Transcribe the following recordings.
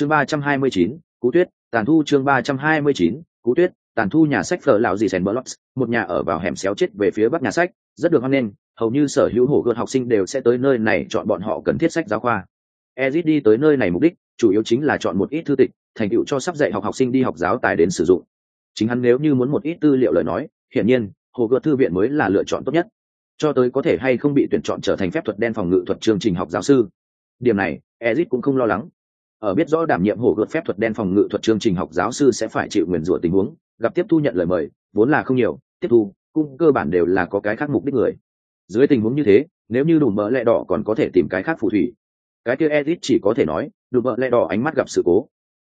chương ba trăm hai mươi chín, cú tuyết, tàn thu chương ba trăm hai mươi chín, cú tuyết, tàn thu nhà sách phở lão gì sen blocks một nhà ở vào hẻm xéo chết về phía bắc nhà sách, rất được hoan nghênh, hầu như sở hữu hổ gợt học sinh đều sẽ tới nơi này chọn bọn họ cần thiết sách giáo khoa. Ezit đi tới nơi này mục đích, chủ yếu chính là chọn một ít thư tịch, thành tựu cho sắp dạy học học sinh đi học giáo tài đến sử dụng. Chính hắn nếu như muốn một ít tư liệu lời nói, hiển nhiên hồ gợt thư viện mới là lựa chọn tốt nhất. Cho tới có thể hay không bị tuyển chọn trở thành phép thuật đen phòng ngự thuật chương trình học giáo sư. Điểm này, ezit cũng không lo lắng ở biết rõ đảm nhiệm hồ gợt phép thuật đen phòng ngự thuật chương trình học giáo sư sẽ phải chịu nguyền rủa tình huống, gặp tiếp thu nhận lời mời, vốn là không nhiều, tiếp thu, cũng cơ bản đều là có cái khác mục đích người. Dưới tình huống như thế, nếu như đủ mỡ lẹ đỏ còn có thể tìm cái khác phù thủy. Cái kia edit chỉ có thể nói, đủ mỡ lẹ đỏ ánh mắt gặp sự cố.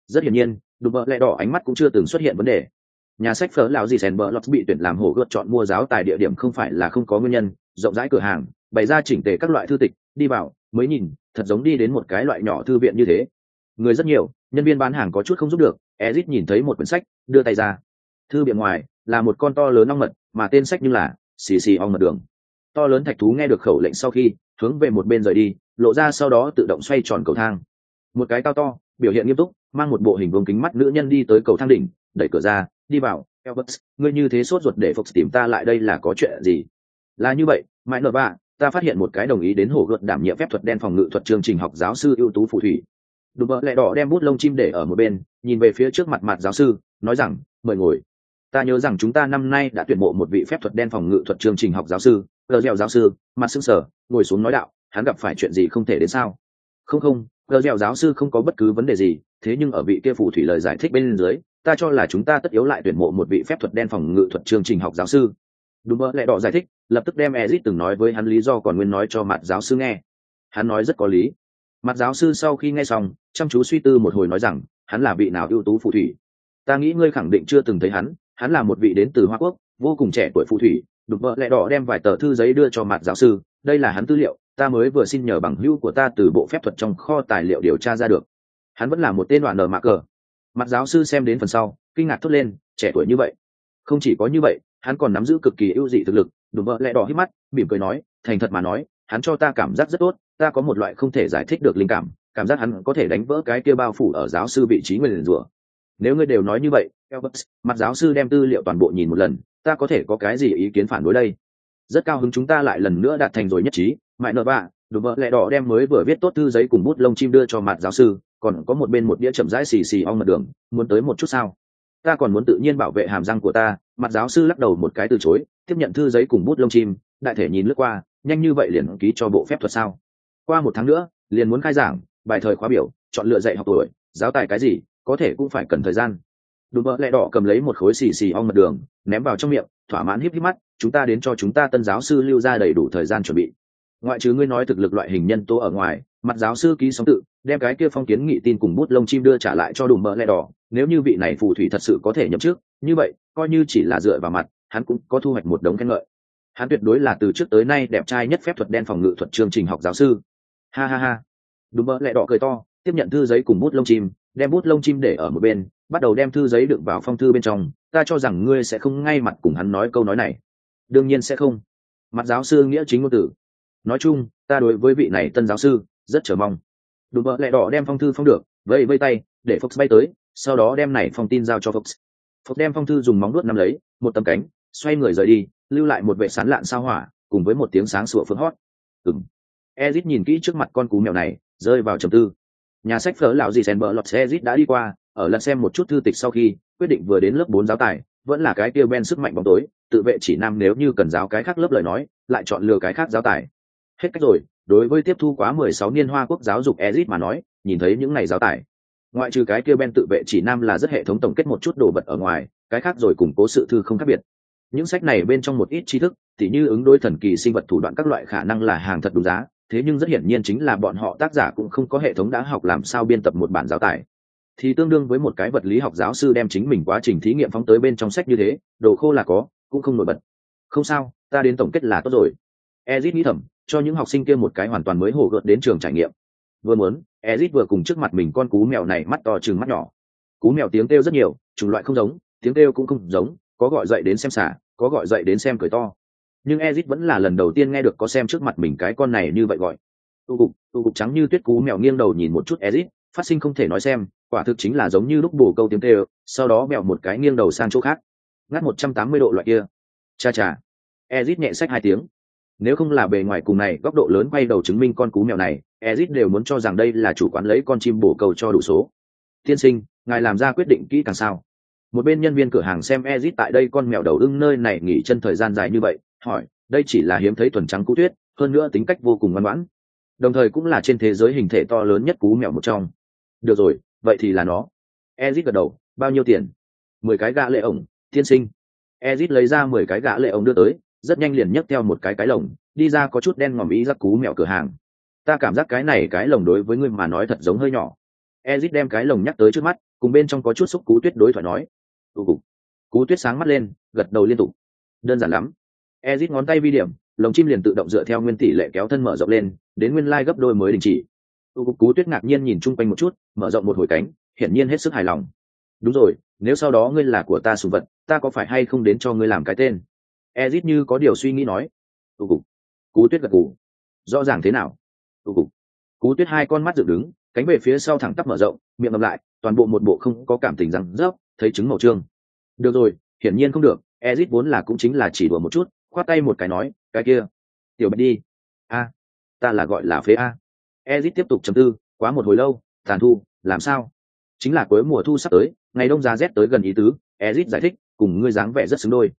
Rất hiển nhiên, đủ mỡ lẹ đỏ ánh mắt cũng chưa từng xuất hiện vấn đề. Nhà sách phở lão gì sen bờ lọt bị tuyển làm hổ gợt chọn mua giáo tài địa điểm không phải là không có nguyên nhân, rộng rãi cửa hàng, bày ra chỉnh tề các loại thư tịch, đi vào, mới nhìn, thật giống đi đến một cái loại nhỏ thư viện như thế người rất nhiều nhân viên bán hàng có chút không giúp được ezit nhìn thấy một quyển sách đưa tay ra thư bìa ngoài là một con to lớn ong mật mà tên sách như là xì xì ong mật đường to lớn thạch thú nghe được khẩu lệnh sau khi hướng về một bên rời đi lộ ra sau đó tự động xoay tròn cầu thang một cái cao to biểu hiện nghiêm túc mang một bộ hình vương kính mắt nữ nhân đi tới cầu thang đỉnh đẩy cửa ra đi vào Elbert, ngươi như thế sốt ruột để Fox tìm ta lại đây là có chuyện gì? Là như vậy, mãi nợ ba, ta phát hiện một cái đồng ý đến hổ gợt đảm nhiệm phép thuật đen phòng ngự thuật chương trình học giáo sư ưu tú phù thủy. Đùm bờ lẹ đỏ đem bút lông chim để ở một bên, nhìn về phía trước mặt mặt giáo sư, nói rằng, mời ngồi. Ta nhớ rằng chúng ta năm nay đã tuyển mộ một vị phép thuật đen phòng ngự thuật chương trình học giáo sư, gờ dẻo giáo sư, mặt xưng sở, ngồi xuống nói đạo, hắn gặp phải chuyện gì không thể đến sao? Không không, gờ dẻo giáo sư không có bất cứ vấn đề gì, thế nhưng ở vị kia phù thủy lời giải thích bên dưới, ta cho là chúng ta tất yếu lại tuyển mộ một vị phép thuật đen phòng ngự thuật chương trình học giáo sư đúng mơ lẹ đỏ giải thích lập tức đem ezit từng nói với hắn lý do còn nguyên nói cho mặt giáo sư nghe hắn nói rất có lý mặt giáo sư sau khi nghe xong, chăm chú suy tư một hồi nói rằng, hắn là vị nào ưu tú phù thủy? Ta nghĩ ngươi khẳng định chưa từng thấy hắn hắn là một vị đến từ hoa quốc, vô cùng trẻ tuổi phù thủy, đục vợ lẹ đỏ đem vài tờ thư giấy đưa cho mặt giáo sư, đây là hắn tư liệu, ta mới vừa xin nhờ bằng hữu của ta từ bộ phép thuật trong kho tài liệu điều tra ra được. Hắn vẫn là một tên đoạn nờ mạc cờ. Mặt giáo sư xem đến phần sau, kinh ngạc thốt lên, trẻ tuổi như vậy. Không chỉ có như vậy, hắn còn nắm giữ cực kỳ ưu dị thực lực đùm bợ lẹ đỏ hít mắt, mỉm cười nói, thành thật mà nói hắn cho ta cảm giác rất tốt ta có một loại không thể giải thích được linh cảm cảm giác hắn có thể đánh vỡ cái kia bao phủ ở giáo sư vị trí người liền rủa. Nếu ngươi đều nói như vậy Elvis, mặt giáo sư đem tư liệu toàn bộ nhìn một lần ta có thể có cái gì ý kiến phản đối đây? Rất cao hứng chúng ta lại lần nữa đạt thành rồi nhất trí mại nợ bạ đùm vợ lẹ đỏ đem mới vừa viết tốt thư giấy cùng bút lông chim đưa cho mặt giáo sư còn có một bên một đĩa chậm rãi xì xì ong mật đường muốn tới một chút sao? Ta còn muốn tự nhiên bảo vệ hàm răng của ta mặt giáo sư lắc đầu một cái từ chối tiếp nhận thư giấy cùng bút lông chim đại thể nhìn lướt qua nhanh như vậy liền ký cho bộ phép thuật sao? Qua một tháng nữa, liền muốn khai giảng, bài thời khóa biểu, chọn lựa dạy học tuổi, giáo tài cái gì, có thể cũng phải cần thời gian. Đùm bợ lẹ đỏ cầm lấy một khối xì xì ong mật đường, ném vào trong miệng, thỏa mãn híp híp mắt, chúng ta đến cho chúng ta tân giáo sư lưu ra đầy đủ thời gian chuẩn bị. Ngoại trừ ngươi nói thực lực loại hình nhân tố ở ngoài, mặt giáo sư ký sóng tự, đem cái kia phong kiến nghị tin cùng bút lông chim đưa trả lại cho đùm mỡ lẹ đỏ, nếu như vị này phù thủy thật sự có thể nhậm trước như vậy, coi như chỉ là dựa vào mặt, hắn cũng có thu hoạch một đống khen ngợi hắn tuyệt đối là từ trước tới nay đẹp trai nhất phép thuật đen phòng ngự thuật chương trình học giáo sư. Ha ha ha. Đúng mỡ lẹ đỏ cười to, tiếp nhận thư giấy cùng bút lông chim, đem bút lông chim để ở một bên, bắt đầu đem thư giấy đựng vào phong thư bên trong. Ta cho rằng ngươi sẽ không ngay mặt cùng hắn nói câu nói này. Đương nhiên sẽ không. Mặt giáo sư nghĩa chính ngôn tử. Nói chung, ta đối với vị này tân giáo sư, rất chờ mong. Đùm bợ lẹ đỏ đem phong thư phong được, vẫy vây tay, để fox bay tới, sau đó đem này phong tin giao cho fox. Fox đem phong thư dùng móng nuốt nắm lấy, một tấm cánh xoay người rời đi lưu lại một vệ sán lạn sao hỏa cùng với một tiếng sáng sủa phương hót. Ừng ezit nhìn kỹ trước mặt con cú mèo này rơi vào trầm tư. Nhà sách phở lão gì sen bờ lọt ezit đã đi qua ở lần xem một chút thư tịch sau khi quyết định vừa đến lớp bốn giáo tài vẫn là cái tiêu ben sức mạnh bóng tối tự vệ chỉ nam nếu như cần giáo cái khác lớp lời nói lại chọn lừa cái khác giáo tài. Hết cách rồi đối với tiếp thu quá mười sáu niên hoa quốc giáo dục Ezit mà nói, nhìn thấy những này giáo tài, Ngoại trừ cái kia Ben tự vệ chỉ nam là rất hệ thống tổng kết một chút đồ vật ở ngoài, cái khác rồi củng cố sự thư không khác biệt. Những sách này bên trong một ít tri thức, tỉ như ứng đối thần kỳ sinh vật thủ đoạn các loại khả năng là hàng thật đúng giá, thế nhưng rất hiển nhiên chính là bọn họ tác giả cũng không có hệ thống đã học làm sao biên tập một bản giáo tài. Thì tương đương với một cái vật lý học giáo sư đem chính mình quá trình thí nghiệm phóng tới bên trong sách như thế, đồ khô là có, cũng không nổi bật. Không sao, ta đến tổng kết là tốt rồi. Ezit nghĩ thầm, cho những học sinh kia một cái hoàn toàn mới hồ gợt đến trường trải nghiệm vừa muốn ezit vừa cùng trước mặt mình con cú mèo này mắt to chừng mắt nhỏ cú mèo tiếng kêu rất nhiều chủng loại không giống tiếng kêu cũng không giống có gọi dậy đến xem xả, có gọi dậy đến xem cười to. Nhưng ezit vẫn là lần đầu tiên nghe được có xem trước mặt mình cái con này như vậy gọi. Tu cục tu cục trắng như tuyết cú mèo nghiêng đầu nhìn một chút ezit, phát sinh không thể nói xem, quả thực chính là giống như lúc bồ câu tiếng tê sau đó mèo một cái nghiêng đầu sang chỗ khác. Ngắt một trăm tám mươi độ loại kia. Cha cha. Ezit nhẹ sách hai tiếng. Nếu không là bề ngoài cùng này, góc độ lớn quay đầu chứng minh con cú mèo này, ezit đều muốn cho rằng đây là chủ quán lấy con chim bổ câu cho đủ số. Tiên sinh, ngài làm ra quyết định kỹ càng sao? Một bên nhân viên cửa hàng xem ezit tại đây con mèo đầu ưng nơi này nghỉ chân thời gian dài như vậy, hỏi, đây chỉ là hiếm thấy thuần trắng cú tuyết, hơn nữa tính cách vô cùng ngoan ngoãn. Đồng thời cũng là trên thế giới hình thể to lớn nhất cú mèo một trong. Được rồi, vậy thì là nó. Ezit gật đầu, bao nhiêu tiền? Mười cái gạ lệ ổng, tiên sinh. Ezit lấy ra mười cái gạ lệ ổng đưa tới, rất nhanh liền nhấc theo một cái cái lồng, đi ra có chút đen ngòm ý giác cú mèo cửa hàng. Ta cảm giác cái này cái lồng đối với ngươi mà nói thật giống hơi nhỏ. Ezit đem cái lồng nhắc tới trước mắt, cùng bên trong có chút xúc cú tuyết đối thoại nói tụ cục cú tuyết sáng mắt lên, gật đầu liên tục. Đơn giản lắm. Ezit ngón tay vi điểm, lồng chim liền tự động dựa theo nguyên tỷ lệ kéo thân mở rộng lên, đến nguyên lai gấp đôi mới đình chỉ. Tụ cục cú tuyết ngạc nhiên nhìn chung quanh một chút, mở rộng một hồi cánh, hiển nhiên hết sức hài lòng. Đúng rồi, nếu sau đó ngươi là của ta sùng vật, ta có phải hay không đến cho ngươi làm cái tên? Ezit như có điều suy nghĩ nói. Tụ cục cú tuyết gật cù rõ ràng thế nào? Tụ cục cú tuyết hai con mắt dựng đứng, cánh về phía sau thẳng tắp mở rộng, miệng ngập lại, toàn bộ một bộ không có cảm tình rằng rớp thấy chứng màu trương. Được rồi hiển nhiên không được ezit vốn là cũng chính là chỉ đùa một chút khoát tay một cái nói cái kia tiểu bạch đi. A ta là gọi là phế a. Ezit tiếp tục chầm tư quá một hồi lâu tàn thu làm sao? Chính là cuối mùa thu sắp tới ngày đông giá rét tới gần ý tứ ezit giải thích cùng ngươi dáng vẻ rất xứng đôi.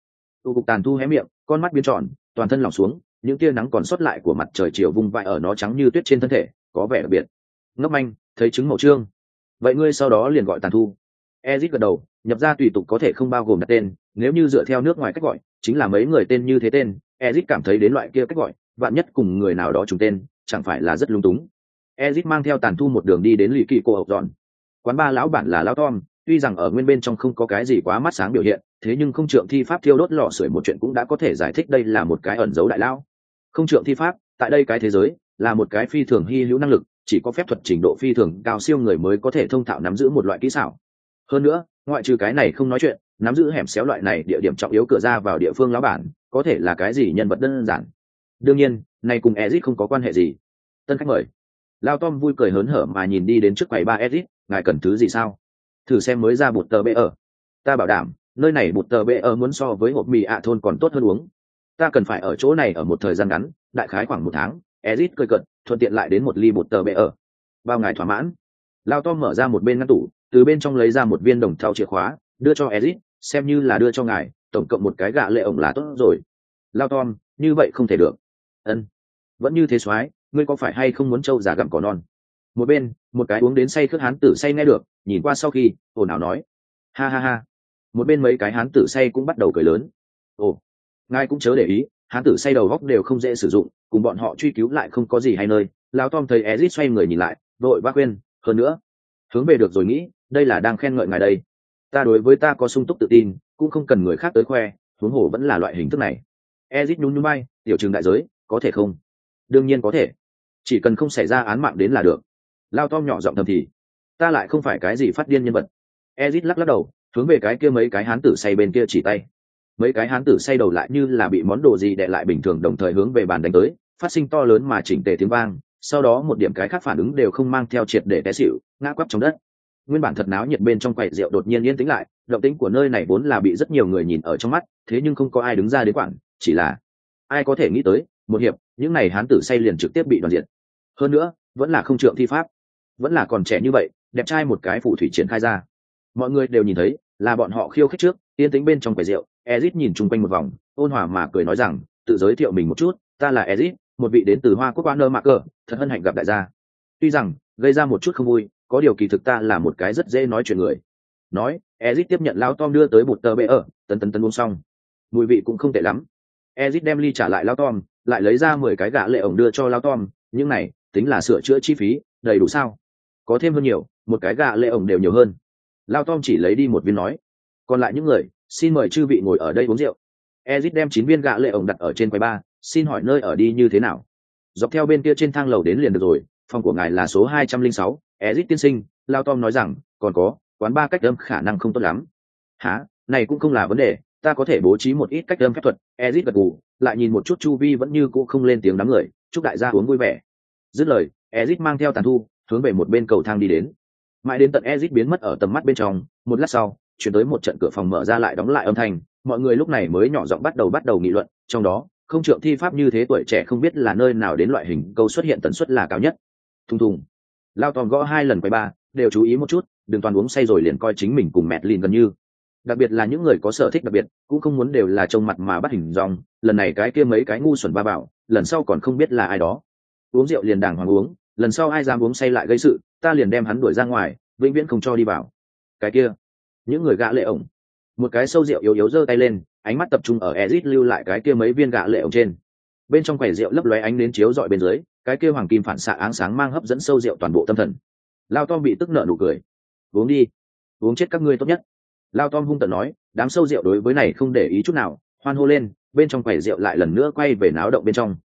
Tu cục tàn thu hé miệng con mắt biến tròn toàn thân lỏng xuống những tia nắng còn sót lại của mặt trời chiều vung vãi ở nó trắng như tuyết trên thân thể có vẻ đặc biệt. Ngấp anh, thấy chứng màu trương. Vậy ngươi sau đó liền gọi tàn thu Ezic gật đầu, nhập ra tùy tục có thể không bao gồm đặt tên, nếu như dựa theo nước ngoài cách gọi, chính là mấy người tên như thế tên, Ezic cảm thấy đến loại kia cách gọi, vạn nhất cùng người nào đó trùng tên, chẳng phải là rất lung túng. Ezic mang theo tàn thu một đường đi đến lì kỳ cô học dọn. Quán ba lão bản là lão tom, tuy rằng ở nguyên bên trong không có cái gì quá mắt sáng biểu hiện, thế nhưng không trượng thi pháp thiêu đốt lò sưởi một chuyện cũng đã có thể giải thích đây là một cái ẩn dấu đại lão. Không trượng thi pháp, tại đây cái thế giới, là một cái phi thường hy hữu năng lực, chỉ có phép thuật trình độ phi thường cao siêu người mới có thể thông thạo nắm giữ một loại kỹ xảo hơn nữa, ngoại trừ cái này không nói chuyện, nắm giữ hẻm xéo loại này địa điểm trọng yếu cửa ra vào địa phương lão bản, có thể là cái gì nhân vật đơn giản? Đương nhiên, này cùng ezit không có quan hệ gì. Tân khách mời. Lao tom vui cười hớn hở mà nhìn đi đến trước quầy ba ezit ngài cần thứ gì sao? Thử xem mới ra bột tờ bê ở. Ta bảo đảm, nơi này bột tờ bê ở muốn so với hộp mì ạ thôn còn tốt hơn uống. Ta cần phải ở chỗ này ở một thời gian ngắn, đại khái khoảng một tháng. Ezit cười cận thuận tiện lại đến một ly bột tờ bê ở. Bao ngài thỏa mãn. Lao tom mở ra một bên ngăn tủ từ bên trong lấy ra một viên đồng thau chìa khóa, đưa cho ezit xem như là đưa cho ngài, tổng cộng một cái gạ lệ ổng là tốt rồi. Lao tom, như vậy không thể được. Ân, vẫn như thế soái, ngươi có phải hay không muốn trâu giả gặm cỏ non? Một bên, một cái uống đến say khước hán tử say nghe được, nhìn qua sau khi, ồn ào nói. Ha ha ha. Một bên mấy cái hán tử say cũng bắt đầu cười lớn. Ồ, ngài cũng chớ để ý, hán tử say đầu góc đều không dễ sử dụng, cùng bọn họ truy cứu lại không có gì hay nơi. Lao tom thấy ezit xoay người nhìn lại, vội bác khuyên, hơn nữa, hướng về được rồi nghĩ đây là đang khen ngợi ngài đây. Ta đối với ta có sung túc tự tin, cũng không cần người khác tới khoe, huống hồ vẫn là loại hình thức này. Ezit nhún nhún bay tiểu trường đại giới, có thể không? Đương nhiên có thể. Chỉ cần không xảy ra án mạng đến là được. Lao tom nhỏ giọng thầm thì, ta lại không phải cái gì phát điên nhân vật. Ezit lắc lắc đầu, hướng về cái kia mấy cái hán tử say bên kia chỉ tay. Mấy cái hán tử say đầu lại như là bị món đồ gì đè lại bình thường đồng thời hướng về bàn đánh tới, phát sinh to lớn mà chỉnh tề tiếng vang, sau đó một điểm cái khác phản ứng đều không mang theo triệt để té xịu ngã quắp trong đất nguyên bản thật náo nhiệt bên trong quầy rượu đột nhiên yên tĩnh lại, động tĩnh của nơi này vốn là bị rất nhiều người nhìn ở trong mắt, thế nhưng không có ai đứng ra đến quản, chỉ là ai có thể nghĩ tới, một hiệp, những n à y hán tử say liền trực tiếp bị đoàn diện. Hơn nữa, vẫn là không trượng thi pháp, vẫn là còn trẻ như vậy, đẹp trai một cái phù thủy triển khai ra. Mọi người đều nhìn thấy, là bọn họ khiêu khích trước, yên tĩnh bên trong quầy rượu, ezit nhìn chung quanh một vòng, ôn hòa mà cười nói rằng, tự giới thiệu mình một chút, ta là ezit, một vị đến từ hoa quốc quan nơ mạc cờ thật hân hạnh gặp đại gia. Tuy rằng, gây ra một chút không vui có điều kỳ thực ta là một cái rất dễ nói chuyện người. Nói ezit tiếp nhận lao tom đưa tới bụt tờ bê ở tân tân tân uống xong. Mùi vị cũng không tệ lắm. Ezit đem ly trả lại lao tom, lại lấy ra mười cái gạ lệ ổng đưa cho lao tom. Những này, tính là sửa chữa chi phí, đầy đủ sao? Có thêm hơn nhiều, một cái gạ lệ ổng đều nhiều hơn. Lao tom chỉ lấy đi một viên nói. Còn lại những người, xin mời chư vị ngồi ở đây uống rượu. Ezit đem chín viên gạ lệ ổng đặt ở trên quầy ba, xin hỏi nơi ở đi như thế nào? Dọc theo bên kia trên thang lầu đến liền được rồi, phòng của ngài là số hai trăm linh sáu ezit tiên sinh, lao tom nói rằng, còn có, quán ba cách âm khả năng không tốt lắm. Há này cũng không là vấn đề, ta có thể bố trí một ít cách âm phép thuật. Ezit gật gù, lại nhìn một chút chu vi vẫn như cũ không lên tiếng đám người, chúc đại gia uống vui vẻ. Dứt lời, ezit mang theo tàn thu, hướng về một bên cầu thang đi đến. Mãi đến tận ezit biến mất ở tầm mắt bên trong, một lát sau, chuyển tới một trận cửa phòng mở ra lại đóng lại âm thanh. Mọi người lúc này mới nhỏ giọng bắt đầu bắt đầu nghị luận, trong đó, không trượng thi pháp như thế tuổi trẻ không biết là nơi nào đến loại hình câu xuất hiện tần suất là cao nhất. Thùng thùng lao tòm gõ hai lần quay ba, đều chú ý một chút, đừng toàn uống say rồi liền coi chính mình cùng mẹt lìn gần như. Đặc biệt là những người có sở thích đặc biệt, cũng không muốn đều là trông mặt mà bắt hình dòng lần này cái kia mấy cái ngu xuẩn ba bảo, lần sau còn không biết là ai đó. Uống rượu liền đàng hoàng uống, lần sau ai dám uống say lại gây sự, ta liền đem hắn đuổi ra ngoài, vĩnh viễn không cho đi vào. Cái kia, những người gã lệ ổng. Một cái sâu rượu yếu yếu giơ tay lên, ánh mắt tập trung ở ezit lưu lại cái kia mấy viên gã lệ ổng trên bên trong quầy rượu lấp lóe ánh đến chiếu dọi bên dưới, cái kia hoàng kim phản xạ áng sáng mang hấp dẫn sâu rượu toàn bộ tâm thần. Lao tom bị tức nợ nụ cười. Uống đi, uống chết các ngươi tốt nhất. Lao tom hung tận nói, đám sâu rượu đối với này không để ý chút nào. Hoan hô lên, bên trong quầy rượu lại lần nữa quay về náo động bên trong.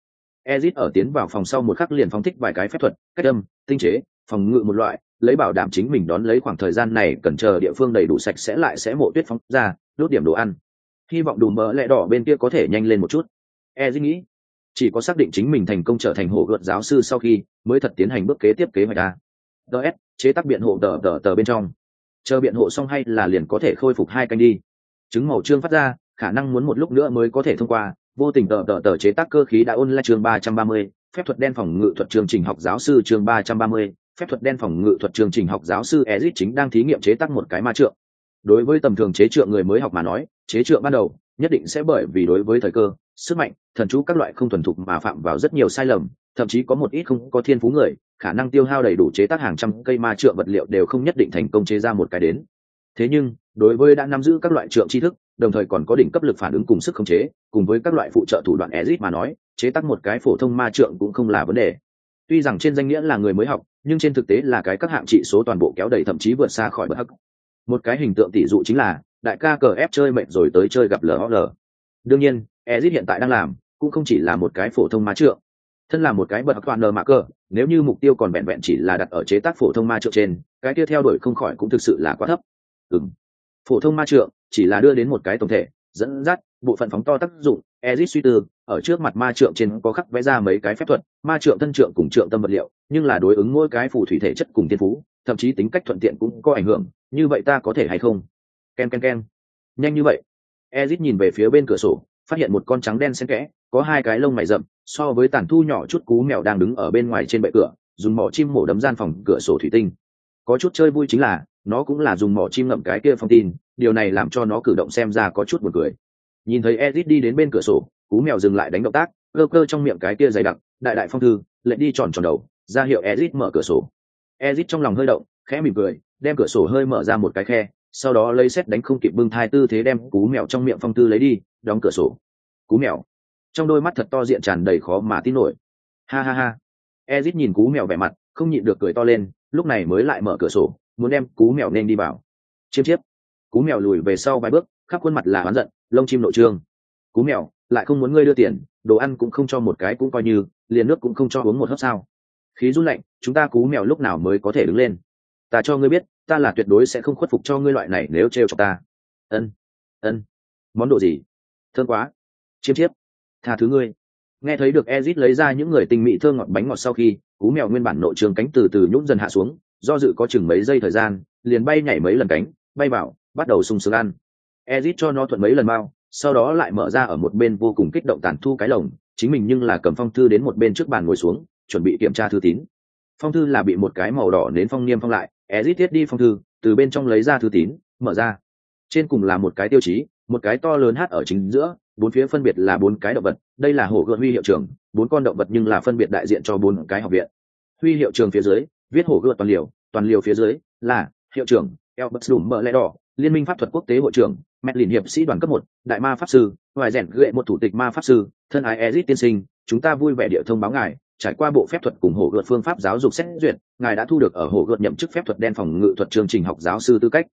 Ezit ở tiến vào phòng sau một khắc liền phóng thích vài cái phép thuật, cách âm, tinh chế, phòng ngự một loại, lấy bảo đảm chính mình đón lấy khoảng thời gian này cần chờ địa phương đầy đủ sạch sẽ lại sẽ mộ tuyết phóng ra, đốt điểm đồ ăn. Hy vọng đủ mỡ lẹ đỏ bên kia có thể nhanh lên một chút. Ezit nghĩ chỉ có xác định chính mình thành công trở thành hộ luật giáo sư sau khi mới thật tiến hành bước kế tiếp kế hoạch a. Ts chế tác biện hộ tờ tờ tờ bên trong. Chờ biện hộ xong hay là liền có thể khôi phục hai canh đi. Chứng màu trương phát ra khả năng muốn một lúc nữa mới có thể thông qua. Vô tình tờ tờ tờ chế tác cơ khí đã ôn lại chương ba trăm ba mươi phép thuật đen phòng ngự thuật chương trình học giáo sư chương ba trăm ba mươi phép thuật đen phòng ngự thuật chương trình học giáo sư Ezit chính đang thí nghiệm chế tác một cái ma trượng. Đối với tầm thường chế trượng người mới học mà nói, chế trượng ban đầu nhất định sẽ bởi vì đối với thời cơ, sức mạnh, thần chú các loại không thuần thục mà phạm vào rất nhiều sai lầm, thậm chí có một ít không có thiên phú người, khả năng tiêu hao đầy đủ chế tác hàng trăm cây ma trượng vật liệu đều không nhất định thành công chế ra một cái đến. Thế nhưng, đối với đã nắm giữ các loại trượng tri thức, đồng thời còn có đỉnh cấp lực phản ứng cùng sức khống chế, cùng với các loại phụ trợ thủ đoạn exit mà nói, chế tác một cái phổ thông ma trượng cũng không là vấn đề. Tuy rằng trên danh nghĩa là người mới học, nhưng trên thực tế là cái các hạng trị số toàn bộ kéo đầy thậm chí vượt xa khỏi bất hắc. Một cái hình tượng tỷ dụ chính là, đại ca cờ ép chơi mệnh rồi tới chơi gặp lờ Đương nhiên, Ezit hiện tại đang làm, cũng không chỉ là một cái phổ thông ma trượng. Thân là một cái bật toàn nờ mạc cơ, nếu như mục tiêu còn vẹn vẹn chỉ là đặt ở chế tác phổ thông ma trượng trên, cái kia theo đuổi không khỏi cũng thực sự là quá thấp. Ừm. Phổ thông ma trượng chỉ là đưa đến một cái tổng thể, dẫn dắt, bộ phận phóng to tác dụng, Ezit suy tư, ở trước mặt ma trượng trên có khắc vẽ ra mấy cái phép thuật, ma trượng thân trượng cùng trượng tâm vật liệu, nhưng là đối ứng mỗi cái phù thủy thể chất cùng thiên phú, thậm chí tính cách thuận tiện cũng có ảnh hưởng, như vậy ta có thể hay không? Ken ken ken. Nhanh như vậy. Ezit nhìn về phía bên cửa sổ, phát hiện một con trắng đen xen kẽ, có hai cái lông mày rậm, so với tàn thu nhỏ chút cú mèo đang đứng ở bên ngoài trên bệ cửa, dùng mỏ chim mổ đấm gian phòng cửa sổ thủy tinh. Có chút chơi vui chính là, nó cũng là dùng mỏ chim ngậm cái kia phong tin, điều này làm cho nó cử động xem ra có chút buồn cười nhìn thấy ezit đi đến bên cửa sổ cú mèo dừng lại đánh động tác cơ cơ trong miệng cái kia dày đặc đại đại phong thư lệnh đi tròn tròn đầu ra hiệu ezit mở cửa sổ ezit trong lòng hơi động khẽ mỉm cười đem cửa sổ hơi mở ra một cái khe sau đó lấy xét đánh không kịp bưng thai tư thế đem cú mèo trong miệng phong tư lấy đi, đóng cửa sổ. Cú mèo. Trong đôi mắt thật to diện tràn đầy khó mà tin nổi. Ha ha ha. Ezit nhìn cú mèo vẻ mặt, không nhịn được cười to lên, lúc này mới lại mở cửa sổ, muốn đem cú mèo nên đi vào. Chiêm chiếp. Cú mèo lùi về sau vài bước, khắp khuôn mặt là oán giận, lông chim nội trương. Cú mèo, lại không muốn ngươi đưa tiền, đồ ăn cũng không cho một cái cũng coi như, liền nước cũng không cho uống một hớp sao. Khí run lạnh, chúng ta cú mèo lúc nào mới có thể đứng lên? Ta cho ngươi biết ta là tuyệt đối sẽ không khuất phục cho ngươi loại này nếu trêu cho ta. Ân ân. Món đồ gì? Thương quá. Chiêm chiếp. Tha thứ ngươi. Nghe thấy được ezit lấy ra những người tình mị thơ ngọt bánh ngọt sau khi, cú mèo nguyên bản nội trường cánh từ từ nhũng dần hạ xuống, do dự có chừng mấy giây thời gian, liền bay nhảy mấy lần cánh, bay vào, bắt đầu sung sướng ăn. Ezit cho nó thuận mấy lần bao, sau đó lại mở ra ở một bên vô cùng kích động tàn thu cái lồng, chính mình nhưng là cầm phong thư đến một bên trước bàn ngồi xuống, chuẩn bị kiểm tra thư tín. Phong thư là bị một cái màu đỏ đến phong niêm phong lại ezit thiết đi phong thư từ bên trong lấy ra thư tín mở ra. Trên cùng là một cái tiêu chí một cái to lớn hát ở chính giữa bốn phía phân biệt là bốn cái động vật đây là hổ gợn huy hiệu trưởng bốn con động vật nhưng là phân biệt đại diện cho bốn cái học viện. Huy hiệu trường phía dưới viết hổ gợn toàn liều toàn liều phía dưới là hiệu trưởng Elbert Đùm Mỡ Lẽ Đỏ, Liên minh pháp thuật quốc tế hội trưởng, mẹ liền hiệp sĩ đoàn cấp một, đại ma pháp sư, ngoài rèn gệ một thủ tịch ma pháp sư, thân ái ezit tiên sinh, chúng ta vui vẻ địa thông báo ngài, trải qua bộ phép thuật cùng hổ gợt phương pháp giáo dục xét duyệt, ngài đã thu được ở hổ gợt nhậm chức phép thuật đen phòng ngự thuật chương trình học giáo sư tư cách.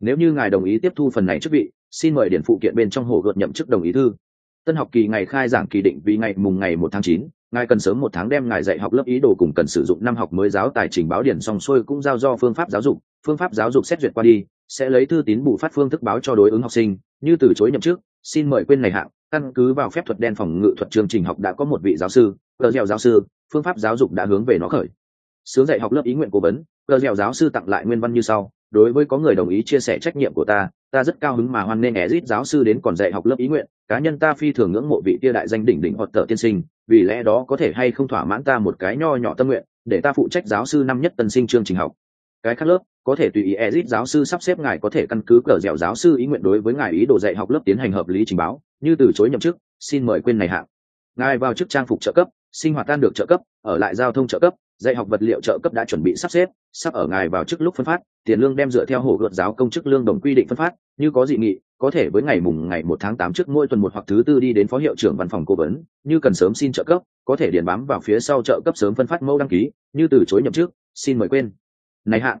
Nếu như ngài đồng ý tiếp thu phần này chức vị, xin mời điển phụ kiện bên trong hổ gợt nhậm chức đồng ý thư. Tân học kỳ ngày khai giảng kỳ định vì ngày mùng ngày một tháng chín, ngài cần sớm một tháng đem ngài dạy học lớp ý đồ cùng cần sử dụng năm học mới giáo tài trình báo điển xong xuôi cũng giao do phương pháp giáo dục, phương pháp giáo dục xét duyệt qua đi, sẽ lấy thư tín bù phát phương thức báo cho đối ứng học sinh như từ chối nhậm chức xin mời quên này hạng, căn cứ vào phép thuật đen phòng ngự thuật chương trình học đã có một vị giáo sư, cờ dẻo giáo sư, phương pháp giáo dục đã hướng về nó khởi. Sướng dạy học lớp ý nguyện cố vấn, cờ dẻo giáo sư tặng lại nguyên văn như sau, đối với có người đồng ý chia sẻ trách nhiệm của ta ta rất cao hứng mà hoan nghênh ezit giáo sư đến còn dạy học lớp ý nguyện, cá nhân ta phi thường ngưỡng mộ vị tia đại danh đỉnh đỉnh hoặc tờ tiên sinh, vì lẽ đó có thể hay không thỏa mãn ta một cái nho nhỏ tâm nguyện, để ta phụ trách giáo sư năm nhất tân sinh chương trình học. Cái khác lớp có thể tùy ý ezit giáo sư sắp xếp ngài có thể căn cứ cờ dẻo giáo sư ý nguyện đối với ngài ý đồ dạy học lớp tiến hành hợp lý trình báo, như từ chối nhậm chức, xin mời quên này hạng. Ngài vào chức trang phục trợ cấp, sinh hoạt tan được trợ cấp, ở lại giao thông trợ cấp, dạy học vật liệu trợ cấp đã chuẩn bị sắp xếp, sắp ở ngài vào chức lúc phân phát, tiền lương đem dựa theo hồ luật giáo công chức lương đồng quy định phân phát, như có dị nghị, có thể với ngày mùng ngày một tháng tám trước mỗi tuần một hoặc thứ tư đi đến phó hiệu trưởng văn phòng cố vấn, như cần sớm xin trợ cấp, có thể điền bám vào phía sau trợ cấp sớm phân phát mẫu đăng ký, như từ chối nhậm chức, xin mời quên. Này hạng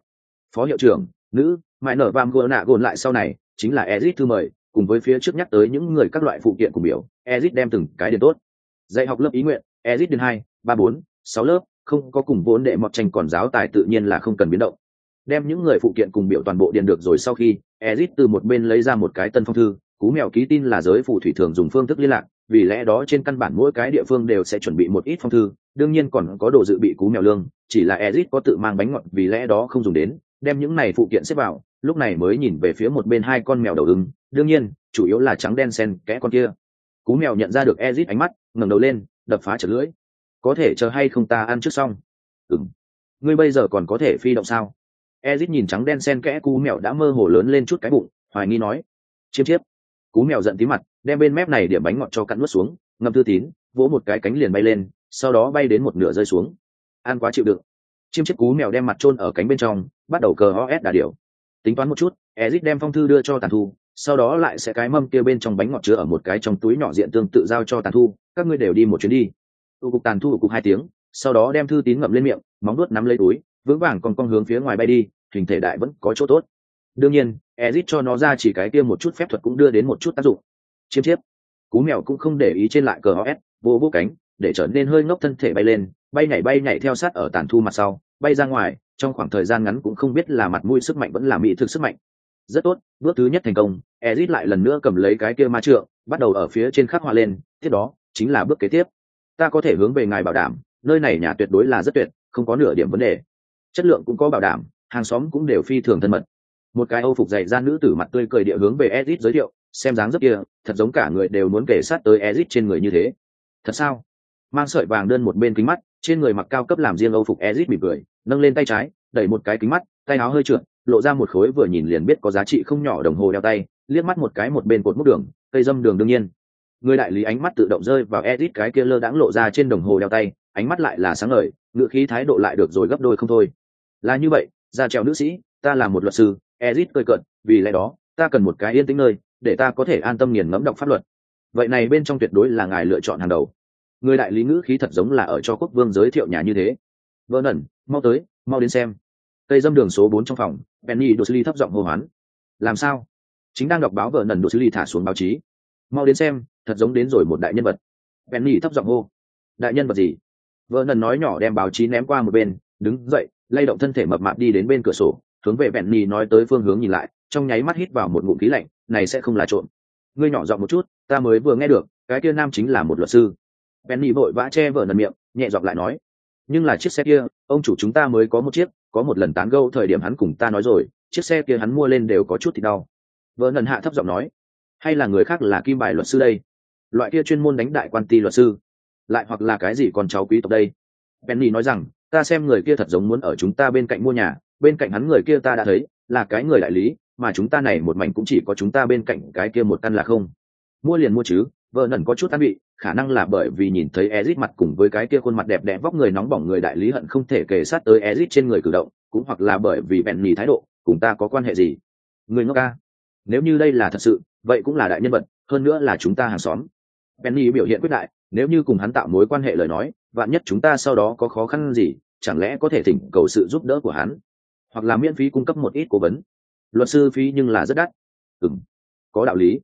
phó hiệu trưởng, nữ, mãi nở vam gồn nạ gồn lại sau này, chính là ezit thư mời, cùng với phía trước nhắc tới những người các loại phụ kiện cùng biểu ezit đem từng cái điền tốt. Dạy học lớp ý nguyện ezit điền hai, ba bốn, sáu lớp, không có cùng vốn đệ mọt tranh còn giáo tài tự nhiên là không cần biến động. Đem những người phụ kiện cùng biểu toàn bộ điền được rồi sau khi ezit từ một bên lấy ra một cái tân phong thư, cú mèo ký tin là giới phù thủy thường dùng phương thức liên lạc, vì lẽ đó trên căn bản mỗi cái địa phương đều sẽ chuẩn bị một ít phong thư, đương nhiên còn có đồ dự bị cú mèo lương, chỉ là ezit có tự mang bánh ngọt, vì lẽ đó không dùng đến đem những này phụ kiện xếp vào, lúc này mới nhìn về phía một bên hai con mèo đầu ưng, đương nhiên, chủ yếu là trắng đen sen kẽ con kia. Cú mèo nhận ra được ezit ánh mắt, ngẩng đầu lên, đập phá chật lưỡi. Có thể chờ hay không ta ăn trước xong? Ừng ngươi bây giờ còn có thể phi động sao? Ezit nhìn trắng đen sen kẽ cú mèo đã mơ hồ lớn lên chút cái bụng, hoài nghi nói. Chiêm chiếp. Cú mèo giận tí mặt, đem bên mép này điểm bánh ngọt cho cắn nuốt xuống, ngâm thư tín, vỗ một cái cánh liền bay lên, sau đó bay đến một nửa rơi xuống. Ăn quá chịu đựng. Chiêm chiếc cú mèo đem mặt trôn ở cánh bên trong bắt đầu cờ os đà điều tính toán một chút ezit đem phong thư đưa cho tàn thu, sau đó lại sẽ cái mâm kia bên trong bánh ngọt chứa ở một cái trong túi nhỏ diện tương tự giao cho tàn thu, các ngươi đều đi một chuyến đi. Tụ cục tàn thu ở cục hai tiếng, sau đó đem thư tín ngậm lên miệng, móng đuốt nắm lấy túi, vững vàng còn con hướng phía ngoài bay đi, hình thể đại vẫn có chỗ tốt. Đương nhiên ezit cho nó ra chỉ cái kia một chút phép thuật cũng đưa đến một chút tác dụng. Chiêm chiếp. Cú mèo cũng không để ý trên lại cờ os vô vô cánh, để trở nên hơi ngốc thân thể bay lên, bay nhảy bay nhảy theo sát ở tàn thu mặt sau, bay ra ngoài trong khoảng thời gian ngắn cũng không biết là mặt mũi sức mạnh vẫn là mỹ thực sức mạnh. Rất tốt, bước thứ nhất thành công, ezit lại lần nữa cầm lấy cái kia ma trượng, bắt đầu ở phía trên khắc họa lên, tiếp đó, chính là bước kế tiếp. Ta có thể hướng về ngài bảo đảm, nơi này nhà tuyệt đối là rất tuyệt, không có nửa điểm vấn đề. Chất lượng cũng có bảo đảm, hàng xóm cũng đều phi thường thân mật. Một cái âu phục dày ra nữ tử mặt tươi cười địa hướng về ezit giới thiệu, xem dáng rất kia, thật giống cả người đều muốn kể sát tới ezit trên người như thế. Thật sao? Mang sợi vàng đơn một bên kính mắt, trên người mặc cao cấp làm riêng âu phục ezit mỉm cười nâng lên tay trái, đẩy một cái kính mắt, tay áo hơi trượt, lộ ra một khối vừa nhìn liền biết có giá trị không nhỏ đồng hồ đeo tay, liếc mắt một cái một bên cột múc đường, cây dâm đường đương nhiên. Người đại lý ánh mắt tự động rơi vào edit cái kia lơ đãng lộ ra trên đồng hồ đeo tay, ánh mắt lại là sáng ngời, ngựa khí thái độ lại được rồi gấp đôi không thôi. Là như vậy, ra trèo nữ sĩ, ta là một luật sư, edit cười cận vì lẽ đó, ta cần một cái yên tĩnh nơi, để ta có thể an tâm nghiền ngẫm đọc pháp luật. Vậy này bên trong tuyệt đối là ngài lựa chọn hàng đầu. Người đại lý ngữ khí thật giống là ở cho quốc vương giới thiệu nhà như thế vỡ nẩn, mau tới, mau đến xem. Cây dâm đường số bốn trong phòng penny đột ly thấp giọng hô hoán. Làm sao? Chính đang đọc báo vợ nần đột ly thả xuống báo chí. Mau đến xem, thật giống đến rồi một đại nhân vật. Penny thấp giọng hô. Đại nhân vật gì? Vợ nần nói nhỏ đem báo chí ném qua một bên, đứng dậy, lay động thân thể mập mạp đi đến bên cửa sổ, hướng về penny nói tới phương hướng nhìn lại, trong nháy mắt hít vào một ngụm khí lạnh, này sẽ không là trộm. Ngươi nhỏ giọng một chút, ta mới vừa nghe được, cái kia nam chính là một luật sư. Penny vội vã che vợ nần miệng, nhẹ giọng lại nói nhưng là chiếc xe kia, ông chủ chúng ta mới có một chiếc, có một lần tán gâu thời điểm hắn cùng ta nói rồi, chiếc xe kia hắn mua lên đều có chút thì đau. Vợ nần hạ thấp giọng nói, hay là người khác là kim bài luật sư đây? Loại kia chuyên môn đánh đại quan ty luật sư, lại hoặc là cái gì con cháu quý tộc đây? Penny nói rằng, ta xem người kia thật giống muốn ở chúng ta bên cạnh mua nhà, bên cạnh hắn người kia ta đã thấy, là cái người đại lý, mà chúng ta này một mảnh cũng chỉ có chúng ta bên cạnh cái kia một căn là không. Mua liền mua chứ, vợ nần có chút ăn bị khả năng là bởi vì nhìn thấy Ezic mặt cùng với cái kia khuôn mặt đẹp đẽ vóc người nóng bỏng người đại lý hận không thể kề sát tới Ezic trên người cử động, cũng hoặc là bởi vì bèn nhì thái độ, cùng ta có quan hệ gì? Người ngốc ca. Nếu như đây là thật sự, vậy cũng là đại nhân vật, hơn nữa là chúng ta hàng xóm. Penny biểu hiện quyết đại, nếu như cùng hắn tạo mối quan hệ lời nói, vạn nhất chúng ta sau đó có khó khăn gì, chẳng lẽ có thể thỉnh cầu sự giúp đỡ của hắn, hoặc là miễn phí cung cấp một ít cố vấn. Luật sư phí nhưng là rất đắt. Ừm, có đạo lý.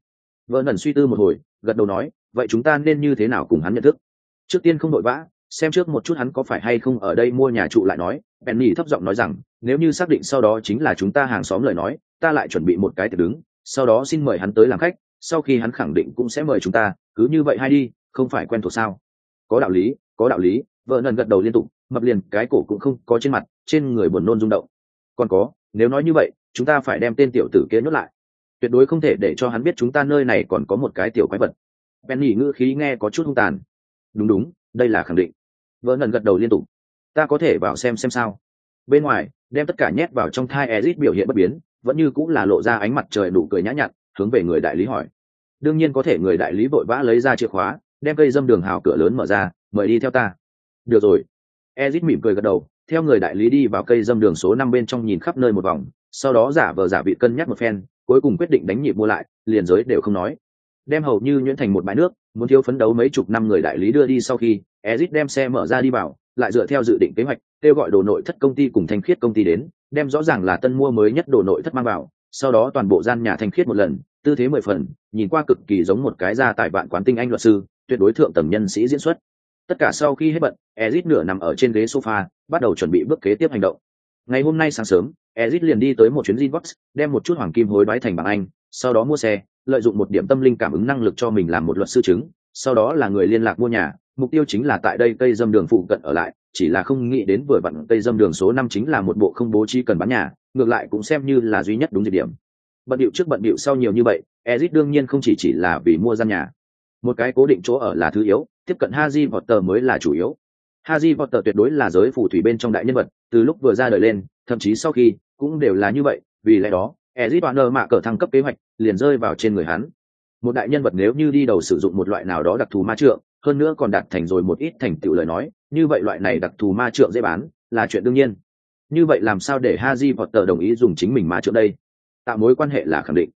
Vợ suy tư một hồi, gật đầu nói, vậy chúng ta nên như thế nào cùng hắn nhận thức? Trước tiên không đội vã, xem trước một chút hắn có phải hay không ở đây mua nhà trụ lại nói. Penny thấp giọng nói rằng, nếu như xác định sau đó chính là chúng ta hàng xóm lời nói, ta lại chuẩn bị một cái tiệc đứng. Sau đó xin mời hắn tới làm khách, sau khi hắn khẳng định cũng sẽ mời chúng ta, cứ như vậy hay đi, không phải quen thuộc sao? Có đạo lý, có đạo lý, vợ nần gật đầu liên tục, mập liền cái cổ cũng không có trên mặt, trên người buồn nôn rung động. Còn có, nếu nói như vậy, chúng ta phải đem tên tiểu tử kia nhốt lại. Tuyệt đối không thể để cho hắn biết chúng ta nơi này còn có một cái tiểu quái vật penny ngữ khí nghe có chút hung tàn. Đúng đúng, đây là khẳng định. Vợ ngần gật đầu liên tục. Ta có thể vào xem xem sao. Bên ngoài, đem tất cả nhét vào trong thai ezit biểu hiện bất biến, vẫn như cũng là lộ ra ánh mặt trời đủ cười nhã nhặn, hướng về người đại lý hỏi. Đương nhiên có thể người đại lý vội vã lấy ra chìa khóa, đem cây dâm đường hào cửa lớn mở ra, mời đi theo ta. Được rồi. Ezit mỉm cười gật đầu, theo người đại lý đi vào cây dâm đường số năm bên trong nhìn khắp nơi một vòng, sau đó giả vờ giả vị cân nhắc một phen, cuối cùng quyết định đánh nhịp mua lại, liền giới đều không nói đem hầu như nhuyễn thành một bãi nước muốn thiếu phấn đấu mấy chục năm người đại lý đưa đi sau khi ezit đem xe mở ra đi vào lại dựa theo dự định kế hoạch kêu gọi đồ nội thất công ty cùng thanh khiết công ty đến đem rõ ràng là tân mua mới nhất đồ nội thất mang vào sau đó toàn bộ gian nhà thanh khiết một lần tư thế mười phần nhìn qua cực kỳ giống một cái gia tài vạn quán tinh anh luật sư tuyệt đối thượng tầng nhân sĩ diễn xuất. Tất cả sau khi hết bận ezit nửa nằm ở trên ghế sofa bắt đầu chuẩn bị bước kế tiếp hành động. Ngày hôm nay sáng sớm ezit liền đi tới một chuyến Zinbox, đem một chút hoàng kim hối đoái thành bảng anh sau đó mua xe lợi dụng một điểm tâm linh cảm ứng năng lực cho mình làm một luật sư chứng, sau đó là người liên lạc mua nhà, mục tiêu chính là tại đây cây dâm đường phụ cận ở lại, chỉ là không nghĩ đến vừa vặn cây dâm đường số năm chính là một bộ không bố trí cần bán nhà, ngược lại cũng xem như là duy nhất đúng địa điểm. Bận điệu trước bận điệu sau nhiều như vậy, ezit đương nhiên không chỉ chỉ là vì mua gian nhà. Một cái cố định chỗ ở là thứ yếu, tiếp cận haji vọt tờ mới là chủ yếu. Haji vọt tờ tuyệt đối là giới phù thủy bên trong đại nhân vật, từ lúc vừa ra đời lên, thậm chí sau khi, cũng đều là như vậy, vì lẽ đó ezit warner mạ cờ thăng cấp kế hoạch, liền rơi vào trên người hắn. Một đại nhân vật nếu như đi đầu sử dụng một loại nào đó đặc thù ma trượng, hơn nữa còn đạt thành rồi một ít thành tựu lời nói, như vậy loại này đặc thù ma trượng dễ bán, là chuyện đương nhiên. Như vậy làm sao để haji potter đồng ý dùng chính mình ma trượng đây? Tạo mối quan hệ là khẳng định.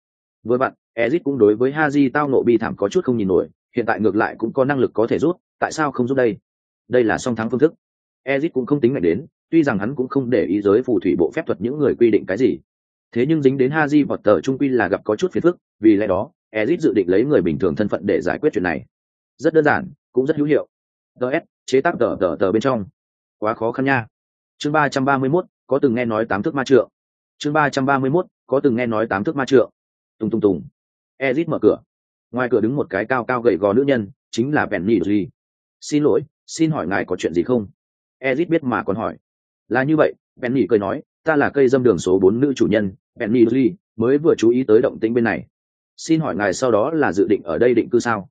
Với bạn ezit cũng đối với haji tao nộ bi thảm có chút không nhìn nổi, hiện tại ngược lại cũng có năng lực có thể rút tại sao không rút đây? Đây là song thắng phương thức. Ezit cũng không tính mạnh đến, tuy rằng hắn cũng không để ý giới phù thủy bộ phép thuật những người quy định cái gì thế nhưng dính đến haji vọt tờ trung quy là gặp có chút phiền phức, vì lẽ đó, ezit dự định lấy người bình thường thân phận để giải quyết chuyện này. Rất đơn giản, cũng rất hữu hiệu. Ts chế tác tờ tờ tờ bên trong. Quá khó khăn nha. Chương ba trăm ba mươi mốt, có từng nghe nói tám thước ma trượng. Chương ba trăm ba mươi mốt, có từng nghe nói tám thước ma trượng. Tùng tùng tùng. Ezit mở cửa. Ngoài cửa đứng một cái cao cao gầy gò nữ nhân, chính là penny duy. Xin lỗi, xin hỏi ngài có chuyện gì không? Ezit biết mà còn hỏi. Là như vậy penny cười nói, ta là cây dâm đường số bốn nữ chủ nhân penny Lee mới vừa chú ý tới động tĩnh bên này. Xin hỏi ngài sau đó là dự định ở đây định cư sao?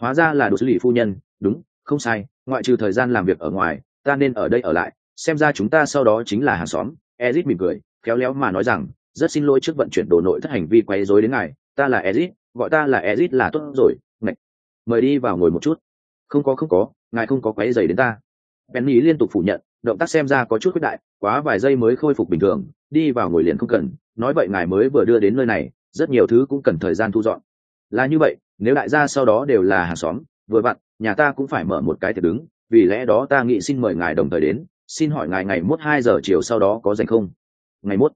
Hóa ra là đồ xử lý phu nhân. Đúng, không sai. Ngoại trừ thời gian làm việc ở ngoài, ta nên ở đây ở lại. Xem ra chúng ta sau đó chính là hàng xóm. Ezit mỉm cười, khéo léo mà nói rằng, rất xin lỗi trước vận chuyển đồ nội thất hành vi quay rối đến ngài. Ta là ezit, gọi ta là ezit là tốt rồi. Ngạch. Mời đi vào ngồi một chút. Không có không có. Ngài không có quấy rầy đến ta. Penny liên tục phủ nhận, động tác xem ra có chút khuyết đại, quá vài giây mới khôi phục bình thường. Đi vào ngồi liền không cần nói vậy ngài mới vừa đưa đến nơi này, rất nhiều thứ cũng cần thời gian thu dọn. Là như vậy, nếu đại gia sau đó đều là hàng xóm, vừa vặn, nhà ta cũng phải mở một cái tiệc đứng, vì lẽ đó ta nghĩ xin mời ngài đồng thời đến, xin hỏi ngài ngày mốt hai giờ chiều sau đó có dành không? Ngày mốt.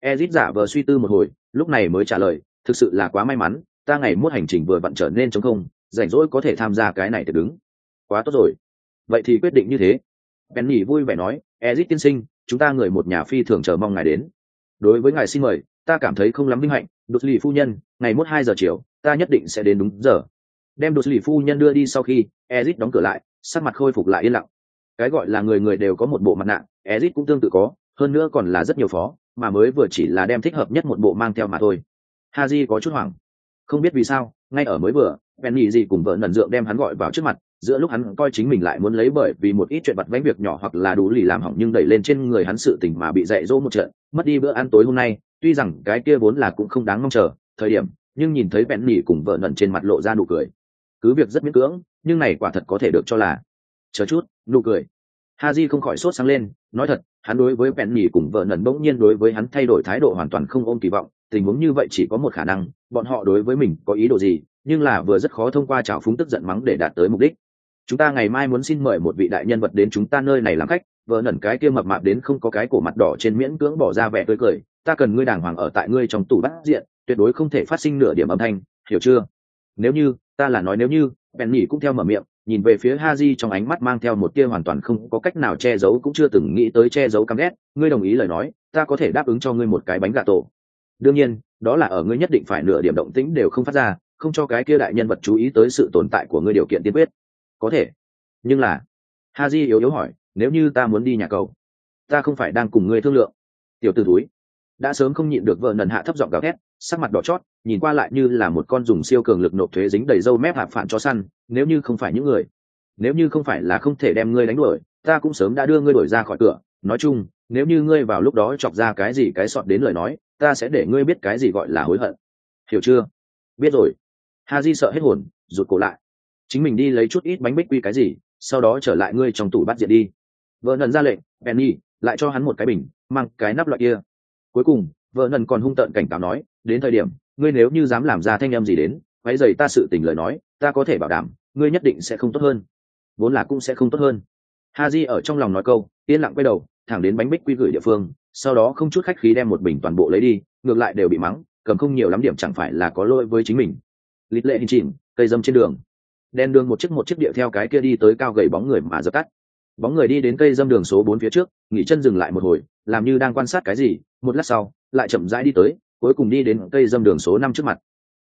Ezit giả vờ suy tư một hồi, lúc này mới trả lời, thực sự là quá may mắn, ta ngày mốt hành trình vừa vặn trở nên chống không, rảnh rỗi có thể tham gia cái này tiệc đứng. Quá tốt rồi. Vậy thì quyết định như thế. Penny vui vẻ nói, ezit tiên sinh, chúng ta người một nhà phi thường chờ mong ngài đến đối với ngài xin mời, ta cảm thấy không lắm vinh hạnh, đột lì phu nhân, ngày mốt hai giờ chiều, ta nhất định sẽ đến đúng giờ. Đem đột lì phu nhân đưa đi sau khi ezit đóng cửa lại, sắc mặt khôi phục lại yên lặng. Cái gọi là người người đều có một bộ mặt nạ ezit cũng tương tự có, hơn nữa còn là rất nhiều phó, mà mới vừa chỉ là đem thích hợp nhất một bộ mang theo mà thôi. Haji có chút hoảng. Không biết vì sao, ngay ở mới vừa, penny gì cùng vợ nần dượng đem hắn gọi vào trước mặt giữa lúc hắn coi chính mình lại muốn lấy bởi vì một ít chuyện vặt vãnh việc nhỏ hoặc là đủ lì làm hỏng nhưng đẩy lên trên người hắn sự tình mà bị dạy dỗ một trận, mất đi bữa ăn tối hôm nay, tuy rằng cái kia vốn là cũng không đáng mong chờ, thời điểm, nhưng nhìn thấy bẹn nỉ cùng vợ nần trên mặt lộ ra nụ cười. Cứ việc rất miễn cưỡng, nhưng này quả thật có thể được cho là. Chờ chút, nụ cười. Ha j không khỏi sốt sáng lên, nói thật, hắn đối với bẹn nỉ cùng vợ nần bỗng nhiên đối với hắn thay đổi thái độ hoàn toàn không ôm kỳ vọng, tình huống như vậy chỉ có một khả năng, bọn họ đối với mình có ý đồ gì, nhưng là vừa rất khó thông qua trào phúng tức giận mắng để đạt tới mục đích chúng ta ngày mai muốn xin mời một vị đại nhân vật đến chúng ta nơi này làm khách, vợ nẩn cái kia mập mạp đến không có cái cổ mặt đỏ trên miễn cưỡng bỏ ra vẻ tươi cười, ta cần ngươi đàng hoàng ở tại ngươi trong tủ bắt diện, tuyệt đối không thể phát sinh nửa điểm âm thanh, hiểu chưa? Nếu như, ta là nói nếu như, bèn nhỉ cũng theo mở miệng, nhìn về phía ha di trong ánh mắt mang theo một tia hoàn toàn không có cách nào che giấu cũng chưa từng nghĩ tới che giấu căm ghét, ngươi đồng ý lời nói, ta có thể đáp ứng cho ngươi một cái bánh gà tổ. Đương nhiên, đó là ở ngươi nhất định phải nửa điểm động tĩnh đều không phát ra, không cho cái kia đại nhân vật chú ý tới sự tồn tại của ngươi điều kiện tiên quyết có thể. Nhưng là ha di yếu yếu hỏi, nếu như ta muốn đi nhà cầu ta không phải đang cùng ngươi thương lượng. Tiểu t ử túi đã sớm không nhịn được vợ nần hạ thấp giọng gào thét, sắc mặt đỏ chót, nhìn qua lại như là một con dùng siêu cường lực nộp thuế dính đầy râu mép hạp phản cho săn, nếu như không phải những người, nếu như không phải là không thể đem ngươi đánh đuổi, ta cũng sớm đã đưa ngươi đuổi ra khỏi cửa. Nói chung, nếu như ngươi vào lúc đó chọc ra cái gì cái sọt đến lời nói, ta sẽ để ngươi biết cái gì gọi là hối hận. Hiểu chưa? Biết rồi. Ha di sợ hết hồn, rụt cổ lại chính mình đi lấy chút ít bánh bích quy cái gì, sau đó trở lại ngươi trong tủ bắt diện đi. Vợ nần ra lệnh, penny, lại cho hắn một cái bình, mang cái nắp loại kia. Cuối cùng, vợ nần còn hung tợn cảnh cáo nói, đến thời điểm, ngươi nếu như dám làm ra thanh em gì đến quấy dày ta sự tình lời nói, ta có thể bảo đảm, ngươi nhất định sẽ không tốt hơn. Vốn là cũng sẽ không tốt hơn. Ha di ở trong lòng nói câu, yên lặng quay đầu, thẳng đến bánh bích quy gửi địa phương, sau đó không chút khách khí đem một bình toàn bộ lấy đi, ngược lại đều bị mắng, cầm không nhiều lắm điểm chẳng phải là có lỗi với chính mình. Lít lệ hình chìm, cây dâm trên đường đen đường một chiếc một chiếc điệu theo cái kia đi tới cao gầy bóng người mà dập tắt. Bóng người đi đến cây dâm đường số bốn phía trước, nghỉ chân dừng lại một hồi, làm như đang quan sát cái gì, một lát sau, lại chậm rãi đi tới, cuối cùng đi đến cây dâm đường số năm trước mặt.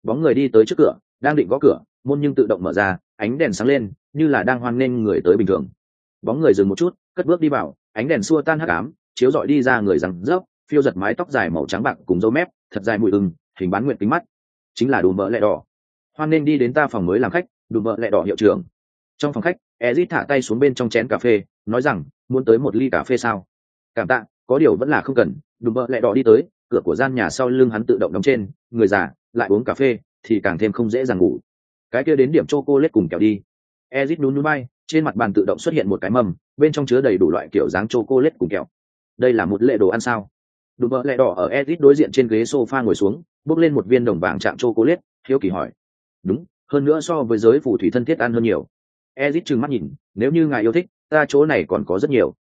Bóng người đi tới trước cửa, đang định gõ cửa, môn nhưng tự động mở ra, ánh đèn sáng lên, như là đang hoan nghênh người tới bình thường. Bóng người dừng một chút, cất bước đi vào, ánh đèn xua tan hắc ám, chiếu dọi đi ra người rằng rớp, phiêu giật mái tóc dài màu trắng bạc cùng dâu mép, thật dài mùi ưng, hình bán nguyện tính mắt. Chính là đùm mỡ lẹ đỏ. Hoan nên đi đến ta phòng mới làm khách đùm mỡ lẹ đỏ hiệu trưởng. Trong phòng khách, ezit thả tay xuống bên trong chén cà phê, nói rằng, muốn tới một ly cà phê sao? Cảm tạ, có điều vẫn là không cần. Đùm mỡ lẹ đỏ đi tới, cửa của gian nhà sau lưng hắn tự động đóng trên, người già, lại uống cà phê, thì càng thêm không dễ dàng ngủ. Cái kia đến điểm choco lết cùng kẹo đi. Ezit nhún núi bay, trên mặt bàn tự động xuất hiện một cái mâm, bên trong chứa đầy đủ loại kiểu dáng choco lết cùng kẹo. Đây là một lệ đồ ăn sao? Đùm bợ lẹ đỏ ở ezit đối diện trên ghế sofa ngồi xuống bốc lên một viên đồng vàng chạm chocolate, hiếu kỳ hỏi. Đúng hơn nữa so với giới phù thủy thân thiết ăn hơn nhiều. Ezit trừng mắt nhìn, nếu như ngài yêu thích, ta chỗ này còn có rất nhiều.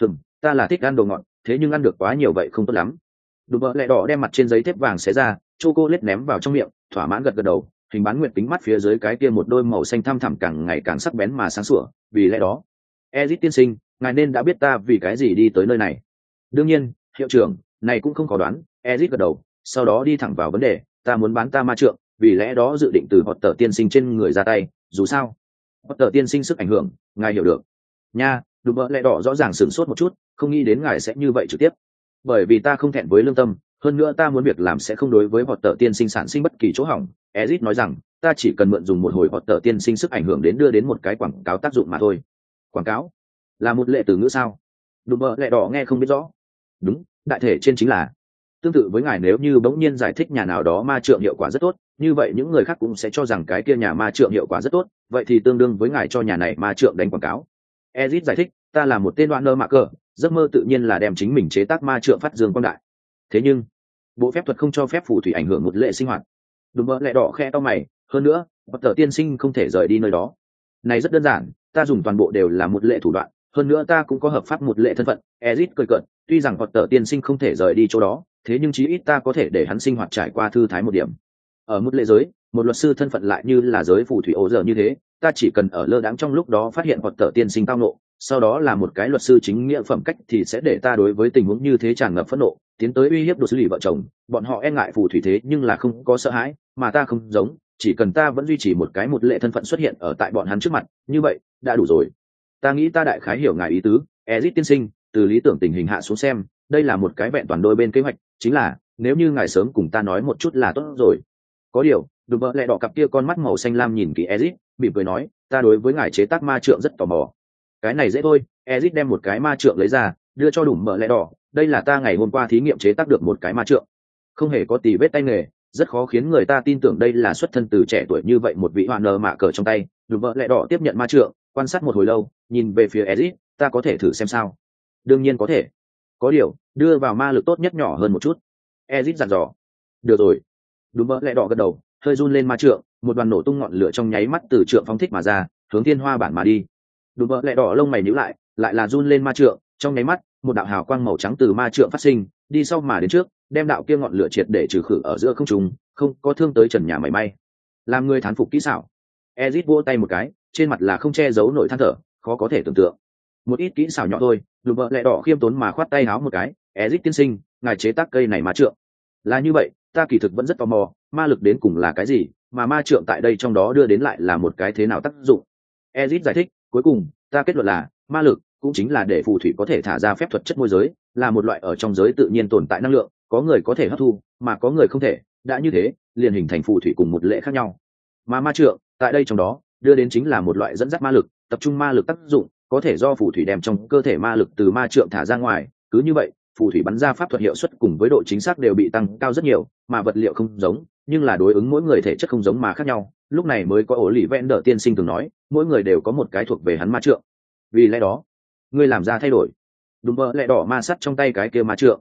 Hừm, ta là thích ăn đồ ngọt, thế nhưng ăn được quá nhiều vậy không tốt lắm. Đùm bợ lẹ đỏ đem mặt trên giấy thép vàng xé ra, chocolate ném vào trong miệng, thỏa mãn gật gật đầu, hình bán nguyện kính mắt phía dưới cái kia một đôi màu xanh thăm thẳm càng ngày càng sắc bén mà sáng sủa, vì lẽ đó, ezit tiên sinh, ngài nên đã biết ta vì cái gì đi tới nơi này. Đương nhiên, hiệu trưởng, này cũng không khó đoán, ezit gật đầu, sau đó đi thẳng vào vấn đề, ta muốn bán ta ma trượng vì lẽ đó dự định từ hoạt tờ tiên sinh trên người ra tay, dù sao hoạt tờ tiên sinh sức ảnh hưởng, ngài hiểu được. Nha, đùm bỡ lẽ đỏ rõ ràng sửng sốt một chút, không nghĩ đến ngài sẽ như vậy trực tiếp. Bởi vì ta không thẹn với lương tâm, hơn nữa ta muốn việc làm sẽ không đối với hoạt tờ tiên sinh sản sinh bất kỳ chỗ hỏng. Ezit nói rằng, ta chỉ cần mượn dùng một hồi hoạt tờ tiên sinh sức ảnh hưởng đến đưa đến một cái quảng cáo tác dụng mà thôi. Quảng cáo? Là một lệ từ ngữ sao? Đùm bỡ lẽ đỏ nghe không biết rõ. Đúng, đại thể trên chính là tương tự với ngài nếu như bỗng nhiên giải thích nhà nào đó ma trượng hiệu quả rất tốt, như vậy những người khác cũng sẽ cho rằng cái kia nhà ma trượng hiệu quả rất tốt, vậy thì tương đương với ngài cho nhà này ma trượng đánh quảng cáo. Ezit giải thích, ta là một tên đoạn nơ mạ cờ, giấc mơ tự nhiên là đem chính mình chế tác ma trượng phát dương quang đại. Thế nhưng, bộ phép thuật không cho phép phù thủy ảnh hưởng một lệ sinh hoạt. Đùm bỡ lẹ đỏ khe to mày, hơn nữa, bất tờ tiên sinh không thể rời đi nơi đó. Này rất đơn giản, ta dùng toàn bộ đều là một lệ thủ đoạn, hơn nữa ta cũng có hợp pháp một lệ thân phận. Ezit cười cợt, tuy rằng bất tờ tiên sinh không thể rời đi chỗ đó thế nhưng chí ít ta có thể để hắn sinh hoạt trải qua thư thái một điểm. Ở mức lệ giới, một luật sư thân phận lại như là giới phù thủy ố giờ như thế, ta chỉ cần ở lơ đáng trong lúc đó phát hiện hoặc tờ tiên sinh tao nộ, sau đó là một cái luật sư chính nghĩa phẩm cách thì sẽ để ta đối với tình huống như thế tràn ngập phẫn nộ, tiến tới uy hiếp đột xử lý vợ chồng. Bọn họ e ngại phù thủy thế nhưng là không có sợ hãi, mà ta không giống, chỉ cần ta vẫn duy trì một cái một lệ thân phận xuất hiện ở tại bọn hắn trước mặt, như vậy, đã đủ rồi. Ta nghĩ ta đại khái hiểu ngài ý tứ, ezit tiên sinh, từ lý tưởng tình hình hạ xuống xem đây là một cái vẹn toàn đôi bên kế hoạch, chính là, nếu như ngài sớm cùng ta nói một chút là tốt rồi. Có điều đùm bợ lẹ đỏ cặp kia con mắt màu xanh lam nhìn kỹ ezit mỉm cười nói, ta đối với ngài chế tác ma trượng rất tò mò. Cái này dễ thôi ezit đem một cái ma trượng lấy ra, đưa cho đùm bợ lẹ đỏ, đây là ta ngày hôm qua thí nghiệm chế tác được một cái ma trượng. Không hề có tì vết tay nghề, rất khó khiến người ta tin tưởng đây là xuất thân từ trẻ tuổi như vậy một vị hoa nơ mạ cờ trong tay. Đùm bợ lẹ đỏ tiếp nhận ma trượng, quan sát một hồi lâu, nhìn về phía ezit ta có thể thử xem sao. Đương nhiên có thể có điều, đưa vào ma lực tốt nhất nhỏ hơn một chút. Ezit dặn dò. Được rồi. Đúng mỡ lẹ đỏ gật đầu, hơi run lên ma trượng, một đoàn nổ tung ngọn lửa trong nháy mắt từ trượng phóng thích mà ra, hướng thiên hoa bản mà đi. Đúng mỡ lẹ đỏ lông mày nhíu lại lại là run lên ma trượng, trong nháy mắt, một đạo hào quang màu trắng từ ma trượng phát sinh, đi sau mà đến trước, đem đạo kia ngọn lửa triệt để trừ khử ở giữa không trung, không có thương tới trần nhà mảy may. Làm người thán phục kỹ xảo. Ezit vỗ tay một cái, trên mặt là không che giấu nổi than thở, khó có thể tưởng tượng một ít kỹ xảo nhỏ thôi lùm bợ lẹ đỏ khiêm tốn mà khoát tay háo một cái, Ezic tiên sinh, ngài chế tác cây này ma trượng. Là như vậy, ta kỳ thực vẫn rất tò mò, ma lực đến cùng là cái gì, mà ma trượng tại đây trong đó đưa đến lại là một cái thế nào tác dụng? Ezic giải thích, cuối cùng, ta kết luận là, ma lực cũng chính là để phù thủy có thể thả ra phép thuật chất môi giới, là một loại ở trong giới tự nhiên tồn tại năng lượng, có người có thể hấp thu, mà có người không thể. Đã như thế, liền hình thành phù thủy cùng một lệ khác nhau. Mà ma trượng tại đây trong đó, đưa đến chính là một loại dẫn dắt ma lực, tập trung ma lực tác dụng có thể do phù thủy đem trong cơ thể ma lực từ ma trượng thả ra ngoài, cứ như vậy, phù thủy bắn ra pháp thuật hiệu suất cùng với độ chính xác đều bị tăng cao rất nhiều, mà vật liệu không giống, nhưng là đối ứng mỗi người thể chất không giống mà khác nhau. Lúc này mới có ổ lì vẽn đỡ tiên sinh từng nói, mỗi người đều có một cái thuộc về hắn ma trượng. Vì lẽ đó, ngươi làm ra thay đổi. Đúng vợ lẽ đỏ ma sắt trong tay cái kia ma trượng.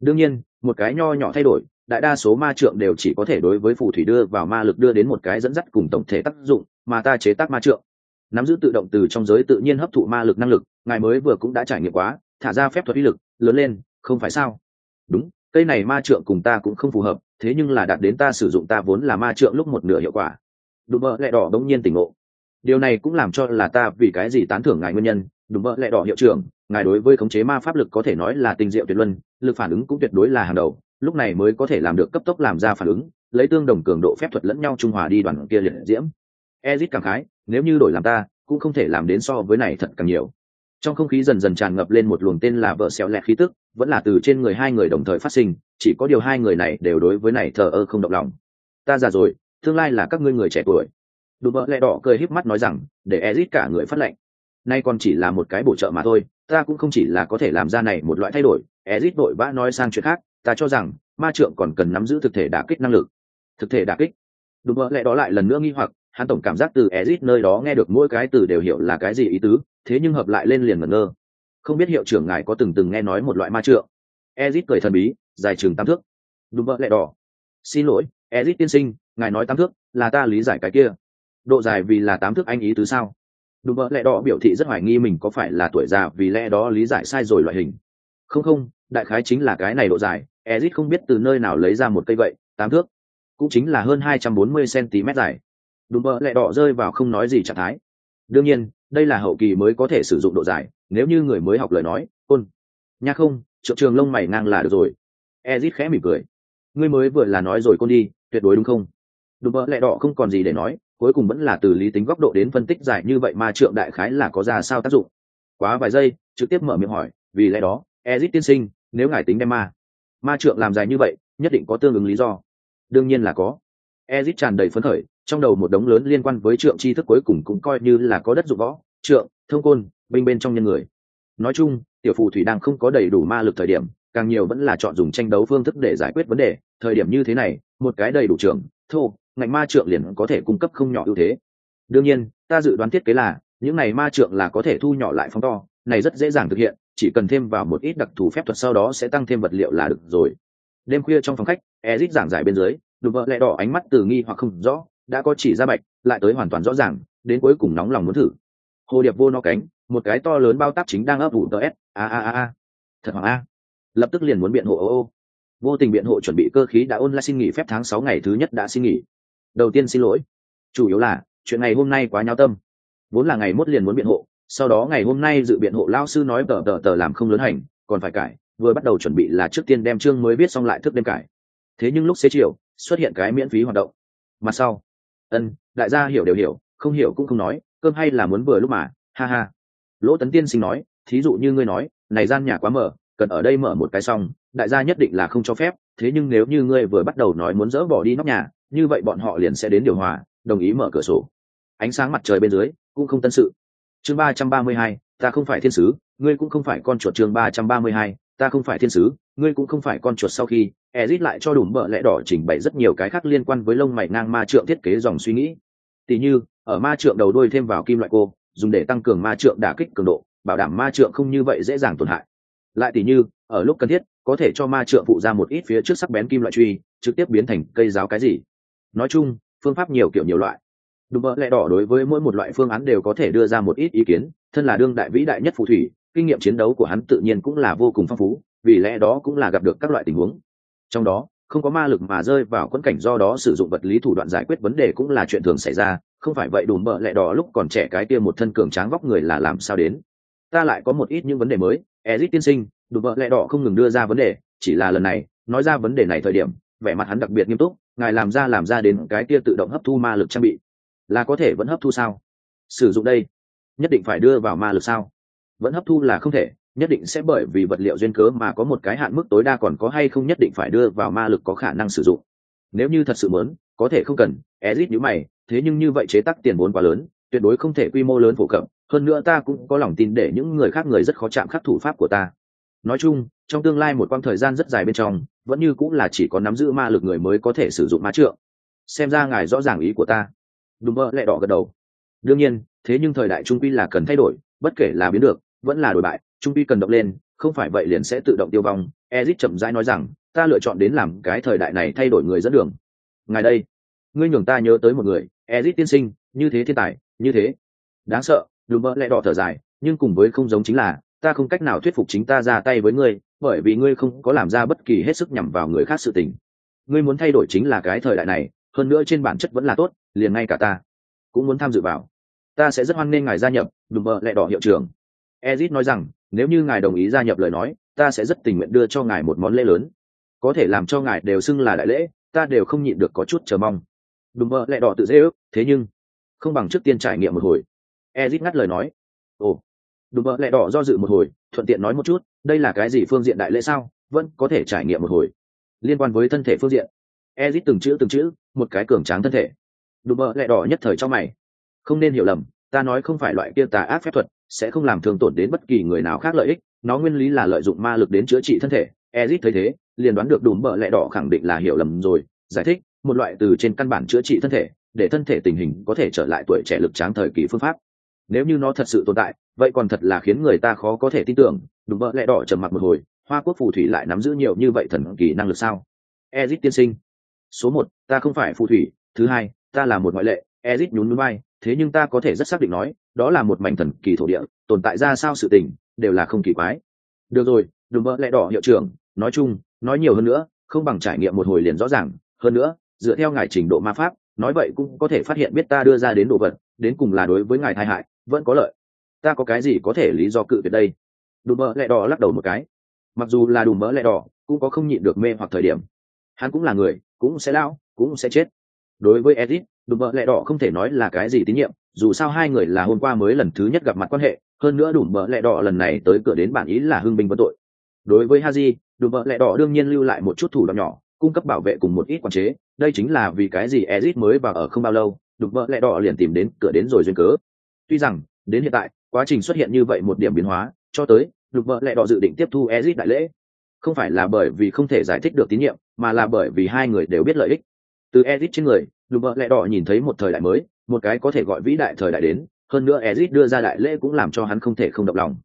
Đương nhiên, một cái nho nhỏ thay đổi, đại đa số ma trượng đều chỉ có thể đối với phù thủy đưa vào ma lực đưa đến một cái dẫn dắt cùng tổng thể tác dụng, mà ta chế tác ma trượng nắm giữ tự động từ trong giới tự nhiên hấp thụ ma lực năng lực, ngài mới vừa cũng đã trải nghiệm quá, thả ra phép thuật uy lực, lớn lên, không phải sao? Đúng, cây này ma trượng cùng ta cũng không phù hợp, thế nhưng là đạt đến ta sử dụng ta vốn là ma trượng lúc một nửa hiệu quả. Đùm bợ lẹ đỏ đống nhiên tỉnh ngộ. Điều này cũng làm cho là ta vì cái gì tán thưởng ngài nguyên nhân, đùm bợ lẹ đỏ hiệu trưởng, ngài đối với khống chế ma pháp lực có thể nói là tinh diệu tuyệt luân, lực phản ứng cũng tuyệt đối là hàng đầu, lúc này mới có thể làm được cấp tốc làm ra phản ứng, lấy tương đồng cường độ phép thuật lẫn nhau trung hòa đi đoàn kia liệt diễm. Ezit cảm khái nếu như đổi làm ta, cũng không thể làm đến so với này thật càng nhiều. Trong không khí dần dần tràn ngập lên một luồng tên là vợ xẹo lẹt khí tức, vẫn là từ trên người hai người đồng thời phát sinh, chỉ có điều hai người này đều đối với này thờ ơ không động lòng. Ta già rồi, tương lai là các ngươi người trẻ tuổi. Đùm vợ lẹ đỏ cười híp mắt nói rằng, để ezit cả người phát lệnh. Nay còn chỉ là một cái bổ trợ mà thôi, ta cũng không chỉ là có thể làm ra này một loại thay đổi. Ezit đội vã nói sang chuyện khác, ta cho rằng, ma trượng còn cần nắm giữ thực thể đả kích năng lực. Thực thể đả kích. Đùm vợ lẹ đó lại lần nữa nghi hoặc hắn tổng cảm giác từ ezit nơi đó nghe được mỗi cái từ đều hiểu là cái gì ý tứ, thế nhưng hợp lại lên liền ngẩn ngơ. Không biết hiệu trưởng ngài có từng từng nghe nói một loại ma trượng. Ezit cười thần bí dài chừng tam thước. Đùm vậy, lẹ đỏ. Xin lỗi, ezit tiên sinh, ngài nói tám thước là ta lý giải cái kia. Độ dài vì là tám thước anh ý tứ sao? Đùm vậy, lẹ đỏ biểu thị rất hoài nghi mình có phải là tuổi già vì lẽ đó lý giải sai rồi loại hình. Không không, đại khái chính là cái này độ dài, ezit không biết từ nơi nào lấy ra một cây vậy tám thước. Cũng chính là hơn hai trăm bốn mươi cm dài đùm bợ lẹ đỏ rơi vào không nói gì trạng thái. Đương nhiên, đây là hậu kỳ mới có thể sử dụng độ dài, nếu như người mới học lời nói ôn nha không trợ trường lông mày ngang là được rồi. Ezit khẽ mỉm cười. Ngươi mới vừa là nói rồi con đi, tuyệt đối đúng không? Đùm bợ lẹ đỏ không còn gì để nói, cuối cùng vẫn là từ lý tính góc độ đến phân tích giải như vậy mà trượng đại khái là có ra sao tác dụng. Quá vài giây, trực tiếp mở miệng hỏi, vì lẽ đó, ezit tiên sinh, nếu ngài tính đem ma ma trượng làm dài như vậy, nhất định có tương ứng lý do. Đương nhiên là có. Ezit tràn đầy phấn khởi trong đầu một đống lớn liên quan với trượng tri thức cuối cùng cũng coi như là có đất dụng võ, trượng, thông côn, binh bên trong nhân người. Nói chung, tiểu phù thủy đang không có đầy đủ ma lực thời điểm, càng nhiều vẫn là chọn dùng tranh đấu phương thức để giải quyết vấn đề. Thời điểm như thế này, một cái đầy đủ trường thô, ngạnh ma trượng liền có thể cung cấp không nhỏ ưu thế. Đương nhiên, ta dự đoán thiết kế là, những này ma trượng là có thể thu nhỏ lại phóng to, này rất dễ dàng thực hiện, chỉ cần thêm vào một ít đặc thù phép thuật sau đó sẽ tăng thêm vật liệu là được rồi. Đêm khuya trong phòng khách ezit giảng giải bên dưới đùm vợ lẹ đỏ ánh mắt từ nghi hoặc không rõ đã có chỉ ra bạch lại tới hoàn toàn rõ ràng, đến cuối cùng nóng lòng muốn thử. Hồ điệp vô no cánh, một cái to lớn bao táp chính đang ấp ủ tờ s. A a a a. Thật hoàng a. Lập tức liền muốn biện hộ ô ô. Vô tình biện hộ chuẩn bị cơ khí đã ôn lại xin nghỉ phép tháng sáu ngày thứ nhất đã xin nghỉ. Đầu tiên xin lỗi. Chủ yếu là, chuyện ngày hôm nay quá nháo tâm. Vốn là ngày mốt liền muốn biện hộ, sau đó ngày hôm nay dự biện hộ lao sư nói tờ tờ tờ làm không lớn hành, còn phải cải, vừa bắt đầu chuẩn bị là trước tiên đem chương mới viết xong lại thức đêm cải. Thế nhưng lúc xế chiều, xuất hiện cái miễn phí hoạt động. Mặt sau ân, đại gia hiểu đều hiểu, không hiểu cũng không nói, cơm hay là muốn vừa lúc mà, ha ha. Lỗ tấn tiên sinh nói, thí dụ như ngươi nói, này gian nhà quá mở, cần ở đây mở một cái xong, đại gia nhất định là không cho phép, thế nhưng nếu như ngươi vừa bắt đầu nói muốn dỡ bỏ đi nóc nhà, như vậy bọn họ liền sẽ đến điều hòa, đồng ý mở cửa sổ. Ánh sáng mặt trời bên dưới, cũng không tân sự. Chương ba trăm ba mươi hai, ta không phải thiên sứ, ngươi cũng không phải con chuột chương ba trăm ba mươi hai ta không phải thiên sứ, ngươi cũng không phải con chuột sau khi, ezit lại cho đủ bợ lẽ đỏ chỉnh bày rất nhiều cái khác liên quan với lông mày ngang ma trượng thiết kế dòng suy nghĩ. Tỉ như, ở ma trượng đầu đuôi thêm vào kim loại cô, dùng để tăng cường ma trượng đả kích cường độ, bảo đảm ma trượng không như vậy dễ dàng tổn hại. Lại tỉ như, ở lúc cần thiết, có thể cho ma trượng phụ ra một ít phía trước sắc bén kim loại truy, trực tiếp biến thành cây giáo cái gì. Nói chung, phương pháp nhiều kiểu nhiều loại. Đùm bợ lẽ đỏ đối với mỗi một loại phương án đều có thể đưa ra một ít ý kiến, thân là đương đại vĩ đại nhất phù thủy kinh nghiệm chiến đấu của hắn tự nhiên cũng là vô cùng phong phú, vì lẽ đó cũng là gặp được các loại tình huống. Trong đó, không có ma lực mà rơi vào quẫn cảnh do đó sử dụng vật lý thủ đoạn giải quyết vấn đề cũng là chuyện thường xảy ra, không phải vậy đùm bợ lẹ đỏ lúc còn trẻ cái kia một thân cường tráng vóc người là làm sao đến. Ta lại có một ít những vấn đề mới. Ezit tiên sinh, đùm bợ lẹ đỏ không ngừng đưa ra vấn đề, chỉ là lần này, nói ra vấn đề này thời điểm, vẻ mặt hắn đặc biệt nghiêm túc, ngài làm ra làm ra đến cái kia tự động hấp thu ma lực trang bị. Là có thể vẫn hấp thu sao? Sử dụng đây, nhất định phải đưa vào ma lực sao? Vẫn hấp thu là không thể, nhất định sẽ bởi vì vật liệu duyên cớ mà có một cái hạn mức tối đa còn có hay không nhất định phải đưa vào ma lực có khả năng sử dụng. Nếu như thật sự muốn, có thể không cần, ezit nhữ mày, thế nhưng như vậy chế tác tiền vốn quá lớn, tuyệt đối không thể quy mô lớn phổ cập, hơn nữa ta cũng có lòng tin để những người khác người rất khó chạm khắc thủ pháp của ta. Nói chung, trong tương lai một quãng thời gian rất dài bên trong, vẫn như cũng là chỉ có nắm giữ ma lực người mới có thể sử dụng ma trượng. Xem ra ngài rõ ràng ý của ta. Đùm bơ lẹ đỏ gật đầu. Đương nhiên, thế nhưng thời đại trung quy là cần thay đổi, bất kể là biến được vẫn là đổi bại, trung quy cần động lên, không phải vậy liền sẽ tự động tiêu vong. Ezit chậm rãi nói rằng, ta lựa chọn đến làm cái thời đại này thay đổi người dẫn đường. Ngài đây, ngươi nhường ta nhớ tới một người ezit tiên sinh, như thế thiên tài, như thế. Đáng sợ đùm mỡ lẹ đỏ thở dài, nhưng cùng với không giống chính là, ta không cách nào thuyết phục chính ta ra tay với ngươi, bởi vì ngươi không có làm ra bất kỳ hết sức nhằm vào người khác sự tình. Ngươi muốn thay đổi chính là cái thời đại này, hơn nữa trên bản chất vẫn là tốt, liền ngay cả ta cũng muốn tham dự vào. Ta sẽ rất hoan nghênh ngài gia nhập đùm mỡ lẹ đỏ hiệu trưởng ezit nói rằng nếu như ngài đồng ý gia nhập lời nói ta sẽ rất tình nguyện đưa cho ngài một món lễ lớn. Có thể làm cho ngài đều xưng là đại lễ ta đều không nhịn được có chút chờ mong. Đùm vậy, lẹ đỏ tự dễ ước thế nhưng không bằng trước tiên trải nghiệm một hồi. Ezit ngắt lời nói. Ồ. Đùm vậy, lẹ đỏ do dự một hồi thuận tiện nói một chút đây là cái gì phương diện đại lễ sao? Vẫn có thể trải nghiệm một hồi. Liên quan với thân thể phương diện. Ezit từng chữ từng chữ một cái cường tráng thân thể. Đùm vậy, lẹ đỏ nhất thời cho mày. Không nên hiểu lầm ta nói không phải loại kia tà ác phép thuật sẽ không làm thương tổn đến bất kỳ người nào khác lợi ích, nó nguyên lý là lợi dụng ma lực đến chữa trị thân thể. Ezit thấy thế, liền đoán được đùm bợ lẹ đỏ khẳng định là hiểu lầm rồi, giải thích, một loại từ trên căn bản chữa trị thân thể, để thân thể tình hình có thể trở lại tuổi trẻ lực tráng thời kỳ phương pháp. Nếu như nó thật sự tồn tại, vậy còn thật là khiến người ta khó có thể tin tưởng, đùm bợ lẹ đỏ trầm mặc một hồi, hoa quốc phù thủy lại nắm giữ nhiều như vậy thần kỳ năng lực sao? Ezit tiên sinh. Số một, ta không phải phù thủy, thứ hai, ta là một ngoại lệ. Ezit nhún núi bay thế nhưng ta có thể rất xác định nói, đó là một mảnh thần kỳ thổ địa, tồn tại ra sao sự tình, đều là không kỳ quái. Được rồi đùm bợ lẹ đỏ, hiệu trưởng. Nói chung, nói nhiều hơn nữa, không bằng trải nghiệm một hồi liền rõ ràng. Hơn nữa, dựa theo ngài trình độ ma pháp, nói vậy cũng có thể phát hiện biết ta đưa ra đến đồ vật, đến cùng là đối với ngài tai hại, vẫn có lợi. Ta có cái gì có thể lý do cự tuyệt đây? Đùm mỡ lẹ đỏ lắc đầu một cái. Mặc dù là đùm mỡ lẹ đỏ, cũng có không nhịn được mê hoặc thời điểm. Hắn cũng là người, cũng sẽ lão cũng sẽ chết. Đối với edit đùm bợ lẹ đỏ không thể nói là cái gì tín nhiệm, dù sao hai người là hôm qua mới lần thứ nhất gặp mặt quan hệ, hơn nữa đùm bợ lẹ đỏ lần này tới cửa đến bản ý là hưng binh vân tội. Đối với haji, đùm bợ lẹ đỏ đương nhiên lưu lại một chút thủ đoạn nhỏ, cung cấp bảo vệ cùng một ít quản chế, đây chính là vì cái gì Ezit mới vào ở không bao lâu, đùm bợ lẹ đỏ liền tìm đến cửa đến rồi duyên cớ. Tuy rằng, đến hiện tại, quá trình xuất hiện như vậy một điểm biến hóa, cho tới, đùm bợ lẹ đỏ dự định tiếp thu Ezit đại lễ. Không phải là bởi vì không thể giải thích được tín nhiệm, mà là bởi vì hai người đều biết lợi ích. Từ Ezit trên người đùm bợ lẹ đỏ nhìn thấy một thời đại mới, một cái có thể gọi vĩ đại thời đại đến, hơn nữa ezit đưa ra đại lễ cũng làm cho hắn không thể không động lòng.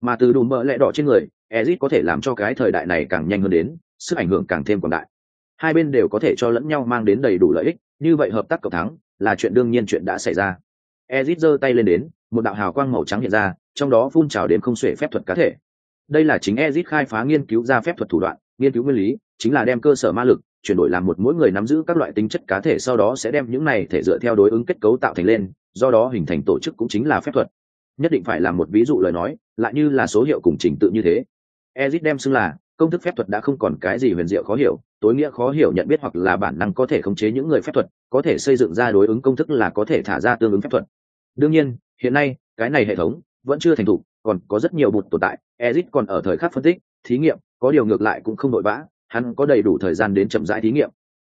Mà từ đùm bợ lẹ đỏ trên người, ezit có thể làm cho cái thời đại này càng nhanh hơn đến, sức ảnh hưởng càng thêm quảng đại. Hai bên đều có thể cho lẫn nhau mang đến đầy đủ lợi ích, như vậy hợp tác cộng thắng là chuyện đương nhiên chuyện đã xảy ra. Ezit giơ tay lên đến, một đạo hào quang màu trắng hiện ra, trong đó phun trào đến không xuể phép thuật cá thể. Đây là chính ezit khai phá nghiên cứu ra phép thuật thủ đoạn, nghiên cứu nguyên lý, chính là đem cơ sở ma lực chuyển đổi làm một mỗi người nắm giữ các loại tính chất cá thể sau đó sẽ đem những này thể dựa theo đối ứng kết cấu tạo thành lên, do đó hình thành tổ chức cũng chính là phép thuật. Nhất định phải làm một ví dụ lời nói, lại như là số hiệu cùng trình tự như thế. Ezit đem xưng là, công thức phép thuật đã không còn cái gì huyền diệu khó hiểu, tối nghĩa khó hiểu nhận biết hoặc là bản năng có thể khống chế những người phép thuật, có thể xây dựng ra đối ứng công thức là có thể thả ra tương ứng phép thuật. Đương nhiên, hiện nay, cái này hệ thống vẫn chưa thành thục, còn có rất nhiều bụt tồn tại. Ezit còn ở thời khắc phân tích, thí nghiệm, có điều ngược lại cũng không nội vã hắn có đầy đủ thời gian đến chậm rãi thí nghiệm.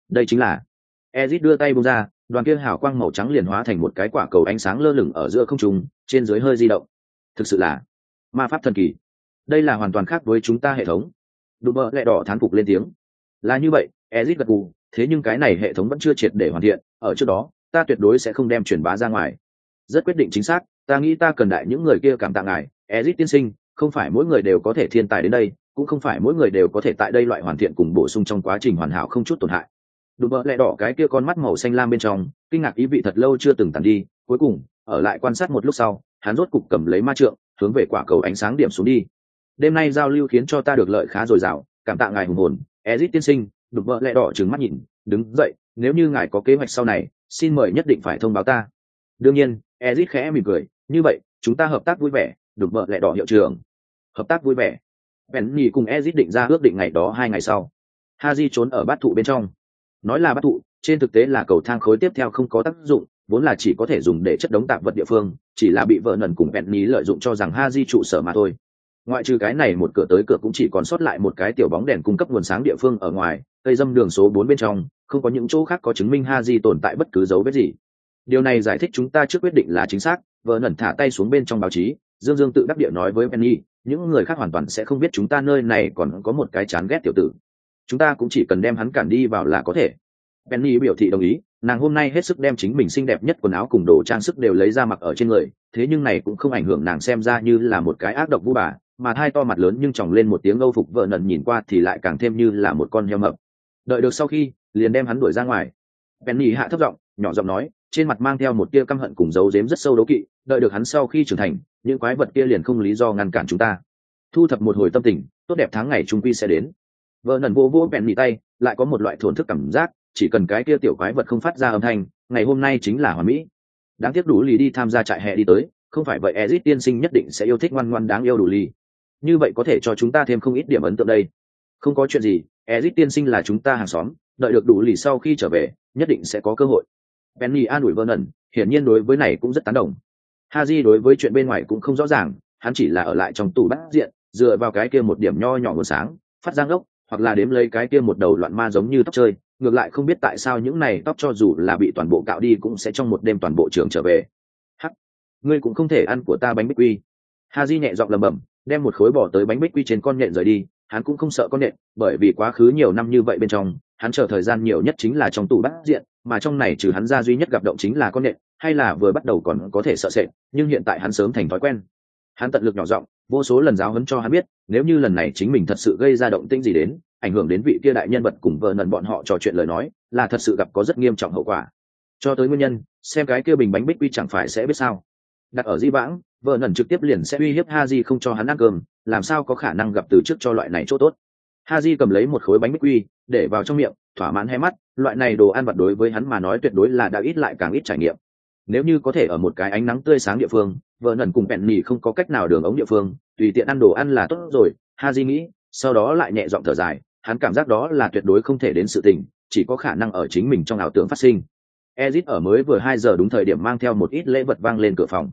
Đây chính là ezit đưa tay bung ra, đoàn kia hào quang màu trắng liền hóa thành một cái quả cầu ánh sáng lơ lửng ở giữa không trung, trên dưới hơi di động. Thực sự là ma pháp thần kỳ. Đây là hoàn toàn khác với chúng ta hệ thống. Đùm bơ lẹ đỏ thán phục lên tiếng. Là như vậy ezit gật gù, thế nhưng cái này hệ thống vẫn chưa triệt để hoàn thiện, ở trước đó, ta tuyệt đối sẽ không đem truyền bá ra ngoài. Rất quyết định chính xác, ta nghĩ ta cần đại những người kia cảm tạ ngài ezit tiên sinh, không phải mỗi người đều có thể thiên tài đến đây cũng không phải mỗi người đều có thể tại đây loại hoàn thiện cùng bổ sung trong quá trình hoàn hảo không chút tổn hại. Đùm bợ lẹ đỏ cái kia con mắt màu xanh lam bên trong, kinh ngạc ý vị thật lâu chưa từng tàn đi, cuối cùng, ở lại quan sát một lúc sau, hắn rốt cục cầm lấy ma trượng, hướng về quả cầu ánh sáng điểm xuống đi. Đêm nay giao lưu khiến cho ta được lợi khá dồi dào, cảm tạ ngài hùng hồn. Ezit tiên sinh, đùm bợ lẹ đỏ trừng mắt nhìn, đứng dậy, nếu như ngài có kế hoạch sau này, xin mời nhất định phải thông báo ta. Đương nhiên, ezit khẽ mỉm cười, như vậy, chúng ta hợp tác vui vẻ, đùm bợ lẹ đỏ hiệu trưởng. Hợp tác vui vẻ. Penny cùng Ezit định ra ước định ngày đó hai ngày sau. Haji trốn ở bát thụ bên trong. Nói là bát thụ, trên thực tế là cầu thang khối tiếp theo không có tác dụng, vốn là chỉ có thể dùng để chất đống tạp vật địa phương chỉ là bị vợ nần cùng Penny lợi dụng cho rằng ha trụ sở mà thôi ngoại trừ cái này một cửa tới cửa cũng chỉ còn sót lại một cái tiểu bóng đèn cung cấp nguồn sáng địa phương ở ngoài cây dâm đường số bốn bên trong không có những chỗ khác có chứng minh ha tồn tại bất cứ dấu vết gì điều này giải thích chúng ta trước quyết định là chính xác vợ nần thả tay xuống bên trong báo chí dương dương tự đắc địa nói với penny những người khác hoàn toàn sẽ không biết chúng ta nơi này còn có một cái chán ghét tiểu tử. Chúng ta cũng chỉ cần đem hắn cản đi vào là có thể. Penny biểu thị đồng ý, nàng hôm nay hết sức đem chính mình xinh đẹp nhất quần áo cùng đồ trang sức đều lấy ra mặc ở trên người, thế nhưng này cũng không ảnh hưởng nàng xem ra như là một cái ác độc vu bà, mà hai to mặt lớn nhưng chòng lên một tiếng âu phục vợ nần nhìn qua thì lại càng thêm như là một con heo mập. Đợi được sau khi, liền đem hắn đuổi ra ngoài. Penny hạ thấp giọng, nhỏ giọng nói trên mặt mang theo một tia căm hận cùng dấu dếm rất sâu đấu kỵ, đợi được hắn sau khi trưởng thành, những quái vật kia liền không lý do ngăn cản chúng ta. Thu thập một hồi tâm tình, tốt đẹp tháng ngày trung quy sẽ đến. Vợ nần vô vô bẹn mị tay, lại có một loại thổn thức cảm giác, chỉ cần cái kia tiểu quái vật không phát ra âm thanh, ngày hôm nay chính là hoàn mỹ. Đáng tiếc đủ lì đi tham gia trại hè đi tới, không phải vậy ezit tiên sinh nhất định sẽ yêu thích ngoan ngoan đáng yêu đủ lì. Như vậy có thể cho chúng ta thêm không ít điểm ấn tượng đây. Không có chuyện gì ezit tiên sinh là chúng ta hàng xóm, đợi được đủ lì sau khi trở về, nhất định sẽ có cơ hội penny an ủi vernon hiển nhiên đối với này cũng rất tán đồng. Haji đối với chuyện bên ngoài cũng không rõ ràng hắn chỉ là ở lại trong tủ bắt diện dựa vào cái kia một điểm nho nhỏ nguồn sáng phát giang gốc, hoặc là đếm lấy cái kia một đầu loạn ma giống như tóc chơi ngược lại không biết tại sao những này tóc cho dù là bị toàn bộ cạo đi cũng sẽ trong một đêm toàn bộ trường trở về. Hắc ngươi cũng không thể ăn của ta bánh bích quy. Haji nhẹ giọng lẩm bẩm, đem một khối bỏ tới bánh bích quy trên con nhện rời đi hắn cũng không sợ con nhện bởi vì quá khứ nhiều năm như vậy bên trong hắn chờ thời gian nhiều nhất chính là trong tủ bắt diện mà trong này trừ hắn ra duy nhất gặp động chính là con nện, hay là vừa bắt đầu còn có thể sợ sệt, nhưng hiện tại hắn sớm thành thói quen. Hắn tận lực nhỏ giọng, vô số lần giáo huấn cho hắn biết, nếu như lần này chính mình thật sự gây ra động tĩnh gì đến, ảnh hưởng đến vị kia đại nhân vật cùng vợ nần bọn họ trò chuyện lời nói, là thật sự gặp có rất nghiêm trọng hậu quả. Cho tới nguyên nhân, xem cái kia bình bánh bích quy chẳng phải sẽ biết sao. Đặt ở di vãng, vợ nần trực tiếp liền sẽ uy hiếp ha di không cho hắn ăn cơm, làm sao có khả năng gặp từ trước cho loại này chỗ tốt. Ha di cầm lấy một khối bánh bích quy, để vào trong miệng thỏa mãn hai mắt, loại này đồ ăn vặt đối với hắn mà nói tuyệt đối là đã ít lại càng ít trải nghiệm. Nếu như có thể ở một cái ánh nắng tươi sáng địa phương, vợ nần cùng bẹn nhì không có cách nào đường ống địa phương, tùy tiện ăn đồ ăn là tốt rồi ha di nghĩ, sau đó lại nhẹ giọng thở dài, hắn cảm giác đó là tuyệt đối không thể đến sự tình, chỉ có khả năng ở chính mình trong ảo tưởng phát sinh. Ezit ở mới vừa hai giờ đúng thời điểm mang theo một ít lễ vật vang lên cửa phòng.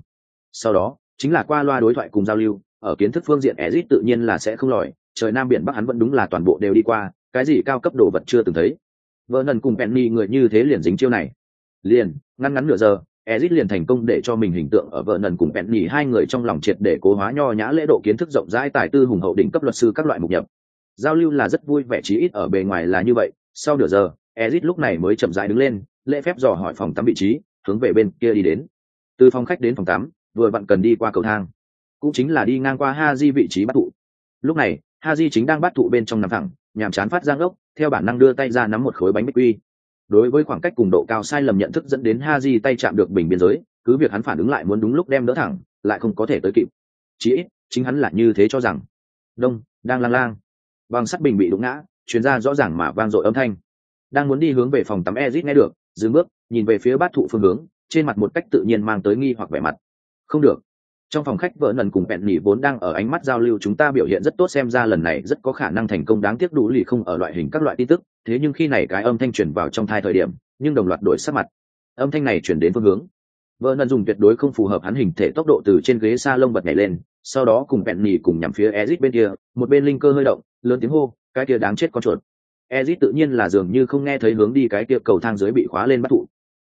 Sau đó, chính là qua loa đối thoại cùng giao lưu, ở kiến thức phương diện ezit tự nhiên là sẽ không lòi, trời nam biển bắc hắn vẫn đúng là toàn bộ đều đi qua cái gì cao cấp đồ vật chưa từng thấy vợ nần cùng penny người như thế liền dính chiêu này liền ngăn ngắn nửa giờ Ezit liền thành công để cho mình hình tượng ở vợ nần cùng Penny hai người trong lòng triệt để cố hóa nho nhã lễ độ kiến thức rộng rãi tài tư hùng hậu đỉnh cấp luật sư các loại mục nhập. Giao lưu là rất vui vẻ chí ít ở bề ngoài là như vậy, sau nửa giờ, Ezit lúc này mới chậm rãi đứng lên, lễ phép dò hỏi phòng tắm vị trí, hướng về bên kia đi đến. Từ phòng khách đến phòng tắm, vừa vặn cần đi qua cầu thang, cũng chính là đi ngang qua ha di vị trí bắt thụ. Lúc này, ha di chính đang bắt thụ bên trong nằm thẳng, nhàm chán phát giang ốc, theo bản năng đưa tay ra nắm một khối bánh bích quy. Đối với khoảng cách cùng độ cao sai lầm nhận thức dẫn đến ha di tay chạm được bình biên giới cứ việc hắn phản ứng lại muốn đúng lúc đem đỡ thẳng lại không có thể tới kịp. Chí ít chính hắn là như thế cho rằng. Đông đang lang lang. Bằng sắt bình bị đụng ngã chuyến ra rõ ràng mà vang dội âm thanh. Đang muốn đi hướng về phòng tắm ezit nghe được dừng bước nhìn về phía bát thụ phương hướng trên mặt một cách tự nhiên mang tới nghi hoặc vẻ mặt. Không được trong phòng khách vợ nần cùng bẹn nỉ vốn đang ở ánh mắt giao lưu, chúng ta biểu hiện rất tốt, xem ra lần này rất có khả năng thành công, đáng tiếc đủ lì không ở loại hình các loại tin tức. Thế nhưng khi này cái âm thanh chuyển vào trong thai thời điểm, nhưng đồng loạt đổi sắc mặt. Âm thanh này chuyển đến phương hướng. Vợ nần dùng tuyệt đối không phù hợp hắn hình thể tốc độ từ trên ghế s a lông bật nhảy lên, sau đó cùng bẹn nỉ cùng nhằm phía ezit bên kia, một bên linh cơ hơi động, lớn tiếng hô, cái kia đáng chết con chuột. Ezit tự nhiên là dường như không nghe thấy hướng đi cái kia cầu thang dưới bị khóa lên bắt thụ.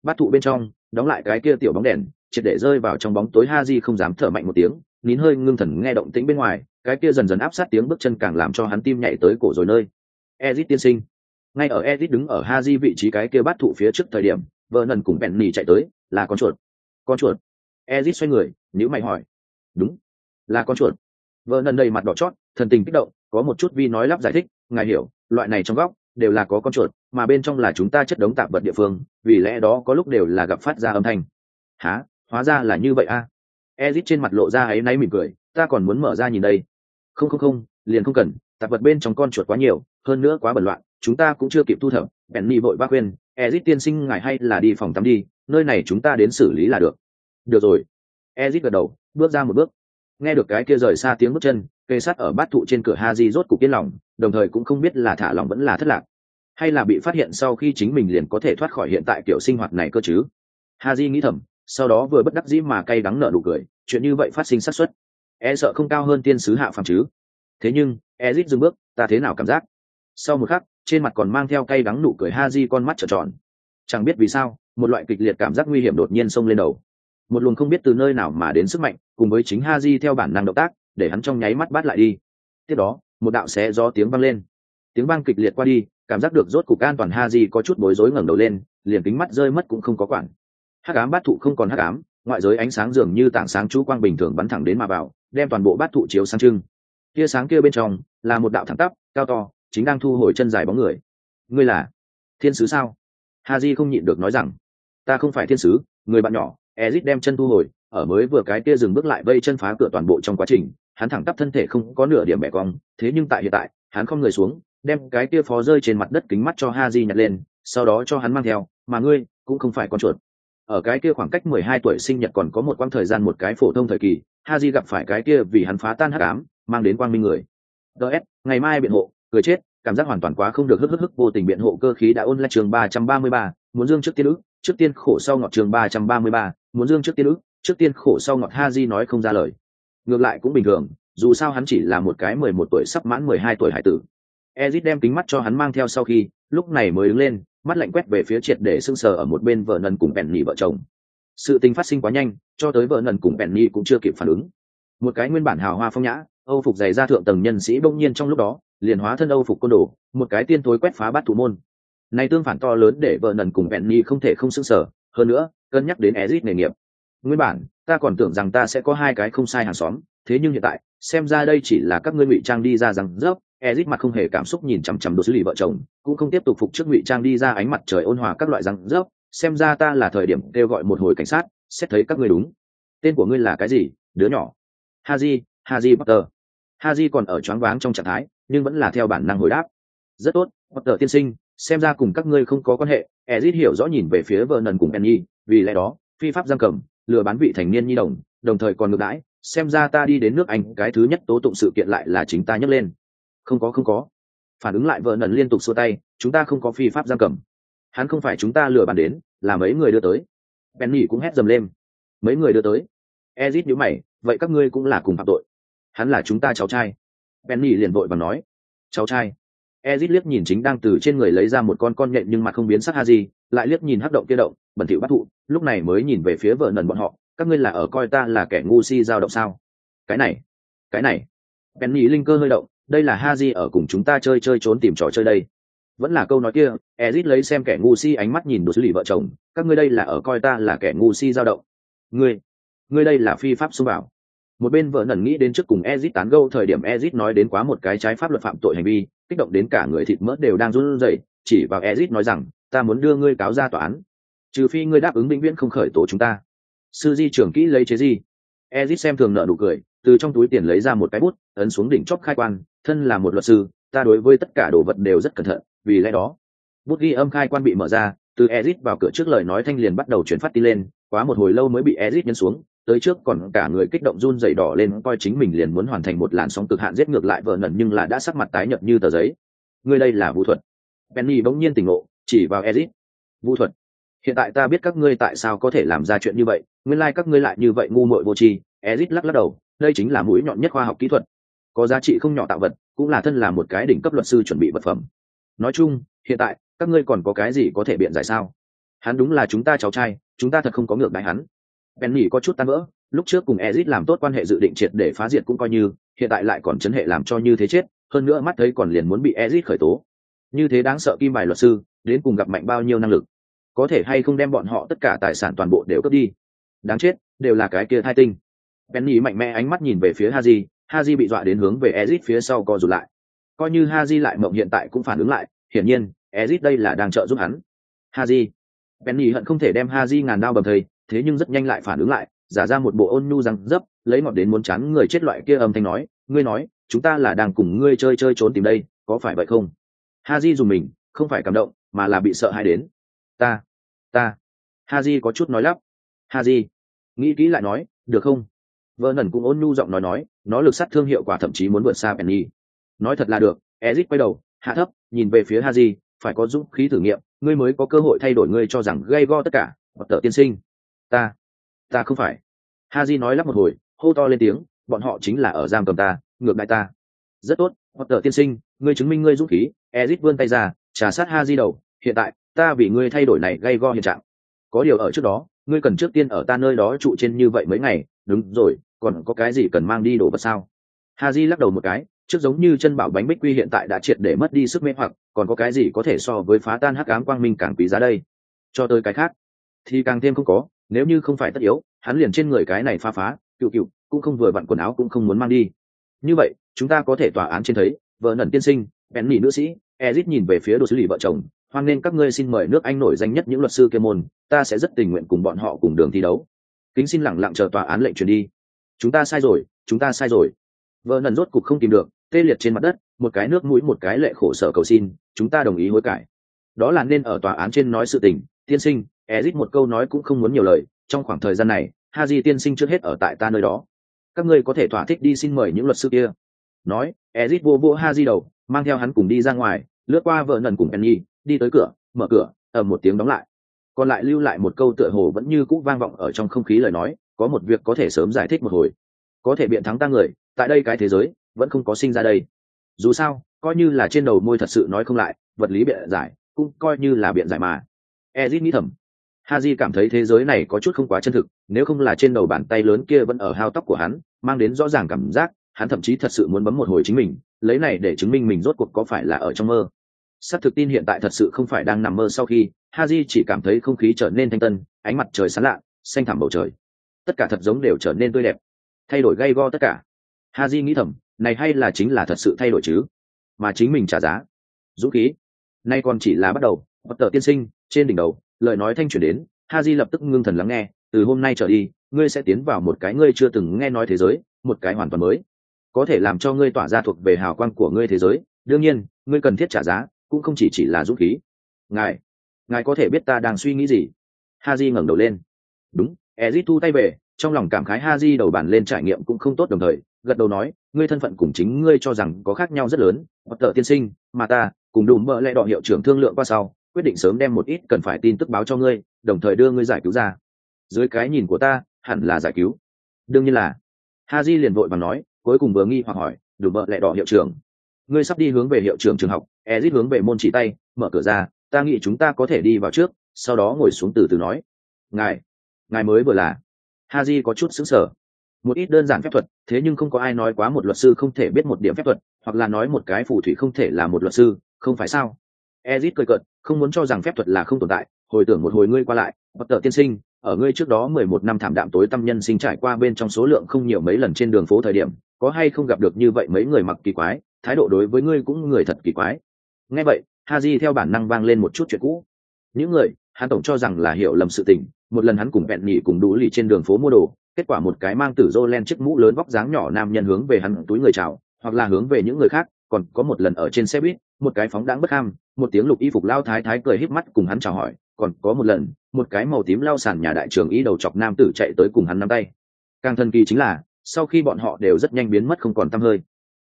Bắt thụ bên trong, đóng lại cái kia tiểu bóng đèn triệt để rơi vào trong bóng tối ha di không dám thở mạnh một tiếng, nín hơi ngưng thần nghe động tĩnh bên ngoài, cái kia dần dần áp sát tiếng bước chân càng làm cho hắn tim nhảy tới cổ rồi nơi. Ezit tiên sinh. Ngay ở ezit đứng ở ha di vị trí cái kia bắt thụ phía trước thời điểm, vợ nần cùng bèn nỉ chạy tới, là con chuột. Con chuột? Ezit xoay người nếu mày hỏi. Đúng, là con chuột. Vợ nần đầy mặt đỏ chót, thần tình kích động, có một chút vi nói lắp giải thích, ngài hiểu, loại này trong góc đều là có con chuột, mà bên trong là chúng ta chất đống tạp vật địa phương, vì lẽ đó có lúc đều là gặp phát ra âm thanh. Há hóa ra là như vậy a. À? ezit trên mặt lộ ra ấy náy mỉm cười, ta còn muốn mở ra nhìn đây. Không không không, liền không cần, tạp vật bên trong con chuột quá nhiều, hơn nữa quá bẩn loạn, chúng ta cũng chưa kịp thu thập penny vội bác quên. ezit tiên sinh ngài hay là đi phòng tắm đi, nơi này chúng ta đến xử lý là được. Được rồi. Ezit gật đầu, bước ra một bước. Nghe được cái kia rời xa tiếng bước chân cây sắt ở bát thụ trên cửa ha di rốt cục yên lòng, đồng thời cũng không biết là thả lòng vẫn là thất lạc. Hay là bị phát hiện sau khi chính mình liền có thể thoát khỏi hiện tại kiểu sinh hoạt này cơ chứ? Haji nghĩ thầm sau đó vừa bất đắc dĩ mà cay đắng nở nụ cười, chuyện như vậy phát sinh xác suất. E sợ không cao hơn tiên sứ hạ phàm chứ. Thế nhưng ezit dừng bước, ta thế nào cảm giác? Sau một khắc, trên mặt còn mang theo cay đắng nụ cười ha di con mắt trợn tròn. Chẳng biết vì sao, một loại kịch liệt cảm giác nguy hiểm đột nhiên xông lên đầu. Một luồng không biết từ nơi nào mà đến sức mạnh, cùng với chính ha di theo bản năng động tác, để hắn trong nháy mắt bắt lại đi. Tiếp đó, một đạo xé gió tiếng vang lên. Tiếng vang kịch liệt qua đi, cảm giác được rốt cục an toàn ha di có chút bối rối ngẩng đầu lên, liền kính mắt rơi mất cũng không có quản hắc ám bát thụ không còn hắc ám, ngoại giới ánh sáng dường như tảng sáng chú quang bình thường bắn thẳng đến mà vào, đem toàn bộ bát thụ chiếu sáng trưng. Tia sáng kia bên trong là một đạo thẳng tắp, cao to, chính đang thu hồi chân dài bóng người. Ngươi là thiên sứ sao? Ha di không nhịn được nói rằng, ta không phải thiên sứ, người bạn nhỏ, ezit đem chân thu hồi, ở mới vừa cái kia dừng bước lại vây chân phá cửa toàn bộ trong quá trình, hắn thẳng tắp thân thể không có nửa điểm mẹ cong, thế nhưng tại hiện tại, hắn không người xuống, đem cái kia phó rơi trên mặt đất kính mắt cho ha di nhặt lên, sau đó cho hắn mang theo, mà ngươi cũng không phải con chuột ở cái kia khoảng cách mười hai tuổi sinh nhật còn có một quãng thời gian một cái phổ thông thời kỳ, Haji gặp phải cái kia vì hắn phá tan hắc ám, mang đến quang minh người. Ts ngày mai biện hộ, cười chết, cảm giác hoàn toàn quá không được, hức hức hức, vô tình biện hộ cơ khí đã ôn lại trường ba trăm ba mươi ba, muốn dương trước tiên ức trước tiên khổ sau ngọt trường ba trăm ba mươi ba, muốn dương trước tiên ức trước tiên khổ sau ngọt, Haji nói không ra lời. Ngược lại cũng bình thường, dù sao hắn chỉ là một cái mười một tuổi sắp mãn mười hai tuổi hải tử. Ezit đem kính mắt cho hắn mang theo sau khi, lúc này mới đứng lên mắt lạnh quét về phía triệt để sưng sờ ở một bên vợ nần cùng bèn nhì vợ chồng. Sự tình phát sinh quá nhanh, cho tới vợ nần cùng bèn nhì cũng chưa kịp phản ứng. Một cái nguyên bản hào hoa phong nhã, âu phục dày ra thượng tầng nhân sĩ bỗng nhiên trong lúc đó, liền hóa thân âu phục côn đồ, một cái tiên tối quét phá bát thủ môn. Này tương phản to lớn để vợ nần cùng bèn nhì không thể không sưng sờ, hơn nữa, cân nhắc đến ezit nghề nghiệp. Nguyên bản, ta còn tưởng rằng ta sẽ có hai cái không sai hàng xóm, thế nhưng hiện tại, xem ra đây chỉ là các ngươi ngụy trang đi ra rằng rớp Ezic mặt không hề cảm xúc nhìn chằm chằm Đỗ xử Lỵ vợ chồng, cũng không tiếp tục phục trước ngụy trang đi ra ánh mặt trời ôn hòa các loại răng rớp, xem ra ta là thời điểm kêu gọi một hồi cảnh sát, xét thấy các ngươi đúng. Tên của ngươi là cái gì? Đứa nhỏ. Haji haji potter. Haji còn ở choáng váng trong trạng thái, nhưng vẫn là theo bản năng hồi đáp. Rất tốt, potter tiên sinh, xem ra cùng các ngươi không có quan hệ. Ezic hiểu rõ nhìn về phía vợ nần cùng penny vì lẽ đó, phi pháp giam cầm, lừa bán vị thành niên nhi đồng đồng thời còn ngược đãi, xem ra ta đi đến nước anh, cái thứ nhất tố tụng sự kiện lại là chính ta nhấc lên không có không có. Phản ứng lại vợ nần liên tục xua tay, chúng ta không có phi pháp giam cầm. Hắn không phải chúng ta lừa bàn đến, là mấy người đưa tới. Penny cũng hét dầm lên. Mấy người đưa tới. Ezit nhữ mày, vậy các ngươi cũng là cùng phạm tội. Hắn là chúng ta cháu trai. Penny liền vội và nói. Cháu trai. Ezit liếc nhìn chính đang từ trên người lấy ra một con con nhện nhưng mặt không biến sắc ha gì lại liếc nhìn hắc động kia động, bẩn thỉu bắt thụ, lúc này mới nhìn về phía vợ nần bọn họ. Các ngươi là ở coi ta là kẻ ngu si dao động sao? Cái này cái này. Penny linh cơ hơi động đây là ha di ở cùng chúng ta chơi chơi trốn tìm trò chơi đây. Vẫn là câu nói kia, ezit lấy xem kẻ ngu si ánh mắt nhìn đồ xử lý vợ chồng, các ngươi đây là ở coi ta là kẻ ngu si dao động. Ngươi ngươi đây là phi pháp xung bảo. Một bên vợ nần nghĩ đến trước cùng ezit tán gâu thời điểm ezit nói đến quá một cái trái pháp luật phạm tội hành vi, kích động đến cả người thịt mỡ đều đang run rẩy, chỉ vào ezit nói rằng, ta muốn đưa ngươi cáo ra tòa án. Trừ phi ngươi đáp ứng vĩnh viễn không khởi tố chúng ta. Sư di trưởng kỹ lấy chế gì ezit xem thường nợ nụ cười, từ trong túi tiền lấy ra một cái bút, ấn xuống đỉnh chóp khai quan thân là một luật sư, ta đối với tất cả đồ vật đều rất cẩn thận, vì lẽ đó. Bút ghi âm khai quan bị mở ra, từ ezit vào cửa trước lời nói thanh liền bắt đầu chuyển phát tin lên, quá một hồi lâu mới bị ezit nhấn xuống, tới trước còn cả người kích động run dày đỏ lên, coi chính mình liền muốn hoàn thành một làn sóng cực hạn giết ngược lại vợ nần nhưng là đã sắc mặt tái nhợt như tờ giấy. Ngươi đây là vũ thuật. Penny bỗng nhiên tỉnh ngộ, chỉ vào ezit. Vũ thuật. Hiện tại ta biết các ngươi tại sao có thể làm ra chuyện như vậy, nguyên lai、like、các ngươi lại như vậy ngu muội vô tri. Ezit lắc lắc đầu, đây chính là mũi nhọn nhất khoa học kỹ thuật có giá trị không nhỏ tạo vật, cũng là thân là một cái đỉnh cấp luật sư chuẩn bị vật phẩm. Nói chung, hiện tại, các ngươi còn có cái gì có thể biện giải sao? Hắn đúng là chúng ta cháu trai, chúng ta thật không có ngược đại hắn. Penny có chút tan vỡ, lúc trước cùng ezit làm tốt quan hệ dự định triệt để phá diệt cũng coi như, hiện tại lại còn chấn hệ làm cho như thế chết, hơn nữa mắt thấy còn liền muốn bị ezit khởi tố. Như thế đáng sợ kim bài luật sư, đến cùng gặp mạnh bao nhiêu năng lực? Có thể hay không đem bọn họ tất cả tài sản toàn bộ đều cướp đi? Đáng chết, đều là cái kia thai tinh. Penny mạnh mẽ ánh mắt nhìn về phía haji haji bị dọa đến hướng về ezit phía sau co rụt lại. Coi như haji lại mộng hiện tại cũng phản ứng lại, hiển nhiên ezit đây là đang trợ giúp hắn. Haji. Penny hận không thể đem haji ngàn đao bầm thây, thế nhưng rất nhanh lại phản ứng lại, giả ra một bộ ôn nhu răng dấp, lấy ngọt đến muốn chán người chết loại kia âm thanh nói, ngươi nói, chúng ta là đang cùng ngươi chơi chơi trốn tìm đây, có phải vậy không? Haji dùng mình, không phải cảm động, mà là bị sợ hãi đến. Ta ta. Haji có chút nói lắp. Haji, nghĩ kỹ lại nói, được không? Vợ nần cũng ôn nhu giọng nói nói, nó lực sát thương hiệu quả thậm chí muốn vượt xa penny. Nói thật là được, ezit quay đầu, hạ thấp, nhìn về phía haji, phải có dũng khí thử nghiệm, ngươi mới có cơ hội thay đổi ngươi cho rằng gây go tất cả, hoặc tờ tiên sinh. Ta ta không phải. Ha nói lắp một hồi, hô to lên tiếng, bọn họ chính là ở giam cầm ta, ngược đại ta. Rất tốt, hoặc tờ tiên sinh, ngươi chứng minh ngươi dũng khí. Ezit vươn tay ra, trà sát ha đầu, hiện tại, ta vì ngươi thay đổi này gây go hiện trạng. Có điều ở trước đó, ngươi cần trước tiên ở ta nơi đó trụ trên như vậy mấy ngày. Đúng rồi còn có cái gì cần mang đi đồ vật sao? Haji di lắc đầu một cái, trước giống như chân bảo bánh bích quy hiện tại đã triệt để mất đi sức mê hoặc, còn có cái gì có thể so với phá tan hắc ám quang minh càng quý giá đây? Cho tới cái khác, thì càng thêm không có, nếu như không phải tất yếu, hắn liền trên người cái này phá phá, cựu cựu, cũng không vừa vặn quần áo cũng không muốn mang đi. Như vậy, chúng ta có thể tòa án trên thấy, vợ nần tiên sinh, bèn nỉ nữ sĩ, ezit nhìn về phía đồ xử lý vợ chồng, hoan nên các ngươi xin mời nước anh nổi danh nhất những luật sư kê môn, ta sẽ rất tình nguyện cùng bọn họ cùng đường thi đấu. Kính xin lẳng lặng chờ tòa án lệnh truyền đi chúng ta sai rồi, chúng ta sai rồi. Vợ nần rốt cục không tìm được, tê liệt trên mặt đất, một cái nước mũi, một cái lệ khổ sở cầu xin, chúng ta đồng ý hối cải. Đó là nên ở tòa án trên nói sự tình, tiên sinh ezit một câu nói cũng không muốn nhiều lời, trong khoảng thời gian này ha di tiên sinh trước hết ở tại ta nơi đó. Các ngươi có thể thỏa thích đi xin mời những luật sư kia. Nói ezit vô vô ha di đầu, mang theo hắn cùng đi ra ngoài, lướt qua vợ nần cùng penny, đi tới cửa, mở cửa ở một tiếng đóng lại. Còn lại lưu lại một câu tựa hồ vẫn như cũ vang vọng ở trong không khí lời nói có một việc có thể sớm giải thích một hồi. Có thể biện thắng ta người, tại đây cái thế giới, vẫn không có sinh ra đây. Dù sao, coi như là trên đầu môi thật sự nói không lại, vật lý biện giải, cũng coi như là biện giải mà. Ezit nghĩ thầm. Haji cảm thấy thế giới này có chút không quá chân thực, nếu không là trên đầu bàn tay lớn kia vẫn ở hao tóc của hắn, mang đến rõ ràng cảm giác, hắn thậm chí thật sự muốn bấm một hồi chính mình, lấy này để chứng minh mình rốt cuộc có phải là ở trong mơ. Xác thực tin hiện tại thật sự không phải đang nằm mơ sau khi, haji chỉ cảm thấy không khí trở nên thanh tân, ánh mặt trời sáng lạ, xanh thẳm bầu trời tất cả thật giống đều trở nên tươi đẹp. Thay đổi gay go tất cả. Ha haji nghĩ thầm, này hay là chính là thật sự thay đổi chứ? Mà chính mình trả giá. Dũng khí. Nay còn chỉ là bắt đầu bất tờ tiên sinh, trên đỉnh đầu, lời nói thanh chuyển đến Ha haji lập tức ngưng thần lắng nghe, từ hôm nay trở đi, ngươi sẽ tiến vào một cái ngươi chưa từng nghe nói thế giới, một cái hoàn toàn mới. Có thể làm cho ngươi tỏa ra thuộc về hào quang của ngươi thế giới. Đương nhiên, ngươi cần thiết trả giá, cũng không chỉ chỉ là dũng khí. Ngài ngài có thể biết ta đang suy nghĩ gì? Ha di ngẩng đầu lên. Đúng ezit thu tay về, trong lòng cảm khái ha di đầu bàn lên trải nghiệm cũng không tốt đồng thời, gật đầu nói, ngươi thân phận cùng chính ngươi cho rằng có khác nhau rất lớn hoặc tợ tiên sinh, mà ta, cùng đùm mỡ lẽ đọ hiệu trưởng thương lượng qua sau, quyết định sớm đem một ít cần phải tin tức báo cho ngươi, đồng thời đưa ngươi giải cứu ra. Dưới cái nhìn của ta, hẳn là giải cứu. Đương nhiên là. Ha di liền vội vàng nói, cuối cùng vừa nghi hoặc hỏi, đùm mỡ lẽ đọ hiệu trưởng, ngươi sắp đi hướng về hiệu trưởng trường học. Ezit hướng về môn chỉ tay, mở cửa ra, ta nghĩ chúng ta có thể đi vào trước, sau đó ngồi xuống từ từ nói. Ngài ngài mới vừa là. Ha di có chút xứng sở một ít đơn giản phép thuật, thế nhưng không có ai nói quá một luật sư không thể biết một điểm phép thuật, hoặc là nói một cái phù thủy không thể là một luật sư, không phải sao? Ezit cười cợt, không muốn cho rằng phép thuật là không tồn tại, hồi tưởng một hồi ngươi qua lại bất tờ tiên sinh, ở ngươi trước đó mười một năm thảm đạm tối tâm nhân sinh trải qua bên trong số lượng không nhiều mấy lần trên đường phố thời điểm, có hay không gặp được như vậy mấy người mặc kỳ quái, thái độ đối với ngươi cũng người thật kỳ quái. Nghe vậy ha j theo bản năng vang lên một chút chuyện cũ. Những người hắn tổng cho rằng là hiểu lầm sự tình, một lần hắn cùng bẹn nhỉ cùng đủ lì trên đường phố mua đồ, kết quả một cái mang tử dô len chiếc mũ lớn vóc dáng nhỏ nam nhân hướng về hắn túi người chào, hoặc là hướng về những người khác, còn có một lần ở trên xe buýt, một cái phóng đáng bất ham, một tiếng lục y phục lao thái thái cười híp mắt cùng hắn chào hỏi, còn có một lần, một cái màu tím lao sàn nhà đại trường ý đầu chọc nam tử chạy tới cùng hắn nắm tay. Càng thần kỳ chính là, sau khi bọn họ đều rất nhanh biến mất không còn tăm hơi.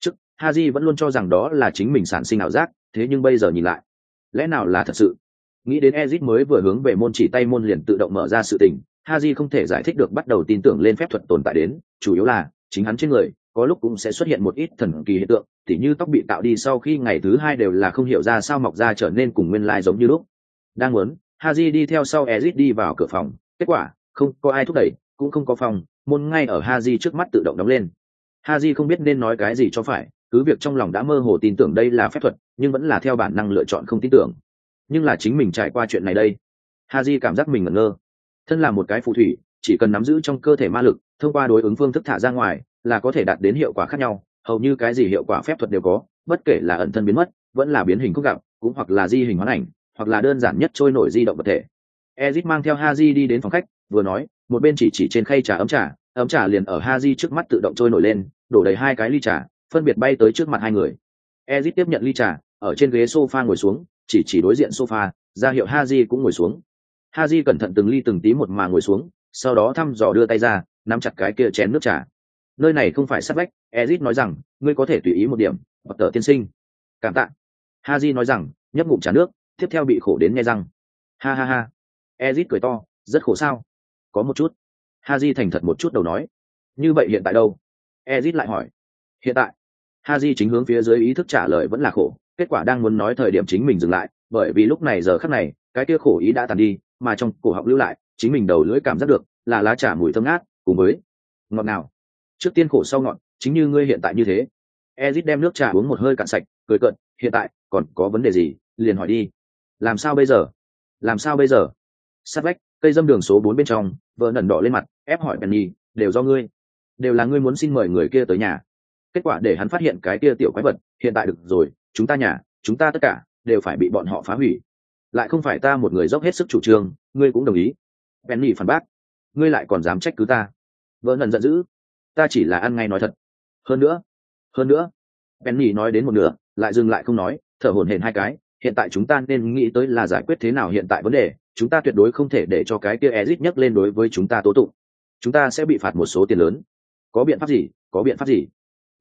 Trước, haji vẫn luôn cho rằng đó là chính mình sản sinh ảo giác, thế nhưng bây giờ nhìn lại, lẽ nào là thật sự? Nghĩ đến ezit mới vừa hướng về môn chỉ tay môn liền tự động mở ra sự tình, haji không thể giải thích được bắt đầu tin tưởng lên phép thuật tồn tại đến, chủ yếu là, chính hắn trên người, có lúc cũng sẽ xuất hiện một ít thần kỳ hiện tượng, tỉ như tóc bị tạo đi sau khi ngày thứ hai đều là không hiểu ra sao mọc ra trở nên cùng nguyên lai giống như lúc. Đang muốn, haji đi theo sau ezit đi vào cửa phòng, kết quả, không có ai thúc đẩy, cũng không có phòng, môn ngay ở haji trước mắt tự động đóng lên. Haji không biết nên nói cái gì cho phải, cứ việc trong lòng đã mơ hồ tin tưởng đây là phép thuật, nhưng vẫn là theo bản năng lựa chọn không tin tưởng nhưng là chính mình trải qua chuyện này đây. Ha di cảm giác mình ngẩn ngơ. Thân là một cái phù thủy, chỉ cần nắm giữ trong cơ thể ma lực, thông qua đối ứng phương thức thả ra ngoài, là có thể đạt đến hiệu quả khác nhau, hầu như cái gì hiệu quả phép thuật đều có, bất kể là ẩn thân biến mất, vẫn là biến hình khúc gặp cũng hoặc là di hình hoán ảnh, hoặc là đơn giản nhất trôi nổi di động vật thể. Ezit mang theo ha di đi đến phòng khách, vừa nói, một bên chỉ chỉ trên khay trà ấm trà ấm trà liền ở ha di trước mắt tự động trôi nổi lên, đổ đầy hai cái ly trà, phân biệt bay tới trước mặt hai người. Ezit tiếp nhận ly trà, ở trên ghế sofa ngồi xuống chỉ chỉ đối diện sofa, ra hiệu haji cũng ngồi xuống. Haji cẩn thận từng ly từng tí một mà ngồi xuống, sau đó thăm dò đưa tay ra, nắm chặt cái kia chén nước trà. Nơi này không phải sát vách, ezit nói rằng, ngươi có thể tùy ý một điểm, hoặc tờ tiên sinh. Cảm tạ. Haji nói rằng, nhấp ngụm trà nước, tiếp theo bị khổ đến nghe răng. Ha ha ha. Ezit cười to, rất khổ sao? Có một chút. Ha di thành thật một chút đầu nói. Như vậy hiện tại đâu? Ezit lại hỏi. Hiện tại. Ha di chính hướng phía dưới ý thức trả lời vẫn là khổ kết quả đang muốn nói thời điểm chính mình dừng lại, bởi vì lúc này giờ khắc này, cái kia khổ ý đã tàn đi, mà trong cổ họng lưu lại, chính mình đầu lưỡi cảm giác được là lá trà mùi thơm ngát, cùng với ngọt nào trước tiên khổ sau ngọt, chính như ngươi hiện tại như thế. Ezit đem nước trà uống một hơi cạn sạch, cười cợt, hiện tại, còn có vấn đề gì? Liền hỏi đi. Làm sao bây giờ? Làm sao bây giờ? Sát vách, cây dâm đường số bốn bên trong, vợ nẩn đỏ lên mặt, ép hỏi penny, đều do ngươi. Đều là ngươi muốn xin mời người kia tới nhà. Kết quả để hắn phát hiện cái kia tiểu quái vật, hiện tại được rồi chúng ta nhà, chúng ta tất cả đều phải bị bọn họ phá hủy. Lại không phải ta một người dốc hết sức chủ trương, ngươi cũng đồng ý. Penny phản bác. Ngươi lại còn dám trách cứ ta. Vợ nần giận dữ. Ta chỉ là ăn ngay nói thật. Hơn nữa hơn nữa, penny nói đến một nửa, lại dừng lại không nói, thở hổn hển hai cái. Hiện tại chúng ta nên nghĩ tới là giải quyết thế nào hiện tại vấn đề. Chúng ta tuyệt đối không thể để cho cái kia exit nhất lên đối với chúng ta tố tụng. Chúng ta sẽ bị phạt một số tiền lớn. Có biện pháp gì? Có biện pháp gì?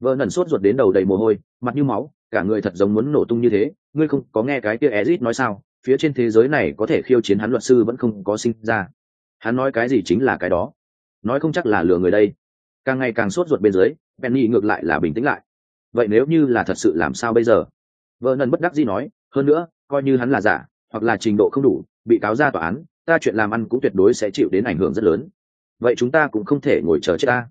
Vợ nần sốt ruột đến đầu đầy mồ hôi, mặt như máu cả người thật giống muốn nổ tung như thế, ngươi không có nghe cái kia ezit nói sao? Phía trên thế giới này có thể khiêu chiến hắn luật sư vẫn không có sinh ra. Hắn nói cái gì chính là cái đó. Nói không chắc là lừa người đây. Càng ngày càng sốt ruột bên dưới, penny ngược lại là bình tĩnh lại. Vậy nếu như là thật sự làm sao bây giờ? Vợ nần bất đắc dĩ nói, hơn nữa, coi như hắn là giả, hoặc là trình độ không đủ, bị cáo ra tòa án, ta chuyện làm ăn cũng tuyệt đối sẽ chịu đến ảnh hưởng rất lớn. Vậy chúng ta cũng không thể ngồi chờ chết ta.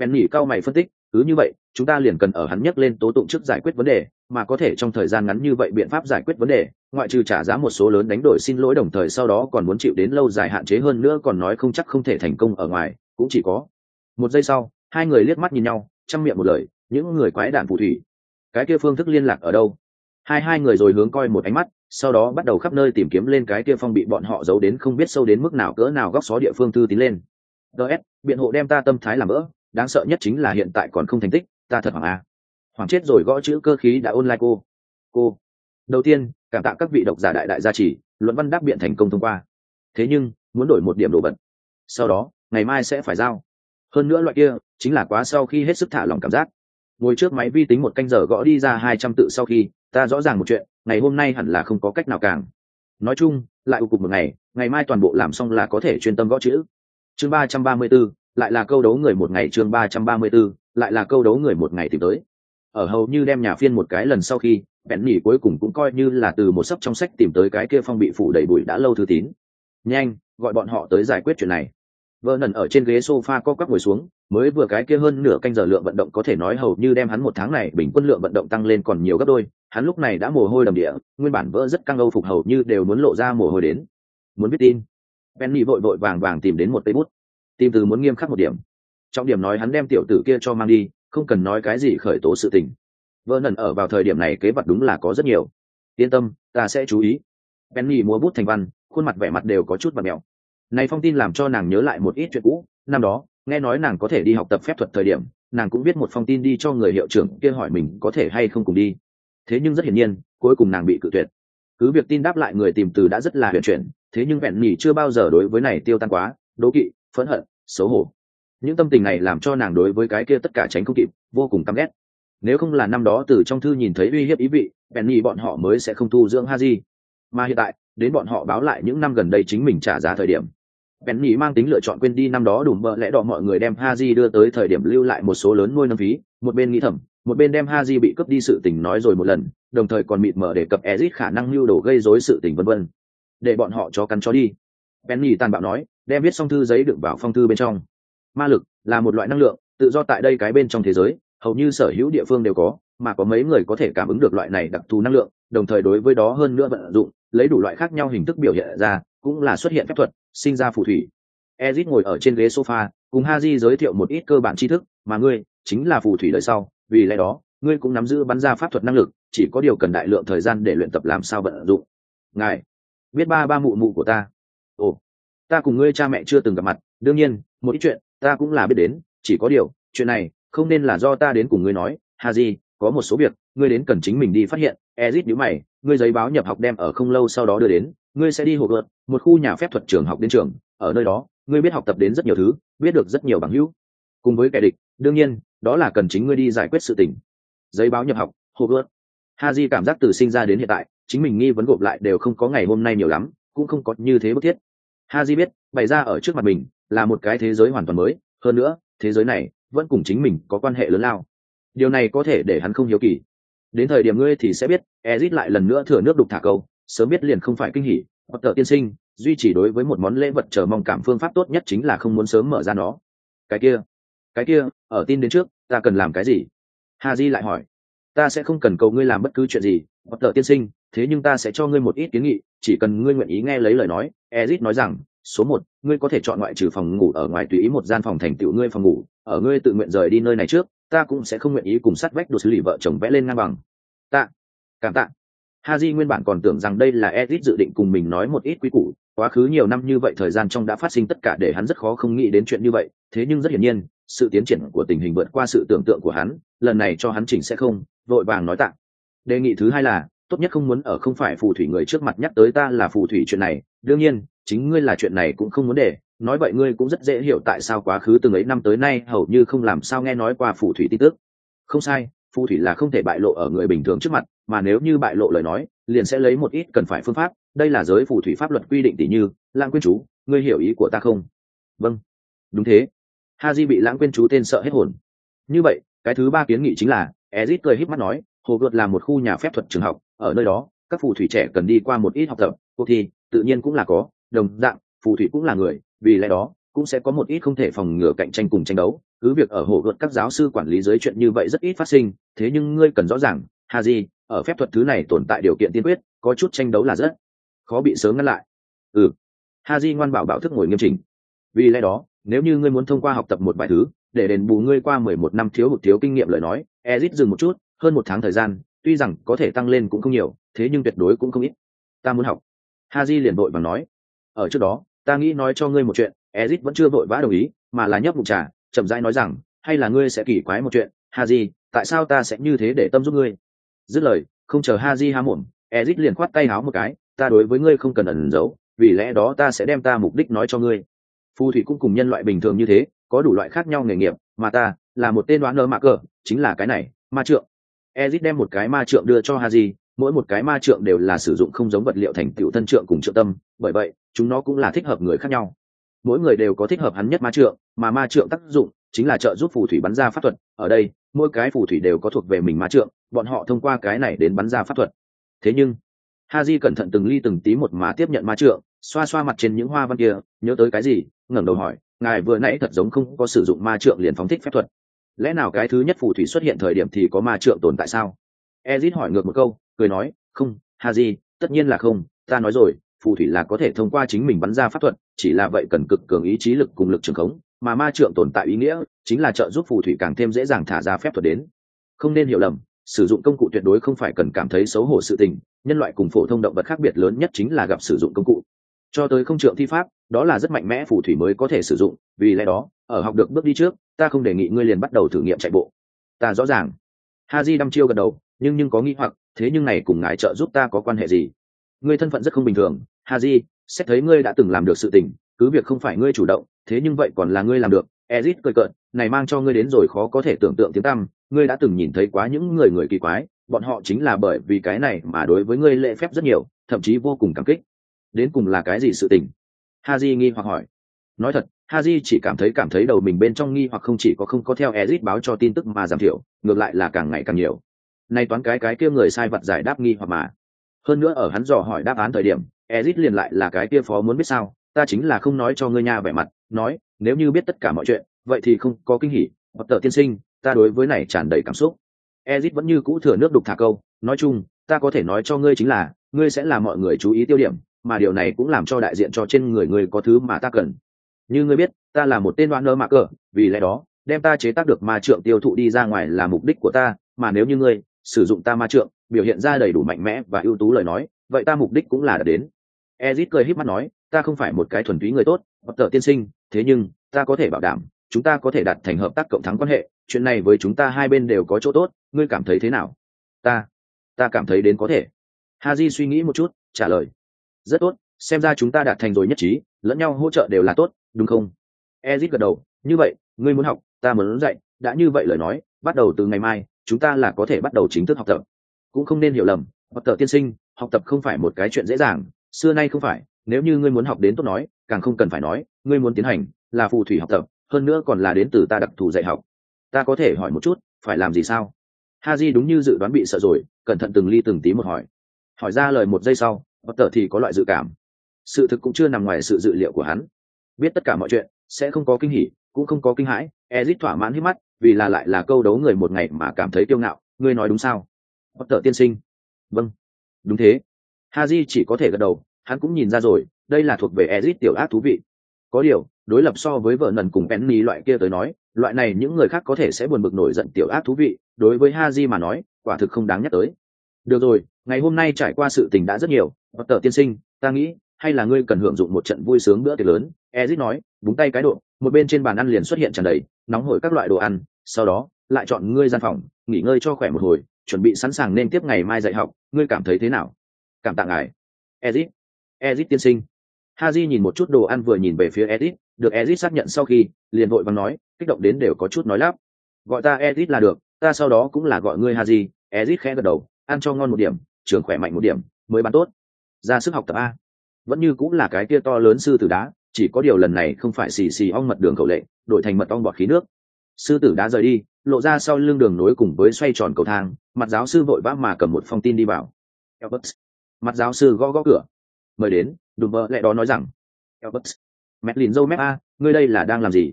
Penny cao mày phân tích cứ như vậy, chúng ta liền cần ở hắn nhắc lên tố tụng trước giải quyết vấn đề, mà có thể trong thời gian ngắn như vậy biện pháp giải quyết vấn đề, ngoại trừ trả giá một số lớn đánh đổi xin lỗi đồng thời sau đó còn muốn chịu đến lâu dài hạn chế hơn nữa còn nói không chắc không thể thành công ở ngoài, cũng chỉ có. Một giây sau, hai người liếc mắt nhìn nhau, chăm miệng một lời, những người quái đản phù thủy. Cái kia phương thức liên lạc ở đâu? Hai hai người rồi hướng coi một ánh mắt, sau đó bắt đầu khắp nơi tìm kiếm lên cái kia phong bị bọn họ giấu đến không biết sâu đến mức nào cỡ nào góc xó địa phương thư tín lên. Ts biện hộ đem ta tâm thái làm vỡ đáng sợ nhất chính là hiện tại còn không thành tích, ta thật hoảng à. a hoàng chết rồi gõ chữ cơ khí đã online cô. Cô. Đầu tiên, cảm tạ các vị độc giả đại đại gia trì, luận văn đáp biện thành công thông qua. Thế nhưng, muốn đổi một điểm đồ vật. Sau đó, ngày mai sẽ phải giao. Hơn nữa loại kia, chính là quá sau khi hết sức thả lòng cảm giác. Ngồi trước máy vi tính một canh giờ gõ đi ra hai trăm tự sau khi, ta rõ ràng một chuyện, ngày hôm nay hẳn là không có cách nào càng. Nói chung, lại cục một ngày ngày mai toàn bộ làm xong là có thể chuyên tâm gõ chữ. Chương ba trăm ba mươi bốn lại là câu đấu người một ngày chương ba trăm ba mươi b ố lại là câu đấu người một ngày tìm tới. Ở hầu như đem nhà phiên một cái lần sau khi bẹn nỉ cuối cùng cũng coi như là từ một sấp trong sách tìm tới cái kia phong bị phủ đầy bụi đã lâu thư tín. Nhanh, gọi bọn họ tới giải quyết chuyện này. Vợ nần ở trên ghế sofa co quắp ngồi xuống, mới vừa cái kia hơn nửa canh giờ lượng vận động có thể nói hầu như đem hắn một tháng này bình quân lượng vận động tăng lên còn nhiều gấp đôi. Hắn lúc này đã mồ hôi đầm địa, nguyên bản vỡ rất căng âu phục hầu như đều muốn lộ ra mồ hôi đến. Muốn biết tin. Penny vội vội vàng vàng tìm đến một cây bút tìm từ muốn nghiêm khắc một điểm. Trọng điểm nói hắn đem tiểu tử kia cho mang đi, không cần nói cái gì khởi tố sự tình. Vợ nần ở vào thời điểm này kế vật đúng là có rất nhiều. Yên tâm, ta sẽ chú ý. Penny múa bút thành văn, khuôn mặt vẻ mặt đều có chút và mẹo. Này phong tin làm cho nàng nhớ lại một ít chuyện cũ. Năm đó, nghe nói nàng có thể đi học tập phép thuật thời điểm, nàng cũng biết một phong tin đi cho người hiệu trưởng kia hỏi mình có thể hay không cùng đi. Thế nhưng rất hiển nhiên, cuối cùng nàng bị cự tuyệt. Cứ việc tin đáp lại người tìm từ đã rất là huyền chuyển, thế nhưng vẹn nhỉ chưa bao giờ đối với này tiêu tan quá, đố kỵ phẫn hận, xấu hổ. Những tâm tình này làm cho nàng đối với cái kia tất cả tránh không kịp, vô cùng căm ghét. Nếu không là năm đó từ trong thư nhìn thấy uy hiếp ý vị bèn nghĩ bọn họ mới sẽ không thu dưỡng ha di mà hiện tại, đến bọn họ báo lại những năm gần đây chính mình trả giá thời điểm. Bèn nghĩ mang tính lựa chọn quên đi năm đó đủ bợ lẽ đỏ mọi người đem ha di đưa tới thời điểm lưu lại một số lớn nuôi nâng phí, một bên nghĩ thầm, một bên đem ha di bị cướp đi sự tình nói rồi một lần, đồng thời còn mịt mở đề cập ezit khả năng lưu đồ gây rối sự tình vân vân. Để bọn họ cho cắn chó đi. Penny tàn bạo nói, đem viết xong thư giấy đựng vào phong thư bên trong. Ma lực là một loại năng lượng, tự do tại đây cái bên trong thế giới, hầu như sở hữu địa phương đều có, mà có mấy người có thể cảm ứng được loại này đặc thù năng lượng, đồng thời đối với đó hơn nữa vận dụng, lấy đủ loại khác nhau hình thức biểu hiện ra, cũng là xuất hiện phép thuật, sinh ra phù thủy. Ezit ngồi ở trên ghế sofa, cùng Haji giới thiệu một ít cơ bản tri thức, mà ngươi chính là phù thủy đời sau, vì lẽ đó, ngươi cũng nắm giữ bắn ra pháp thuật năng lực, chỉ có điều cần đại lượng thời gian để luyện tập làm sao vận dụng. Ngài, biết ba ba mụ mụ của ta. Ồ, ta cùng ngươi cha mẹ chưa từng gặp mặt, đương nhiên, một ít chuyện ta cũng là biết đến, chỉ có điều, chuyện này không nên là do ta đến cùng ngươi nói. Hà gì có một số việc ngươi đến cần chính mình đi phát hiện. Ezit nhữ mày ngươi giấy báo nhập học đem ở không lâu sau đó đưa đến ngươi sẽ đi hồ luật một khu nhà phép thuật trường học đến trường ở nơi đó ngươi biết học tập đến rất nhiều thứ biết được rất nhiều bằng hữu. Cùng với kẻ địch đương nhiên đó là cần chính ngươi đi giải quyết sự tình. Giấy báo nhập học hồ luật ha di cảm giác từ sinh ra đến hiện tại chính mình nghi vấn gộp lại đều không có ngày hôm nay nhiều lắm cũng không có như thế bức thiết ha biết, bày ra ở trước mặt mình là một cái thế giới hoàn toàn mới. Hơn nữa, thế giới này vẫn cùng chính mình có quan hệ lớn lao. Điều này có thể để hắn không hiếu kỳ. Đến thời điểm ngươi thì sẽ biết, ezit lại lần nữa thừa nước đục thả câu. Sớm biết liền không phải kinh hỉ. Hoặc tờ tiên sinh, duy trì đối với một món lễ vật chờ mong cảm phương pháp tốt nhất chính là không muốn sớm mở ra nó. Cái kia cái kia, ở tin đến trước, ta cần làm cái gì? Ha di lại hỏi. Ta sẽ không cần cầu ngươi làm bất cứ chuyện gì. Hoặc tờ tiên sinh thế nhưng ta sẽ cho ngươi một ít kiến nghị chỉ cần ngươi nguyện ý nghe lấy lời nói. Ezit nói rằng số một ngươi có thể chọn ngoại trừ phòng ngủ ở ngoài tùy ý một gian phòng thành tựu ngươi phòng ngủ ở ngươi tự nguyện rời đi nơi này trước ta cũng sẽ không nguyện ý cùng sát vách đồ xử lý vợ chồng vẽ lên ngang bằng. Tạ cảm tạ. Haji nguyên bản còn tưởng rằng đây là Ezit dự định cùng mình nói một ít quy củ, quá khứ nhiều năm như vậy thời gian trong đã phát sinh tất cả để hắn rất khó không nghĩ đến chuyện như vậy, thế nhưng rất hiển nhiên, sự tiến triển của tình hình vượt qua sự tưởng tượng của hắn, lần này cho hắn chỉnh sẽ không, vội vàng nói tạ. Đề nghị thứ hai là, tốt nhất không muốn ở không phải phù thủy người trước mặt nhắc tới ta là phù thủy chuyện này, đương nhiên, chính ngươi là chuyện này cũng không muốn để, nói vậy ngươi cũng rất dễ hiểu tại sao quá khứ từng ấy năm tới nay hầu như không làm sao nghe nói qua phù thủy tin tức. Không sai, phù thủy là không thể bại lộ ở người bình thường trước mặt, mà nếu như bại lộ lời nói liền sẽ lấy một ít cần phải phương pháp. Đây là giới phù thủy pháp luật quy định tỷ như lãng quyên chú ngươi hiểu ý của ta không? Vâng. Đúng thế. Ha di bị lãng quyên chú tên sợ hết hồn. Như vậy cái thứ ba kiến nghị chính là ezit cười híp mắt nói hồ gợt là một khu nhà phép thuật trường học, ở nơi đó, các phù thủy trẻ cần đi qua một ít học tập, cuộc thi tự nhiên cũng là có, đồng dạng, phù thủy cũng là người, vì lẽ đó, cũng sẽ có một ít không thể phòng ngừa cạnh tranh cùng tranh đấu. Cứ việc ở hồ gợt các giáo sư quản lý giới chuyện như vậy rất ít phát sinh, thế nhưng ngươi cần rõ ràng hà gì ở phép thuật thứ này tồn tại điều kiện tiên quyết, có chút tranh đấu là rất khó bị sớm ngăn lại. Ừ. Ha di ngoan bảo bảo thức ngồi nghiêm chỉnh. Vì lẽ đó, nếu như ngươi muốn thông qua học tập một vài thứ, để đền bù ngươi qua mười một năm thiếu hụt thiếu kinh nghiệm lời nói, ezit dừng một chút hơn một tháng thời gian, tuy rằng có thể tăng lên cũng không nhiều, thế nhưng tuyệt đối cũng không ít. Ta muốn học. Ha di liền vội và nói. Ở trước đó, ta nghĩ nói cho ngươi một chuyện, ezit vẫn chưa vội vã đồng ý, mà là nhấp mục trà, chậm rãi nói rằng, hay là ngươi sẽ kỳ quái một chuyện ha di tại sao ta sẽ như thế để tâm giúp ngươi? Dứt lời, không chờ ha di ha mồm, ezit liền khoát tay háo một cái, ta đối với ngươi không cần ẩn giấu, vì lẽ đó ta sẽ đem ta mục đích nói cho ngươi. Phù thủy cũng cùng nhân loại bình thường như thế, có đủ loại khác nhau nghề nghiệp, mà ta là một tên đoán nơ mạc cờ, chính là cái này, ma trượng ezit đem một cái ma trượng đưa cho haji, mỗi một cái ma trượng đều là sử dụng không giống vật liệu thành tựu thân trượng cùng trợ tâm, bởi vậy, chúng nó cũng là thích hợp người khác nhau. Mỗi người đều có thích hợp hắn nhất ma trượng, mà ma trượng tác dụng chính là trợ giúp phù thủy bắn ra pháp thuật. Ở đây, mỗi cái phù thủy đều có thuộc về mình ma trượng, bọn họ thông qua cái này đến bắn ra pháp thuật. Thế nhưng, Haji cẩn thận từng ly từng tí một mà tiếp nhận ma trượng, xoa xoa mặt trên những hoa văn kia, nhớ tới cái gì, ngẩng đầu hỏi, ngài vừa nãy thật giống không có sử dụng ma trượng liền phóng thích phép thuật lẽ nào cái thứ nhất phù thủy xuất hiện thời điểm thì có ma trượng tồn tại sao? Ezit hỏi ngược một câu, cười nói, không ha j tất nhiên là không, ta nói rồi, phù thủy là có thể thông qua chính mình bắn ra pháp thuật, chỉ là vậy cần cực cường ý chí lực cùng lực trường khống, mà ma trượng tồn tại ý nghĩa chính là trợ giúp phù thủy càng thêm dễ dàng thả ra phép thuật đến. Không nên hiểu lầm, sử dụng công cụ tuyệt đối không phải cần cảm thấy xấu hổ sự tình, nhân loại cùng phổ thông động vật khác biệt lớn nhất chính là gặp sử dụng công cụ. Cho tới không trượng thi pháp đó là rất mạnh mẽ phù thủy mới có thể sử dụng, vì lẽ đó, ở học được bước đi trước, ta không đề nghị ngươi liền bắt đầu thử nghiệm chạy bộ. Ta rõ ràng. Ha di đăm chiêu gật đầu, nhưng nhưng có nghĩ hoặc, thế nhưng này cùng ngài trợ giúp ta có quan hệ gì? Ngươi thân phận rất không bình thường ha di xét thấy ngươi đã từng làm được sự tình, cứ việc không phải ngươi chủ động, thế nhưng vậy còn là ngươi làm được. Ezit cười cợt, này mang cho ngươi đến rồi khó có thể tưởng tượng tiếng tăm, ngươi đã từng nhìn thấy quá những người người kỳ quái, bọn họ chính là bởi vì cái này mà đối với ngươi lễ phép rất nhiều, thậm chí vô cùng cảm kích. Đến cùng là cái gì sự tình? Haji nghi hoặc hỏi. Nói thật, haji chỉ cảm thấy cảm thấy đầu mình bên trong nghi hoặc không chỉ có không có theo ezit báo cho tin tức mà giảm thiểu, ngược lại là càng ngày càng nhiều. Nay toán cái cái kia người sai vật giải đáp nghi hoặc mà. Hơn nữa ở hắn dò hỏi đáp án thời điểm ezit liền lại là cái kia phó muốn biết sao, ta chính là không nói cho ngươi nha vẻ mặt, nói, nếu như biết tất cả mọi chuyện, vậy thì không có kinh hỉ, hoặc tờ tiên sinh, ta đối với này tràn đầy cảm xúc. Ezit vẫn như cũ thừa nước đục thả câu, nói chung, ta có thể nói cho ngươi chính là, ngươi sẽ là mọi người chú ý tiêu điểm mà điều này cũng làm cho đại diện cho trên người ngươi có thứ mà ta cần. Như ngươi biết, ta là một tên đoán nơ mạc cờ, vì lẽ đó, đem ta chế tác được ma trượng tiêu thụ đi ra ngoài là mục đích của ta, mà nếu như ngươi sử dụng ta ma trượng, biểu hiện ra đầy đủ mạnh mẽ và ưu tú lời nói, vậy ta mục đích cũng là đã đến. Ezit cười híp mắt nói, ta không phải một cái thuần túy người tốt hoặc tờ tiên sinh, thế nhưng, ta có thể bảo đảm, chúng ta có thể đạt thành hợp tác cộng thắng quan hệ, chuyện này với chúng ta hai bên đều có chỗ tốt, ngươi cảm thấy thế nào? Ta ta cảm thấy đến có thể. Ha j suy nghĩ một chút, trả lời rất tốt, xem ra chúng ta đạt thành rồi nhất trí, lẫn nhau hỗ trợ đều là tốt, đúng không? Ezit gật đầu, như vậy, ngươi muốn học, ta muốn dạy, đã như vậy lời nói, bắt đầu từ ngày mai, chúng ta là có thể bắt đầu chính thức học tập. Cũng không nên hiểu lầm, học tập tiên sinh, học tập không phải một cái chuyện dễ dàng, xưa nay không phải, nếu như ngươi muốn học đến tốt nói, càng không cần phải nói, ngươi muốn tiến hành, là phù thủy học tập, hơn nữa còn là đến từ ta đặc thù dạy học. Ta có thể hỏi một chút, phải làm gì sao? Ha j đúng như dự đoán bị sợ rồi, cẩn thận từng ly từng tí một hỏi. Hỏi ra lời một giây sau bất tờ thì có loại dự cảm. Sự thực cũng chưa nằm ngoài sự dự liệu của hắn. Biết tất cả mọi chuyện, sẽ không có kinh hỉ, cũng không có kinh hãi, ezit thỏa mãn hít mắt, vì là lại là câu đấu người một ngày mà cảm thấy kiêu ngạo. Ngươi nói đúng sao? Bất tờ tiên sinh. Vâng. Đúng thế. Ha j chỉ có thể gật đầu, hắn cũng nhìn ra rồi, đây là thuộc về ezit tiểu ác thú vị. Có điều, đối lập so với vợ nần cùng penny loại kia tới nói, loại này những người khác có thể sẽ buồn bực nổi giận tiểu ác thú vị, đối với ha j mà nói, quả thực không đáng nhắc tới. Được rồi ngày hôm nay trải qua sự tình đã rất nhiều bất tờ tiên sinh, ta nghĩ, hay là ngươi cần hưởng dụng một trận vui sướng bữa tiệc lớn, ezit nói, búng tay cái độ, một bên trên bàn ăn liền xuất hiện tràn đầy, nóng hổi các loại đồ ăn, sau đó, lại chọn ngươi gian phòng, nghỉ ngơi cho khỏe một hồi, chuẩn bị sẵn sàng nên tiếp ngày mai dạy học, ngươi cảm thấy thế nào? Cảm tạ ngài. Ezit ezit tiên sinh. Haji nhìn một chút đồ ăn vừa nhìn về phía ezit, được ezit xác nhận sau khi, liền vội vàng nói, kích động đến đều có chút nói lắp. Gọi ta ezit là được, ta sau đó cũng là gọi ngươi haji, ezit khẽ gật đầu, ăn cho ngon một điểm trường khỏe mạnh một điểm, mới bán tốt. Ra sức học tập a. Vẫn như cũng là cái kia to lớn sư tử đá, chỉ có điều lần này không phải xì xì ong mật đường cầu lệ, đổi thành mật ong bọt khí nước. Sư tử đá rời đi, lộ ra sau lưng đường nối cùng với xoay tròn cầu thang, mặt giáo sư vội vã mà cầm một phong tin đi vào. Mặt giáo sư gõ gõ cửa. Mời đến, đùm vợ lẹ đó nói rằng. Albert. mẹ lìn dâu mép a, ngươi đây là đang làm gì?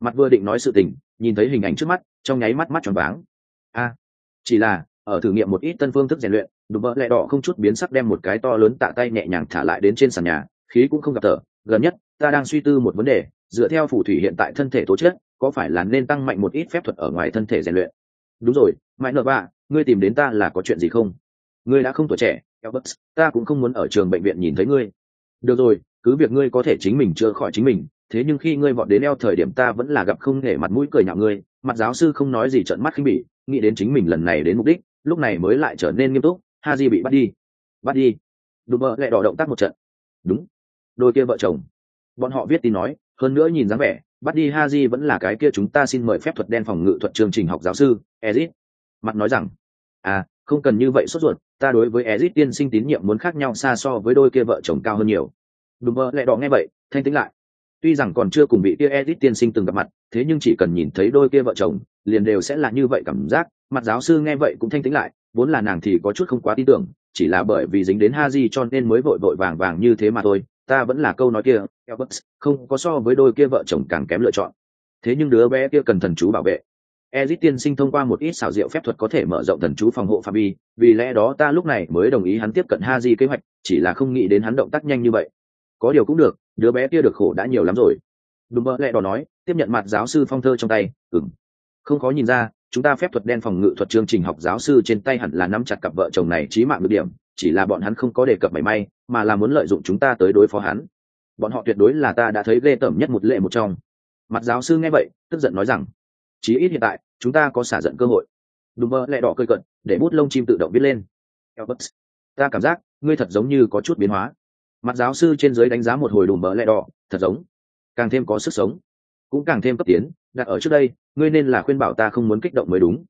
Mặt vừa định nói sự tình, nhìn thấy hình ảnh trước mắt, trong nháy mắt mắt tròn váng. A. Chỉ là ở thử nghiệm một ít tân phương thức rèn luyện đùm bỡ lẹ đỏ không chút biến sắc đem một cái to lớn tạ tay nhẹ nhàng thả lại đến trên sàn nhà khí cũng không gặp thở gần nhất ta đang suy tư một vấn đề dựa theo phù thủy hiện tại thân thể tố chất có phải là nên tăng mạnh một ít phép thuật ở ngoài thân thể rèn luyện? Đúng rồi mãi nợ ba ngươi tìm đến ta là có chuyện gì không? Ngươi đã không tuổi trẻ Albert, ta cũng không muốn ở trường bệnh viện nhìn thấy ngươi. Được rồi cứ việc ngươi có thể chính mình chữa khỏi chính mình thế nhưng khi ngươi vọt đến eo thời điểm ta vẫn là gặp không nể mặt mũi cười nhạo ngươi mặt giáo sư không nói gì trợn mắt khinh bỉ nghĩ đến chính mình lần này đến mục đích lúc này mới lại trở nên nghiêm túc ha di bị bắt đi. Bắt đi? Đùm bợ lại đỏ động tác một trận. Đúng. Đôi kia vợ chồng. Bọn họ viết tin nói, hơn nữa nhìn dáng vẻ, bắt đi ha di vẫn là cái kia chúng ta xin mời phép thuật đen phòng ngự thuật chương trình học giáo sư, ezit. Mặt nói rằng à không cần như vậy sốt ruột, ta đối với ezit tiên sinh tín nhiệm muốn khác nhau xa so với đôi kia vợ chồng cao hơn nhiều. Đùm bợ lại đỏ nghe vậy, thanh tĩnh lại. Tuy rằng còn chưa cùng bị kia ezit tiên sinh từng gặp mặt, thế nhưng chỉ cần nhìn thấy đôi kia vợ chồng, liền đều sẽ là như vậy cảm giác mặt giáo sư nghe vậy cũng thanh tĩnh lại vốn là nàng thì có chút không quá tin tưởng chỉ là bởi vì dính đến ha di cho nên mới vội vội vàng vàng như thế mà thôi ta vẫn là câu nói kia Elvis, không có so với đôi kia vợ chồng càng kém lựa chọn thế nhưng đứa bé kia cần thần chú bảo vệ Ezit tiên sinh thông qua một ít xảo diệu phép thuật có thể mở rộng thần chú phòng hộ phạm vi, vì lẽ đó ta lúc này mới đồng ý hắn tiếp cận ha di kế hoạch, chỉ là không nghĩ đến hắn động tác nhanh như vậy. Có điều cũng được, đứa bé kia được khổ đã nhiều lắm rồi. Đúng mơ lẹ đó nói, tiếp nhận mặt giáo sư phong thơ trong tay, ừm. Không khó nhìn ra, chúng ta phép thuật đen phòng ngự thuật chương trình học giáo sư trên tay hẳn là nắm chặt cặp vợ chồng này trí mạng được điểm, chỉ là bọn hắn không có đề cập mảy may, mà là muốn lợi dụng chúng ta tới đối phó hắn. Bọn họ tuyệt đối là ta đã thấy ghê tởm nhất một lệ một trong. Mặt giáo sư nghe vậy, tức giận nói rằng, chí ít hiện tại, chúng ta có xả giận cơ hội. Đùm mơ lẹ đỏ cơi cận để bút lông chim tự động viết lên. Ta cảm giác, ngươi thật giống như có chút biến hóa. Mặt giáo sư trên dưới đánh giá một hồi đùm mơ lẹ đỏ, thật giống. Càng thêm có sức sống, cũng càng thêm cấp tiến đặt ở trước đây, ngươi nên là khuyên bảo ta không muốn kích động mới đúng.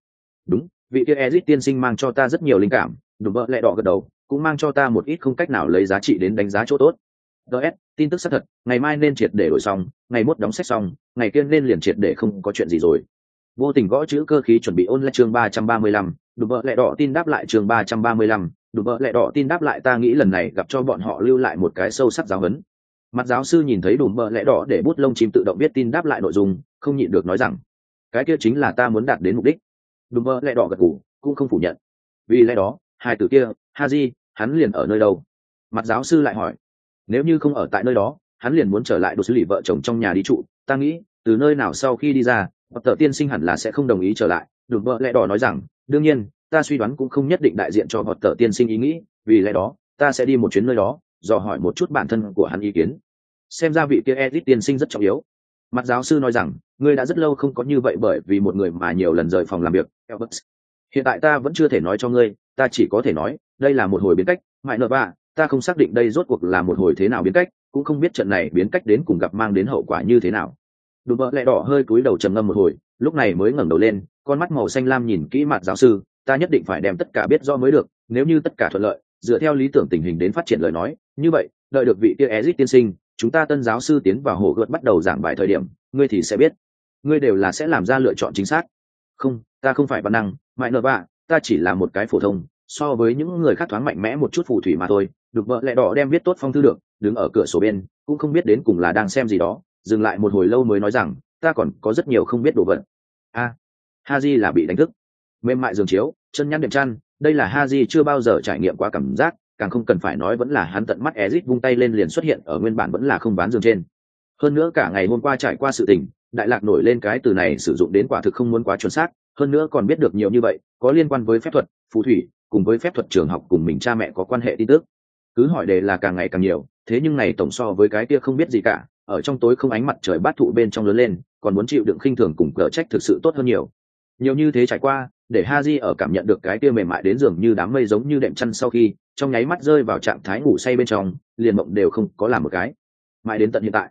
Đúng, vị kia ezit tiên sinh mang cho ta rất nhiều linh cảm, đùm bợ lẹ đỏ gật đầu, cũng mang cho ta một ít không cách nào lấy giá trị đến đánh giá chỗ tốt. Ts tin tức xác thật, ngày mai nên triệt để đổi xong, ngày mốt đóng sách xong, ngày kia nên liền triệt để không có chuyện gì rồi. Vô tình gõ chữ cơ khí chuẩn bị ôn lại chương ba trăm ba mươi lăm, đùm bợ lẹ đỏ tin đáp lại chương ba trăm ba mươi lăm, đùm bợ lẹ đỏ tin đáp lại ta nghĩ lần này gặp cho bọn họ lưu lại một cái sâu sắc giáo huấn mặt giáo sư nhìn thấy đùm bợ lẽ đỏ để bút lông chim tự động viết tin đáp lại nội dung, không nhịn được nói rằng, cái kia chính là ta muốn đạt đến mục đích. Đùm bợ lẽ đỏ gật ngủ cũng không phủ nhận. Vì lẽ đó, hai từ kia, ha di, hắn liền ở nơi đâu? Mặt giáo sư lại hỏi, nếu như không ở tại nơi đó, hắn liền muốn trở lại đồ xử lý vợ chồng trong nhà đi trụ. Ta nghĩ, từ nơi nào sau khi đi ra bậc tờ tiên sinh hẳn là sẽ không đồng ý trở lại. Đùm bợ lẽ đỏ nói rằng, đương nhiên, ta suy đoán cũng không nhất định đại diện cho bậc tờ tiên sinh ý nghĩ. Vì lẽ đó, ta sẽ đi một chuyến nơi đó dò hỏi một chút bản thân của hắn ý kiến. Xem ra vị kia edit tiên sinh rất trọng yếu. Mặt giáo sư nói rằng, ngươi đã rất lâu không có như vậy bởi vì một người mà nhiều lần rời phòng làm việc, Elvis. hiện tại ta vẫn chưa thể nói cho ngươi, ta chỉ có thể nói, đây là một hồi biến cách mại nợ ba ta không xác định đây rốt cuộc là một hồi thế nào biến cách, cũng không biết trận này biến cách đến cùng gặp mang đến hậu quả như thế nào. Đùm bợ lẹ đỏ hơi cúi đầu trầm ngâm một hồi, lúc này mới ngẩng đầu lên, con mắt màu xanh lam nhìn kỹ mặt giáo sư, ta nhất định phải đem tất cả biết rõ mới được, nếu như tất cả thuận lợi dựa theo lý tưởng tình hình đến phát triển lời nói, như vậy, đợi được vị kia ezit tiên sinh, chúng ta tân giáo sư tiến vào hồ gợt bắt đầu giảng bài thời điểm, ngươi thì sẽ biết. Ngươi đều là sẽ làm ra lựa chọn chính xác. Không, ta không phải văn năng, mãi nợ bạ, ta chỉ là một cái phổ thông, so với những người khác thoáng mạnh mẽ một chút phù thủy mà thôi. Được vợ lẽ đỏ đem viết tốt phong thư được, đứng ở cửa sổ bên, cũng không biết đến cùng là đang xem gì đó, dừng lại một hồi lâu mới nói rằng, ta còn có rất nhiều không biết đồ vật. A ha di là bị đánh thức. Mềm mại giường chiếu, chân nhăn đệm chăn đây là ha di chưa bao giờ trải nghiệm qua cảm giác, càng không cần phải nói vẫn là hắn tận mắt ezit vung tay lên liền xuất hiện ở nguyên bản vẫn là không bán giường trên. Hơn nữa cả ngày hôm qua trải qua sự tình, đại lạc nổi lên cái từ này sử dụng đến quả thực không muốn quá chuẩn xác, hơn nữa còn biết được nhiều như vậy, có liên quan với phép thuật, phù thủy, cùng với phép thuật trường học cùng mình cha mẹ có quan hệ tin tức. Cứ hỏi đề là càng ngày càng nhiều, thế nhưng này tổng so với cái kia không biết gì cả, ở trong tối không ánh mặt trời bát thụ bên trong lớn lên, còn muốn chịu đựng khinh thường cùng cờ trách thực sự tốt hơn nhiều. Nhiều như thế trải qua để ha ở cảm nhận được cái kia mềm mại đến giường như đám mây giống như đệm chăn sau khi trong nháy mắt rơi vào trạng thái ngủ say bên trong liền mộng đều không có làm một cái mãi đến tận hiện tại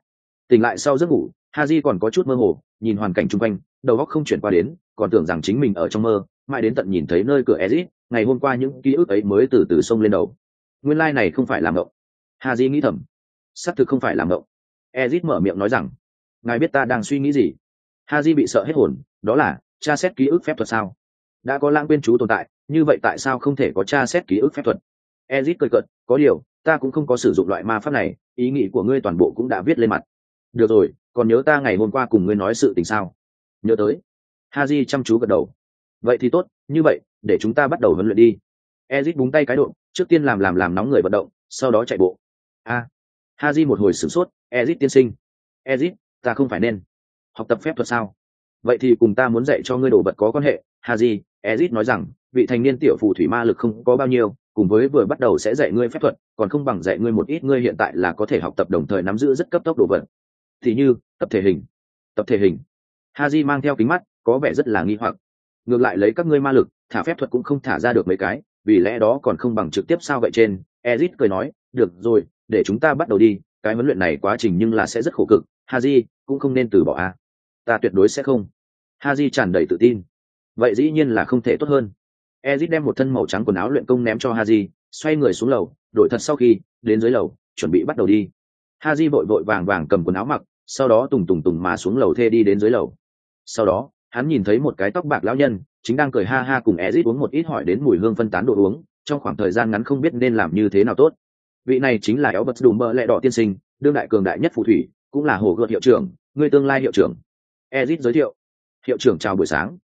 tỉnh lại sau giấc ngủ ha còn có chút mơ hồ nhìn hoàn cảnh xung quanh đầu óc không chuyển qua đến còn tưởng rằng chính mình ở trong mơ mãi đến tận nhìn thấy nơi cửa Ezic, ngày hôm qua những ký ức ấy mới từ từ xông lên đầu nguyên lai này không phải làm mộng. ha nghĩ thầm xác thực không phải làm mộng. Ezic mở miệng nói rằng ngài biết ta đang suy nghĩ gì ha bị sợ hết hồn đó là tra xét ký ức phép thuật sao đã có lãng quên chú tồn tại như vậy tại sao không thể có tra xét ký ức phép thuật? Ezit cười cợt có điều ta cũng không có sử dụng loại ma pháp này ý nghĩ của ngươi toàn bộ cũng đã viết lên mặt. Được rồi còn nhớ ta ngày hôm qua cùng ngươi nói sự tình sao? Nhớ tới. Ha j chăm chú gật đầu. Vậy thì tốt như vậy để chúng ta bắt đầu huấn luyện đi. Ezit búng tay cái độ trước tiên làm làm làm nóng người vận động sau đó chạy bộ. A. À, ha j một hồi sửng sốt ezit tiên sinh. Ezit ta không phải nên học tập phép thuật sao? Vậy thì cùng ta muốn dạy cho ngươi đồ vật có quan hệ ha j ezit nói rằng, vị thành niên tiểu phù thủy ma lực không có bao nhiêu, cùng với vừa bắt đầu sẽ dạy ngươi phép thuật, còn không bằng dạy ngươi một ít ngươi hiện tại là có thể học tập đồng thời nắm giữ rất cấp tốc đồ vật. Thì như, tập thể hình. Tập thể hình. Haji mang theo kính mắt, có vẻ rất là nghi hoặc. Ngược lại lấy các ngươi ma lực, thả phép thuật cũng không thả ra được mấy cái, vì lẽ đó còn không bằng trực tiếp sao vậy trên, ezit cười nói, được rồi, để chúng ta bắt đầu đi, cái huấn luyện này quá trình nhưng là sẽ rất khổ cực. Haji, cũng không nên từ bỏ a. Ta tuyệt đối sẽ không. Haji tràn đầy tự tin vậy dĩ nhiên là không thể tốt hơn. Ezit đem một thân màu trắng quần áo luyện công ném cho ha xoay người xuống lầu, đổi thật sau khi, đến dưới lầu, chuẩn bị bắt đầu đi. Ha vội vội vàng vàng cầm quần áo mặc, sau đó tùng tùng tùng mà xuống lầu thê đi đến dưới lầu. Sau đó, hắn nhìn thấy một cái tóc bạc lão nhân, chính đang cười ha ha cùng ezit uống một ít hỏi đến mùi hương phân tán đồ uống, trong khoảng thời gian ngắn không biết nên làm như thế nào tốt. Vị này chính là éo bật đùm bơ lẹ đỏ tiên sinh, đương đại cường đại nhất phù thủy, cũng là hồ gợt hiệu trưởng, người tương lai hiệu trưởng. Ezit giới thiệu. Hiệu trưởng chào buổi sáng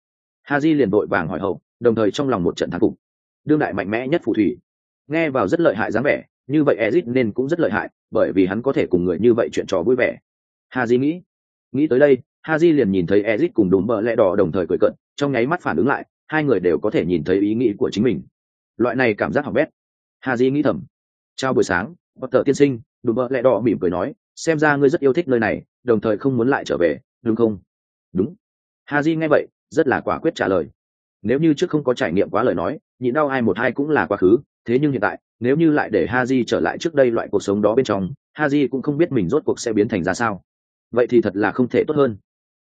haji liền vội vàng hỏi hậu, đồng thời trong lòng một trận thắng phục. Đương đại mạnh mẽ nhất phù thủy. Nghe vào rất lợi hại dáng vẻ, như vậy ezit nên cũng rất lợi hại, bởi vì hắn có thể cùng người như vậy chuyện trò vui vẻ. Haji nghĩ nghĩ tới đây, haji liền nhìn thấy ezit cùng đùm bờ lẹ đỏ đồng thời cười cận trong nháy mắt phản ứng lại, hai người đều có thể nhìn thấy ý nghĩ của chính mình. Loại này cảm giác học bét. Haji nghĩ thầm. Chào buổi sáng bất tờ tiên sinh, đùm bờ lẹ đỏ mỉm cười nói, xem ra ngươi rất yêu thích nơi này, đồng thời không muốn lại trở về, đúng không? Đúng. Haji nghe vậy rất là quả quyết trả lời. Nếu như trước không có trải nghiệm quá lời nói, nhịn đau ai một hai cũng là quá khứ, thế nhưng hiện tại, nếu như lại để Haji trở lại trước đây loại cuộc sống đó bên trong, Haji cũng không biết mình rốt cuộc sẽ biến thành ra sao. Vậy thì thật là không thể tốt hơn.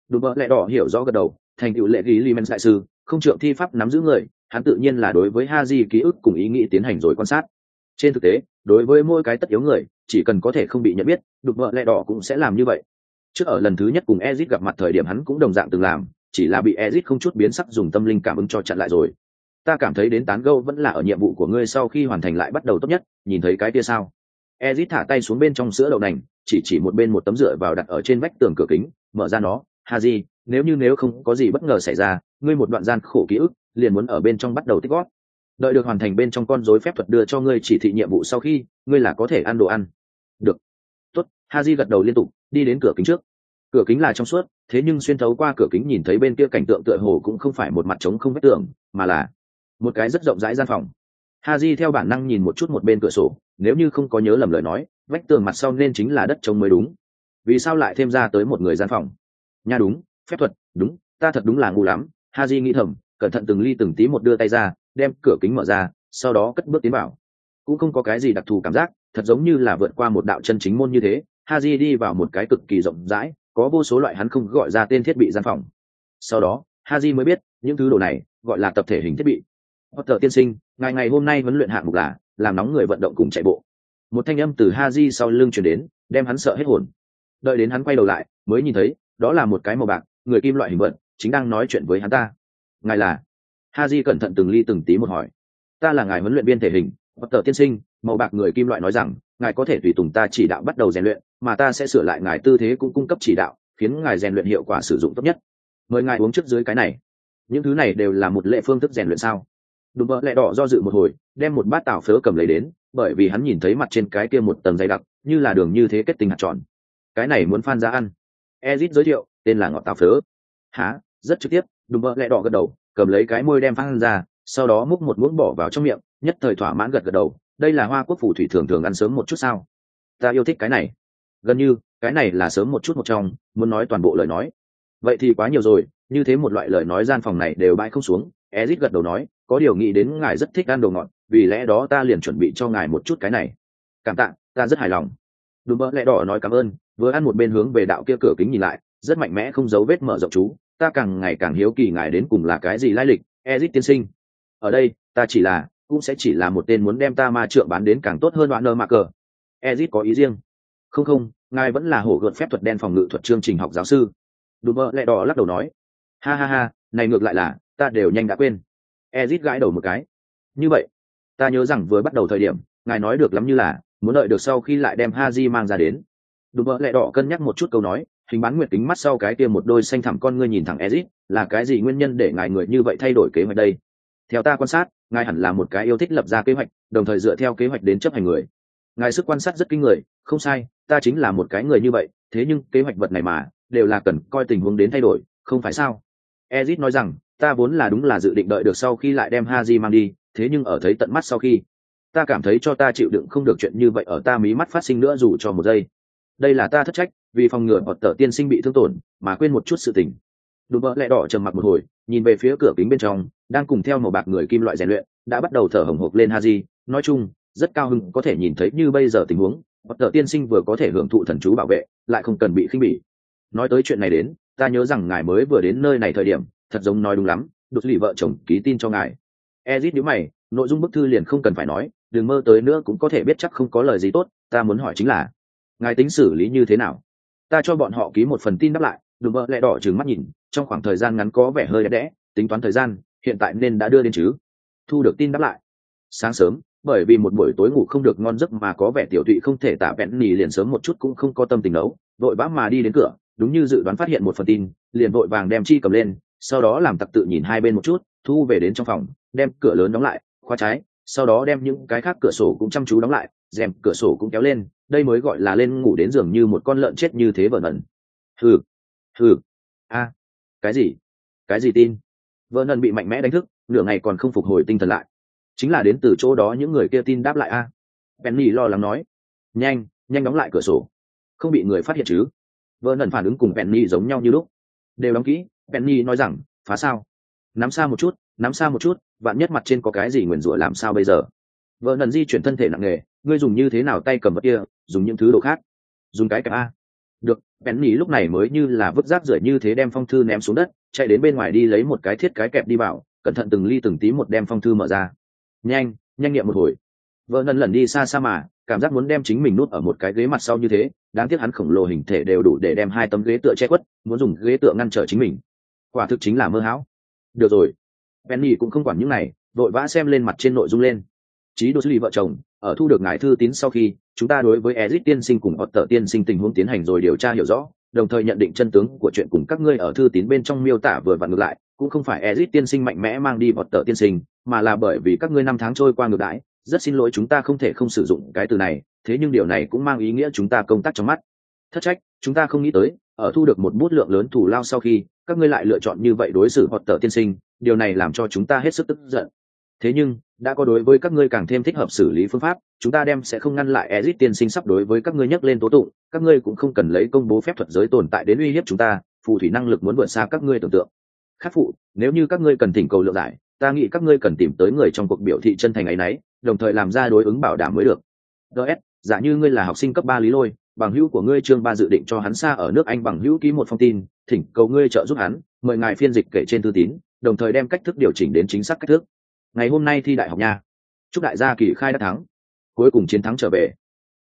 Đùm bơ lẹ đỏ hiểu rõ gật đầu, thành tựu lệ ghi limen đại sư, không trượng thi pháp nắm giữ người, hắn tự nhiên là đối với Haji ký ức cùng ý nghĩ tiến hành rồi quan sát. Trên thực tế, đối với mỗi cái tất yếu người, chỉ cần có thể không bị nhận biết đục vợ lẹ đỏ cũng sẽ làm như vậy. Trước ở lần thứ nhất cùng ezit gặp mặt thời điểm hắn cũng đồng dạng từng làm chỉ là bị Ezic không chút biến sắc dùng tâm linh cảm ứng cho chặn lại rồi. Ta cảm thấy đến tán gẫu vẫn là ở nhiệm vụ của ngươi sau khi hoàn thành lại bắt đầu tốt nhất nhìn thấy cái kia sao? Ezic thả tay xuống bên trong sữa đậu nành chỉ chỉ một bên một tấm dựa vào đặt ở trên vách tường cửa kính mở ra nó Haji, nếu như nếu không có gì bất ngờ xảy ra ngươi một đoạn gian khổ ký ức liền muốn ở bên trong bắt đầu tích góp. đợi được hoàn thành bên trong con rối phép thuật đưa cho ngươi chỉ thị nhiệm vụ sau khi ngươi là có thể ăn đồ ăn. Được. Tốt. Haji gật đầu liên tục đi đến cửa kính trước cửa kính là trong suốt, thế nhưng xuyên thấu qua cửa kính nhìn thấy bên kia cảnh tượng tựa hồ cũng không phải một mặt trống không vách tường, mà là một cái rất rộng rãi gian phòng. Ha di theo bản năng nhìn một chút một bên cửa sổ, nếu như không có nhớ lầm lời nói, vách tường mặt sau nên chính là đất trống mới đúng. Vì sao lại thêm ra tới một người gian phòng? Nha đúng, phép thuật, đúng, ta thật đúng là ngu lắm. Ha di nghĩ thầm, cẩn thận từng ly từng tí một đưa tay ra, đem cửa kính mở ra, sau đó cất bước tiến vào. Cũng không có cái gì đặc thù cảm giác, thật giống như là vượt qua một đạo chân chính môn như thế. Ha di đi vào một cái cực kỳ rộng rãi có vô số loại hắn không gọi ra tên thiết bị gian phòng. Sau đó, haji mới biết, những thứ đồ này, gọi là tập thể hình thiết bị. Potter tiên sinh, ngày ngày hôm nay huấn luyện hạng mục là, làm nóng người vận động cùng chạy bộ. Một thanh âm từ haji sau lưng chuyển đến, đem hắn sợ hết hồn. Đợi đến hắn quay đầu lại, mới nhìn thấy, đó là một cái màu bạc, người kim loại hình vận chính đang nói chuyện với hắn ta. Ngài là? Ha cẩn thận từng ly từng tí một hỏi. Ta là ngài huấn luyện viên thể hình bất tờ tiên sinh, màu bạc người kim loại nói rằng ngài có thể tùy tùng ta chỉ đạo bắt đầu rèn luyện, mà ta sẽ sửa lại ngài tư thế cũng cung cấp chỉ đạo, khiến ngài rèn luyện hiệu quả sử dụng tốt nhất. Mời ngài uống trước dưới cái này. Những thứ này đều là một lệ phương thức rèn luyện sao? Đùm bợ lẹ đỏ do dự một hồi, đem một bát tảo phớ cầm lấy đến, bởi vì hắn nhìn thấy mặt trên cái kia một tầng dày đặc, như là đường như thế kết tinh hạt tròn. Cái này muốn phan ra ăn. Ezit giới thiệu, tên là ngọt tảo phớ. Há rất trực tiếp. Đùm bợ lẹ đỏ gật đầu, cầm lấy cái môi đem phan ra, sau đó múc một muỗng bỏ vào trong miệng, nhất thời thỏa mãn gật gật đầu đây là hoa quốc phủ thủy thường thường ăn sớm một chút sao? Ta yêu thích cái này. Gần như, cái này là sớm một chút một trong, muốn nói toàn bộ lời nói. Vậy thì quá nhiều rồi, như thế một loại lời nói gian phòng này đều bãi không xuống ezit gật đầu nói, có điều nghĩ đến ngài rất thích ăn đồ ngọt, vì lẽ đó ta liền chuẩn bị cho ngài một chút cái này. Cảm tạ, ta rất hài lòng. Đùm bỡ lẽ đỏ nói cảm ơn, vừa ăn một bên hướng về đạo kia cửa kính nhìn lại, rất mạnh mẽ không giấu vết mở rộng chú, ta càng ngày càng hiếu kỳ ngài đến cùng là cái gì lai lịch ezit tiên sinh. Ở đây, ta chỉ là cũng sẽ chỉ là một tên muốn đem ta ma trượng bán đến càng tốt hơn đoạn nơ mạc cờ. Ezit có ý riêng. Không không, ngài vẫn là hổ gợn phép thuật đen phòng ngự thuật chương trình học giáo sư. Đùm mơ lẹ đỏ lắc đầu nói. Ha ha ha, này ngược lại là, ta đều nhanh đã quên. Ezit gãi đầu một cái. Như vậy, ta nhớ rằng vừa bắt đầu thời điểm, ngài nói được lắm như là, muốn đợi được sau khi lại đem ha di mang ra đến. Đùm mơ lẹ đỏ cân nhắc một chút câu nói, hình bán nguyệt kính mắt sau cái kia một đôi xanh thẳm con ngươi nhìn thẳng ezit, là cái gì nguyên nhân để ngài người như vậy thay đổi kế hoạch đây? Theo ta quan sát ngài hẳn là một cái yêu thích lập ra kế hoạch, đồng thời dựa theo kế hoạch đến chấp hành người. Ngài sức quan sát rất kinh người, không sai, ta chính là một cái người như vậy, thế nhưng kế hoạch vật này mà, đều là cần coi tình huống đến thay đổi, không phải sao? Ezit nói rằng, ta vốn là đúng là dự định đợi được sau khi lại đem haji mang đi, thế nhưng ở thấy tận mắt sau khi, ta cảm thấy cho ta chịu đựng không được chuyện như vậy ở ta mí mắt phát sinh nữa dù cho một giây. Đây là ta thất trách, vì phòng ngừa hoặc tờ tiên sinh bị thương tổn, mà quên một chút sự tình. Đùm bỡ lẹ đỏ trầm mặc một hồi nhìn về phía cửa kính bên trong, đang cùng theo màu bạc người kim loại rèn luyện, đã bắt đầu thở hồng hộc lên haji. Nói chung, rất cao hứng có thể nhìn thấy như bây giờ tình huống bất tờ tiên sinh vừa có thể hưởng thụ thần chú bảo vệ, lại không cần bị khinh bỉ. Nói tới chuyện này đến, ta nhớ rằng ngài mới vừa đến nơi này thời điểm, thật giống nói đúng lắm, đột lì vợ chồng ký tin cho ngài. Ezit nhíu mày, nội dung bức thư liền không cần phải nói, đừng mơ tới nữa cũng có thể biết chắc không có lời gì tốt, ta muốn hỏi chính là, ngài tính xử lý như thế nào? Ta cho bọn họ ký một phần tin đáp lại đùm vợ lẹ đỏ trừng mắt nhìn trong khoảng thời gian ngắn có vẻ hơi đẹp đẽ, tính toán thời gian, hiện tại nên đã đưa đến chứ? Thu được tin đáp lại. Sáng sớm, bởi vì một buổi tối ngủ không được ngon giấc mà có vẻ tiểu thụy không thể tả vẹn nỉ liền sớm một chút cũng không có tâm tình nấu, vội vã mà đi đến cửa, đúng như dự đoán phát hiện một phần tin, liền vội vàng đem chi cầm lên, sau đó làm tặc tự nhìn hai bên một chút, thu về đến trong phòng, đem cửa lớn đóng lại, khóa trái, sau đó đem những cái khác cửa sổ cũng chăm chú đóng lại, rèm cửa sổ cũng kéo lên, đây mới gọi là lên ngủ đến giường như một con lợn chết như thế vợ nần. Thử thử a cái gì? Cái gì tin? Vợ nần bị mạnh mẽ đánh thức, nửa ngày còn không phục hồi tinh thần lại. Chính là đến từ chỗ đó những người kia tin đáp lại a. Penny lo lắng nói. Nhanh nhanh đóng lại cửa sổ. Không bị người phát hiện chứ? Vợ nần phản ứng cùng penny giống nhau như lúc. Đều đóng kỹ, penny nói rằng, phá sao? Nắm xa một chút, nắm xa một chút, vạn nhất mặt trên có cái gì nguyền rủa làm sao bây giờ? Vợ nần di chuyển thân thể nặng nề, ngươi dùng như thế nào tay cầm vật kia, dùng những thứ đồ khác? Dùng cái cả a. Được penny lúc này mới như là vứt rác rưởi như thế đem phong thư ném xuống đất chạy đến bên ngoài đi lấy một cái thiết cái kẹp đi vào cẩn thận từng ly từng tí một đem phong thư mở ra. Nhanh nhanh nghiệm một hồi. Vợ nần lần đi xa xa mà cảm giác muốn đem chính mình nuốt ở một cái ghế mặt sau như thế đáng tiếc hắn khổng lồ hình thể đều đủ để đem hai tấm ghế tựa che quất, muốn dùng ghế tựa ngăn trở chính mình. Quả thực chính là mơ hão. Được rồi. Penny cũng không quản những này vội vã xem lên mặt trên nội dung lên. Chí đô sư vợ chồng ở thu được ngài thư tín sau khi chúng ta đối với Ezic tiên sinh cùng Otter tiên sinh tình huống tiến hành rồi điều tra hiểu rõ, đồng thời nhận định chân tướng của chuyện cùng các ngươi ở thư tín bên trong miêu tả vừa vặn ngược lại, cũng không phải Ezic tiên sinh mạnh mẽ mang đi Otter tiên sinh, mà là bởi vì các ngươi năm tháng trôi qua ngược đãi, rất xin lỗi chúng ta không thể không sử dụng cái từ này, thế nhưng điều này cũng mang ý nghĩa chúng ta công tác trong mắt. Thất trách, chúng ta không nghĩ tới, ở thu được một bút lượng lớn thủ lao sau khi, các ngươi lại lựa chọn như vậy đối xử Otter tiên sinh, điều này làm cho chúng ta hết sức tức giận thế nhưng, đã có đối với các ngươi càng thêm thích hợp xử lý phương pháp, chúng ta đem sẽ không ngăn lại ezit tiên sinh sắp đối với các ngươi nhắc lên tố tụng, các ngươi cũng không cần lấy công bố phép thuật giới tồn tại đến uy hiếp chúng ta, phù thủy năng lực muốn vượt xa các ngươi tưởng tượng. Khắc phụ, nếu như các ngươi cần thỉnh cầu lượng giải, ta nghĩ các ngươi cần tìm tới người trong cuộc biểu thị chân thành ấy nấy, đồng thời làm ra đối ứng bảo đảm mới được. Ts giả như ngươi là học sinh cấp ba lý lôi, bằng hữu của ngươi trương ba dự định cho hắn xa ở nước anh bằng hữu ký một phong tin, thỉnh cầu ngươi trợ giúp hắn, mời ngài phiên dịch kể trên thư tín, đồng thời đem cách thức điều chỉnh đến chính xác cách thức ngày hôm nay thi đại học nha. Chúc đại gia kỳ khai đã thắng. Cuối cùng chiến thắng trở về.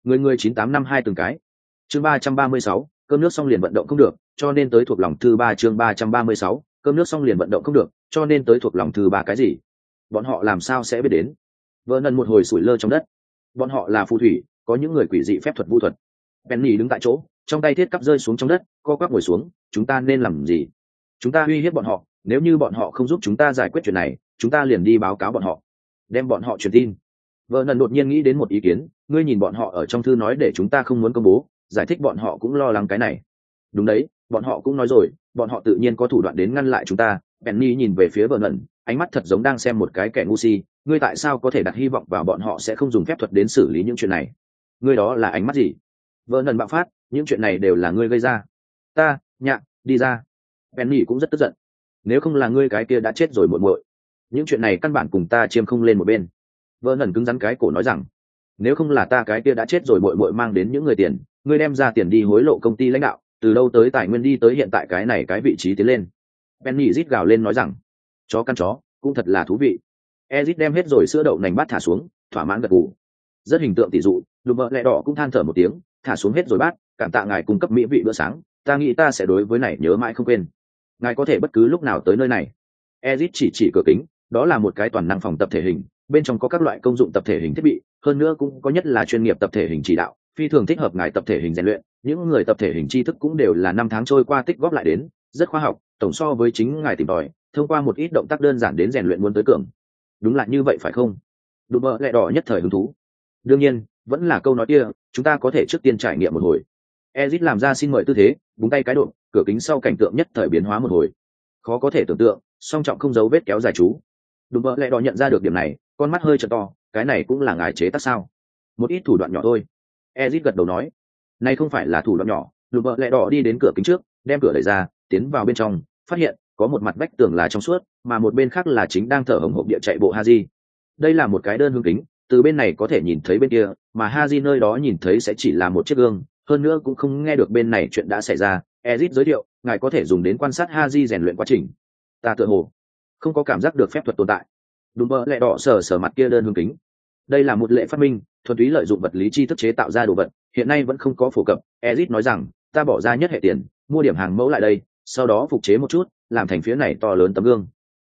Người người chín tám năm hai từng cái. Chương ba trăm ba mươi sáu, cơm nước xong liền vận động không được, cho nên tới thuộc lòng thư ba chương ba trăm ba mươi sáu, cơm nước xong liền vận động không được, cho nên tới thuộc lòng thư ba cái gì? Bọn họ làm sao sẽ biết đến? Vợ nần một hồi sủi lơ trong đất. Bọn họ là phù thủy, có những người quỷ dị phép thuật vũ thuật. Penny đứng tại chỗ, trong tay thiết cắp rơi xuống trong đất, co quắp ngồi xuống, chúng ta nên làm gì? Chúng ta uy hiếp bọn họ, nếu như bọn họ không giúp chúng ta giải quyết chuyện này chúng ta liền đi báo cáo bọn họ, đem bọn họ truyền tin. Vợ nần đột nhiên nghĩ đến một ý kiến, ngươi nhìn bọn họ ở trong thư nói để chúng ta không muốn công bố, giải thích bọn họ cũng lo lắng cái này. Đúng đấy, bọn họ cũng nói rồi, bọn họ tự nhiên có thủ đoạn đến ngăn lại chúng ta. Penny nhìn về phía vợ nần, ánh mắt thật giống đang xem một cái kẻ ngu si, ngươi tại sao có thể đặt hy vọng vào bọn họ sẽ không dùng phép thuật đến xử lý những chuyện này? Ngươi đó là ánh mắt gì? Vợ nần bạo phát, những chuyện này đều là ngươi gây ra. Ta, nhạ, đi ra. Penny cũng rất tức giận. Nếu không là ngươi cái kia đã chết rồi muộn muội những chuyện này căn bản cùng ta chiêm không lên một bên. Vợ nần cứng rắn cái cổ nói rằng, nếu không là ta cái kia đã chết rồi Bội bội mang đến những người tiền, ngươi đem ra tiền đi hối lộ công ty lãnh đạo, từ đâu tới tài nguyên đi tới hiện tại cái này cái vị trí tiến lên. Penny rít gào lên nói rằng, chó căn chó, cũng thật là thú vị. Ezit đem hết rồi sữa đậu nành bát thả xuống, thỏa mãn gật gù. Rất hình tượng tỷ dụ, lùm bợ lẹ đỏ cũng than thở một tiếng, thả xuống hết rồi bát, cảm tạ ngài cung cấp mỹ vị bữa sáng, ta nghĩ ta sẽ đối với này nhớ mãi không quên. Ngài có thể bất cứ lúc nào tới nơi này. Ezit chỉ chỉ cửa kính đó là một cái toàn năng phòng tập thể hình, bên trong có các loại công dụng tập thể hình thiết bị, hơn nữa cũng có nhất là chuyên nghiệp tập thể hình chỉ đạo, phi thường thích hợp ngài tập thể hình rèn luyện, những người tập thể hình tri thức cũng đều là năm tháng trôi qua tích góp lại đến, rất khoa học, tổng so với chính ngài tìm tòi, thông qua một ít động tác đơn giản đến rèn luyện muốn tới cường. Đúng là như vậy phải không? Đùm bợ lẹ đỏ nhất thời hứng thú. Đương nhiên, vẫn là câu nói kia, chúng ta có thể trước tiên trải nghiệm một hồi. Ezit làm ra xin mời tư thế, búng tay cái độ cửa kính sau cảnh tượng nhất thời biến hóa một hồi. Khó có thể tưởng tượng, song trọng không dấu vết kéo dài chú đùm vợ lẹ đỏ nhận ra được điểm này, con mắt hơi t to, cái này cũng là ngài chế tác sao? Một ít thủ đoạn nhỏ thôi. Ezit gật đầu nói nay không phải là thủ đoạn nhỏ đùm vợ lẹ đỏ đi đến cửa kính trước, đem cửa đẩy ra, tiến vào bên trong, phát hiện có một mặt vách tường là trong suốt, mà một bên khác là chính đang thở hồng hộp địa chạy bộ haji. Đây là một cái đơn hương kính, từ bên này có thể nhìn thấy bên kia, mà haji nơi đó nhìn thấy sẽ chỉ là một chiếc gương, hơn nữa cũng không nghe được bên này chuyện đã xảy ra. Ezit giới thiệu, ngài có thể dùng đến quan sát haji rèn luyện quá trình. Ta tự hồ không có cảm giác được phép thuật tồn tại. Đùm bơ lẹ đỏ sờ sờ mặt kia đơn hương kính. Đây là một lệ phát minh, thuần túy lợi dụng vật lý chi thức chế tạo ra đồ vật, hiện nay vẫn không có phổ cập. Ezit nói rằng, ta bỏ ra nhất hệ tiền, mua điểm hàng mẫu lại đây, sau đó phục chế một chút, làm thành phía này to lớn tấm gương.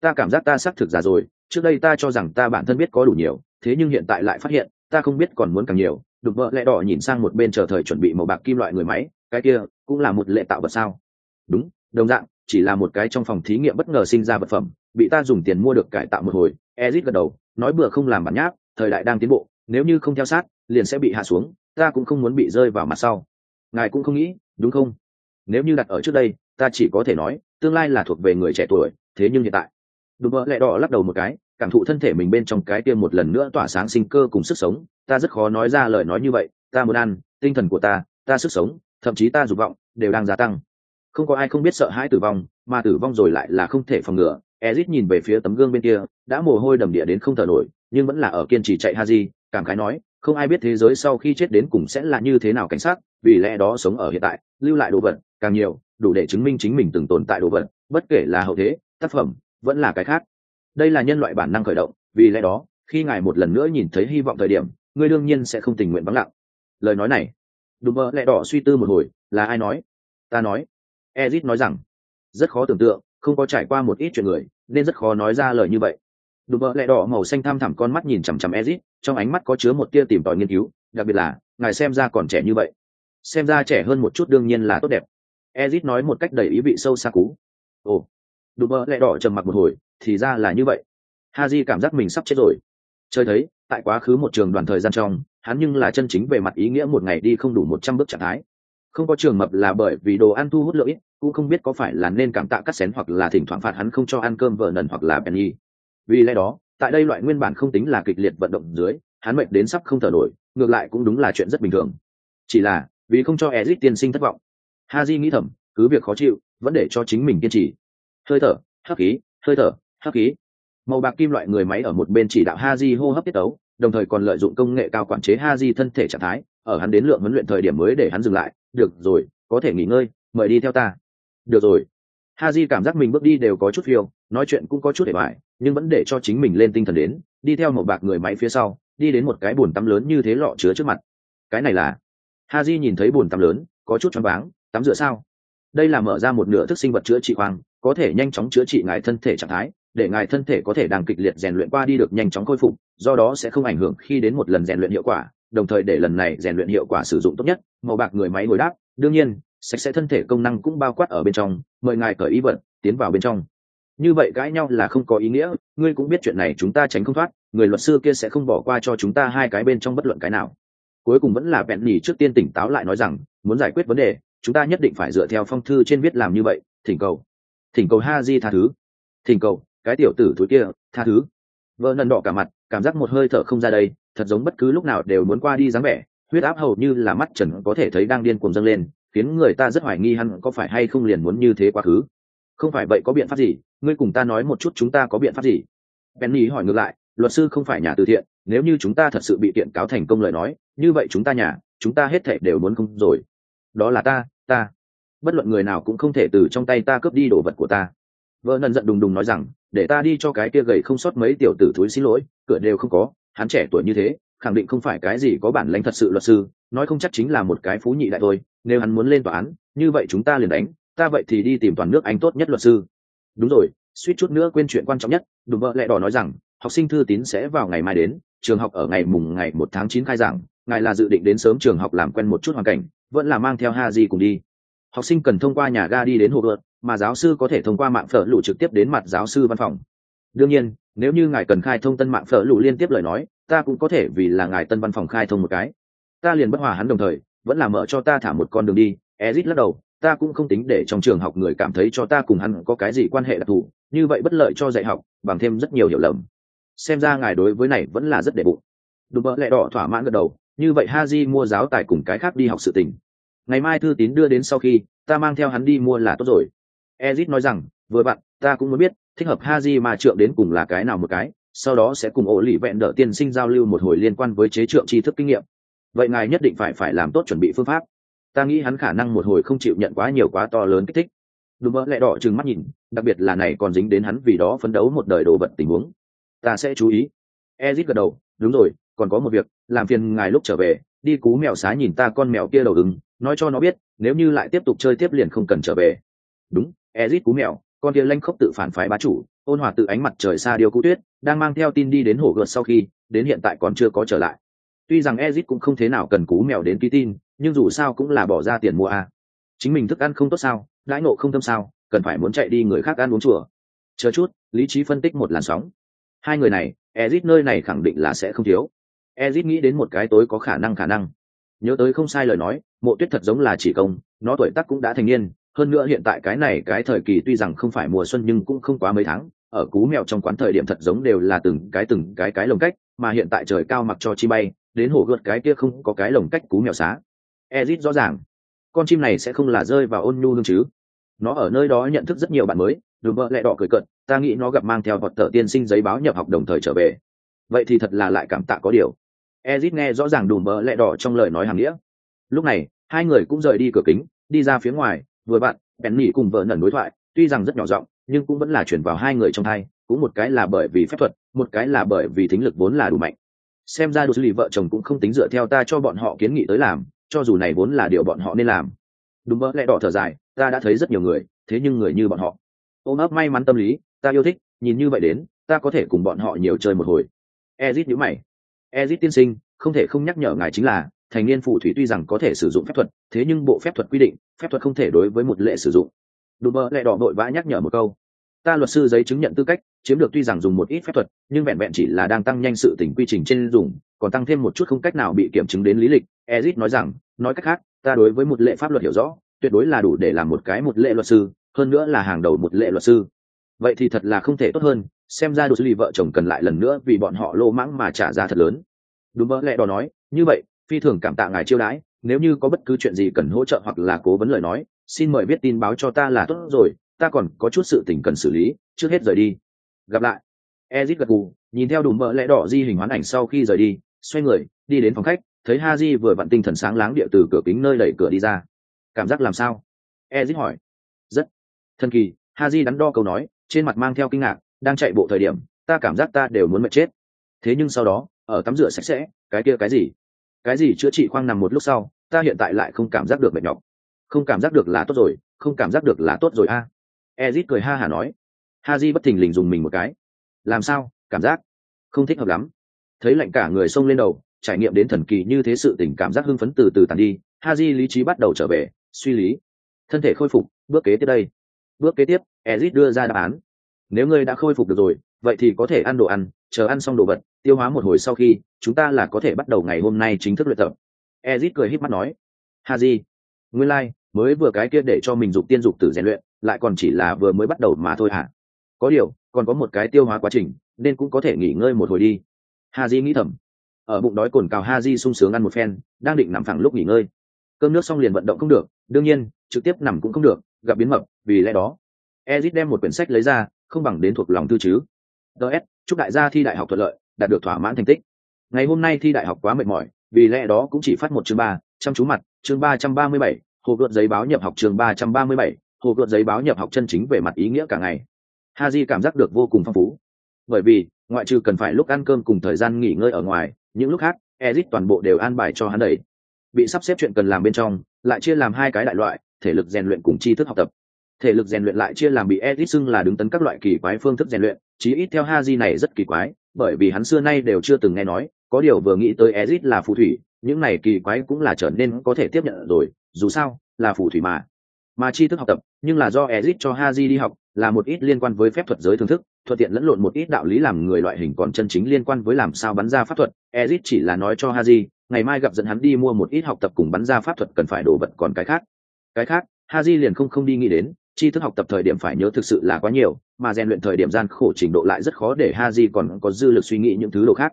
Ta cảm giác ta xác thực già rồi, trước đây ta cho rằng ta bản thân biết có đủ nhiều, thế nhưng hiện tại lại phát hiện, ta không biết còn muốn càng nhiều. Đục vợ lẹ đỏ nhìn sang một bên chờ thời chuẩn bị màu bạc kim loại người máy, cái kia cũng là một lệ tạo vật sao? Đúng, đồng dạng, chỉ là một cái trong phòng thí nghiệm bất ngờ sinh ra vật phẩm bị ta dùng tiền mua được cải tạo một hồi ezit gật đầu, nói bừa không làm bản nháp, thời đại đang tiến bộ, nếu như không theo sát, liền sẽ bị hạ xuống, ta cũng không muốn bị rơi vào mặt sau. Ngài cũng không nghĩ, đúng không? Nếu như đặt ở trước đây, ta chỉ có thể nói, tương lai là thuộc về người trẻ tuổi, thế nhưng hiện tại. Đùm bơ lẹ đỏ lắc đầu một cái, cảm thụ thân thể mình bên trong cái tiêm một lần nữa tỏa sáng sinh cơ cùng sức sống, ta rất khó nói ra lời nói như vậy, ta muốn ăn, tinh thần của ta ta sức sống, thậm chí ta dục vọng, đều đang gia tăng. Không có ai không biết sợ hãi tử vong, mà tử vong rồi lại là không thể phòng ngừa ezit nhìn về phía tấm gương bên kia, đã mồ hôi đầm địa đến không thở nổi, nhưng vẫn là ở kiên trì chạy haji, cảm khái nói, không ai biết thế giới sau khi chết đến cùng sẽ là như thế nào cảnh sát, vì lẽ đó sống ở hiện tại, lưu lại đồ vật, càng nhiều, đủ để chứng minh chính mình từng tồn tại đồ vật, bất kể là hậu thế, tác phẩm, vẫn là cái khác. Đây là nhân loại bản năng khởi động, vì lẽ đó, khi ngài một lần nữa nhìn thấy hy vọng thời điểm, ngươi đương nhiên sẽ không tình nguyện vắng lặng. Lời nói này, đùm bơ lẹ đỏ suy tư một hồi, là ai nói? Ta nói. Ezit nói rằng, rất khó tưởng tượng không có trải qua một ít chuyện người, nên rất khó nói ra lời như vậy. Đùm bơ lẹ đỏ màu xanh tham thẳm con mắt nhìn chằm chằm ezit trong ánh mắt có chứa một tia tìm tòi nghiên cứu, đặc biệt là, ngài xem ra còn trẻ như vậy. Xem ra trẻ hơn một chút đương nhiên là tốt đẹp. Ezit nói một cách đầy ý vị sâu xa cú ồ. Đùm bơ lẹ đỏ trầm mặc một hồi, thì ra là như vậy. Haji cảm giác mình sắp chết rồi. Chơi thấy, tại quá khứ một trường đoàn thời gian trong, hắn nhưng là chân chính về mặt ý nghĩa một ngày đi không đủ một trăm bước trạng thái. Không có trường mập là bởi vì đồ ăn thu hút lợi cũng không biết có phải là nên cảm tạ cắt xén hoặc là thỉnh thoảng phạt hắn không cho ăn cơm vợ nần hoặc là penny. Vì lẽ đó, tại đây loại nguyên bản không tính là kịch liệt vận động dưới, hắn mệt đến sắp không thở nổi, ngược lại cũng đúng là chuyện rất bình thường. Chỉ là, vì không cho ezit tiên sinh thất vọng, haji nghĩ thầm, cứ việc khó chịu, vẫn để cho chính mình kiên trì. Hơi thở, hấp khí, hơi thở, hấp khí. Màu bạc kim loại người máy ở một bên chỉ đạo haji hô hấp tiết tấu, đồng thời còn lợi dụng công nghệ cao quản chế haji thân thể trạng thái, ở hắn đến lượng huấn luyện thời điểm mới để hắn dừng lại. Được rồi, có thể nghỉ ngơi, mời đi theo ta được rồi. Ha haji cảm giác mình bước đi đều có chút phiêu, nói chuyện cũng có chút để bại, nhưng vẫn để cho chính mình lên tinh thần đến, đi theo màu bạc người máy phía sau, đi đến một cái bồn tắm lớn như thế lọ chứa trước mặt. Cái này là? Ha di nhìn thấy bồn tắm lớn, có chút choáng váng, tắm rửa sao? Đây là mở ra một nửa thức sinh vật chữa trị khoang, có thể nhanh chóng chữa trị ngài thân thể trạng thái, để ngài thân thể có thể đang kịch liệt rèn luyện qua đi được nhanh chóng khôi phục, do đó sẽ không ảnh hưởng khi đến một lần rèn luyện hiệu quả, đồng thời để lần này rèn luyện hiệu quả sử dụng tốt nhất. Màu bạc người máy ngồi đáp, đương nhiên sạch sẽ thân thể công năng cũng bao quát ở bên trong, mời ngài cởi ý vận tiến vào bên trong. Như vậy cãi nhau là không có ý nghĩa, ngươi cũng biết chuyện này chúng ta tránh không thoát, người luật sư kia sẽ không bỏ qua cho chúng ta hai cái bên trong bất luận cái nào. Cuối cùng vẫn là bẹn nhì trước tiên tỉnh táo lại nói rằng, muốn giải quyết vấn đề, chúng ta nhất định phải dựa theo phong thư trên viết làm như vậy, thỉnh cầu. Thỉnh cầu ha di tha thứ. Thỉnh cầu, cái tiểu tử thúi kia, tha thứ. Vợ nần đỏ cả mặt, cảm giác một hơi thở không ra đây, thật giống bất cứ lúc nào đều muốn qua đi dáng vẻ, huyết áp hầu như là mắt trần có thể thấy đang điên cuồng dâng lên khiến người ta rất hoài nghi hắn có phải hay không liền muốn như thế quá khứ. Không phải vậy có biện pháp gì? Ngươi cùng ta nói một chút chúng ta có biện pháp gì? Penny hỏi ngược lại, luật sư không phải nhà từ thiện, nếu như chúng ta thật sự bị kiện cáo thành công lời nói, như vậy chúng ta nhà, chúng ta hết thể đều muốn không rồi. Đó là ta ta. Bất luận người nào cũng không thể từ trong tay ta cướp đi đồ vật của ta. Vợ nần giận đùng đùng nói rằng, để ta đi cho cái kia gầy không sót mấy tiểu tử thúi xin lỗi, cửa đều không có, hắn trẻ tuổi như thế, khẳng định không phải cái gì có bản lãnh thật sự luật sư nói không chắc chính là một cái phú nhị đại thôi, nếu hắn muốn lên tòa án, như vậy chúng ta liền đánh, ta vậy thì đi tìm toàn nước anh tốt nhất luật sư. Đúng rồi, suýt chút nữa quên chuyện quan trọng nhất đùm vợ lẹ đỏ nói rằng, học sinh thư tín sẽ vào ngày mai đến, trường học ở ngày mùng ngày một tháng chín khai giảng, ngài là dự định đến sớm trường học làm quen một chút hoàn cảnh, vẫn là mang theo ha di cùng đi. Học sinh cần thông qua nhà ga đi đến hồ gợt mà giáo sư có thể thông qua mạng phở lụ trực tiếp đến mặt giáo sư văn phòng. Đương nhiên, nếu như ngài cần khai thông tân mạng phở lụ liên tiếp lời nói, ta cũng có thể vì là ngài tân văn phòng khai thông một cái ta liền bất hòa hắn đồng thời, vẫn là mở cho ta thả một con đường đi. Ezit lắc đầu, ta cũng không tính để trong trường học người cảm thấy cho ta cùng hắn có cái gì quan hệ đặc thù, như vậy bất lợi cho dạy học, bằng thêm rất nhiều hiểu lầm. Xem ra ngài đối với này vẫn là rất đệ bụng. Đùm bỡ lẹ đỏ thỏa mãn gật đầu, như vậy ha di mua giáo tài cùng cái khác đi học sự tình. Ngày mai thư tín đưa đến sau khi, ta mang theo hắn đi mua là tốt rồi. Ezit nói rằng, vừa bạn, ta cũng muốn biết, thích hợp ha di mà trượng đến cùng là cái nào một cái, sau đó sẽ cùng ổ lì vẹn đỡ tiên sinh giao lưu một hồi liên quan với chế trượng tri thức kinh nghiệm vậy ngài nhất định phải phải làm tốt chuẩn bị phương pháp. Ta nghĩ hắn khả năng một hồi không chịu nhận quá nhiều quá to lớn kích thích. Đúng mỡ lẽ đỏ trừng mắt nhìn, đặc biệt là này còn dính đến hắn vì đó phấn đấu một đời đồ vật tình huống. Ta sẽ chú ý. Ezit gật đầu, đúng rồi, còn có một việc, làm phiền ngài lúc trở về, đi cú mèo xá nhìn ta con mèo kia đầu ứng nói cho nó biết, nếu như lại tiếp tục chơi tiếp liền không cần trở về. Đúng, ezit cú mèo, con kia lanh khốc tự phản phái bá chủ, ôn hòa tự ánh mặt trời xa điêu cú tuyết, đang mang theo tin đi đến hồ gợt sau khi, đến hiện tại còn chưa có trở lại tuy rằng ezit cũng không thế nào cần cú mèo đến ký tin, nhưng dù sao cũng là bỏ ra tiền mua a. Chính mình thức ăn không tốt sao lãi nộ không tâm sao, cần phải muốn chạy đi người khác ăn uống chùa. Chờ chút, lý trí phân tích một làn sóng. Hai người này, ezit nơi này khẳng định là sẽ không thiếu. Ezit nghĩ đến một cái tối có khả năng khả năng. Nhớ tới không sai lời nói, mộ tuyết thật giống là chỉ công, nó tuổi tác cũng đã thành niên, hơn nữa hiện tại cái này, cái thời kỳ tuy rằng không phải mùa xuân nhưng cũng không quá mấy tháng, ở cú mèo trong quán thời điểm thật giống đều là từng cái từng cái cái lồng cách, mà hiện tại trời cao mặc cho chi bay đến hổ gợt cái kia không có cái lồng cách cú mèo xá. Ezit rõ ràng, con chim này sẽ không là rơi vào ôn nhu hương chứ. Nó ở nơi đó nhận thức rất nhiều bạn mới đùm vợ lẹ đỏ cười cận ta nghĩ nó gặp mang theo vật tờ tiên sinh giấy báo nhập học đồng thời trở về. Vậy thì thật là lại cảm tạ có điều. Ezit nghe rõ ràng đùm vợ lẹ đỏ trong lời nói hàng nghĩa. Lúc này, hai người cũng rời đi cửa kính, đi ra phía ngoài, vừa bạn bèn nỉ cùng vợ nần đối thoại, tuy rằng rất nhỏ giọng, nhưng cũng vẫn là chuyển vào hai người trong thai cũng một cái là bởi vì phép thuật, một cái là bởi vì thính lực vốn là đủ mạnh xem ra đồ sư lì vợ chồng cũng không tính dựa theo ta cho bọn họ kiến nghị tới làm, cho dù này vốn là điều bọn họ nên làm. Đúng mơ lẽ đỏ thở dài, ta đã thấy rất nhiều người, thế nhưng người như bọn họ. Ôm ấp may mắn tâm lý, ta yêu thích, nhìn như vậy đến, ta có thể cùng bọn họ nhiều chơi một hồi. Ezit nhữ mày. Ezit tiên sinh, không thể không nhắc nhở ngài chính là, thành niên phù thủy tuy rằng có thể sử dụng phép thuật, thế nhưng bộ phép thuật quy định, phép thuật không thể đối với một lệ sử dụng. Đùm mơ lại đỏ vội vã nhắc nhở một câu ta luật sư giấy chứng nhận tư cách, chiếm được tuy rằng dùng một ít phép thuật, nhưng vẹn vẹn chỉ là đang tăng nhanh sự tỉnh quy trình trên dùng, còn tăng thêm một chút không cách nào bị kiểm chứng đến lý lịch. Ezit nói rằng, nói cách khác, ta đối với một lệ pháp luật hiểu rõ, tuyệt đối là đủ để làm một cái một lệ luật sư, hơn nữa là hàng đầu một lệ luật sư. Vậy thì thật là không thể tốt hơn, xem ra đồ sư lì vợ chồng cần lại lần nữa vì bọn họ lô mãng mà trả ra thật lớn. Đúng mơ lẽ đó nói, như vậy, phi thường cảm tạ ngài chiêu đãi, nếu như có bất cứ chuyện gì cần hỗ trợ hoặc là cố vấn lời nói, xin mời viết tin báo cho ta là tốt rồi ta còn có chút sự tình cần xử lý, trước hết rời đi. Gặp lại. Ezit gật gù, nhìn theo đùm mỡ lẽ đỏ di hình hoán ảnh sau khi rời đi, xoay người, đi đến phòng khách, thấy ha di vừa vặn tinh thần sáng láng địa từ cửa kính nơi đẩy cửa đi ra. Cảm giác làm sao? Ezit hỏi. Rất. Thần kỳ ha di đắn đo câu nói, trên mặt mang theo kinh ngạc, đang chạy bộ thời điểm, ta cảm giác ta đều muốn mệt chết. Thế nhưng sau đó, ở tắm rửa sạch sẽ, cái kia cái gì? Cái gì chữa trị khoang nằm một lúc sau, ta hiện tại lại không cảm giác được mệt nhọc. Không cảm giác được là tốt rồi, không cảm giác được là tốt rồi a. à ezit cười ha hả nói. Ha di bất thình lình dùng mình một cái. Làm sao? Cảm giác? Không thích hợp lắm. Thấy lạnh cả người xông lên đầu trải nghiệm đến thần kỳ như thế sự tình cảm giác hưng phấn từ từ tàn đi ha di lý trí bắt đầu trở về suy lý. Thân thể khôi phục bước kế tiếp đây. Bước kế tiếp ezit đưa ra đáp án. Nếu ngươi đã khôi phục được rồi vậy thì có thể ăn đồ ăn chờ ăn xong đồ vật tiêu hóa một hồi sau khi chúng ta là có thể bắt đầu ngày hôm nay chính thức luyện tập. Ezit cười híp mắt nói. Ha di nguyên lai、like, mới vừa cái kia để cho mình dục tiên dục tử rèn luyện lại còn chỉ là vừa mới bắt đầu mà thôi hả? Có điều, còn có một cái tiêu hóa quá trình, nên cũng có thể nghỉ ngơi một hồi đi. Ha di nghĩ thầm. Ở bụng đói cồn cào ha di sung sướng ăn một phen, đang định nằm phẳng lúc nghỉ ngơi. Cơm nước xong liền vận động không được, đương nhiên, trực tiếp nằm cũng không được, gặp biến mập, vì lẽ đó, ezit đem một quyển sách lấy ra, không bằng đến thuộc lòng tư chứ. Ts chúc đại gia thi đại học thuận lợi, đạt được thỏa mãn thành tích. Ngày hôm nay thi đại học quá mệt mỏi, vì lẽ đó cũng chỉ phát một chương ba, chăm chú mặt, chương ba trăm ba mươi bảy, hồ gợt giấy báo nhập học chương ba trăm ba mươi bảy hồ cột giấy báo nhập học chân chính về mặt ý nghĩa cả ngày. Ha di cảm giác được vô cùng phong phú. Bởi vì, ngoại trừ cần phải lúc ăn cơm cùng thời gian nghỉ ngơi ở ngoài, những lúc khác ezit toàn bộ đều an bài cho hắn đầy. Bị sắp xếp chuyện cần làm bên trong, lại chia làm hai cái đại loại, thể lực rèn luyện cùng tri thức học tập. Thể lực rèn luyện lại chia làm bị ezit xưng là đứng tấn các loại kỳ quái phương thức rèn luyện, chí ít theo ha di này rất kỳ quái, bởi vì hắn xưa nay đều chưa từng nghe nói, có điều vừa nghĩ tới ezit là phù thủy, những này kỳ quái cũng là trở nên có thể tiếp nhận rồi, dù sao, là phù thủy mà mà tri thức học tập, nhưng là do ezit cho ha di đi học, là một ít liên quan với phép thuật giới thưởng thức, thuận tiện lẫn lộn một ít đạo lý làm người loại hình còn chân chính liên quan với làm sao bắn ra pháp thuật. Ezit chỉ là nói cho ha di ngày mai gặp dẫn hắn đi mua một ít học tập cùng bắn ra pháp thuật cần phải đổ vật còn cái khác. Cái khác ha di liền không không đi nghĩ đến, tri thức học tập thời điểm phải nhớ thực sự là quá nhiều, mà rèn luyện thời điểm gian khổ trình độ lại rất khó để ha di còn có dư lực suy nghĩ những thứ đồ khác.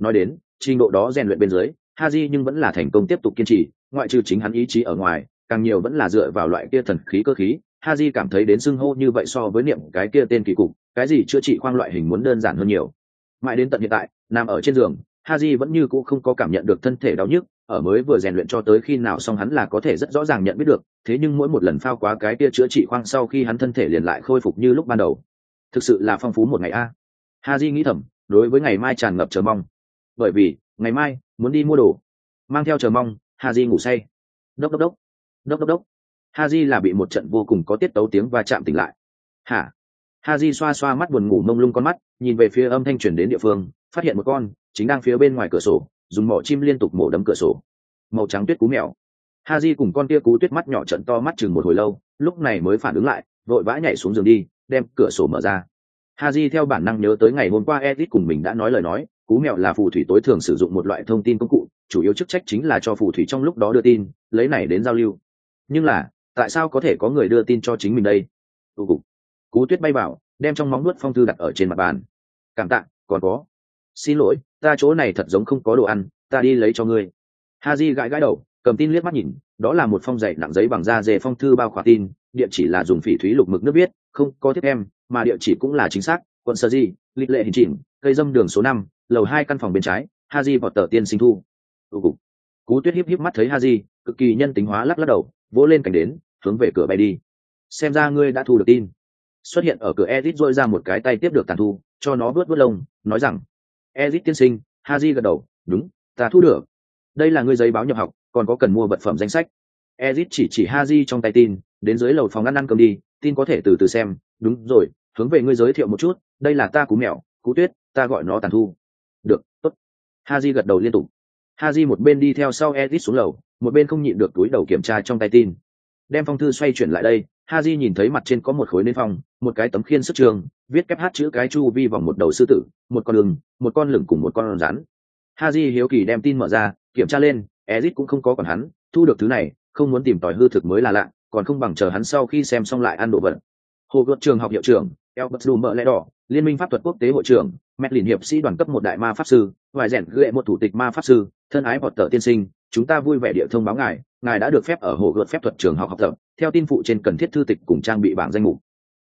Nói đến, trình độ đó rèn luyện bên dưới ha di nhưng vẫn là thành công tiếp tục kiên trì, ngoại trừ chính hắn ý chí ở ngoài càng nhiều vẫn là dựa vào loại kia thần khí cơ khí. Ha di cảm thấy đến xưng hô như vậy so với niệm cái kia tên kỳ cục, cái gì chữa trị khoang loại hình muốn đơn giản hơn nhiều. Mãi đến tận hiện tại, nằm ở trên giường ha di vẫn như cũ không có cảm nhận được thân thể đau nhức, ở mới vừa rèn luyện cho tới khi nào xong hắn là có thể rất rõ ràng nhận biết được, thế nhưng mỗi một lần phao quá cái kia chữa trị khoang sau khi hắn thân thể liền lại khôi phục như lúc ban đầu. Thực sự là phong phú một ngày a. Ha di nghĩ thầm, đối với ngày mai tràn ngập chờ mong. Bởi vì, ngày mai, muốn đi mua đồ. Mang theo chờ mong ha di ngủ say. Đốc đốc đốc đốc đốc đốc. Ha là bị một trận vô cùng có tiết tấu tiếng va chạm tỉnh lại. Hả? Ha xoa xoa mắt buồn ngủ mông lung con mắt, nhìn về phía âm thanh chuyển đến địa phương, phát hiện một con chính đang phía bên ngoài cửa sổ, dùng mỏ chim liên tục mổ đấm cửa sổ. Màu trắng tuyết cú mèo. Ha cùng con tia cú tuyết mắt nhỏ trận to mắt chừng một hồi lâu, lúc này mới phản ứng lại, vội vã nhảy xuống giường đi, đem cửa sổ mở ra. Ha theo bản năng nhớ tới ngày hôm qua edit cùng mình đã nói lời nói, cú mèo là phù thủy tối thường sử dụng một loại thông tin công cụ, chủ yếu chức trách chính là cho phù thủy trong lúc đó đưa tin, lấy này đến giao lưu nhưng là, tại sao có thể có người đưa tin cho chính mình đây? Tụ cục. Cú tuyết bay vào, đem trong móng nuốt phong thư đặt ở trên mặt bàn. Cảm tạ, còn có. Xin lỗi, ta chỗ này thật giống không có đồ ăn, ta đi lấy cho ngươi. Ha di gãi gãi đầu, cầm tin liếc mắt nhìn, đó là một phong dạy nặng giấy bằng da dề phong thư bao khỏa tin, địa chỉ là dùng phỉ thúy lục mực nước viết, không có tiếp em, mà địa chỉ cũng là chính xác, quận sơ di, lịch lệ hình chỉnh, cây dâm đường số năm, lầu hai căn phòng bên trái ha di vào tờ tiên sinh thu. Tụ cục. Cú tuyết hiếp hiếp mắt thấy ha di cực kỳ nhân tính hóa lắc lắc đầu vỗ lên cảnh đến, hướng về cửa bay đi. Xem ra ngươi đã thu được tin. Xuất hiện ở cửa ezit dội ra một cái tay tiếp được tàn thu, cho nó vớt vớt lông, nói rằng ezit tiên sinh, haji gật đầu, đúng, ta thu được. Đây là ngươi giấy báo nhập học, còn có cần mua vật phẩm danh sách. Ezit chỉ chỉ haji trong tay tin, đến dưới lầu phòng ăn ăn cơm đi, tin có thể từ từ xem, đúng rồi, hướng về ngươi giới thiệu một chút, đây là ta cú mèo, cú tuyết, ta gọi nó tàn thu. Được, tốt. Haji gật đầu liên tục. Haji một bên đi theo sau ezit xuống lầu một bên không nhịn được túi đầu kiểm tra trong tay tin. Đem phong thư xoay chuyển lại đây ha di nhìn thấy mặt trên có một khối nến phong một cái tấm khiên sức trường viết kép hát chữ cái chu vi vòng một đầu sư tử một con lừng một con lửng cùng một con rắn. Ha di hiếu kỳ đem tin mở ra kiểm tra lên ezit cũng không có còn hắn thu được thứ này không muốn tìm tòi hư thực mới là lạ còn không bằng chờ hắn sau khi xem xong lại ăn đồ vật. Hồ gợt trường học hiệu trưởng Albert Dummer lẽ đỏ, Liên minh pháp thuật quốc tế hội trưởng, Medlin hiệp sĩ đoàn cấp một đại ma pháp sư, ngoài rèn gệ một thủ tịch ma pháp sư, thân ái Potter tiên sinh, chúng ta vui vẻ địa thông báo ngài, ngài đã được phép ở hồ gợt phép thuật trường học học tập, theo tin phụ trên cần thiết thư tịch cùng trang bị bảng danh mục.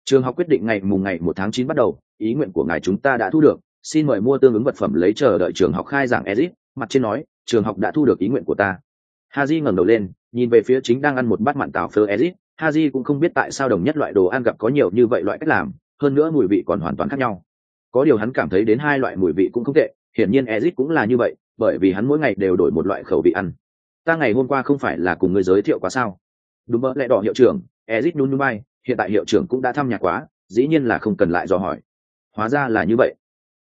Trường học quyết định ngày mùng ngày một tháng chín bắt đầu, ý nguyện của ngài chúng ta đã thu được, xin mời mua tương ứng vật phẩm lấy chờ đợi trường học khai giảng exit mặt trên nói, trường học đã thu được ý nguyện của ta. Haji ngẩng đầu lên, nhìn về phía chính đang ăn một bát mặn tào phơ Ezit, Haji cũng không biết tại sao đồng nhất loại đồ ăn gặp có nhiều như vậy loại cách làm, hơn nữa mùi vị còn hoàn toàn khác nhau có điều hắn cảm thấy đến hai loại mùi vị cũng không tệ hiển nhiên ezit cũng là như vậy bởi vì hắn mỗi ngày đều đổi một loại khẩu vị ăn. Ta ngày hôm qua không phải là cùng người giới thiệu quá sao? Đúng mơ lẽ đỏ hiệu trưởng ezit nhún bay hiện tại hiệu trưởng cũng đã thăm nhà quá dĩ nhiên là không cần lại dò hỏi. Hóa ra là như vậy.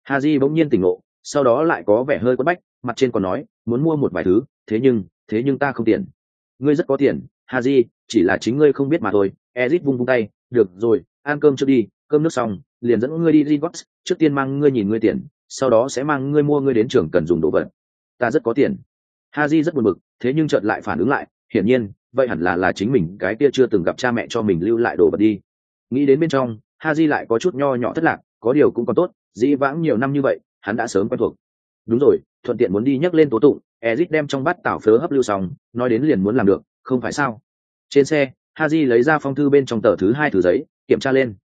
Haji bỗng nhiên tỉnh ngộ sau đó lại có vẻ hơi quất bách mặt trên còn nói muốn mua một vài thứ thế nhưng thế nhưng ta không tiền ngươi rất có tiền haji chỉ là chính ngươi không biết mà thôi. Ezit vung vung tay được rồi ăn cơm trước đi cơm nước xong liền dẫn ngươi đi Reeboks, trước tiên mang ngươi nhìn ngươi tiền sau đó sẽ mang ngươi mua ngươi đến trường cần dùng đồ vật ta rất có tiền. Haji rất buồn bực, thế nhưng chợt lại phản ứng lại, hiển nhiên, vậy hẳn là là chính mình, cái kia chưa từng gặp cha mẹ cho mình lưu lại đồ vật đi. Nghĩ đến bên trong, haji lại có chút nho nhỏ thất lạc, có điều cũng còn tốt, dĩ vãng nhiều năm như vậy, hắn đã sớm quen thuộc. Đúng rồi, thuận tiện muốn đi nhắc lên tố tụng, ezit đem trong bát tảo phớ hấp lưu xong, nói đến liền muốn làm được, không phải sao? Trên xe, haji lấy ra phong thư bên trong tờ thứ hai thứ giấy, kiểm tra lên.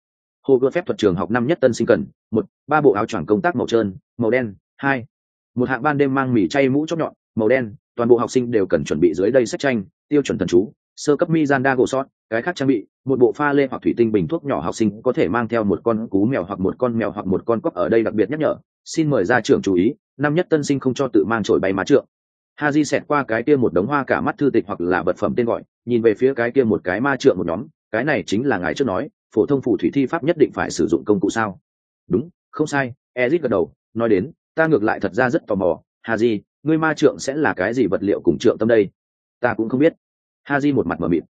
Hồ gươm phép thuật trường học năm nhất tân sinh cần, một, ba bộ áo choàng công tác màu trơn, màu đen, hai một hạng ban đêm mang mì chay mũ chóp nhọn, màu đen, toàn bộ học sinh đều cần chuẩn bị dưới đây sách tranh, tiêu chuẩn thần chú, sơ cấp mi gian đa gỗ sót, cái khác trang bị, một bộ pha lê hoặc thủy tinh bình thuốc nhỏ học sinh có thể mang theo một con cú mèo hoặc một con mèo hoặc một con cóc ở đây đặc biệt nhắc nhở. Xin mời ra trưởng chú ý, năm nhất tân sinh không cho tự mang trổi bay má trượng. Ha di xẹt qua cái kia một đống hoa cả mắt thư tịch hoặc là vật phẩm tên gọi, nhìn về phía cái kia một cái ma trượng một nhóm, cái này chính là ngài trước nói, phổ thông phù thủy thi pháp nhất định phải sử dụng công cụ sao? Đúng, không sai ezit gật đầu, nói đến ta ngược lại thật ra rất tò mò hà di ngươi ma trượng sẽ là cái gì vật liệu cùng trượng tâm đây? Ta cũng không biết. Ha di một mặt mờ mịt.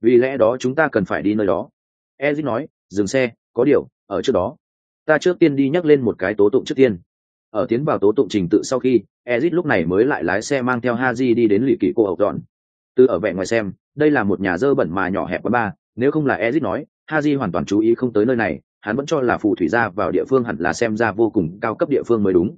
Vì lẽ đó chúng ta cần phải đi nơi đó. E di nói, dừng xe, có điều, ở trước đó. Ta trước tiên đi nhắc lên một cái tố tụng trước tiên. Ở tiến vào tố tụng trình tự sau khi ezit lúc này mới lại lái xe mang theo ha di đi đến lì kỳ cô ẩu dọn. Từ ở vẻ ngoài xem, đây là một nhà dơ bẩn mà nhỏ hẹp quá ba, nếu không là ezit nói ha di hoàn toàn chú ý không tới nơi này, hắn vẫn cho là phù thủy ra vào địa phương hẳn là xem ra vô cùng cao cấp địa phương mới đúng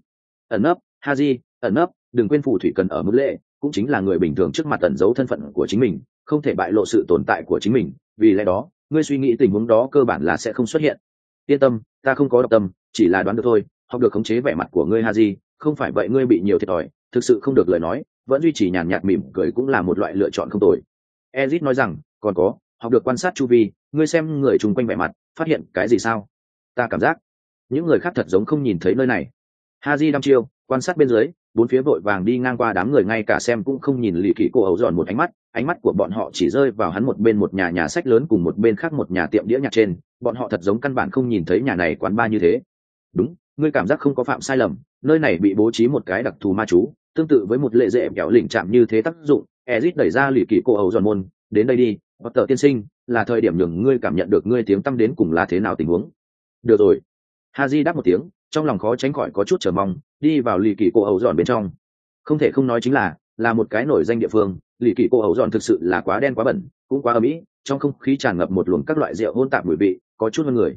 ẩn nấp ha di ẩn nấp, đừng quên phù thủy cần ở mức lệ, cũng chính là người bình thường trước mặt ẩn giấu thân phận của chính mình, không thể bại lộ sự tồn tại của chính mình, vì lẽ đó, ngươi suy nghĩ tình huống đó cơ bản là sẽ không xuất hiện. Yên tâm, ta không có độc tâm, chỉ là đoán được thôi, học được khống chế vẻ mặt của ngươi ha di không phải vậy ngươi bị nhiều thiệt thòi, thực sự không được lời nói, vẫn duy trì nhàn nhạt mỉm cười cũng là một loại lựa chọn không tồi. Ezit nói rằng, còn có, học được quan sát chu vi, ngươi xem người chung quanh vẻ mặt, phát hiện cái gì sao? Ta cảm giác, những người khác thật giống không nhìn thấy nơi này ha di đăm chiêu, quan sát bên dưới, bốn phía vội vàng đi ngang qua đám người ngay cả xem cũng không nhìn lì kỳ cô ấu giòn một ánh mắt ánh mắt của bọn họ chỉ rơi vào hắn một bên một nhà nhà sách lớn cùng một bên khác một nhà tiệm đĩa nhạc trên, bọn họ thật giống căn bản không nhìn thấy nhà này quán ba như thế. Đúng, ngươi cảm giác không có phạm sai lầm, nơi này bị bố trí một cái đặc thù ma chú, tương tự với một lệ dễ kéo lỉnh chạm như thế tác dụng, ezit đẩy ra lì kỳ cô ấu giòn môn, đến đây đi và tờ tiên sinh, là thời điểm nhường ngươi cảm nhận được ngươi tiếng tâm đến cùng là thế nào tình huống. Được rồi. Ha di đáp một tiếng trong lòng khó tránh khỏi có chút chờ mong, đi vào lì kỳ cô ấu dọn bên trong. Không thể không nói chính là là một cái nổi danh địa phương, lì kỳ cô ấu dọn thực sự là quá đen quá bẩn, cũng quá ở mỹ trong không khí tràn ngập một luồng các loại rượu hôn tạp mùi vị, có chút hơn người.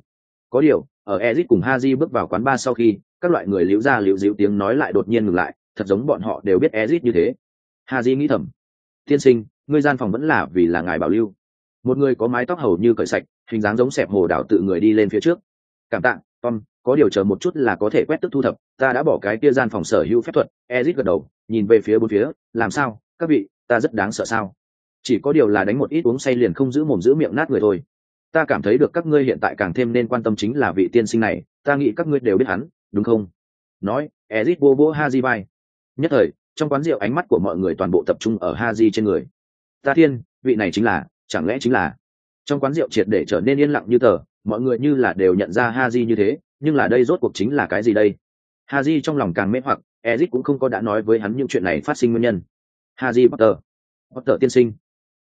Có điều, ở ezit cùng ha di bước vào quán bar sau khi, các loại người liễu ra liễu díu tiếng nói lại đột nhiên ngừng lại, thật giống bọn họ đều biết ezit như thế. Ha di nghĩ thầm, tiên sinh, ngươi gian phòng vẫn là vì là ngài bảo lưu. Một người có mái tóc hầu như cởi sạch, hình dáng giống xẹp hồ đảo tự người đi lên phía trước. Cảm tạ, tom có điều chờ một chút là có thể quét tức thu thập, ta đã bỏ cái kia gian phòng sở hữu phép thuật. Ezit gật đầu, nhìn về phía bốn phía, làm sao? Các vị, ta rất đáng sợ sao? Chỉ có điều là đánh một ít uống say liền không giữ mồm giữ miệng nát người thôi. Ta cảm thấy được các ngươi hiện tại càng thêm nên quan tâm chính là vị tiên sinh này, ta nghĩ các ngươi đều biết hắn, đúng không? Nói, ezit vô vô haji bay nhất thời, trong quán rượu ánh mắt của mọi người toàn bộ tập trung ở haji trên người. Ta thiên, vị này chính là, chẳng lẽ chính là? Trong quán rượu triệt để trở nên yên lặng như tờ, mọi người như là đều nhận ra haji như thế nhưng là đây rốt cuộc chính là cái gì đây? Ha di trong lòng càng mê hoặc ezit cũng không có đã nói với hắn những chuyện này phát sinh nguyên nhân. Ha di bắt tở tiên sinh.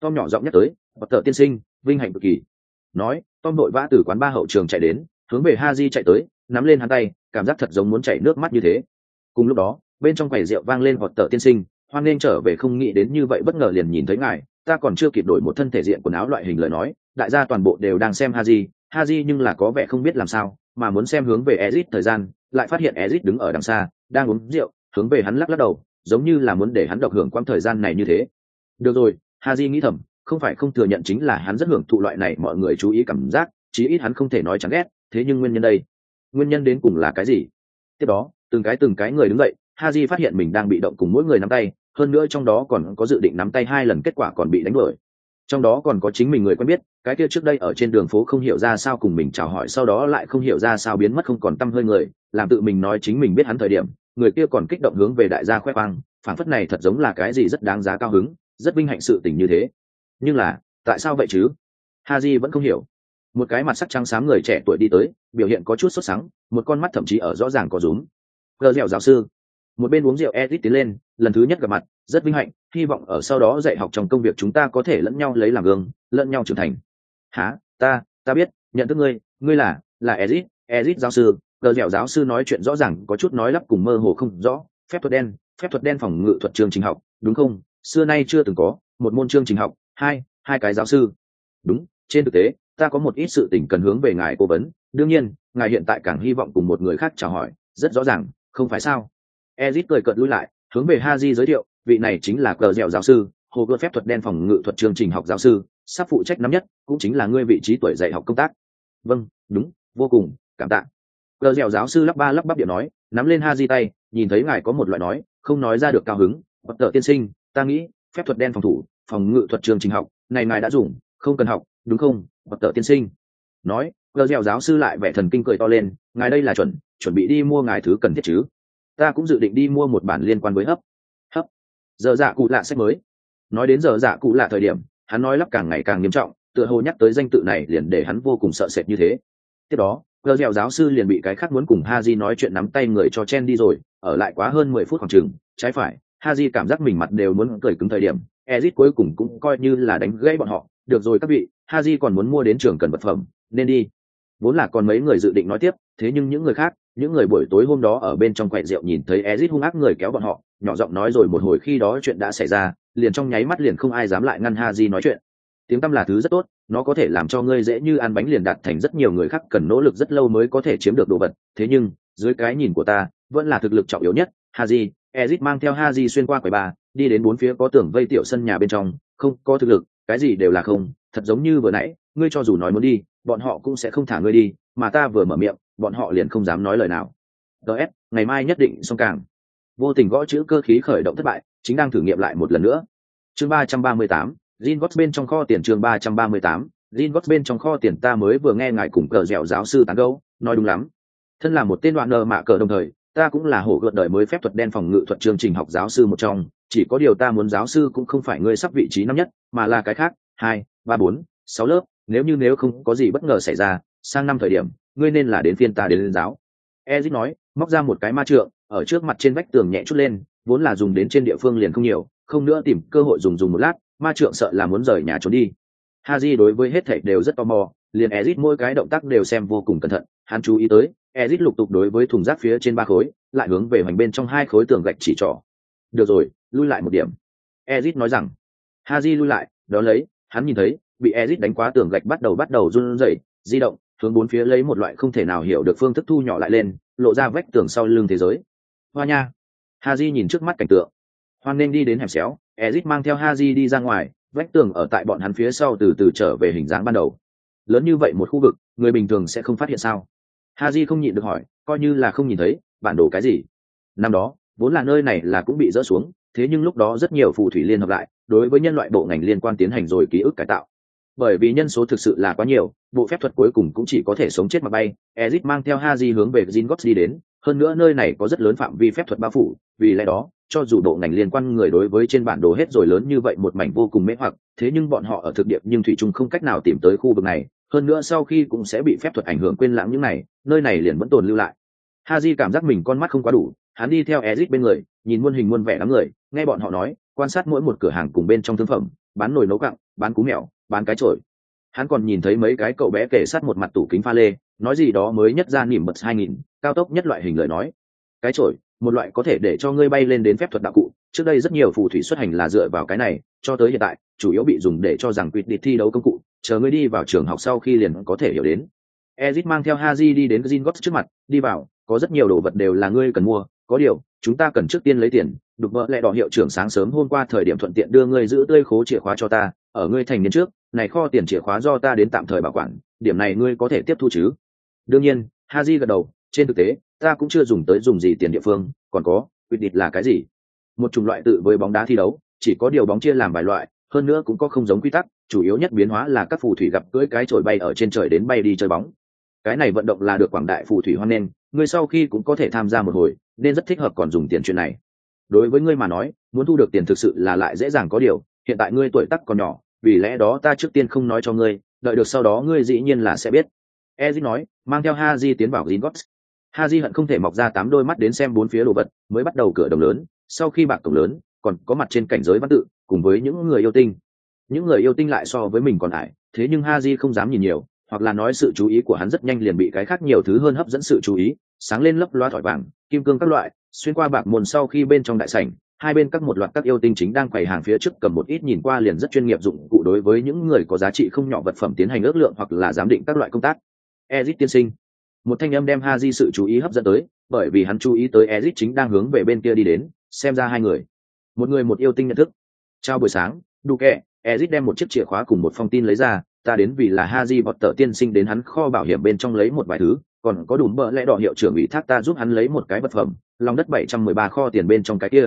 Tom nhỏ giọng nhắc tới bắt tờ tiên sinh, vinh hạnh cực kỳ. Nói, tom đội vã từ quán ba hậu trường chạy đến, hướng về ha di chạy tới, nắm lên hắn tay, cảm giác thật giống muốn chảy nước mắt như thế. Cùng lúc đó, bên trong quầy rượu vang lên hoặc tờ tiên sinh, hoan nên trở về không nghĩ đến như vậy bất ngờ liền nhìn thấy ngài, ta còn chưa kịp đổi một thân thể diện quần áo loại hình lời nói, đại gia toàn bộ đều đang xem haji haji nhưng là có vẻ không biết làm sao mà muốn xem hướng về Ezic thời gian, lại phát hiện Ezic đứng ở đằng xa, đang uống rượu, hướng về hắn lắc lắc đầu, giống như là muốn để hắn độc hưởng quãng thời gian này như thế. Được rồi, haji nghĩ thầm, không phải không thừa nhận chính là hắn rất hưởng thụ loại này mọi người chú ý cảm giác, chí ít hắn không thể nói chẳng ghét, thế nhưng nguyên nhân đây? Nguyên nhân đến cùng là cái gì? Tiếp đó, từng cái từng cái người đứng dậy, haji phát hiện mình đang bị động cùng mỗi người nắm tay, hơn nữa trong đó còn có dự định nắm tay hai lần, kết quả còn bị đánh đuổi trong đó còn có chính mình người quen biết, cái kia trước đây ở trên đường phố không hiểu ra sao cùng mình chào hỏi sau đó lại không hiểu ra sao biến mất không còn t hơi người, làm tự mình nói chính mình biết hắn thời điểm, người kia còn kích động hướng về đại gia khoe khoang phản phất này thật giống là cái gì rất đáng giá cao hứng, rất vinh hạnh sự tình như thế. Nhưng là, tại sao vậy chứ? Ha di vẫn không hiểu. Một cái mặt sắc trắng xám người trẻ tuổi đi tới, biểu hiện có chút sốt sắng, một con mắt thậm chí ở rõ ràng có rúm. Gờ dẻo giáo sư. Một bên uống rượu edit tiến lên, lần thứ nhất gặp mặt, rất vinh hạnh hy vọng ở sau đó dạy học trong công việc chúng ta có thể lẫn nhau lấy làm gương, lẫn nhau trưởng thành. Há ta ta biết, nhận thức ngươi ngươi là là ezit ezit giáo sư. Cờ dẻo giáo sư nói chuyện rõ ràng, có chút nói lắp cùng mơ hồ không rõ. Phép thuật đen, phép thuật đen phòng ngự thuật chương trình học, đúng không? Xưa nay chưa từng có, một môn chương trình học, hai hai cái giáo sư. Đúng, trên thực tế, ta có một ít sự tình cần hướng về ngài cố vấn. Đương nhiên, ngài hiện tại càng hy vọng cùng một người khác chào hỏi, rất rõ ràng, không phải sao? Ezit cười cợt lui lại, hướng về haji giới thiệu vị này chính là cờ dẻo giáo sư, hồ gươm phép thuật đen phòng ngự thuật chương trình học giáo sư, sắp phụ trách năm nhất, cũng chính là ngươi vị trí tuổi dạy học công tác. Vâng đúng, vô cùng, cảm tạ. Cờ dẻo giáo sư lắp ba lắp bắp điện nói, nắm lên haji tay, nhìn thấy ngài có một loại nói, không nói ra được cao hứng, bất tờ tiên sinh, ta nghĩ, phép thuật đen phòng thủ, phòng ngự thuật chương trình học, này ngài đã dùng, không cần học, đúng không, bất tờ tiên sinh? Nói gờ dẻo giáo sư lại vẻ thần kinh cười to lên, ngài đây là chuẩn chuẩn bị đi mua ngài thứ cần thiết chứ. Ta cũng dự định đi mua một bản liên quan với hấp giờ dạ cụ lạ sách mới. Nói đến giờ dạ cụ lạ thời điểm, hắn nói lắp càng ngày càng nghiêm trọng, tựa hồ nhắc tới danh tự này liền để hắn vô cùng sợ sệt như thế. Tiếp đó, gờ dẻo giáo sư liền bị cái khác muốn cùng ha di nói chuyện nắm tay người cho chen đi rồi, ở lại quá hơn mười phút khoảng chừng, trái phải ha di cảm giác mình mặt đều muốn cười cứng thời điểm, ezit cuối cùng cũng coi như là đánh gãy bọn họ. Được rồi các vị ha di còn muốn mua đến trường cần vật phẩm, nên đi. Vốn là còn mấy người dự định nói tiếp, thế nhưng những người khác, những người buổi tối hôm đó ở bên trong quầy rượu nhìn thấy ezit hung ác người kéo bọn họ nhỏ giọng nói rồi một hồi khi đó chuyện đã xảy ra, liền trong nháy mắt liền không ai dám lại ngăn ha di nói chuyện. Tiếng tăm là thứ rất tốt, nó có thể làm cho ngươi dễ như ăn bánh liền đạt thành rất nhiều người khác cần nỗ lực rất lâu mới có thể chiếm được đồ vật. Thế nhưng, dưới cái nhìn của ta, vẫn là thực lực trọng yếu nhất. Haji, ezit mang theo haji xuyên qua quầy bà đi đến bốn phía có tường vây tiểu sân nhà bên trong. Không, có thực lực, cái gì đều là không. Thật giống như vừa nãy, ngươi cho dù nói muốn đi, bọn họ cũng sẽ không thả ngươi đi, mà ta vừa mở miệng, bọn họ liền không dám nói lời nào. Ts ngày mai nhất định xong càng vô tình gõ chữ cơ khí khởi động thất bại chính đang thử nghiệm lại một lần nữa chương ba trăm ba mươi tám Zinbox bên trong kho tiền chương ba trăm ba mươi tám Zinbox bên trong kho tiền ta mới vừa nghe ngài cùng cờ dẻo giáo sư tán gẫu, nói đúng lắm. Thân là một tên đoạn nợ mạ cờ đồng thời, ta cũng là hổ gợt đời mới phép thuật đen phòng ngự thuật chương trình học giáo sư một trong, chỉ có điều ta muốn giáo sư cũng không phải ngươi sắp vị trí năm nhất, mà là cái khác, hai, ba bốn, sáu lớp, nếu như nếu không có gì bất ngờ xảy ra, sang năm thời điểm, ngươi nên là đến phiên ta đến lên giáo. Ezic nói, móc ra một cái ma trượng, ở trước mặt trên vách tường nhẹ chút lên, vốn là dùng đến trên địa phương liền không nhiều, không nữa tìm cơ hội dùng dùng một lát, ma trượng sợ là muốn rời nhà trốn đi. Haji đối với hết thảy đều rất tò mò, liền ezit mỗi cái động tác đều xem vô cùng cẩn thận, hắn chú ý tới, ezit lục tục đối với thùng rác phía trên ba khối, lại hướng về hoành bên trong hai khối tường gạch chỉ trỏ. Được rồi, lui lại một điểm. ezit nói rằng. Haji lui lại, đó lấy, hắn nhìn thấy, bị ezit đánh quá tường gạch bắt đầu bắt đầu run rẩy, di động, hướng bốn phía lấy một loại không thể nào hiểu được phương thức thu nhỏ lại lên, lộ ra vách tường sau lưng thế giới. Hoa nha. Ha Haji nhìn trước mắt cảnh tượng. Hoan nên đi đến hẻm xéo, ezit mang theo Ha Haji đi ra ngoài, vách tường ở tại bọn hắn phía sau từ từ trở về hình dáng ban đầu. Lớn như vậy một khu vực, người bình thường sẽ không phát hiện sao? Ha Haji không nhịn được hỏi, coi như là không nhìn thấy, bản đồ cái gì? Năm đó, vốn là nơi này là cũng bị dỡ xuống, thế nhưng lúc đó rất nhiều phù thủy liên hợp lại, đối với nhân loại bộ ngành liên quan tiến hành rồi ký ức cải tạo. Bởi vì nhân số thực sự là quá nhiều, bộ phép thuật cuối cùng cũng chỉ có thể sống chết mà bay. Ezic mang theo Haji hướng về Zingots đi đến, hơn nữa nơi này có rất lớn phạm vi phép thuật bao phủ, vì lẽ đó, cho dù bộ ngành liên quan người đối với trên bản đồ hết rồi lớn như vậy một mảnh vô cùng mê hoặc thế nhưng bọn họ ở thực địa nhưng thủy chung không cách nào tìm tới khu vực này hơn nữa sau khi cũng sẽ bị phép thuật ảnh hưởng quên lãng những này nơi này liền vẫn tồn lưu lại haji cảm giác mình con mắt không quá đủ hắn đi theo ezit bên người nhìn muôn hình muôn vẻ đám người nghe bọn họ nói quan sát mỗi một cửa hàng cùng bên trong thương phẩm bán nồi nấu cặn, bán cú mèo bán cái trội hắn còn nhìn thấy mấy cái cậu bé kể sát một mặt tủ kính pha lê, nói gì đó mới nhất ra nỉm bật hai nghìn, cao tốc nhất loại hình lời nói. Cái trội một loại có thể để cho ngươi bay lên đến phép thuật đạo cụ, trước đây rất nhiều phù thủy xuất hành là dựa vào cái này, cho tới hiện tại, chủ yếu bị dùng để cho rằng quyết định thi đấu công cụ, chờ ngươi đi vào trường học sau khi liền có thể hiểu đến. Ezit mang theo haji đi đến gin trước mặt, đi vào, có rất nhiều đồ vật đều là ngươi cần mua, có điều, chúng ta cần trước tiên lấy tiền, đục vợ lẹ đỏ hiệu trưởng sáng sớm hôm qua thời điểm thuận tiện đưa ngươi giữ tươi khố chìa khóa cho ta, ở ngươi thành niên trước này kho tiền chìa khóa do ta đến tạm thời bảo quản, điểm này ngươi có thể tiếp thu chứ? Đương nhiên, haji gật đầu, trên thực tế, ta cũng chưa dùng tới dùng gì tiền địa phương, còn có, quyết định là cái gì? Một chủng loại tự với bóng đá thi đấu, chỉ có điều bóng chia làm vài loại, hơn nữa cũng có không giống quy tắc, chủ yếu nhất biến hóa là các phù thủy gặp cưỡi cái trội bay ở trên trời đến bay đi chơi bóng. Cái này vận động là được quảng đại phù thủy hoan nghênh, ngươi sau khi cũng có thể tham gia một hồi, nên rất thích hợp còn dùng tiền chuyện này. Đối với ngươi mà nói, muốn thu được tiền thực sự là lại dễ dàng có điều, hiện tại ngươi tuổi tác còn nhỏ vì lẽ đó ta trước tiên không nói cho ngươi, đợi được sau đó ngươi dĩ nhiên là sẽ biết. Ezit nói, mang theo ha di tiến vào gringotts ha di hận không thể mọc ra tám đôi mắt đến xem bốn phía đồ vật, mới bắt đầu cửa đồng lớn. Sau khi bạc cổng lớn, còn có mặt trên cảnh giới văn tự, cùng với những người yêu tinh. Những người yêu tinh lại so với mình còn ải, thế nhưng ha di không dám nhìn nhiều, hoặc là nói sự chú ý của hắn rất nhanh liền bị cái khác nhiều thứ hơn hấp dẫn sự chú ý. Sáng lên lấp loa thỏi vàng, kim cương các loại, xuyên qua bạc muôn sau khi bên trong đại sảnh hai bên các một loạt các yêu tinh chính đang quầy hàng phía trước cầm một ít nhìn qua liền rất chuyên nghiệp dụng cụ đối với những người có giá trị không nhỏ vật phẩm tiến hành ước lượng hoặc là giám định các loại công tác. Ezit tiên sinh. Một thanh âm đem ha di sự chú ý hấp dẫn tới, bởi vì hắn chú ý tới ezit chính đang hướng về bên kia đi đến, xem ra hai người. Một người một yêu tinh nhận thức. Chào buổi sáng đủ kệ ezit đem một chiếc chìa khóa cùng một phong tin lấy ra, ta đến vì là ha di vọt tờ tiên sinh đến hắn kho bảo hiểm bên trong lấy một vài thứ, còn có đủ bợ lẽ đỏ hiệu trưởng ủy thác ta giúp hắn lấy một cái vật phẩm, lòng đất bảy trăm mười ba kho tiền bên trong cái kia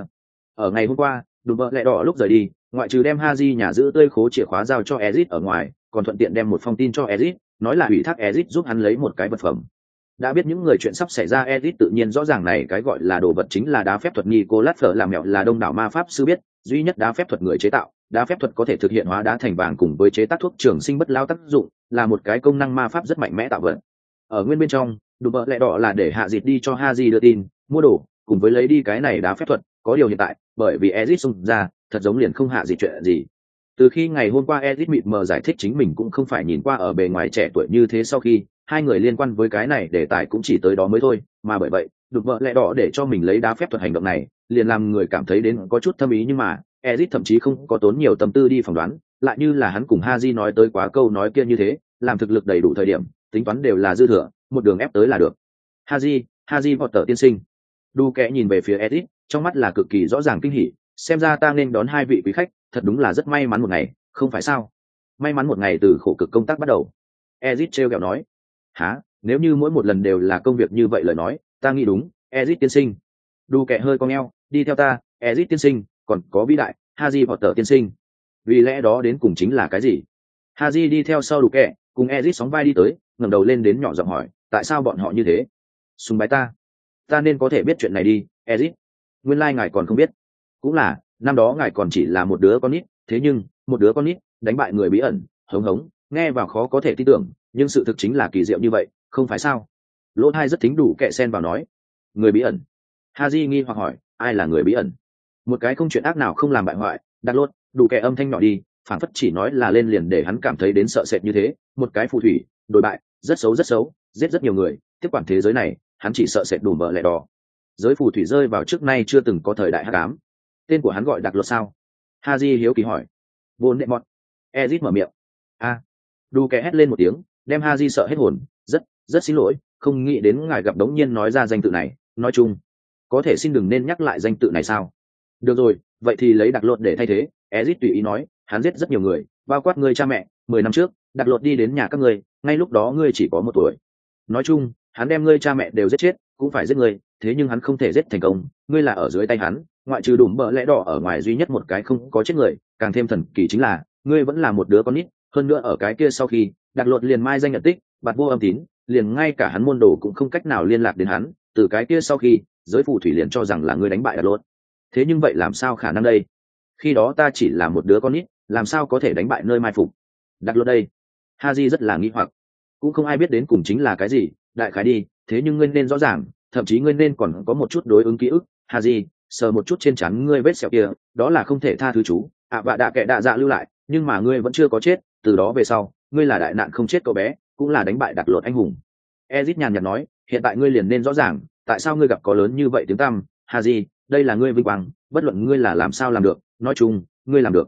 ở ngày hôm qua, đùm vợ lẹ đỏ lúc rời đi, ngoại trừ đem ha di nhà giữ tươi khố chìa khóa giao cho ezit ở ngoài, còn thuận tiện đem một phong tin cho ezit, nói là ủy thác ezit giúp hắn lấy một cái vật phẩm. Đã biết những người chuyện sắp xảy ra, ezit tự nhiên rõ ràng này cái gọi là đồ vật chính là đá phép thuật nghi cô lát phở làm mẹo là đông đảo ma pháp sư biết, duy nhất đá phép thuật người chế tạo, đá phép thuật có thể thực hiện hóa đá thành vàng cùng với chế tác thuốc trường sinh bất lao tác dụng, là một cái công năng ma pháp rất mạnh mẽ tạo vật. Ở nguyên bên trong, Đùm bợ lẹ đỏ là để hạ dịt đi cho ha di đưa tin, mua đồ, cùng với lấy đi cái này đá phép thuật có điều hiện tại, bởi vì ezit xung ra, thật giống liền không hạ gì chuyện gì. Từ khi ngày hôm qua ezit mịt mờ giải thích chính mình cũng không phải nhìn qua ở bề ngoài trẻ tuổi như thế sau khi, hai người liên quan với cái này đề tài cũng chỉ tới đó mới thôi. Mà bởi vậy, đục vợ lẽ đỏ để cho mình lấy đá phép thuật hành động này, liền làm người cảm thấy đến có chút thâm ý nhưng mà, ezit thậm chí không có tốn nhiều tâm tư đi phỏng đoán, lại như là hắn cùng Ha haji nói tới quá câu nói kia như thế, làm thực lực đầy đủ thời điểm, tính toán đều là dư thừa, một đường ép tới là được. Haji haji vọt tờ tiên sinh. Đu kẽ nhìn về phía ezit trong mắt là cực kỳ rõ ràng kinh hỉ, xem ra ta nên đón hai vị quý khách, thật đúng là rất may mắn một ngày, không phải sao? May mắn một ngày từ khổ cực công tác bắt đầu. Ezit trêu ghẹo nói. Há nếu như mỗi một lần đều là công việc như vậy lời nói, ta nghĩ đúng, ezit tiên sinh. Đu kẹ hơi con eo, đi theo ta, ezit tiên sinh, còn có vĩ đại, haji hoặc tờ tiên sinh. Vì lẽ đó đến cùng chính là cái gì? Haji đi theo sau đủ kẹ, cùng ezit sóng vai đi tới, ngẩng đầu lên đến nhỏ giọng hỏi, tại sao bọn họ như thế? Sùng bái ta. Ta nên có thể biết chuyện này đi, ezit nguyên lai ngài còn không biết. Cũng là, năm đó ngài còn chỉ là một đứa con nít, thế nhưng, một đứa con nít, đánh bại người bí ẩn, hống hống, nghe vào khó có thể tin tưởng, nhưng sự thực chính là kỳ diệu như vậy, không phải sao? Lỗ thai rất thính đủ kệ sen vào nói. Người bí ẩn. Ha di nghi hoặc hỏi, ai là người bí ẩn? Một cái không chuyện ác nào không làm bại hoại, đặt lốt, đủ kệ âm thanh nhỏ đi phản phất chỉ nói là lên liền để hắn cảm thấy đến sợ sệt như thế, một cái phù thủy, đổi bại, rất xấu rất xấu, giết rất nhiều người, tiếp quản thế giới này, hắn chỉ sợ sệt đủ mở lẻ đỏ giới phù thủy rơi vào trước nay chưa từng có thời đại hắc ám. Tên của hắn gọi đặc luật sao? Ha di hiếu kỳ hỏi. Vốn đệm mọt ezit mở miệng. A. Đu kẻ hét lên một tiếng, đem ha di sợ hết hồn. Rất rất xin lỗi, không nghĩ đến ngài gặp đống nhiên nói ra danh tự này. Nói chung, có thể xin đừng nên nhắc lại danh tự này sao? Được rồi, vậy thì lấy đặc luật để thay thế. Ezit tùy ý nói, hắn giết rất nhiều người, bao quát ngươi cha mẹ. Mười năm trước, đặc luật đi đến nhà các ngươi, ngay lúc đó ngươi chỉ có một tuổi. Nói chung, hắn đem ngươi cha mẹ đều giết chết cũng phải giết ngươi, thế nhưng hắn không thể giết thành công, ngươi là ở dưới tay hắn, ngoại trừ đùm bỡ lẽ đỏ ở ngoài duy nhất một cái không có chết người, càng thêm thần kỳ chính là, ngươi vẫn là một đứa con nít, hơn nữa ở cái kia sau khi đặt lột liền mai danh nhận tích, bạt vô âm tín, liền ngay cả hắn môn đồ cũng không cách nào liên lạc đến hắn, từ cái kia sau khi, giới phù thủy liền cho rằng là ngươi đánh bại đặt lột. Thế nhưng vậy làm sao khả năng đây? Khi đó ta chỉ là một đứa con nít, làm sao có thể đánh bại nơi mai phục? Đặt lột đây. Ha di rất là nghi hoặc. Cũng không ai biết đến cùng chính là cái gì đại khái đi thế nhưng ngươi nên rõ ràng thậm chí ngươi nên còn có một chút đối ứng ký ức. Hà di sờ một chút trên chắn ngươi vết sẹo kia đó là không thể tha thứ chú. Ạ à, bạ đạ kệ đạ dạ lưu lại nhưng mà ngươi vẫn chưa có chết từ đó về sau ngươi là đại nạn không chết cậu bé cũng là đánh bại đặc lột anh hùng. Ezit nhàn nhạt nói hiện tại ngươi liền nên rõ ràng tại sao ngươi gặp có lớn như vậy tiếng tăm? Haji đây là ngươi vinh quang bất luận ngươi là làm sao làm được nói chung ngươi làm được.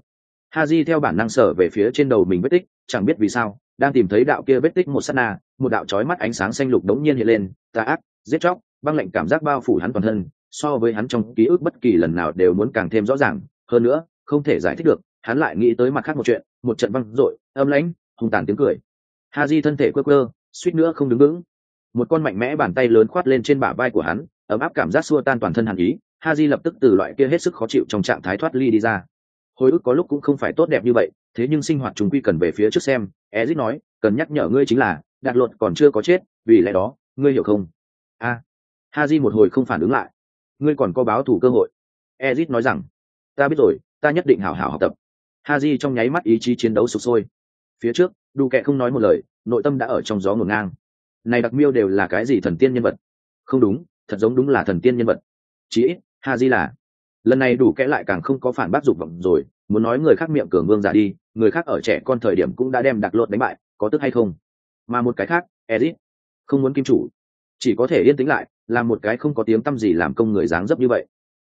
Haji theo bản năng sở về phía trên đầu mình vết tích chẳng biết vì sao đang tìm thấy đạo kia vết tích một sát na, một đạo chói mắt ánh sáng xanh lục đống nhiên hiện lên, tà ác, giết chóc, băng lệnh cảm giác bao phủ hắn toàn thân, so với hắn trong ký ức bất kỳ lần nào đều muốn càng thêm rõ ràng. Hơn nữa, không thể giải thích được, hắn lại nghĩ tới mặt khác một chuyện, một trận văng dội, âm lãnh, hung tàn tiếng cười. Ha di thân thể quơ quơ, suýt nữa không đứng vững. Một con mạnh mẽ bàn tay lớn khoát lên trên bả vai của hắn, ấm áp cảm giác xua tan toàn thân hàn ý, ha di lập tức từ loại kia hết sức khó chịu trong trạng thái thoát ly đi ra. Hồi ức có lúc cũng không phải tốt đẹp như vậy, thế nhưng sinh hoạt chúng quy cần về phía trước xem ezit nói cần nhắc nhở ngươi chính là đạt luật còn chưa có chết vì lẽ đó ngươi hiểu không? A. À, ha di một hồi không phản ứng lại. Ngươi còn có báo thủ cơ hội. Ezit nói rằng ta biết rồi ta nhất định hảo hảo học tập. Haji trong nháy mắt ý chí chiến đấu sụp sôi. Phía trước đủ kệ không nói một lời nội tâm đã ở trong gió ngổn ngang. Này đặc miêu đều là cái gì thần tiên nhân vật? Không đúng thật giống đúng là thần tiên nhân vật. Chí ít haji là. Lần này đủ kẽ lại càng không có phản bác dục vọng rồi muốn nói người khác miệng cường vương giả đi người khác ở trẻ con thời điểm cũng đã đem đặc lột đánh bại, có tức hay không? Mà một cái khác ezit không muốn kim chủ. Chỉ có thể yên tĩnh lại, làm một cái không có tiếng tăm gì làm công người dáng dấp như vậy.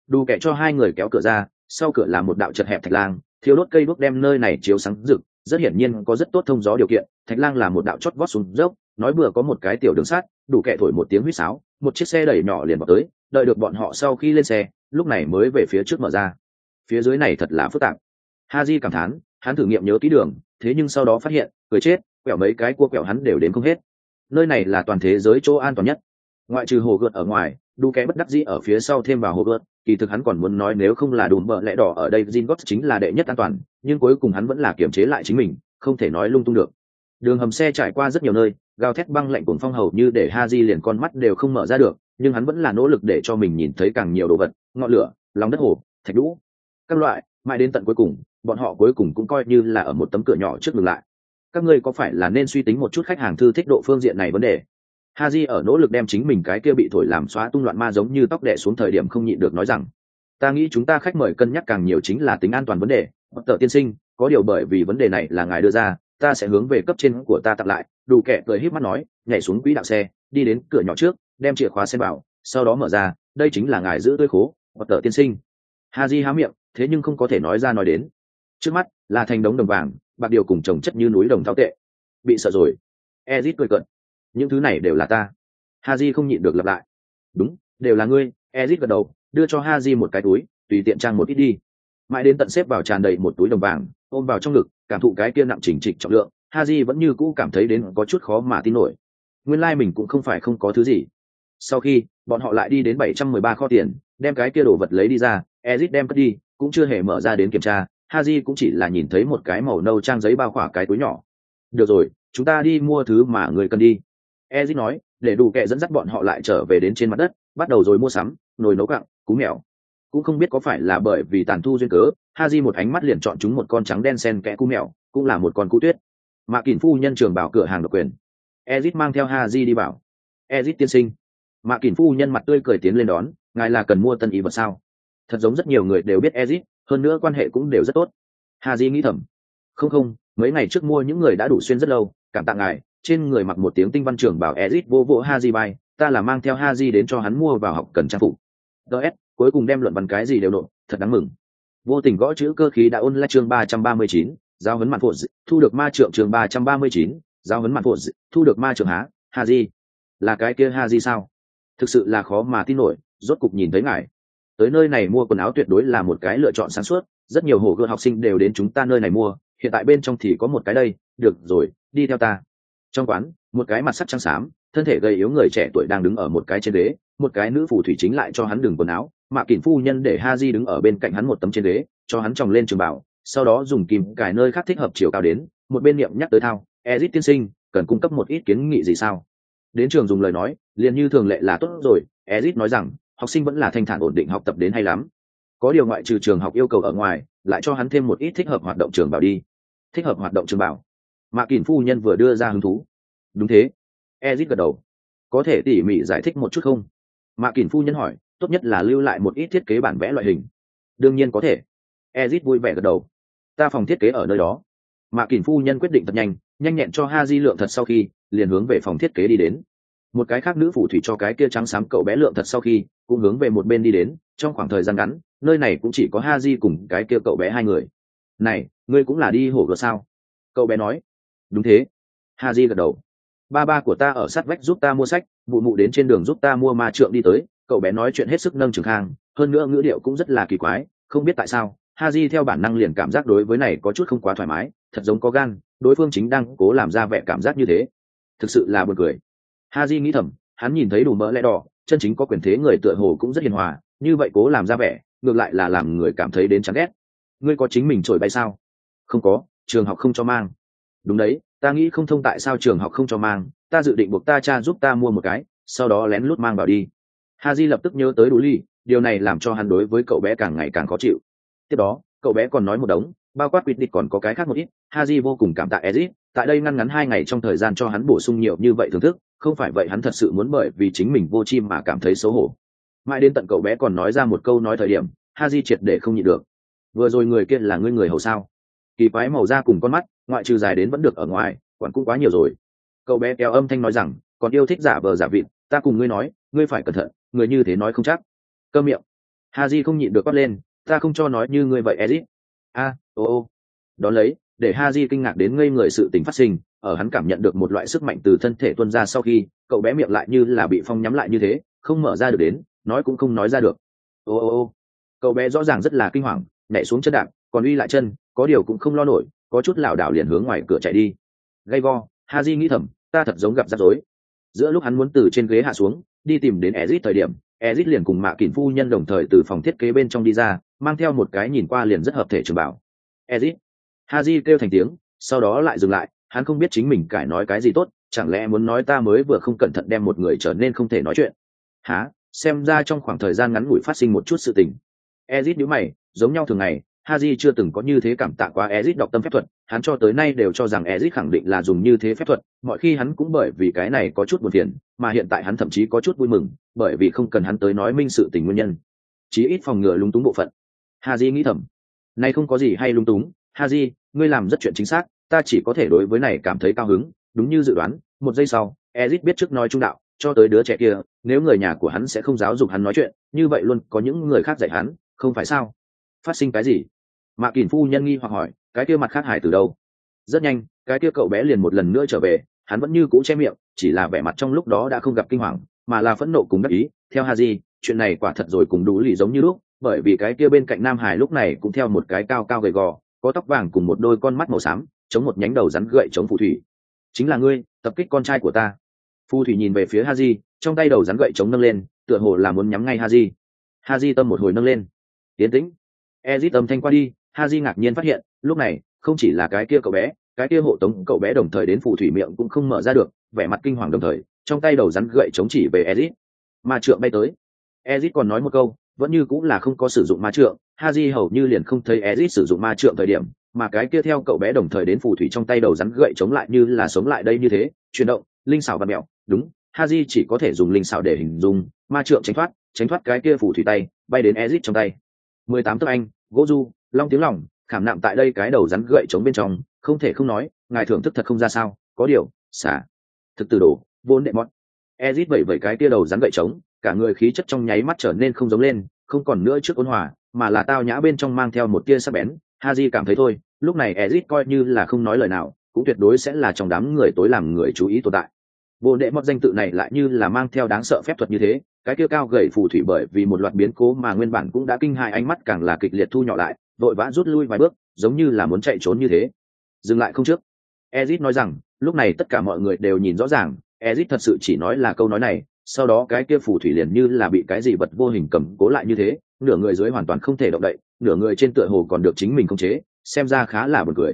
Đủ kẻ cho hai người kéo cửa ra, sau cửa là một đạo chật hẹp thạch lang thiếu đốt cây đuốc đem nơi này chiếu sáng rực, rất hiển nhiên có rất tốt thông gió điều kiện, thạch lang là một đạo chót vót xuống dốc, nói vừa có một cái tiểu đường sắt, đủ kẻ thổi một tiếng huýt sáo, một chiếc xe đẩy nhỏ liền vào tới, đợi được bọn họ sau khi lên xe, lúc này mới về phía trước mở ra. Phía dưới này thật là phức tạp. Ha di cảm thán hắn thử nghiệm nhớ kỹ đường, thế nhưng sau đó phát hiện, cười chết, quẹo mấy cái cua quẹo hắn đều đến không hết. Nơi này là toàn thế giới chỗ an toàn nhất. Ngoại trừ hồ gợt ở ngoài, đu kẽ bất đắc dĩ ở phía sau thêm vào hồ gợt, kỳ thực hắn còn muốn nói nếu không là đùm bợ lẽ đỏ ở đây Jin gót chính là đệ nhất an toàn, nhưng cuối cùng hắn vẫn là kiềm chế lại chính mình, không thể nói lung tung được. Đường hầm xe trải qua rất nhiều nơi, gào thét băng lạnh cuồng phong hầu như để ha di liền con mắt đều không mở ra được, nhưng hắn vẫn là nỗ lực để cho mình nhìn thấy càng nhiều đồ vật, ngọn lửa, lòng đất hồ, thạch lũ các loại mãi đến tận cuối cùng, bọn họ cuối cùng cũng coi như là ở một tấm cửa nhỏ trước ngừng lại. Các ngươi có phải là nên suy tính một chút khách hàng thư thích độ phương diện này vấn đề? Haji ở nỗ lực đem chính mình cái kia bị thổi làm xóa tung loạn ma giống như tóc đẻ xuống thời điểm không nhịn được nói rằng, ta nghĩ chúng ta khách mời cân nhắc càng nhiều chính là tính an toàn vấn đề. Bất tờ tiên sinh, có điều bởi vì vấn đề này là ngài đưa ra, ta sẽ hướng về cấp trên của ta tặng lại. Đủ kẻ cười híp mắt nói, nhảy xuống quỹ đạo xe, đi đến cửa nhỏ trước, đem chìa khóa xem vào, sau đó mở ra, đây chính là ngài giữ tươi khố, bất tờ tiên sinh. Haji há miệng thế nhưng không có thể nói ra nói đến. Trước mắt, là thành đống đồng vàng, bạc điều cùng trồng chất như núi đồng tháo tệ. Bị sợ rồi. Ezit cười cận những thứ này đều là ta. Haji không nhịn được lặp lại. Đúng, đều là ngươi, ezit gật đầu, đưa cho haji một cái túi, tùy tiện trang một ít đi. Mãi đến tận xếp vào tràn đầy một túi đồng vàng, ôm vào trong ngực, cảm thụ cái kia nặng chỉnh trịch trọng lượng, haji vẫn như cũ cảm thấy đến có chút khó mà tin nổi. Nguyên lai、like、mình cũng không phải không có thứ gì. Sau khi, bọn họ lại đi đến bảy trăm mười ba kho tiền, đem cái kia đồ vật lấy đi ra, ezit đem cất đi cũng chưa hề mở ra đến kiểm tra, haji cũng chỉ là nhìn thấy một cái màu nâu trang giấy bao khỏa cái túi nhỏ. Được rồi, chúng ta đi mua thứ mà người cần đi. Ezit nói, để đủ kệ dẫn dắt bọn họ lại trở về đến trên mặt đất, bắt đầu rồi mua sắm, nồi nấu cặn cú mèo. Cũng không biết có phải là bởi vì tàn thu duyên cớ, Haji một ánh mắt liền chọn chúng một con trắng đen sen kẽ cú mèo, cũng là một con cú tuyết. Mạ kỳn phu nhân trường bảo cửa hàng độc quyền. Ezit mang theo Haji đi bảo. Ezit tiên sinh. Mạ kỳn phu nhân mặt tươi cười tiến lên đón, ngài là cần mua tân ý vật sao? Thật giống rất nhiều người đều biết ezit, hơn nữa quan hệ cũng đều rất tốt. Haji nghĩ thầm, không không, mấy ngày trước mua những người đã đủ xuyên rất lâu, cảm tạ ngài, trên người mặc một tiếng tinh văn trưởng bảo ezit vô vỗ haji bay ta là mang theo haji đến cho hắn mua vào học cần trang phục. Ts cuối cùng đem luận văn cái gì đều nộp, thật đáng mừng. Vô tình gõ chữ cơ khí đã ôn lại chương ba trăm ba mươi chín, giao huấn mặt phụ thu được ma trượng chương ba trăm ba mươi chín, giao huấn mặt phụ thu được ma trượng há, haji. Là cái kia haji sao? Thực sự là khó mà tin nổi, rốt cục nhìn thấy ngài tới nơi này mua quần áo tuyệt đối là một cái lựa chọn sáng suốt rất nhiều hồ gươm học sinh đều đến chúng ta nơi này mua hiện tại bên trong thì có một cái đây được rồi đi theo ta. Trong quán một cái mặt sắt trắng xám thân thể gầy yếu người trẻ tuổi đang đứng ở một cái trên đế, một cái nữ phù thủy chính lại cho hắn đường quần áo mạ kỳn phu nhân để ha di đứng ở bên cạnh hắn một tấm trên đế, cho hắn tròng lên trường bảo sau đó dùng kìm cài nơi khác thích hợp chiều cao đến một bên niệm nhắc tới thao ezit tiên sinh cần cung cấp một ít kiến nghị gì sao? Đến trường dùng lời nói liền như thường lệ là tốt rồi ezit nói rằng học sinh vẫn là thanh thản ổn định học tập đến hay lắm. Có điều ngoại trừ trường học yêu cầu ở ngoài, lại cho hắn thêm một ít thích hợp hoạt động trường bảo đi. Thích hợp hoạt động trường bảo. Mạ kỳn phu nhân vừa đưa ra hứng thú. Đúng thế. Ezit gật đầu. Có thể tỉ mỉ giải thích một chút không? Mạ kỳn phu nhân hỏi, tốt nhất là lưu lại một ít thiết kế bản vẽ loại hình. Đương nhiên có thể. Ezit vui vẻ gật đầu. Ta phòng thiết kế ở nơi đó. Mạ kỳn phu nhân quyết định thật nhanh nhanh nhẹn cho ha di lượng thật sau khi, liền hướng về phòng thiết kế đi đến một cái khác nữ phù thủy cho cái kia trắng xám cậu bé lượng thật sau khi, cũng hướng về một bên đi đến, trong khoảng thời gian ngắn, nơi này cũng chỉ có ha di cùng cái kia cậu bé hai người. Này, ngươi cũng là đi hổ gợt sao? Cậu bé nói. Đúng thế. Ha di gật đầu. Ba ba của ta ở sát vách giúp ta mua sách, mụ mụ đến trên đường giúp ta mua ma trượng đi tới. Cậu bé nói chuyện hết sức nâng trường khang hơn nữa ngữ điệu cũng rất là kỳ quái, không biết tại sao ha di theo bản năng liền cảm giác đối với này có chút không quá thoải mái, thật giống có gan, đối phương chính đang cố làm ra vẻ cảm giác như thế. Thực sự là buồn cười ha di nghĩ thầm, hắn nhìn thấy đủ mỡ lẽ đỏ, chân chính có quyền thế người tựa hồ cũng rất hiền hòa, như vậy cố làm ra vẻ, ngược lại là làm người cảm thấy đến chán ghét. Ngươi có chính mình trổi bay sao? Không có, trường học không cho mang. Đúng đấy, ta nghĩ không thông tại sao trường học không cho mang, ta dự định buộc ta cha giúp ta mua một cái, sau đó lén lút mang vào đi. Ha Ji lập tức nhớ tới đủ ly, điều này làm cho hắn đối với cậu bé càng ngày càng khó chịu. Tiếp đó, cậu bé còn nói một đống bao quát quyết định còn có cái khác một ít, haji vô cùng cảm tạ ezit tại đây ngăn ngắn hai ngày trong thời gian cho hắn bổ sung nhiều như vậy thưởng thức, không phải vậy hắn thật sự muốn bởi vì chính mình vô chi mà cảm thấy xấu hổ. Mãi đến tận cậu bé còn nói ra một câu nói thời điểm, haji triệt để không nhịn được. Vừa rồi người kia là ngươi người hầu sao? Kỳ quái màu da cùng con mắt, ngoại trừ dài đến vẫn được ở ngoài, quản cũng quá nhiều rồi. Cậu bé kéo âm thanh nói rằng, còn yêu thích giả vờ giả vịt, ta cùng ngươi nói, ngươi phải cẩn thận, người như thế nói không chắc. Cơ miệng. Ha không nhịn được bắt lên, ta không cho nói như ngươi vậy ezit a ô ô. Đón lấy, để ha di kinh ngạc đến ngây người sự tình phát sinh, ở hắn cảm nhận được một loại sức mạnh từ thân thể tuân ra sau khi, cậu bé miệng lại như là bị phong nhắm lại như thế, không mở ra được đến, nói cũng không nói ra được. Ô ô ô. Cậu bé rõ ràng rất là kinh hoàng, nhảy xuống chân đạp, còn uy lại chân, có điều cũng không lo nổi, có chút lảo đảo liền hướng ngoài cửa chạy đi. Gay go ha di nghĩ thầm, ta thật giống gặp rắc rối. Giữa lúc hắn muốn từ trên ghế hạ xuống, đi tìm đến ezit thời điểm, ezit liền cùng mạ kỳn phu nhân đồng thời từ phòng thiết kế bên trong đi ra, mang theo một cái nhìn qua liền rất hợp thể trường bảo ezit. Haji kêu thành tiếng sau đó lại dừng lại hắn không biết chính mình cải nói cái gì tốt chẳng lẽ muốn nói ta mới vừa không cẩn thận đem một người trở nên không thể nói chuyện. Há xem ra trong khoảng thời gian ngắn ngủi phát sinh một chút sự tình. Ezit nhíu mày giống nhau thường ngày Haji chưa từng có như thế cảm tạ qua ezit đọc tâm phép thuật, hắn cho tới nay đều cho rằng ezit khẳng định là dùng như thế phép thuật, mọi khi hắn cũng bởi vì cái này có chút buồn phiền, mà hiện tại hắn thậm chí có chút vui mừng, bởi vì không cần hắn tới nói minh sự tình nguyên nhân. Chí ít phòng ngừa lúng túng bộ phận. Haji nghĩ thầm, này không có gì hay lung túng, Haji, ngươi làm rất chuyện chính xác, ta chỉ có thể đối với này cảm thấy cao hứng, đúng như dự đoán, một giây sau, ezit biết trước nói trung đạo, cho tới đứa trẻ kia, nếu người nhà của hắn sẽ không giáo dục hắn nói chuyện, như vậy luôn có những người khác dạy hắn, không phải sao? Phát sinh cái gì? mạ kỳn phu nhân nghi hoặc hỏi cái kia mặt khác hải từ đâu? Rất nhanh cái kia cậu bé liền một lần nữa trở về hắn vẫn như cũ che miệng chỉ là vẻ mặt trong lúc đó đã không gặp kinh hoàng mà là phẫn nộ cùng đắc ý. Theo ha di chuyện này quả thật rồi cùng đủ lì giống như lúc bởi vì cái kia bên cạnh nam hải lúc này cũng theo một cái cao cao gầy gò, có tóc vàng cùng một đôi con mắt màu xám, chống một nhánh đầu rắn gậy chống phù thủy. Chính là ngươi, tập kích con trai của ta. Phù thủy nhìn về phía ha di trong tay đầu rắn gậy chống nâng lên, tựa hồ là muốn nhắm ngay ha di ha di tâm một hồi nâng lên. Tiến tĩnh. Ezit âm thanh qua đi ha di ngạc nhiên phát hiện, lúc này, không chỉ là cái kia cậu bé, cái kia hộ tống cậu bé đồng thời đến phù thủy miệng cũng không mở ra được, vẻ mặt kinh hoàng đồng thời, trong tay đầu rắn gậy chống chỉ về ezit. Mà trượng bay tới. Ezit còn nói một câu vẫn như cũng là không có sử dụng ma trượng, Haji hầu như liền không thấy ezit sử dụng ma trượng thời điểm, mà cái kia theo cậu bé đồng thời đến phù thủy trong tay đầu rắn gậy chống lại như là sống lại đây như thế, chuyển động, linh xảo và mẹo, đúng, Haji chỉ có thể dùng linh xảo để hình dung, ma trượng tránh thoát tránh thoát cái kia phù thủy tay, bay đến ezit trong tay. Mười tám tấc anh gỗ du long tiếng lòng, khảm nạm tại đây cái đầu rắn gậy chống bên trong, không thể không nói, ngài thưởng thức thật không ra sao, có điều, xả, thực từ đồ vốn đệ mót ezit vẩy vẩy cái tia đầu rắn gậy trống cả người khí chất trong nháy mắt trở nên không giống lên, không còn nữa trước ôn hòa, mà là tao nhã bên trong mang theo một tia sắc bén. Haji cảm thấy thôi, lúc này ezit coi như là không nói lời nào, cũng tuyệt đối sẽ là trong đám người tối làm người chú ý tồn tại. Vô đệ mót danh tự này lại như là mang theo đáng sợ phép thuật như thế, cái kia cao gầy phù thủy bởi vì một loạt biến cố mà nguyên bản cũng đã kinh hại ánh mắt càng là kịch liệt thu nhỏ lại, vội vã rút lui vài bước, giống như là muốn chạy trốn như thế. Dừng lại không trước. Ezit nói rằng, lúc này tất cả mọi người đều nhìn rõ ràng, ezit thật sự chỉ nói là câu nói này sau đó cái kia phù thủy liền như là bị cái gì vật vô hình cầm cố lại như thế, nửa người dưới hoàn toàn không thể động đậy, nửa người trên tựa hồ còn được chính mình khống chế, xem ra khá là buồn cười.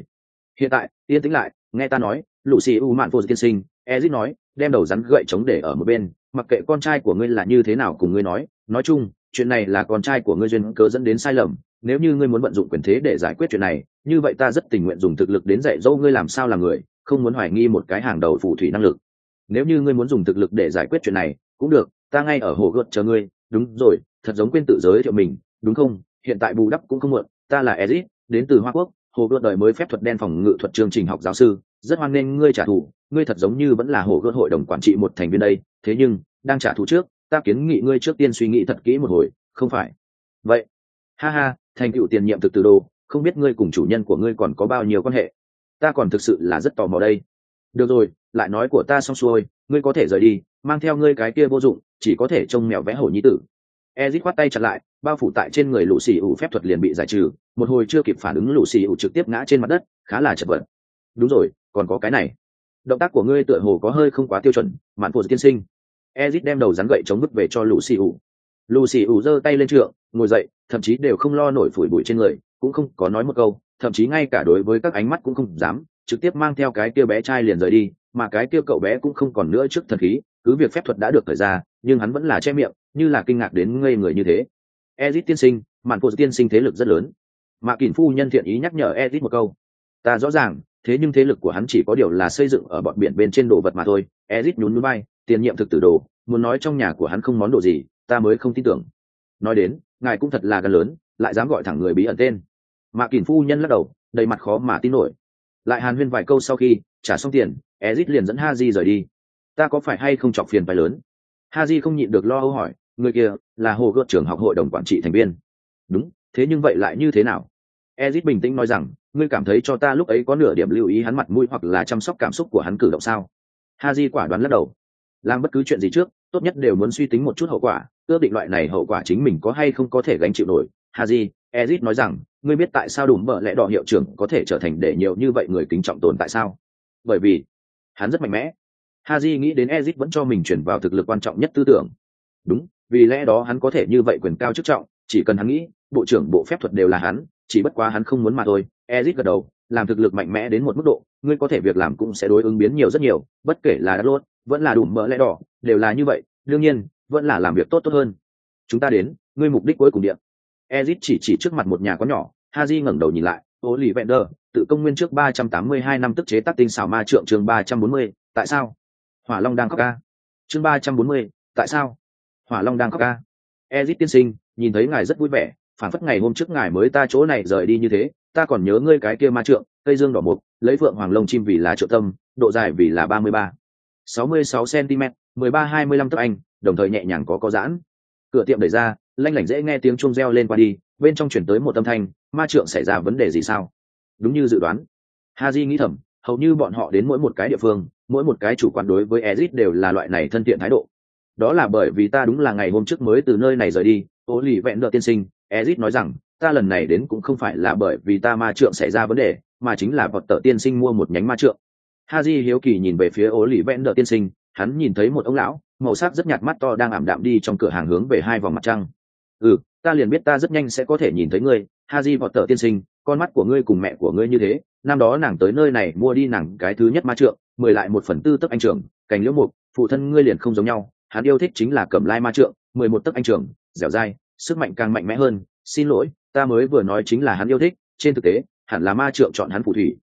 Hiện tại, yên tĩnh lại, nghe ta nói lũ xì u mạn vô tiên sinh, ezit nói, đem đầu rắn gậy chống để ở một bên, mặc kệ con trai của ngươi là như thế nào cùng ngươi nói nói chung, chuyện này là con trai của ngươi duyên cớ dẫn đến sai lầm, nếu như ngươi muốn vận dụng quyền thế để giải quyết chuyện này, như vậy ta rất tình nguyện dùng thực lực đến dạy dỗ ngươi làm sao là người, không muốn hoài nghi một cái hàng đầu phù thủy năng lực nếu như ngươi muốn dùng thực lực để giải quyết chuyện này, cũng được, ta ngay ở hồ gợt chờ ngươi. Đúng rồi, thật giống quên tự giới thiệu mình, đúng không? Hiện tại bù đắp cũng không muộn, ta là ezit, đến từ hoa quốc, hồ gợt đời mới phép thuật đen phòng ngự thuật chương trình học giáo sư. Rất hoan nghênh ngươi trả thù, ngươi thật giống như vẫn là hồ gợt hội đồng quản trị một thành viên đây. Thế nhưng, đang trả thù trước, ta kiến nghị ngươi trước tiên suy nghĩ thật kỹ một hồi, không phải? Vậy, ha ha, thành cựu tiền nhiệm thực từ đồ, không biết ngươi cùng chủ nhân của ngươi còn có bao nhiêu quan hệ? Ta còn thực sự là rất tò mò đây được rồi, lại nói của ta xong xuôi, ngươi có thể rời đi, mang theo ngươi cái kia vô dụng, chỉ có thể trông mèo vẽ hổ nhi tử. Ezit khoát tay chặt lại, bao phủ tại trên người lũ xì ủ phép thuật liền bị giải trừ, một hồi chưa kịp phản ứng lũ xì ủ trực tiếp ngã trên mặt đất, khá là chật vật. Đúng rồi, còn có cái này. Động tác của ngươi tựa hồ có hơi không quá tiêu chuẩn, mạn phụ tiên sinh. Ezit đem đầu rắn gậy chống bức về cho lũ xì ủ. Lũ xì ủ giơ tay lên trượng, ngồi dậy, thậm chí đều không lo nổi phủi bụi trên người, cũng không có nói một câu, thậm chí ngay cả đối với các ánh mắt cũng không dám trực tiếp mang theo cái kia bé trai liền rời đi, mà cái kia cậu bé cũng không còn nữa trước thần khí, cứ việc phép thuật đã được thời ra, nhưng hắn vẫn là che miệng, như là kinh ngạc đến ngây người như thế. Ezit tiên sinh, mạn phụ tiên sinh thế lực rất lớn. Mà kỳn phu nhân thiện ý nhắc nhở ezit một câu. Ta rõ ràng, thế nhưng thế lực của hắn chỉ có điều là xây dựng ở bọn biển bên trên đồ vật mà thôi. Ezit nhún núi bay, tiền nhiệm thực tử đồ, muốn nói trong nhà của hắn không món đồ gì, ta mới không tin tưởng. Nói đến, ngài cũng thật là gần lớn, lại dám gọi thẳng người bí ẩn tên. Mà kỳn phu nhân lắc đầu, đầy mặt khó mà tin nổi lại hàn huyên vài câu sau khi, trả xong tiền ezit liền dẫn ha di rời đi. Ta có phải hay không chọc phiền phải lớn? Ha di không nhịn được lo âu hỏi, người kia là hồ gợt trưởng học hội đồng quản trị thành viên. Đúng, thế nhưng vậy lại như thế nào? Ezit bình tĩnh nói rằng, ngươi cảm thấy cho ta lúc ấy có nửa điểm lưu ý hắn mặt mũi hoặc là chăm sóc cảm xúc của hắn cử động sao? Ha di quả đoán lắc đầu. Làm bất cứ chuyện gì trước, tốt nhất đều muốn suy tính một chút hậu quả, ước định loại này hậu quả chính mình có hay không có thể gánh chịu nổi. Ha di ezit nói rằng ngươi biết tại sao đùm bợ lẽ đỏ hiệu trưởng có thể trở thành để nhiều như vậy người kính trọng tồn tại sao? Bởi vì, hắn rất mạnh mẽ. Haji nghĩ đến ezit vẫn cho mình chuyển vào thực lực quan trọng nhất tư tưởng. Đúng, vì lẽ đó hắn có thể như vậy quyền cao chức trọng, chỉ cần hắn nghĩ, bộ trưởng bộ phép thuật đều là hắn, chỉ bất quá hắn không muốn mà thôi. Ezit gật đầu, làm thực lực mạnh mẽ đến một mức độ, ngươi có thể việc làm cũng sẽ đối ứng biến nhiều rất nhiều, bất kể là đã lốt, vẫn là đủ mỡ lẽ đỏ, đều là như vậy, đương nhiên, vẫn là làm việc tốt tốt hơn. Chúng ta đến, ngươi mục đích cuối cùng điện ezit chỉ chỉ trước mặt một nhà có nhỏ. Haji ngẩng đầu nhìn lại. Ô lì vẹn đờ tự công nguyên trước ba trăm tám mươi hai năm tức chế tác tinh xảo ma trượng chương ba trăm bốn mươi, tại sao? Hỏa long đang khóc ca. Chương ba trăm bốn mươi, tại sao? Hỏa long đang khóc ca. Ezit tiên sinh, nhìn thấy ngài rất vui vẻ, phản phất ngày hôm trước ngài mới ta chỗ này rời đi như thế, ta còn nhớ ngươi cái kia ma trượng, cây dương đỏ mục, lấy vượng hoàng lông chim vì là trợ tâm, độ dài vì là ba mươi ba. sáu mươi sáu cm mười ba hai mươi lăm tấc anh, đồng thời nhẹ nhàng có có giãn. Cửa tiệm đẩy ra lanh lảnh dễ nghe tiếng chuông reo lên qua đi, bên trong chuyển tới một âm thanh, ma trượng xảy ra vấn đề gì sao? Đúng như dự đoán. Ha di nghĩ thầm, hầu như bọn họ đến mỗi một cái địa phương, mỗi một cái chủ quan đối với ezit đều là loại này thân thiện thái độ. Đó là bởi vì ta đúng là ngày hôm trước mới từ nơi này rời đi, ô lì vẹn đợi tiên sinh, ezit nói rằng, ta lần này đến cũng không phải là bởi vì ta ma trượng xảy ra vấn đề, mà chính là vật tờ tiên sinh mua một nhánh ma trượng. Ha di hiếu kỳ nhìn về phía ô lì vẹn đợi tiên sinh, hắn nhìn thấy một ông lão, màu sắc rất nhạt mắt to đang ảm đạm đi trong cửa hàng hướng về hai vòng mặt trăng ừ ta liền biết ta rất nhanh sẽ có thể nhìn thấy ngươi ha di vọt tờ tiên sinh, con mắt của ngươi cùng mẹ của ngươi như thế, năm đó nàng tới nơi này mua đi nàng cái thứ nhất ma trượng, mười lại một phần tư tấc anh trưởng, cành liễu mục, phụ thân ngươi liền không giống nhau, hắn yêu thích chính là cầm lai ma trượng, mười một tấc anh trưởng, dẻo dai, sức mạnh càng mạnh mẽ hơn, xin lỗi, ta mới vừa nói chính là hắn yêu thích, trên thực tế, hẳn là ma trượng chọn hắn phù thủy.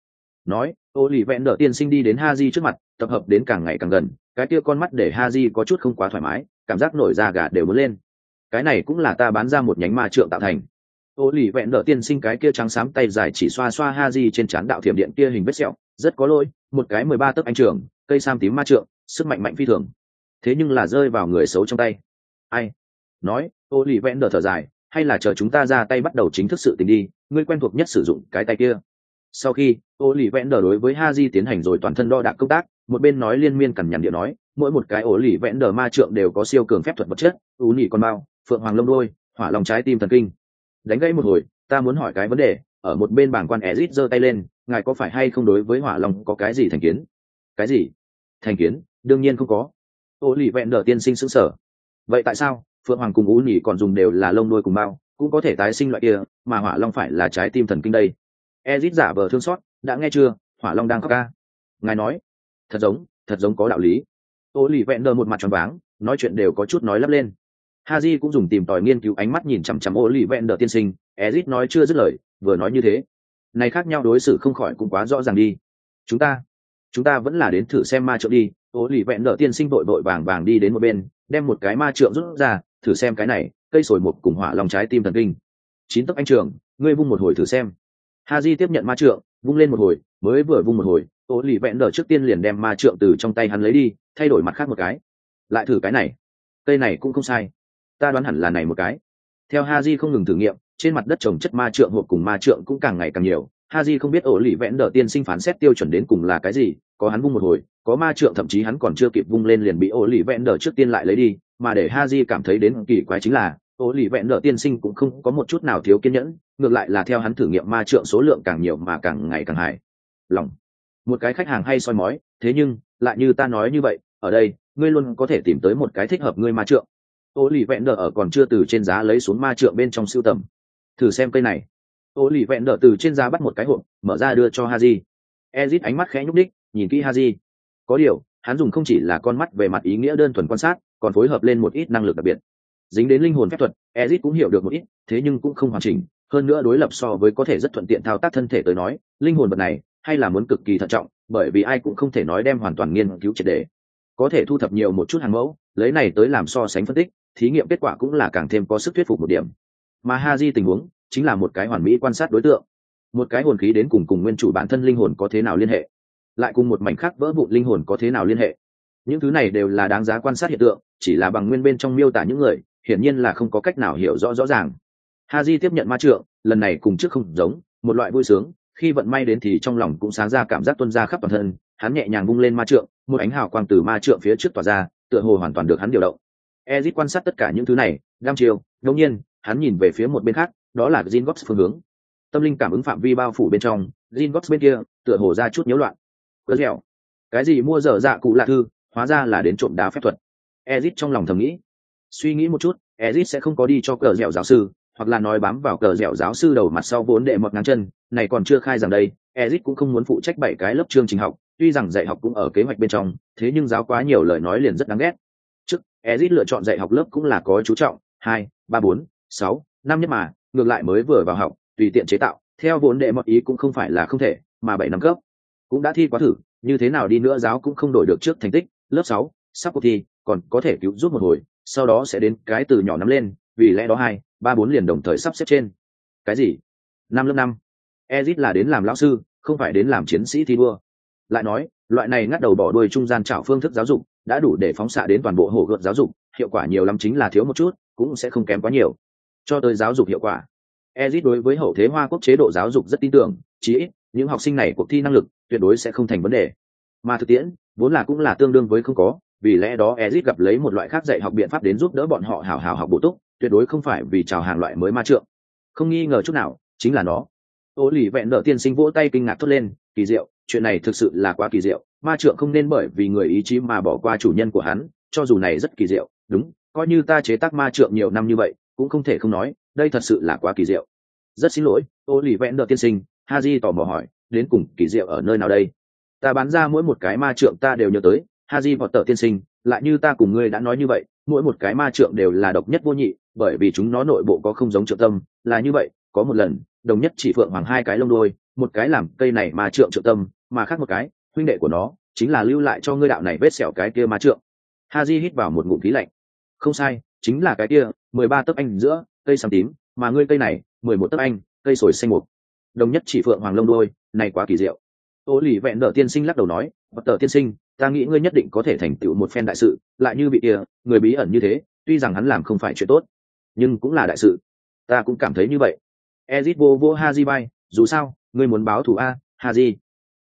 Nói ô lì vẹn đỡ tiên sinh đi đến ha di trước mặt, tập hợp đến càng ngày càng gần, cái kia con mắt để ha di có chút không quá thoải mái, cảm giác nổi da gà đều muốn lên cái này cũng là ta bán ra một nhánh ma trượng tạo thành. Ô lì vẹn đỡ tiên sinh cái kia trắng xám tay dài chỉ xoa xoa ha di trên trán đạo thiểm điện kia hình vết sẹo, rất có lỗi, một cái mười ba tấc anh trường cây sam tím ma trượng, sức mạnh mạnh phi thường. Thế nhưng là rơi vào người xấu trong tay. Ai? Nói, ô lì vẹn đỡ thở dài, hay là chờ chúng ta ra tay bắt đầu chính thức sự tình đi, ngươi quen thuộc nhất sử dụng cái tay kia. Sau khi, ô lì vẹn đỡ đối với ha di tiến hành rồi toàn thân đo đạc công tác, một bên nói liên miên cằn nhằn điện nói, mỗi một cái ổ lì vẹn đờ ma trượng đều có siêu cường phép thuật vật chất ú nỉ con bao phượng hoàng lông đôi, hỏa lòng trái tim thần kinh. Đánh gãy một hồi, ta muốn hỏi cái vấn đề, ở một bên bảng quan ezit giơ tay lên, ngài có phải hay không đối với hỏa long có cái gì thành kiến? Cái gì? Thành kiến? Đương nhiên không có. Ô lì vẹn đờ tiên sinh xứng sở vậy tại sao, phượng hoàng cùng ú nhỉ còn dùng đều là lông đuôi cùng bao, cũng có thể tái sinh loại kia, mà hỏa long phải là trái tim thần kinh đây? Ezit giả vờ thương xót, đã nghe chưa? Hỏa long đang khóc ca. Ngài nói. Thật giống thật giống có đạo lý. Ô lì vẹn đờ một mặt tròn váng, nói chuyện đều có chút nói lắp lên. Haji cũng dùng tìm tòi nghiên cứu ánh mắt nhìn chằm chằm ô lì vẹn tiên sinh ezit nói chưa dứt lời vừa nói như thế. Này khác nhau đối xử không khỏi cũng quá rõ ràng đi. Chúng ta chúng ta vẫn là đến thử xem ma trượng đi. Ô lì vẹn tiên sinh vội vội vàng vàng đi đến một bên đem một cái ma trượng rút ra thử xem cái này cây sồi một cùng hỏa lòng trái tim thần kinh. Chín tấc anh trưởng, ngươi vung một hồi thử xem. Haji tiếp nhận ma trượng vung lên một hồi mới vừa vung một hồi ô lì vẹn trước tiên liền đem ma trượng từ trong tay hắn lấy đi thay đổi mặt khác một cái. Lại thử cái này. Cây này cũng không sai ta đoán hẳn là này một cái. Theo ha di không ngừng thử nghiệm, trên mặt đất trồng chất ma trượng hộp cùng ma trượng cũng càng ngày càng nhiều. Ha di không biết ổ lì vẽn đờ tiên sinh phán xét tiêu chuẩn đến cùng là cái gì, có hắn vung một hồi, có ma trượng thậm chí hắn còn chưa kịp vung lên liền bị ổ lì vẽn đờ trước tiên lại lấy đi, mà để ha di cảm thấy đến kỳ quái chính là, ổ lì vẽn đờ tiên sinh cũng không có một chút nào thiếu kiên nhẫn, ngược lại là theo hắn thử nghiệm ma trượng số lượng càng nhiều mà càng ngày càng hài. Lòng. Một cái khách hàng hay soi mói, thế nhưng, lại như ta nói như vậy, ở đây, ngươi luôn có thể tìm tới một cái thích hợp ngươi ma trượng ô lì vẹn đờ ở còn chưa từ trên giá lấy xuống ma trượng bên trong siêu tầm. Thử xem cây này. Ô lì vẹn đờ từ trên giá bắt một cái hộp, mở ra đưa cho haji. Ezit ánh mắt khẽ nhúc đích nhìn kỹ haji. Có điều, hắn dùng không chỉ là con mắt về mặt ý nghĩa đơn thuần quan sát, còn phối hợp lên một ít năng lực đặc biệt. Dính đến linh hồn phép thuật, ezit cũng hiểu được một ít, thế nhưng cũng không hoàn chỉnh, hơn nữa đối lập so với có thể rất thuận tiện thao tác thân thể tới nói, linh hồn vật này, hay là muốn cực kỳ thận trọng, bởi vì ai cũng không thể nói đem hoàn toàn nghiên cứu triệt đề có thể thu thập nhiều một chút hàng mẫu, lấy này tới làm so sánh phân tích thí nghiệm kết quả cũng là càng thêm có sức thuyết phục một điểm. Mà ha di tình huống chính là một cái hoàn mỹ quan sát đối tượng. Một cái hồn khí đến cùng cùng nguyên chủ bản thân linh hồn có thế nào liên hệ, lại cùng một mảnh khác vỡ vụn linh hồn có thế nào liên hệ. Những thứ này đều là đáng giá quan sát hiện tượng, chỉ là bằng nguyên bên trong miêu tả những người, hiển nhiên là không có cách nào hiểu rõ rõ ràng. Ha di tiếp nhận ma trượng, lần này cùng trước không giống, một loại vui sướng, khi vận may đến thì trong lòng cũng sáng ra cảm giác tuân ra khắp toàn thân, hắn nhẹ nhàng bung lên ma trượng, một ánh hào quang từ ma trượng phía trước tỏa ra, tựa hồ hoàn toàn được hắn điều động ezit quan sát tất cả những thứ này gam chiều đột nhiên, hắn nhìn về phía một bên khác, đó là Zingox phương hướng. Tâm linh cảm ứng phạm vi bao phủ bên trong Zingox bên kia, tựa hồ ra chút nhiễu loạn. Cớ dẻo. Cái gì mua dở dạ cụ lạ thư, hóa ra là đến trộm đá phép thuật. Ezit trong lòng thầm nghĩ. Suy nghĩ một chút, ezit sẽ không có đi cho cờ dẻo giáo sư, hoặc là nói bám vào cờ dẻo giáo sư đầu mặt sau vốn đệ một ngang chân, này còn chưa khai rằng đây, ezit cũng không muốn phụ trách bảy cái lớp chương trình học, tuy rằng dạy học cũng ở kế hoạch bên trong, thế nhưng giáo quá nhiều lời nói liền rất đáng ghét ezit lựa chọn dạy học lớp cũng là có chú trọng. Hai, ba, bốn, sáu, năm nhất mà, ngược lại mới vừa vào học, tùy tiện chế tạo, theo vốn đệ mọi ý cũng không phải là không thể, mà bảy năm cấp. Cũng đã thi quá thử, như thế nào đi nữa giáo cũng không đổi được trước thành tích. Lớp sáu, sắp cuộc thi, còn có thể cứu giúp một hồi, sau đó sẽ đến cái từ nhỏ nắm lên, vì lẽ đó hai, ba, bốn liền đồng thời sắp xếp trên. Cái gì? Năm lớp năm. Ezit là đến làm lão sư, không phải đến làm chiến sĩ thi đua. Lại nói, loại này ngắt đầu bỏ đuôi trung gian trảo phương thức giáo dục đã đủ để phóng xạ đến toàn bộ hồ gợt giáo dục, hiệu quả nhiều lắm chính là thiếu một chút, cũng sẽ không kém quá nhiều. Cho tới giáo dục hiệu quả, ezit đối với hậu thế hoa quốc chế độ giáo dục rất tin tưởng, chí ít, những học sinh này cuộc thi năng lực tuyệt đối sẽ không thành vấn đề. Mà thực tiễn, vốn là cũng là tương đương với không có, vì lẽ đó ezit gặp lấy một loại khác dạy học biện pháp đến giúp đỡ bọn họ hào hào học bổ túc, tuyệt đối không phải vì chào hàng loại mới ma trượng. Không nghi ngờ chút nào, chính là nó. Ô lì vẹn đỡ tiên sinh vỗ tay kinh ngạc thốt lên, kỳ diệu, chuyện này thực sự là quá kỳ diệu ma trượng không nên bởi vì người ý chí mà bỏ qua chủ nhân của hắn, cho dù này rất kỳ diệu, đúng, coi như ta chế tác ma trượng nhiều năm như vậy, cũng không thể không nói, đây thật sự là quá kỳ diệu. Rất xin lỗi ô lì vẽ nợ tiên sinh ha di tò mò hỏi, đến cùng kỳ diệu ở nơi nào đây? Ta bán ra mỗi một cái ma trượng ta đều nhớ tới ha di vọt tờ tiên sinh, lại như ta cùng ngươi đã nói như vậy, mỗi một cái ma trượng đều là độc nhất vô nhị, bởi vì chúng nó nội bộ có không giống trượng tâm, là như vậy, có một lần, đồng nhất chỉ phượng hoàng hai cái lông đôi, một cái làm cây này ma trượng trượng tâm, mà khác một cái huynh đệ của nó chính là lưu lại cho ngươi đạo này vết sẹo cái kia ma trượng. Ha di hít vào một ngụm khí lạnh. Không sai, chính là cái kia, mười ba tấc anh giữa, cây xám tím, mà ngươi cây này, mười một tấc anh, cây sồi xanh mục. Đồng nhất chỉ phượng hoàng lông đôi này quá kỳ diệu. Ô lì vẹn đỡ tiên sinh lắc đầu nói, bất tờ tiên sinh, ta nghĩ ngươi nhất định có thể thành tựu một phen đại sự, lại như bị kia, người bí ẩn như thế, tuy rằng hắn làm không phải chuyện tốt, nhưng cũng là đại sự. Ta cũng cảm thấy như vậy. Ezit vô vô haji bay, dù sao, ngươi muốn báo thù a, haji.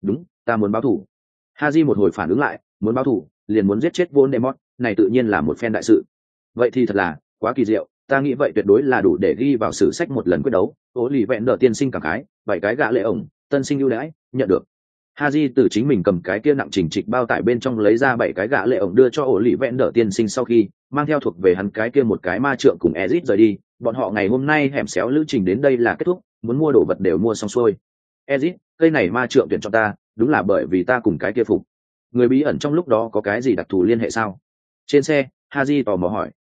Đúng ta muốn báo thù haji một hồi phản ứng lại muốn báo thù liền muốn giết chết vô demot này tự nhiên là một phen đại sự vậy thì thật là quá kỳ diệu ta nghĩ vậy tuyệt đối là đủ để ghi vào sử sách một lần quyết đấu ố lì vẹn đỡ tiên sinh cảm khái bảy cái gã lệ ổng tân sinh ưu đãi nhận được Ha Haji từ chính mình cầm cái kia nặng chỉnh trịch bao tải bên trong lấy ra bảy cái gã lệ ổng đưa cho ổ lì vẹn đỡ tiên sinh sau khi mang theo thuộc về hắn cái kia một cái ma trượng cùng Ezit rời đi. Bọn họ ngày hôm nay hẻm xéo lữ trình đến đây là kết thúc, muốn mua đồ vật đều mua xong xuôi. Ezit, cây này ma trượng tuyển cho ta, đúng là bởi vì ta cùng cái kia phục. Người bí ẩn trong lúc đó có cái gì đặc thù liên hệ sao? Trên xe, Haji tò mò hỏi.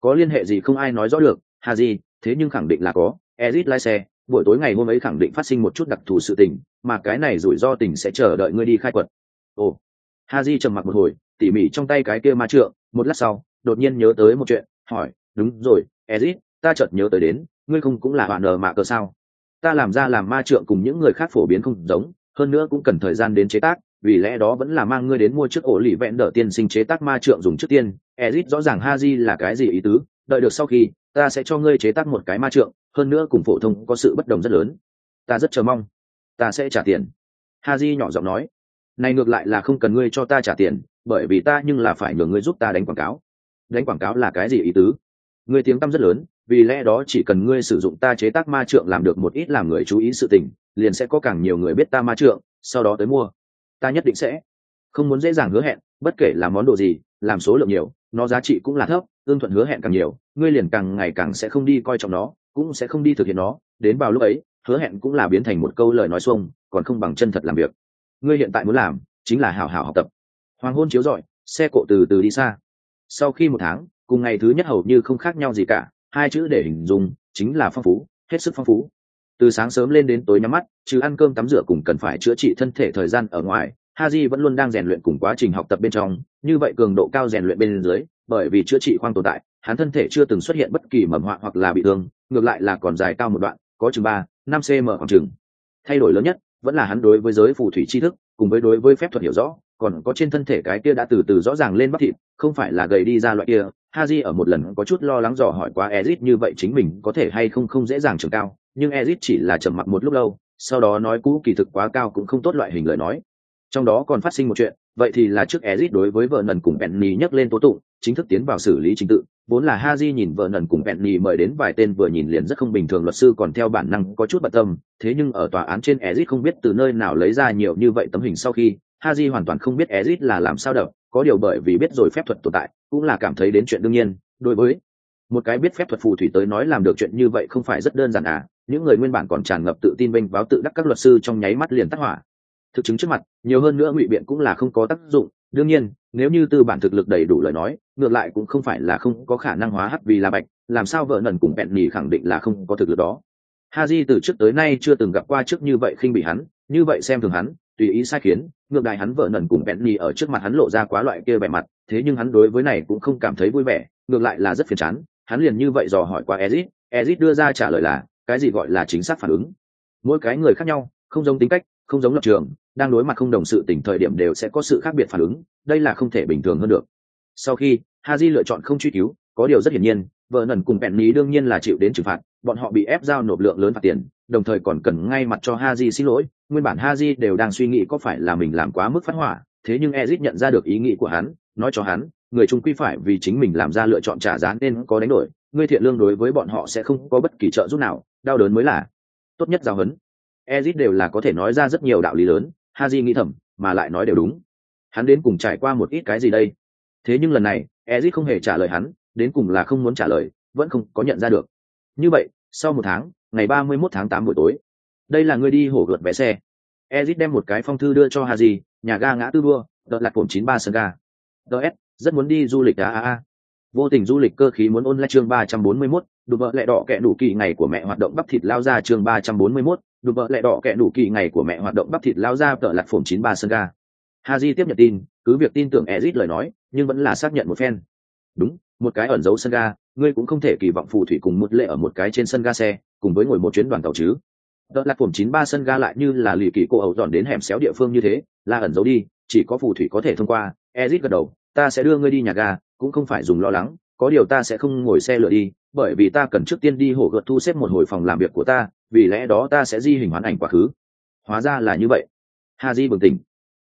Có liên hệ gì không ai nói rõ được, Haji, thế nhưng khẳng định là có. Ezit lái xe, buổi tối ngày hôm ấy khẳng định phát sinh một chút đặc thù sự tình mà cái này rủi ro tình sẽ chờ đợi ngươi đi khai quật ồ ha di trầm mặc một hồi tỉ mỉ trong tay cái kia ma trượng một lát sau đột nhiên nhớ tới một chuyện hỏi đúng rồi ezit ta chợt nhớ tới đến ngươi không cũng là bạn nờ mạ cờ sao ta làm ra làm ma trượng cùng những người khác phổ biến không giống hơn nữa cũng cần thời gian đến chế tác, vì lẽ đó vẫn là mang ngươi đến mua chiếc ổ lì vẹn đỡ tiên sinh chế tác ma trượng dùng trước tiên. Ezit rõ ràng ha di là cái gì ý tứ, đợi được sau khi, ta sẽ cho ngươi chế tác một cái ma trượng, hơn nữa cùng phổ thông có sự bất đồng rất lớn. Ta rất chờ mong. Ta sẽ trả tiền. Ha di nhỏ giọng nói. Này ngược lại là không cần ngươi cho ta trả tiền, bởi vì ta nhưng là phải nhờ ngươi giúp ta đánh quảng cáo. Đánh quảng cáo là cái gì ý tứ? Ngươi tiếng tăm rất lớn, vì lẽ đó chỉ cần ngươi sử dụng ta chế tác ma trượng làm được một ít làm người chú ý sự tình liền sẽ có càng nhiều người biết ta ma trượng, sau đó tới mua. Ta nhất định sẽ. Không muốn dễ dàng hứa hẹn, bất kể là món đồ gì, làm số lượng nhiều, nó giá trị cũng là thấp, ương thuận hứa hẹn càng nhiều, ngươi liền càng ngày càng sẽ không đi coi trọng nó, cũng sẽ không đi thực hiện nó. Đến vào lúc ấy, hứa hẹn cũng là biến thành một câu lời nói xuông, còn không bằng chân thật làm việc. Ngươi hiện tại muốn làm, chính là hảo hảo học tập. Hoàng hôn chiếu rọi, xe cộ từ từ đi xa. Sau khi một tháng, cùng ngày thứ nhất hầu như không khác nhau gì cả, hai chữ để hình dung chính là phong phú, hết sức phong phú từ sáng sớm lên đến tối nhắm mắt chứ ăn cơm tắm rửa cùng cần phải chữa trị thân thể thời gian ở ngoài, haji vẫn luôn đang rèn luyện cùng quá trình học tập bên trong, như vậy cường độ cao rèn luyện bên dưới, bởi vì chữa trị khoang tồn tại, hắn thân thể chưa từng xuất hiện bất kỳ mầm họa hoặc là bị thương, ngược lại là còn dài cao một đoạn, có chừng ba, năm cm khoảng chừng. Thay đổi lớn nhất vẫn là hắn đối với giới phù thủy tri thức, cùng với đối với phép thuật hiểu rõ còn có trên thân thể cái kia đã từ từ rõ ràng lên bắp thịt không phải là gầy đi ra loại kia. Haji ở một lần có chút lo lắng dò hỏi qua ezit như vậy chính mình có thể hay không không dễ dàng trưởng cao nhưng ezit chỉ là trầm mặc một lúc lâu sau đó nói cũ kỳ thực quá cao cũng không tốt loại hình lời nói. Trong đó còn phát sinh một chuyện vậy thì là trước ezit đối với vợ nần cùng penny nhắc lên tố tụng chính thức tiến vào xử lý trình tự vốn là Haji nhìn vợ nần cùng Penny mời đến vài tên vừa nhìn liền rất không bình thường luật sư còn theo bản năng có chút bận tâm, thế nhưng ở tòa án trên Ezic không biết từ nơi nào lấy ra nhiều như vậy tấm hình sau khi, Haji hoàn toàn không biết Ezic là làm sao đập, có điều bởi vì biết rồi phép thuật tồn tại, cũng là cảm thấy đến chuyện đương nhiên, đối với một cái biết phép thuật phù thủy tới nói làm được chuyện như vậy không phải rất đơn giản à, những người nguyên bản còn tràn ngập tự tin bênh báo tự đắc các luật sư trong nháy mắt liền tắt hỏa. Thực chứng trước mặt, nhiều hơn nữa ngụy biện cũng là không có tác dụng, đương nhiên, nếu như tư bản thực lực đầy đủ lời nói, ngược lại cũng không phải là không có khả năng hóa hắc vì là bạch làm sao vợ nần cùng bẹn nhỉ khẳng định là không có thực lực đó. Haji từ trước tới nay chưa từng gặp qua trước như vậy khinh bị hắn như vậy xem thường hắn tùy ý sai khiến, ngược lại hắn vợ nần cùng bẹn nhì ở trước mặt hắn lộ ra quá loại kia vẻ mặt, thế nhưng hắn đối với này cũng không cảm thấy vui vẻ, ngược lại là rất phiền chán, hắn liền như vậy dò hỏi qua ezit ezit đưa ra trả lời là, cái gì gọi là chính xác phản ứng? Mỗi cái người khác nhau, không giống tính cách, không giống lập trường, đang đối mặt không đồng sự tỉnh thời điểm đều sẽ có sự khác biệt phản ứng, đây là không thể bình thường hơn được. Sau khi, haji lựa chọn không truy cứu, có điều rất hiển nhiên, vợ nần cùng bẹn ní đương nhiên là chịu đến trừng phạt, bọn họ bị ép giao nộp lượng lớn phạt tiền, đồng thời còn cần ngay mặt cho haji xin lỗi nguyên bản haji đều đang suy nghĩ có phải là mình làm quá mức phát hỏa, thế nhưng Ezic nhận ra được ý nghĩ của hắn, nói cho hắn, người trung quy phải vì chính mình làm ra lựa chọn trả giá nên có đánh đổi người thiện lương đối với bọn họ sẽ không có bất kỳ trợ giúp nào, đau đớn mới là tốt nhất giao hấn. Ezic đều là có thể nói ra rất nhiều đạo lý lớn, haji nghĩ thầm, mà lại nói đều đúng. Hắn đến cùng trải qua một ít cái gì đây? Thế nhưng lần này Ezic không hề trả lời hắn, đến cùng là không muốn trả lời, vẫn không có nhận ra được. Như vậy, sau một tháng, ngày ba mươi 31 tháng tám buổi tối đây là người đi hổ gợt vé xe. Ezit đem một cái phong thư đưa cho haji nhà ga ngã tư đua đợt lạc cổm chín ba sân ga. Ds rất muốn đi du lịch a a a vô tình du lịch cơ khí muốn ôn lại chương ba trăm bốn mươi 341, đùm vợ lẹ đỏ kẹ đủ kỳ ngày của mẹ hoạt động bắp thịt lao ra chương ba trăm bốn mươi 341, đùm vợ lẹ đỏ kẹ đủ kỳ ngày của mẹ hoạt động bắp thịt lao ra đợt lạc phổm chín ba sân ga. Haji tiếp nhận tin cứ việc tin tưởng ezit lời nói nhưng vẫn là xác nhận một phen. Đúng một cái ẩn dấu sân ga ngươi cũng không thể kỳ vọng phù thủy cùng một lệ ở một cái trên sân ga xe cùng với ngồi một chuyến đoàn tàu chứ đợt lạc phổm chín ba sân ga lại như là lì kỳ cô ẩu dọn đến hẻm xéo địa phương như thế là ẩn giấu đi, chỉ có phù thủy có thể thông qua. Ezit gật đầu, ta sẽ đưa ngươi đi nhà ga, cũng không phải dùng lo lắng, có điều ta sẽ không ngồi xe lửa đi, bởi vì ta cần trước tiên đi hổ gợt thu xếp một hồi phòng làm việc của ta, vì lẽ đó ta sẽ di hình hoán ảnh quá khứ. Hóa ra là như vậy. Ha di bừng tỉnh.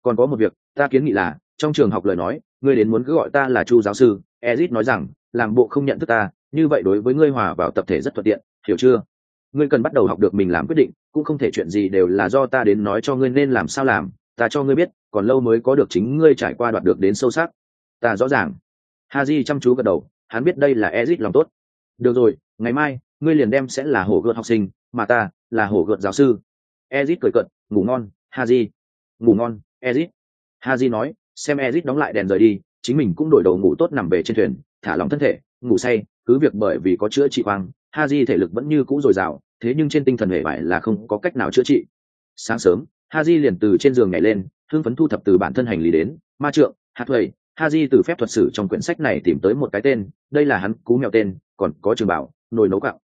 Còn có một việc, ta kiến nghị là, trong trường học lời nói, ngươi đến muốn cứ gọi ta là chu giáo sư. Ezit nói rằng, làm bộ không nhận thức ta, như vậy đối với ngươi hòa vào tập thể rất thuận tiện, hiểu chưa? Ngươi cần bắt đầu học được mình làm quyết định, cũng không thể chuyện gì đều là do ta đến nói cho ngươi nên làm sao làm, ta cho ngươi biết, còn lâu mới có được chính ngươi trải qua đoạt được đến sâu sắc. Ta rõ ràng. Ha haji chăm chú gật đầu, hắn biết đây là ezit lòng tốt. Được rồi, ngày mai, ngươi liền đem sẽ là hổ gợt học sinh, mà ta là hổ gợt giáo sư. Ezit cười cận ngủ ngon Ha haji. Ngủ ngon ezit haji nói, xem ezit đóng lại đèn rời đi, chính mình cũng đổi đầu ngủ tốt nằm về trên thuyền, thả lòng thân thể, ngủ say, cứ việc bởi vì có chữa trị ha di thể lực vẫn như cũ dồi dào thế nhưng trên tinh thần hệ vải là không có cách nào chữa trị. Sáng sớm ha di liền từ trên giường nhảy lên hưng phấn thu thập từ bản thân hành lý đến ma trượng hạt thuầy haji từ phép thuật sử trong quyển sách này tìm tới một cái tên đây là hắn cú mèo tên còn có trường bảo nồi nấu gạo.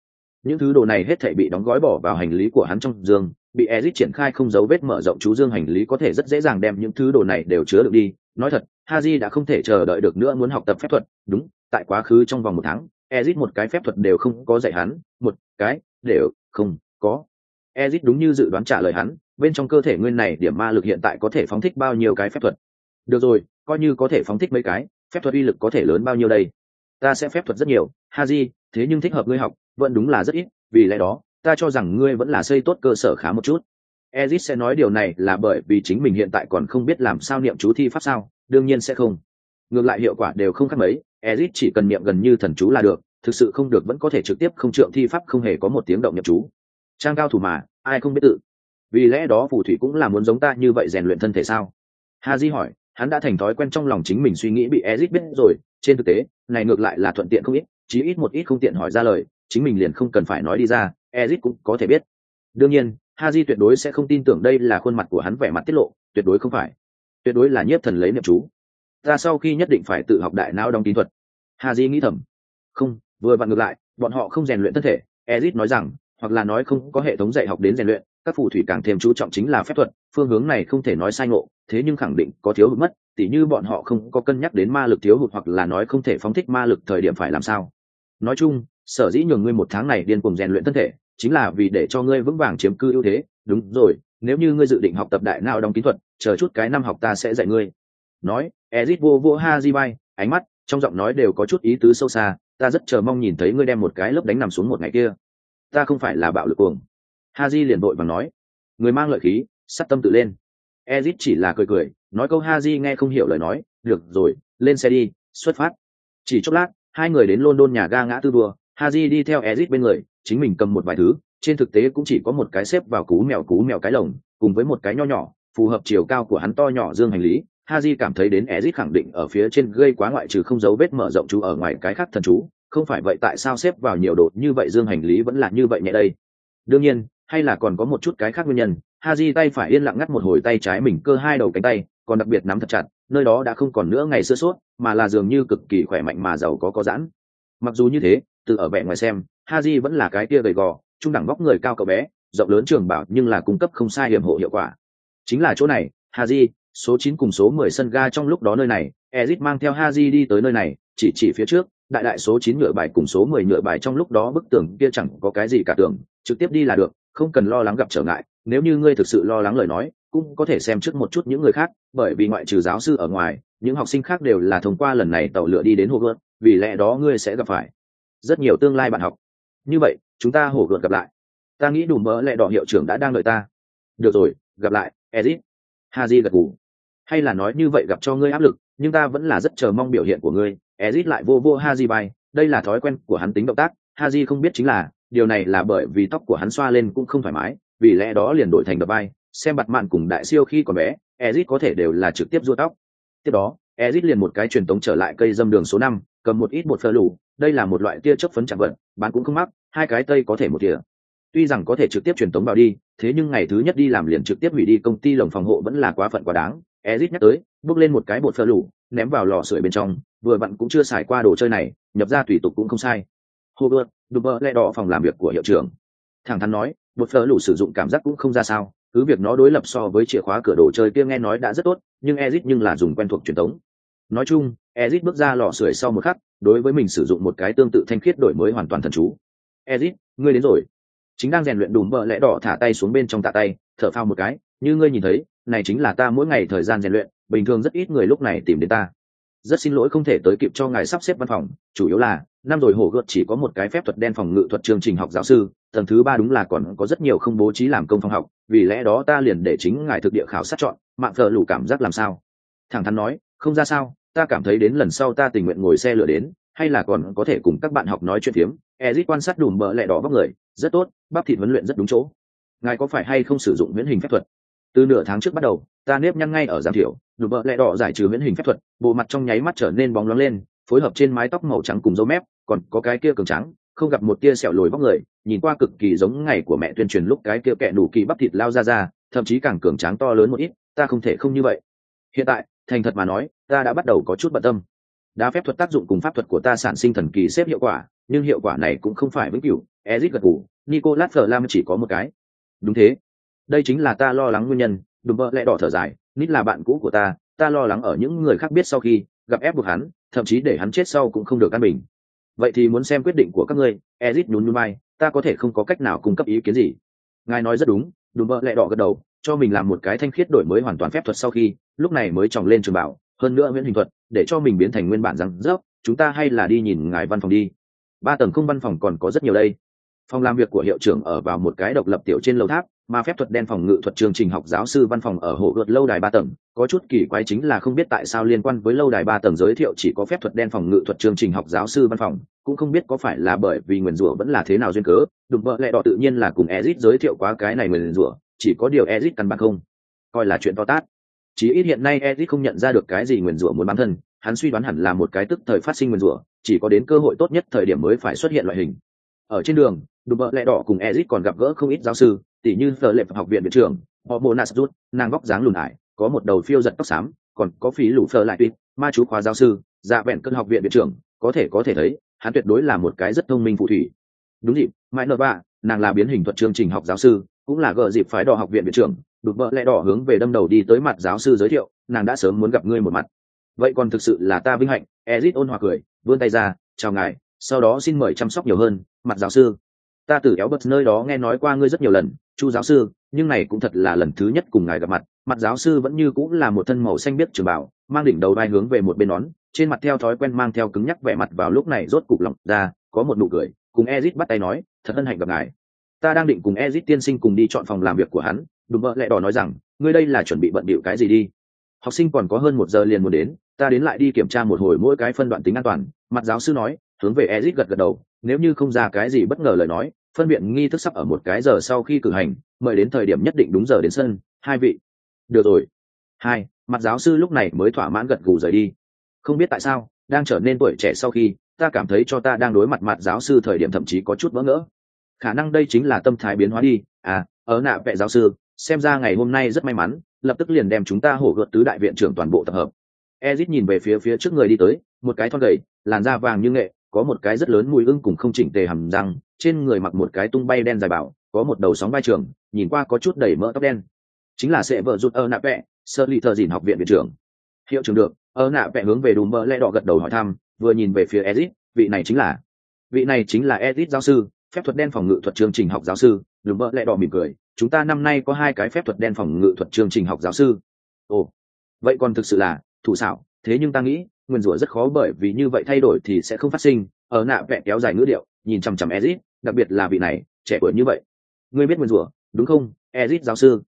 Những thứ đồ này hết thảy bị đóng gói bỏ vào hành lý của hắn trong giường bị Ezic triển khai không dấu vết mở rộng chú dương hành lý có thể rất dễ dàng đem những thứ đồ này đều chứa được đi. Nói thật, Haji đã không thể chờ đợi được nữa muốn học tập phép thuật, đúng, tại quá khứ trong vòng một tháng, Ezic một cái phép thuật đều không có dạy hắn, một cái đều không có. Ezic đúng như dự đoán trả lời hắn, bên trong cơ thể nguyên này điểm ma lực hiện tại có thể phóng thích bao nhiêu cái phép thuật. Được rồi, coi như có thể phóng thích mấy cái, phép thuật uy lực có thể lớn bao nhiêu đây? Ta sẽ phép thuật rất nhiều, Haji, thế nhưng thích hợp ngươi học, vẫn đúng là rất ít, vì lẽ đó, ta cho rằng ngươi vẫn là xây tốt cơ sở khá một chút ezit sẽ nói điều này là bởi vì chính mình hiện tại còn không biết làm sao niệm chú thi pháp sao đương nhiên sẽ không ngược lại hiệu quả đều không khác mấy ezit chỉ cần niệm gần như thần chú là được, thực sự không được vẫn có thể trực tiếp không trượng thi pháp không hề có một tiếng động nhập chú. Trang cao thủ mà, ai không biết tự. Vì lẽ đó phù thủy cũng là muốn giống ta như vậy rèn luyện thân thể sao? Ha di hỏi, hắn đã thành thói quen trong lòng chính mình suy nghĩ bị ezit biết rồi, trên thực tế, này ngược lại là thuận tiện không ít, chí ít một ít không tiện hỏi ra lời, chính mình liền không cần phải nói đi ra ezit cũng có thể biết. Đương nhiên ha di tuyệt đối sẽ không tin tưởng đây là khuôn mặt của hắn vẻ mặt tiết lộ, tuyệt đối không phải. Tuyệt đối là nhiếp thần lấy niệm chú ta sau khi nhất định phải tự học đại não đóng tín thuật. Hà di nghĩ thầm. Không, vừa vặn ngược lại, bọn họ không rèn luyện thân thể. Ezit nói rằng, hoặc là nói không có hệ thống dạy học đến rèn luyện, các phù thủy càng thêm chú trọng chính là phép thuật, phương hướng này không thể nói sai ngộ, thế nhưng khẳng định có thiếu hụt mất, tỉ như bọn họ không có cân nhắc đến ma lực thiếu hụt hoặc là nói không thể phóng thích ma lực thời điểm phải làm sao. Nói chung, sở dĩ nhường ngươi một tháng này điên cùng rèn luyện thân thể, chính là vì để cho ngươi vững vàng chiếm cư ưu thế. Đúng rồi, nếu như ngươi dự định học tập đại nào đóng kỹ thuật, chờ chút cái năm học ta sẽ dạy ngươi. Nói ezit vô vô ha di bay ánh mắt, trong giọng nói đều có chút ý tứ sâu xa, ta rất chờ mong nhìn thấy ngươi đem một cái lớp đánh nằm xuống một ngày kia. Ta không phải là bạo lực cuồng. Ha di liền vội và nói. Người mang lợi khí sắt tâm tự lên. Ezit chỉ là cười cười, nói câu ha di nghe không hiểu lời nói, được rồi, lên xe đi, xuất phát. Chỉ chốc lát, hai người đến london nhà ga ngã tư đua ha di đi theo ezit bên người, chính mình cầm một vài thứ, trên thực tế cũng chỉ có một cái xếp vào cú mèo cú mèo cái lồng, cùng với một cái nho nhỏ, phù hợp chiều cao của hắn to nhỏ dương hành lý. Haji cảm thấy đến Ezic khẳng định ở phía trên gây quá ngoại trừ không dấu vết mở rộng chú ở ngoài cái khác thần chú, không phải vậy tại sao xếp vào nhiều đột như vậy dương hành lý vẫn là như vậy nhẹ đây. Đương nhiên, hay là còn có một chút cái khác nguyên nhân, Haji tay phải yên lặng ngắt một hồi tay trái mình cơ hai đầu cánh tay, còn đặc biệt nắm thật chặt, nơi đó đã không còn nữa ngày xưa suốt, mà là dường như cực kỳ khỏe mạnh mà giàu có có giãn. Mặc dù như thế, từ ở vẻ ngoài xem, Haji vẫn là cái kia gầy gò, trung đẳng vóc người cao cậu bé, rộng lớn trường bảo nhưng là cung cấp không sai hiểm hộ hiệu quả. Chính là chỗ này, Haji, số 9 cùng số 10 sân ga trong lúc đó nơi này, Ezic mang theo Haji đi tới nơi này, chỉ chỉ phía trước, đại đại số 9 nhựa bài cùng số 10 nhựa bài trong lúc đó bức tường kia chẳng có cái gì cả tường, trực tiếp đi là được, không cần lo lắng gặp trở ngại, nếu như ngươi thực sự lo lắng lời nói, cũng có thể xem trước một chút những người khác, bởi vì ngoại trừ giáo sư ở ngoài, những học sinh khác đều là thông qua lần này tàu lửa đi đến Hogwarts, vì lẽ đó ngươi sẽ gặp phải rất nhiều tương lai bạn học. Như vậy, chúng ta hổ gợt gặp lại. Ta nghĩ đủ mỡ lẽ đỏ hiệu trưởng đã đang đợi ta. Được rồi, gặp lại, Ezic. Haji gật gù hay là nói như vậy gặp cho ngươi áp lực, nhưng ta vẫn là rất chờ mong biểu hiện của ngươi. Ezit lại vô vô haji bay đây là thói quen của hắn tính động tác. Haji không biết chính là, điều này là bởi vì tóc của hắn xoa lên cũng không thoải mái, vì lẽ đó liền đổi thành đập bay xem bặt mạn cùng đại siêu khi còn bé, ezit có thể đều là trực tiếp rua tóc. Tiếp đó, ezit liền một cái truyền tống trở lại cây dâm đường số năm, cầm một ít bột phơ lủ đây là một loại tia chớp phấn chạm vật, Bạn cũng không mắc, hai cái tây có thể một tia tuy rằng có thể trực tiếp truyền tống vào đi, thế nhưng ngày thứ nhất đi làm liền trực tiếp hủy đi công ty lồng phòng hộ vẫn là quá phận quá đáng. Ezic nhắc tới bước lên một cái bột phở lủ ném vào lò sưởi bên trong vừa vặn cũng chưa xài qua đồ chơi này nhập ra tùy tục cũng không sai. Hubert, đùm lẹ đỏ phòng làm việc của hiệu trưởng. Thẳng thắn nói bột phở lủ sử dụng cảm giác cũng không ra sao cứ việc nó đối lập so với chìa khóa cửa đồ chơi kia nghe nói đã rất tốt nhưng Ezic nhưng là dùng quen thuộc truyền thống. Nói chung Ezic bước ra lò sưởi sau một khắc đối với mình sử dụng một cái tương tự thanh khiết đổi mới hoàn toàn thần chú. Ezic, ngươi đến rồi. Chính đang rèn luyện đùm bờ lẽ đỏ thả tay xuống bên trong tạ tay thở phào một cái như ngươi nhìn thấy này chính là ta mỗi ngày thời gian rèn luyện, bình thường rất ít người lúc này tìm đến ta. Rất xin lỗi không thể tới kịp cho ngài sắp xếp văn phòng, chủ yếu là, năm rồi hổ gợt chỉ có một cái phép thuật đen phòng ngự thuật chương trình học giáo sư, tầng thứ ba đúng là còn có rất nhiều không bố trí làm công phòng học, vì lẽ đó ta liền để chính ngài thực địa khảo sát chọn, mạng thợ lủ cảm giác làm sao? Thẳng thắn nói, không ra sao, ta cảm thấy đến lần sau ta tình nguyện ngồi xe lửa đến, hay là còn có thể cùng các bạn học nói chuyện phiếm. Ezit quan sát đùm bợ lẹ đỏ vóc người, rất tốt, bắp thịt huấn luyện rất đúng chỗ. Ngài có phải hay không sử dụng miễn hình phép thuật? Từ nửa tháng trước bắt đầu, ta nếp nhăn ngay ở giảm thiểu đùm bợ lẹ đỏ giải trừ miễn hình phép thuật, bộ mặt trong nháy mắt trở nên bóng loáng lên, phối hợp trên mái tóc màu trắng cùng dấu mép, còn có cái kia cường trắng không gặp một tia sẹo lồi vóc người, nhìn qua cực kỳ giống ngày của mẹ tuyên truyền lúc cái kia kẹ đủ kỳ bắp thịt lao ra ra, thậm chí càng cường tráng to lớn một ít, ta không thể không như vậy. Hiện tại, thành thật mà nói, ta đã bắt đầu có chút bận tâm. Đá phép thuật tác dụng cùng pháp thuật của ta sản sinh thần kỳ xếp hiệu quả, nhưng hiệu quả này cũng không phải vĩnh cửu ezit gật ngủ nicolas lam chỉ có một cái. Đúng thế đây chính là ta lo lắng nguyên nhân, đùm bợ lẽ đỏ thở dài, nít là bạn cũ của ta ta lo lắng ở những người khác biết sau khi gặp ép buộc hắn, thậm chí để hắn chết sau cũng không được căn bình. Vậy thì muốn xem quyết định của các ngươi ezit nhún nhún bay ta có thể không có cách nào cung cấp ý kiến gì. Ngài nói rất đúng, đùm bợ lẽ đỏ gật đầu, cho mình làm một cái thanh khiết đổi mới hoàn toàn phép thuật sau khi, lúc này mới tròng lên trường bảo, hơn nữa nguyễn hình thuật, để cho mình biến thành nguyên bản rằng rớp, chúng ta hay là đi nhìn ngài văn phòng đi. Ba tầng không văn phòng còn có rất nhiều đây phòng làm việc của hiệu trưởng ở vào một cái độc lập tiểu trên lầu tháp, mà phép thuật đen phòng ngự thuật chương trình học giáo sư văn phòng ở hộ luật lâu đài ba tầng. Có chút kỳ quái chính là không biết tại sao liên quan với lâu đài ba tầng giới thiệu chỉ có phép thuật đen phòng ngự thuật chương trình học giáo sư văn phòng, cũng không biết có phải là bởi vì nguyền rủa vẫn là thế nào duyên cớ đụng vợ lẹ đỏ tự nhiên là cùng ezit giới thiệu quá cái này nguyền rủa, chỉ có điều ezit căn bản không coi là chuyện to tát. Chỉ ít hiện nay ezit không nhận ra được cái gì nguyền rủa muốn bám thân, hắn suy đoán hẳn là một cái tức thời phát sinh nguyền rủa, chỉ có đến cơ hội tốt nhất thời điểm mới phải xuất hiện loại hình. Ở trên đường đùm bợ lẹ đỏ cùng ezit còn gặp gỡ không ít giáo sư, tỉ như phở lệ học viện viện trưởng, họ mô nas rút, nàng vóc dáng lùn ải, có một đầu phiêu giật tóc xám, còn có phí lũ phở lại tuyết, ma chú khóa giáo sư dạ vẹn cơn học viện viện trưởng, có thể có thể thấy, hắn tuyệt đối là một cái rất thông minh phù thủy. Đúng dịp, mãi nợ ba nàng là biến hình thuật chương trình học giáo sư, cũng là gợ dịp phái đỏ học viện viện trưởng đục vợ lẽ đỏ hướng về đâm đầu đi tới mặt giáo sư giới thiệu, nàng đã sớm muốn gặp ngươi một mặt. Vậy còn thực sự là ta vinh hạnh ezit ôn hòa cười, vươn tay ra, chào ngài, sau đó xin mời chăm sóc nhiều hơn, mặt giáo sư ta từ éo bật nơi đó nghe nói qua ngươi rất nhiều lần, chu giáo sư, nhưng này cũng thật là lần thứ nhất cùng ngài gặp mặt. Mặt giáo sư vẫn như cũng là một thân màu xanh biết trường bảo mang đỉnh đầu vai hướng về một bên nón, trên mặt theo thói quen mang theo cứng nhắc vẻ mặt vào lúc này rốt cục lỏng ra, có một nụ cười, cùng ezit bắt tay nói, thật hân hạnh gặp ngài. Ta đang định cùng ezit tiên sinh cùng đi chọn phòng làm việc của hắn. Đùm vợ lẹ đỏ nói rằng, ngươi đây là chuẩn bị bận bịu cái gì đi? Học sinh còn có hơn một giờ liền muốn đến, ta đến lại đi kiểm tra một hồi mỗi cái phân đoạn tính an toàn. Mặt giáo sư nói, hướng về ezit gật gật đầu, nếu như không ra cái gì bất ngờ lời nói phân biện nghi thức sắp ở một cái giờ sau khi cử hành, mời đến thời điểm nhất định đúng giờ đến sân. Hai vị. Được rồi. Hai, mặt giáo sư lúc này mới thỏa mãn gật gù rời đi. Không biết tại sao, đang trở nên tuổi trẻ sau khi, ta cảm thấy cho ta đang đối mặt mặt giáo sư thời điểm thậm chí có chút vỡ ngỡ. Khả năng đây chính là tâm thái biến hóa đi. À ở nạ vệ giáo sư, xem ra ngày hôm nay rất may mắn, lập tức liền đem chúng ta hổ gợt tứ đại viện trưởng toàn bộ tập hợp. Ezit nhìn về phía phía trước người đi tới, một cái thon gầy, làn da vàng như nghệ, có một cái rất lớn mùi ưng cùng không chỉnh tề hầm răng trên người mặc một cái tung bay đen dài bảo, có một đầu sóng vai trường, nhìn qua có chút đầy mỡ tóc đen. Chính là sẽ vợ rụt ơ nạ vẹ sơ ly thờ dìn học viện viện trưởng. Hiệu trưởng được ơ nạ vẹ hướng về đùm mỡ lẽ đỏ gật đầu hỏi thăm, vừa nhìn về phía ezit, vị này chính là, vị này chính là ezit giáo sư, phép thuật đen phòng ngự thuật chương trình học giáo sư. Đùm mỡ lẽ đỏ mỉm cười, chúng ta năm nay có hai cái phép thuật đen phòng ngự thuật chương trình học giáo sư. Ồ, vậy còn thực sự là, thủ xảo, thế nhưng ta nghĩ, nguyên rủa rất khó bởi vì như vậy thay đổi thì sẽ không phát sinh. Ở nạ vẹ kéo dài ngữ điệu, nhìn chằm chằm ezit đặc biệt là vị này, trẻ tuổi như vậy. Ngươi biết nguyền rủa, đúng không, ezit giáo sư?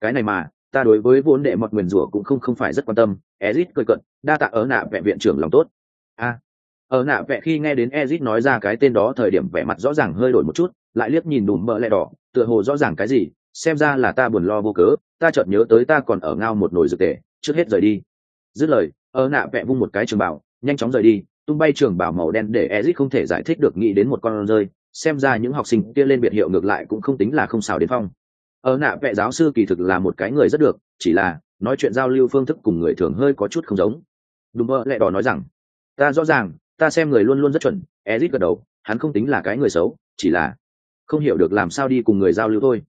Cái này mà, ta đối với vốn đệ mọt nguyền rủa cũng không không phải rất quan tâm. Ezit cười cận đa tạ ở nạ vệ viện trưởng lòng tốt. A, ở nạ vệ khi nghe đến ezit nói ra cái tên đó thời điểm vẻ mặt rõ ràng hơi đổi một chút, lại liếc nhìn đùm mỡ lẹ đỏ, tựa hồ rõ ràng cái gì, xem ra là ta buồn lo vô cớ, ta chợt nhớ tới ta còn ở ngao một nồi dược tể trước hết rời đi. Dứt lời, ở nạ vệ vung một cái trường bảo nhanh chóng rời đi, tung bay trường bảo màu đen để ezit không thể giải thích được nghĩ đến một con rơi xem ra những học sinh kia lên biệt hiệu ngược lại cũng không tính là không xào đến phong. Ở nạ vệ giáo sư kỳ thực là một cái người rất được, chỉ là nói chuyện giao lưu phương thức cùng người thường hơi có chút không giống. Đúng mơ lẹ đỏ nói rằng, ta rõ ràng, ta xem người luôn luôn rất chuẩn. Ezit gật đầu, hắn không tính là cái người xấu, chỉ là không hiểu được làm sao đi cùng người giao lưu thôi.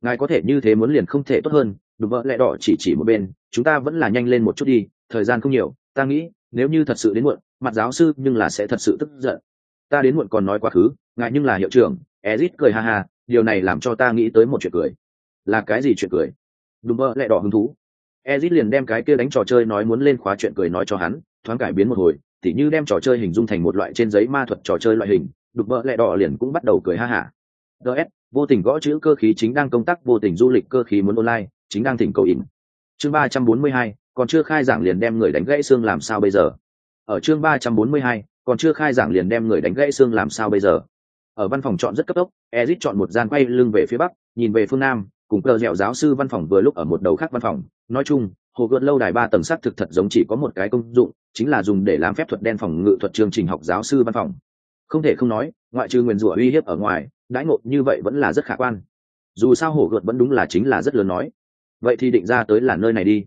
Ngài có thể như thế muốn liền không thể tốt hơn. Đúng mơ lẹ đỏ chỉ chỉ một bên, chúng ta vẫn là nhanh lên một chút đi, thời gian không nhiều, ta nghĩ nếu như thật sự đến muộn, mặt giáo sư nhưng là sẽ thật sự tức giận ta đến muộn còn nói quá khứ, ngại nhưng là hiệu trưởng, ezit cười ha ha, điều này làm cho ta nghĩ tới một chuyện cười. Là cái gì chuyện cười? Đùm mơ lại đỏ hứng thú. Ezit liền đem cái kia đánh trò chơi nói muốn lên khóa chuyện cười nói cho hắn, thoáng cải biến một hồi, tỉ như đem trò chơi hình dung thành một loại trên giấy ma thuật trò chơi loại hình đục vợ lẹ đỏ liền cũng bắt đầu cười ha hả ts vô tình gõ chữ cơ khí chính đang công tác, vô tình du lịch cơ khí muốn online, chính đang thỉnh cầu ỉn chương ba trăm bốn mươi hai, còn chưa khai giảng liền đem người đánh gãy xương làm sao bây giờ? Ở chương ba trăm bốn mươi hai còn chưa khai giảng liền đem người đánh gãy xương làm sao bây giờ? Ở văn phòng chọn rất cấp tốc, ezit chọn một gian quay lưng về phía bắc, nhìn về phương nam, cùng cờ dẻo giáo sư văn phòng vừa lúc ở một đầu khác văn phòng. Nói chung, hồ gợt lâu đài ba tầng sắc thực thật giống chỉ có một cái công dụng, chính là dùng để làm phép thuật đen phòng ngự thuật chương trình học giáo sư văn phòng. Không thể không nói, ngoại trừ nguyền rủa uy hiếp ở ngoài, đãi ngộ như vậy vẫn là rất khả quan. Dù sao hồ gợt vẫn đúng là chính là rất lớn nói. Vậy thì định ra tới là nơi này đi.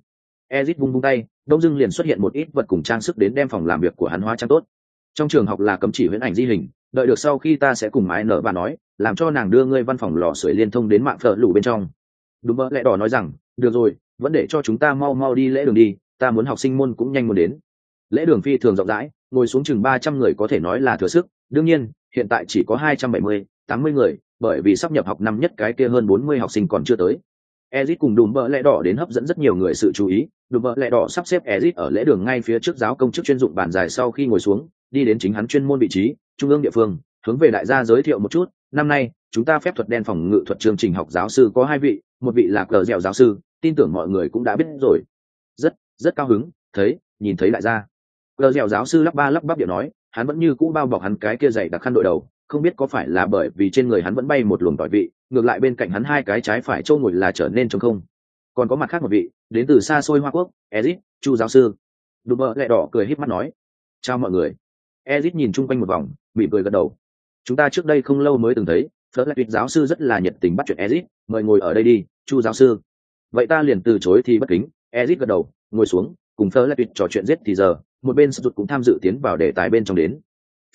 Ezit vung vung tay, đông dưng liền xuất hiện một ít vật cùng trang sức đến đem phòng làm việc của hắn hóa trang tốt trong trường học là cấm chỉ huyễn ảnh di hình đợi được sau khi ta sẽ cùng mái nở và nói làm cho nàng đưa ngươi văn phòng lò sưởi liên thông đến mạng phở lủ bên trong. Đúng mơ lẽ đỏ nói rằng được rồi vẫn để cho chúng ta mau mau đi lễ đường đi ta muốn học sinh môn cũng nhanh muốn đến. Lễ đường phi thường rộng rãi ngồi xuống chừng ba trăm người có thể nói là thừa sức. Đương nhiên hiện tại chỉ có hai trăm bảy mươi tám mươi người bởi vì sắp nhập học năm nhất cái kia hơn bốn mươi học sinh còn chưa tới. Ezit cùng đùm Bợ lẽ đỏ đến hấp dẫn rất nhiều người sự chú ý, đùm Bợ lẽ đỏ sắp xếp Ezit ở lễ đường ngay phía trước giáo công chức chuyên dụng bàn dài sau khi ngồi xuống, đi đến chính hắn chuyên môn vị trí, trung ương địa phương, hướng về đại gia giới thiệu một chút, năm nay, chúng ta phép thuật đen phòng ngự thuật chương trình học giáo sư có hai vị, một vị là cờ dẻo giáo sư, tin tưởng mọi người cũng đã biết rồi. Rất, rất cao hứng, thấy, nhìn thấy đại gia. Cờ dẻo giáo sư lắp ba lắp bắp điệu nói, hắn vẫn như cũ bao bọc hắn cái kia dày đặc khăn đội đầu, không biết có phải là bởi vì trên người hắn vẫn bay một luồng tỏi vị, ngược lại bên cạnh hắn hai cái trái phải trâu ngồi là trở nên trống không. Còn có mặt khác một vị, đến từ xa xôi Hoa Quốc, Ezit, Chu giáo sư. Đùm bờ lẹ đỏ cười híp mắt nói, chào mọi người. Ezit nhìn chung quanh một vòng, mỉm cười gật đầu. Chúng ta trước đây không lâu mới từng thấy, phớt lại tuyệt giáo sư rất là nhiệt tình bắt chuyện ezit mời ngồi ở đây đi chu giáo sư. Vậy ta liền từ chối thì bất kính. Ezit gật đầu ngồi xuống cùng phớt lại tuyệt trò chuyện giết thì giờ một bên sụt cũng tham dự tiến vào đề tài bên trong đến.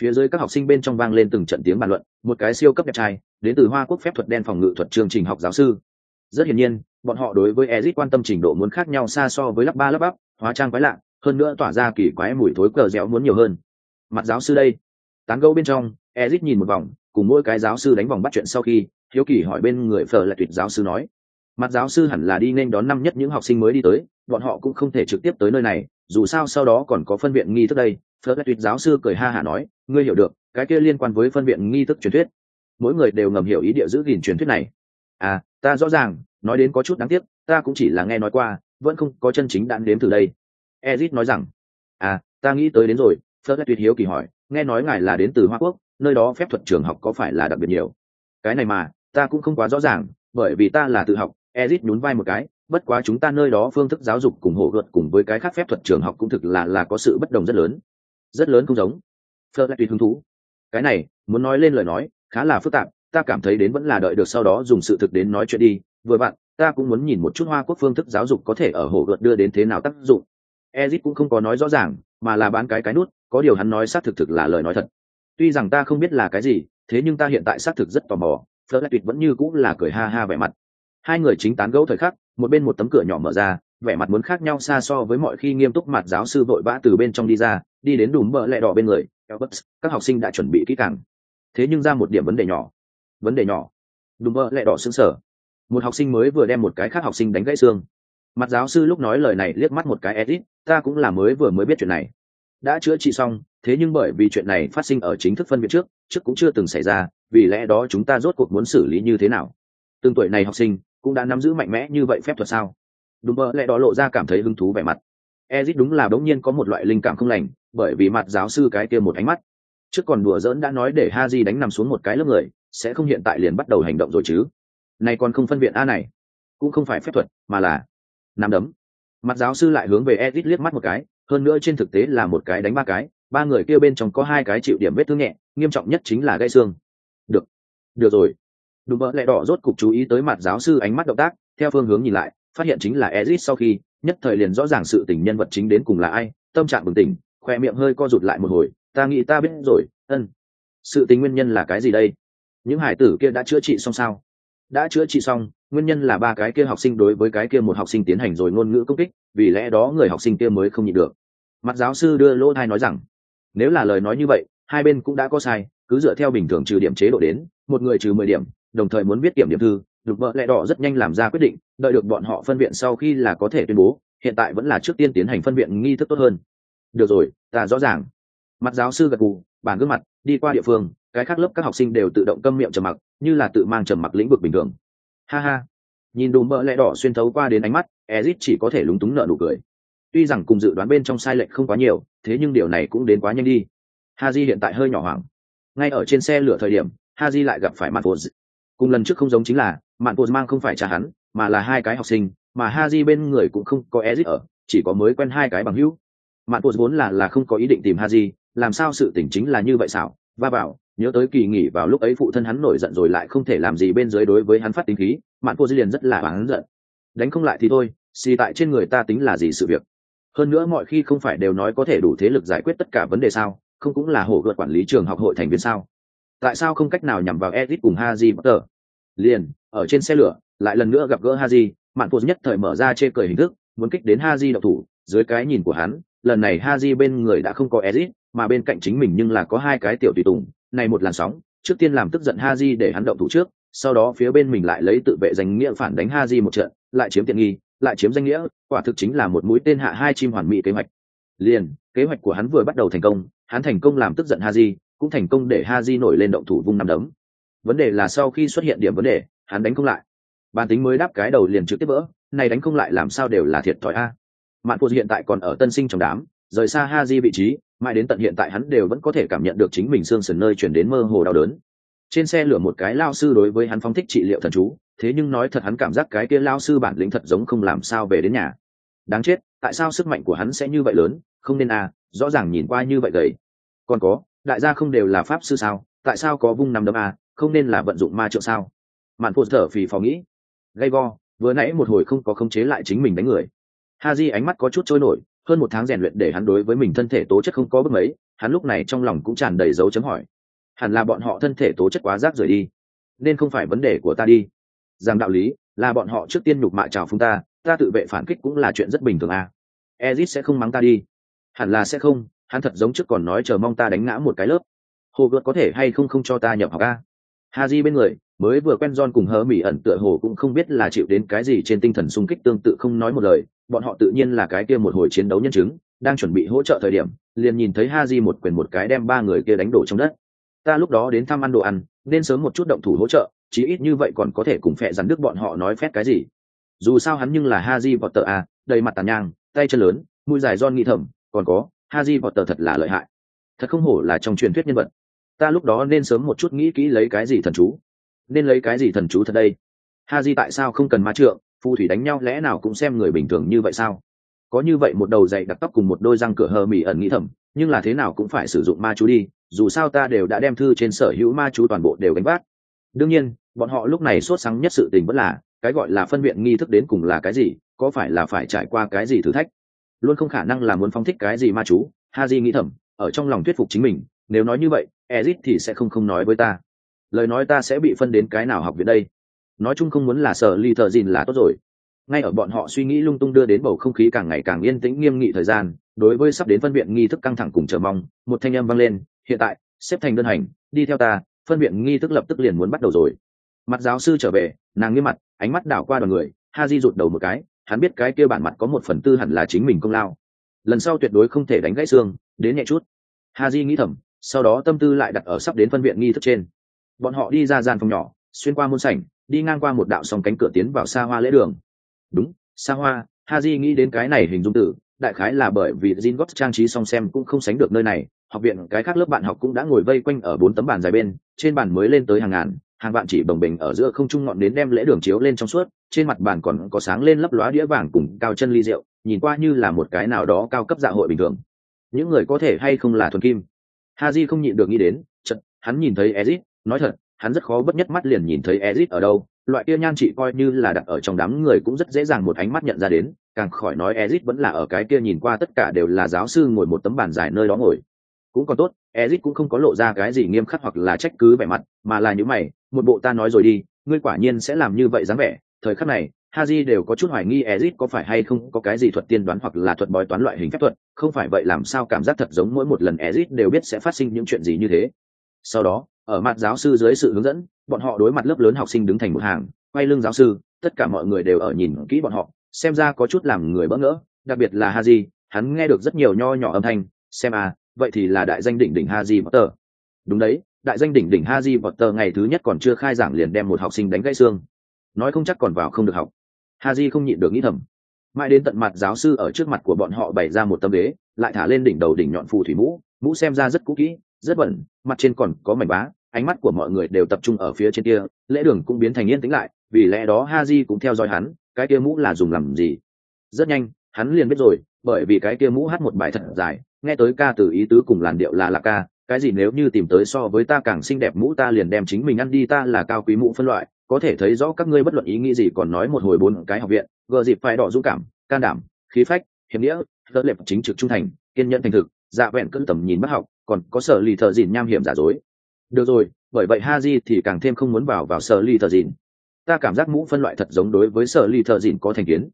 Phía dưới các học sinh bên trong vang lên từng trận tiếng bàn luận một cái siêu cấp đẹp trai đến từ hoa quốc phép thuật đen phòng ngự thuật chương trình học giáo sư. Rất hiển nhiên bọn họ đối với ezit quan tâm trình độ muốn khác nhau xa so với lắp ba lắp bắp hóa trang quái lạ hơn nữa tỏa ra kỳ quái mùi thối cờ dẻo muốn nhiều hơn mặt giáo sư đây. Tán gẫu bên trong ezit nhìn một vòng, cùng mỗi cái giáo sư đánh vòng bắt chuyện sau khi, hiếu kỳ hỏi bên người phở lại tuyệt giáo sư nói. Mặt giáo sư hẳn là đi nên đón năm nhất những học sinh mới đi tới, bọn họ cũng không thể trực tiếp tới nơi này, dù sao sau đó còn có phân viện nghi thức đây. Phở lại tuyệt giáo sư cười ha hả nói, ngươi hiểu được, cái kia liên quan với phân viện nghi thức truyền thuyết. Mỗi người đều ngầm hiểu ý địa giữ gìn truyền thuyết này. À ta rõ ràng, nói đến có chút đáng tiếc, ta cũng chỉ là nghe nói qua, vẫn không có chân chính đạn đếm từ đây. Ezit nói rằng à ta nghĩ tới đến rồi phớt tuyệt hiếu kỳ hỏi, nghe nói ngài là đến từ hoa quốc, nơi đó phép thuật trường học có phải là đặc biệt nhiều? Cái này mà, ta cũng không quá rõ ràng, bởi vì ta là tự học ezit nhún vai một cái, bất quá chúng ta nơi đó phương thức giáo dục cùng hộ luật cùng với cái khác phép thuật trường học cũng thực là là có sự bất đồng rất lớn. Rất lớn không giống. Phớt lại tùy hứng thú. Cái này, muốn nói lên lời nói, khá là phức tạp, ta cảm thấy đến vẫn là đợi được sau đó dùng sự thực đến nói chuyện đi, vừa bạn ta cũng muốn nhìn một chút hoa quốc phương thức giáo dục có thể ở hồ gợt đưa đến thế nào tác dụng. Ezit cũng không có nói rõ ràng mà là bán cái cái nút, có điều hắn nói xác thực thực là lời nói thật. Tuy rằng ta không biết là cái gì, thế nhưng ta hiện tại xác thực rất tò mò phớt tuyệt vẫn như cũng là cười ha ha vẻ mặt. Hai người chính tán gẫu thời khắc, một bên một tấm cửa nhỏ mở ra, vẻ mặt muốn khác nhau xa so với mọi khi nghiêm túc mặt giáo sư vội vã từ bên trong đi ra, đi đến đùm bờ lẹ đỏ bên người các học sinh đã chuẩn bị kỹ càng. Thế nhưng ra một điểm vấn đề nhỏ. Vấn đề nhỏ. Đùm bờ lẹ đỏ xứng sở một học sinh mới vừa đem một cái khác học sinh đánh gãy xương mặt giáo sư lúc nói lời này liếc mắt một cái edit, ta cũng là mới vừa mới biết chuyện này. Đã chữa trị xong, thế nhưng bởi vì chuyện này phát sinh ở chính thức phân biệt trước trước cũng chưa từng xảy ra, vì lẽ đó chúng ta rốt cuộc muốn xử lý như thế nào? Từng tuổi này học sinh, cũng đã nắm giữ mạnh mẽ như vậy phép thuật sao? Đúng mơ lẽ đó lộ ra cảm thấy hứng thú vẻ mặt. Ezit đúng là đống nhiên có một loại linh cảm không lành, bởi vì mặt giáo sư cái kia một ánh mắt. Trước còn đùa giỡn đã nói để ha di đánh nằm xuống một cái lớp người, sẽ không hiện tại liền bắt đầu hành động rồi chứ. Này còn không phân biệt a này. Cũng không phải phép thuật, mà là nắm đấm. Mặt giáo sư lại hướng về edit liếc mắt một cái, hơn nữa trên thực tế là một cái đánh ba cái, ba người kia bên trong có hai cái chịu điểm vết thương nhẹ, nghiêm trọng nhất chính là gãy xương. Được. Được rồi. Đùm bỡ lẹ đỏ rốt cục chú ý tới mặt giáo sư ánh mắt động tác, theo phương hướng nhìn lại, phát hiện chính là ezit sau khi, nhất thời liền rõ ràng sự tình nhân vật chính đến cùng là ai, tâm trạng bừng tỉnh, khoe miệng hơi co rụt lại một hồi, ta nghĩ ta biết rồi, ân. Sự tình nguyên nhân là cái gì đây? Những hải tử kia đã chữa trị xong sao? Đã chữa trị xong, nguyên nhân là ba cái kia học sinh đối với cái kia một học sinh tiến hành rồi ngôn ngữ công kích, vì lẽ đó người học sinh kia mới không nhịn được. Mặt giáo sư đưa lỗ thai nói rằng, nếu là lời nói như vậy, hai bên cũng đã có sai, cứ dựa theo bình thường trừ điểm chế độ đến, một người trừ mười điểm, đồng thời muốn biết kiểm điểm thư, được vợ lẽ đỏ rất nhanh làm ra quyết định, đợi được bọn họ phân viện sau khi là có thể tuyên bố, hiện tại vẫn là trước tiên tiến hành phân viện nghi thức tốt hơn. Được rồi, ta rõ ràng. Mặt giáo sư gật gù bàn gương mặt, đi qua địa phương cái khác lớp các học sinh đều tự động câm miệng trầm mặc, như là tự mang trầm mặc lĩnh vực bình thường. Ha ha. Nhìn đùm mỡ lẽ đỏ xuyên thấu qua đến ánh mắt, ezit chỉ có thể lúng túng nợ nụ cười. Tuy rằng cùng dự đoán bên trong sai lệch không quá nhiều, thế nhưng điều này cũng đến quá nhanh đi. Haji hiện tại hơi nhỏ hoảng. Ngay ở trên xe lửa thời điểm, haji lại gặp phải mạn vột cùng lần trước không giống chính là, mạn vột mang không phải cha hắn, mà là hai cái học sinh, mà haji bên người cũng không có ezit ở, chỉ có mới quen hai cái bằng hữu. Mạn vột vốn là là không có ý định tìm haji, làm sao sự tình chính là như vậy xảo? Va vào nhớ tới kỳ nghỉ vào lúc ấy phụ thân hắn nổi giận rồi lại không thể làm gì bên dưới đối với hắn phát tính khí, mạn cô dư liền rất là oán giận. Đánh không lại thì thôi, xì tại trên người ta tính là gì sự việc? Hơn nữa mọi khi không phải đều nói có thể đủ thế lực giải quyết tất cả vấn đề sao, không cũng là hổ gợt quản lý trường học hội thành viên sao? Tại sao không cách nào nhằm vào edit cùng haji bất tờ liền, ở trên xe lửa, lại lần nữa gặp gỡ haji, mạn cô nhất thời mở ra chê cười hình thức, muốn kích đến haji độc thủ, dưới cái nhìn của hắn, lần này haji bên người đã không có edit mà bên cạnh chính mình nhưng là có hai cái tiểu tùy tùng này một làn sóng, trước tiên làm tức giận haji để hắn động thủ trước, sau đó phía bên mình lại lấy tự vệ danh nghĩa phản đánh haji một trận, lại chiếm tiện nghi, lại chiếm danh nghĩa, quả thực chính là một mũi tên hạ hai chim hoàn mỹ kế hoạch. Liền, kế hoạch của hắn vừa bắt đầu thành công, hắn thành công làm tức giận haji, cũng thành công để haji nổi lên động thủ vung nằm đấm. Vấn đề là sau khi xuất hiện điểm vấn đề, hắn đánh không lại. Bản tính mới đáp cái đầu liền trực tiếp vỡ, này đánh không lại làm sao đều là thiệt thòi a. Mạn phụ hiện tại còn ở tân sinh trong đám, rời xa haji vị trí mãi đến tận hiện tại hắn đều vẫn có thể cảm nhận được chính mình xương sườn nơi chuyển đến mơ hồ đau đớn. Trên xe lửa một cái lao sư đối với hắn phóng thích trị liệu thần chú, thế nhưng nói thật hắn cảm giác cái kia lao sư bản lĩnh thật giống không làm sao về đến nhà. Đáng chết, tại sao sức mạnh của hắn sẽ như vậy lớn? Không nên à rõ ràng nhìn qua như vậy gầy. Còn có, đại gia không đều là pháp sư sao? Tại sao có vung nằm đấm à không nên là vận dụng ma trượng sao? Mạn phô thở phì phò nghĩ. Gay go, vừa nãy một hồi không có khống chế lại chính mình đánh người. Ha di ánh mắt có chút trôi nổi hơn một tháng rèn luyện để hắn đối với mình thân thể tố chất không có bước mấy, hắn lúc này trong lòng cũng tràn đầy dấu chấm hỏi. Hẳn là bọn họ thân thể tố chất quá rác rời đi, nên không phải vấn đề của ta đi. Rằng đạo lý, là bọn họ trước tiên nhục mạ chào phúng ta ta tự vệ phản kích cũng là chuyện rất bình thường à. ezit sẽ không mắng ta đi. Hẳn là sẽ không, hắn thật giống trước còn nói chờ mong ta đánh ngã một cái lớp. Hồ gợt có thể hay không không cho ta nhập học à? a ha di bên người mới vừa quen John cùng hớ mỹ ẩn tựa hồ cũng không biết là chịu đến cái gì trên tinh thần sung kích tương tự không nói một lời, bọn họ tự nhiên là cái kia một hồi chiến đấu nhân chứng, đang chuẩn bị hỗ trợ thời điểm, liền nhìn thấy ha di một quyền một cái đem ba người kia đánh đổ trong đất. Ta lúc đó đến thăm ăn đồ ăn, nên sớm một chút động thủ hỗ trợ, chí ít như vậy còn có thể cùng phẹ rắn đức bọn họ nói phét cái gì. Dù sao hắn nhưng là ha di vọt tờ a, đầy mặt tàn nhang, tay chân lớn, mũi dài John nghi thầm, còn có ha di vọt tờ thật là lợi hại. Thật không hổ là trong truyền thuyết nhân vật. Ta lúc đó nên sớm một chút nghĩ kỹ lấy cái gì thần chú nên lấy cái gì thần chú thật đây? Ha di tại sao không cần ma trượng? Phù thủy đánh nhau lẽ nào cũng xem người bình thường như vậy sao? Có như vậy một đầu dày đặc tóc cùng một đôi răng cửa hờ mỹ ẩn nghĩ thầm, nhưng là thế nào cũng phải sử dụng ma chú đi, dù sao ta đều đã đem thư trên sở hữu ma chú toàn bộ đều gánh vác. Đương nhiên, bọn họ lúc này sốt sắng nhất sự tình vẫn là, cái gọi là phân viện nghi thức đến cùng là cái gì, có phải là phải trải qua cái gì thử thách? Luôn không khả năng là muốn phóng thích cái gì ma chú ha di nghĩ thầm, ở trong lòng thuyết phục chính mình, nếu nói như vậy, ezit thì sẽ không không nói với ta lời nói ta sẽ bị phân đến cái nào học viện đây? Nói chung không muốn là sở ly thợ dìn là tốt rồi. Ngay ở bọn họ suy nghĩ lung tung đưa đến bầu không khí càng ngày càng yên tĩnh nghiêm nghị thời gian, đối với sắp đến phân viện nghi thức căng thẳng cùng chờ mong, một thanh âm vang lên, hiện tại, xếp thành đơn hành, đi theo ta, phân viện nghi thức lập tức liền muốn bắt đầu rồi. Mặt giáo sư trở về, nàng nghiêm mặt, ánh mắt đảo qua đoàn người, ha di rụt đầu một cái, hắn biết cái kia bản mặt có một phần tư hẳn là chính mình công lao. Lần sau tuyệt đối không thể đánh gãy xương, đến nhẹ chút. Ha di nghĩ thầm, sau đó tâm tư lại đặt ở sắp đến phân viện nghi thức trên bọn họ đi ra gian phòng nhỏ xuyên qua môn sảnh đi ngang qua một đạo song cánh cửa tiến vào xa hoa lễ đường đúng xa hoa ha di nghĩ đến cái này hình dung tử đại khái là bởi vì Jin Gots trang trí song xem cũng không sánh được nơi này, học viện cái khác lớp bạn học cũng đã ngồi vây quanh ở bốn tấm bàn dài bên, trên bàn mới lên tới hàng ngàn, hàng bạn chỉ bồng bềnh ở giữa không trung ngọn đến đem lễ đường chiếu lên trong suốt, trên mặt bàn còn có sáng lên lấp lóa đĩa vàng cùng cao chân ly rượu, nhìn qua như là một cái nào đó cao cấp dạ hội bình thường. Những người có thể hay không là thuần kim, Haji không nhịn được nghĩ đến, chợt hắn nhìn thấy ezit nói thật, hắn rất khó bất nhất mắt liền nhìn thấy ezit ở đâu, loại kia nhan chị coi như là đặt ở trong đám người cũng rất dễ dàng một ánh mắt nhận ra đến, càng khỏi nói ezit vẫn là ở cái kia nhìn qua tất cả đều là giáo sư ngồi một tấm bàn dài nơi đó ngồi. Cũng còn tốt, ezit cũng không có lộ ra cái gì nghiêm khắc hoặc là trách cứ vẻ mặt, mà là những mày, một bộ ta nói rồi đi, ngươi quả nhiên sẽ làm như vậy dáng vẻ. Thời khắc này, Haji đều có chút hoài nghi Ezic có phải hay không có cái gì thuật tiên đoán hoặc là thuật bói toán loại hình phép thuật, không phải vậy làm sao cảm giác thật giống mỗi một lần Ezic đều biết sẽ phát sinh những chuyện gì như thế. Sau đó, ở mặt giáo sư dưới sự hướng dẫn, bọn họ đối mặt lớp lớn học sinh đứng thành một hàng, quay lưng giáo sư, tất cả mọi người đều ở nhìn kỹ bọn họ, xem ra có chút làm người bỡ ngỡ, đặc biệt là Haji, hắn nghe được rất nhiều nho nhỏ âm thanh, xem à, vậy thì là đại danh đỉnh đỉnh Haji Potter. Đúng đấy, đại danh đỉnh đỉnh Haji Potter ngày thứ nhất còn chưa khai giảng liền đem một học sinh đánh gãy xương. Nói không chắc còn vào không được học Haji không nhịn được nghĩ thầm mãi đến tận mặt giáo sư ở trước mặt của bọn họ bày ra một tấm ghế lại thả lên đỉnh đầu đỉnh nhọn phù thủy mũ mũ xem ra rất cũ kỹ rất bẩn, mặt trên còn có mảnh bá, ánh mắt của mọi người đều tập trung ở phía trên kia, lễ đường cũng biến thành yên tĩnh lại, vì lẽ đó Haji cũng theo dõi hắn, cái kia mũ là dùng làm gì? Rất nhanh, hắn liền biết rồi, bởi vì cái kia mũ hát một bài thật dài, nghe tới ca từ ý tứ cùng làn điệu là là ca, cái gì nếu như tìm tới so với ta càng xinh đẹp mũ ta liền đem chính mình ăn đi, ta là cao quý mũ phân loại, có thể thấy rõ các ngươi bất luận ý nghĩ gì còn nói một hồi bốn cái học viện, gờ dịp phải đỏ dũng cảm, can đảm, khí phách, hiểm nghĩa lớn lệp chính trực trung thành, kiên nhẫn thành thực dạ vẹn cân tầm nhìn bất học còn có sở lì thợ dìn nham hiểm giả dối. Được rồi bởi vậy ha di thì càng thêm không muốn vào vào sở lì thợ dìn. Ta cảm giác mũ phân loại thật giống đối với sở lì thợ dìn có thành kiến.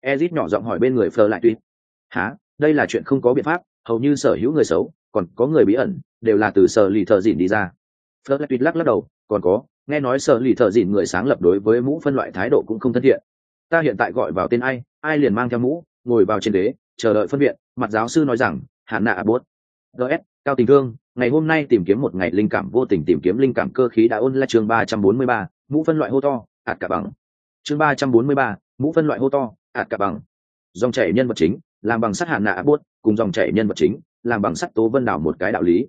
Ezit nhỏ giọng hỏi bên người phờ lại tuy há đây là chuyện không có biện pháp hầu như sở hữu người xấu còn có người bí ẩn đều là từ sở lì thợ dìn đi ra. Phờ lại tuy lắc lắc đầu. Còn có nghe nói sở lì thợ dìn người sáng lập đối với mũ phân loại thái độ cũng không thân thiện. Ta hiện tại gọi vào tên ai ai liền mang theo mũ ngồi vào trên đế, chờ đợi phân viện mặt giáo sư nói rằng hạn nạ bốt gs cao tình thương ngày hôm nay tìm kiếm một ngày linh cảm vô tình tìm kiếm linh cảm cơ khí đã ôn là chương ba trăm bốn mươi ba mũ phân loại hô to ạt cả bằng. Chương ba trăm bốn mươi ba mũ phân loại hô to ạt cả bằng. Dòng chảy nhân vật chính làm bằng sắt hạn nạ buốt cùng dòng chảy nhân vật chính làm bằng sắt tố vân đảo một cái đạo lý.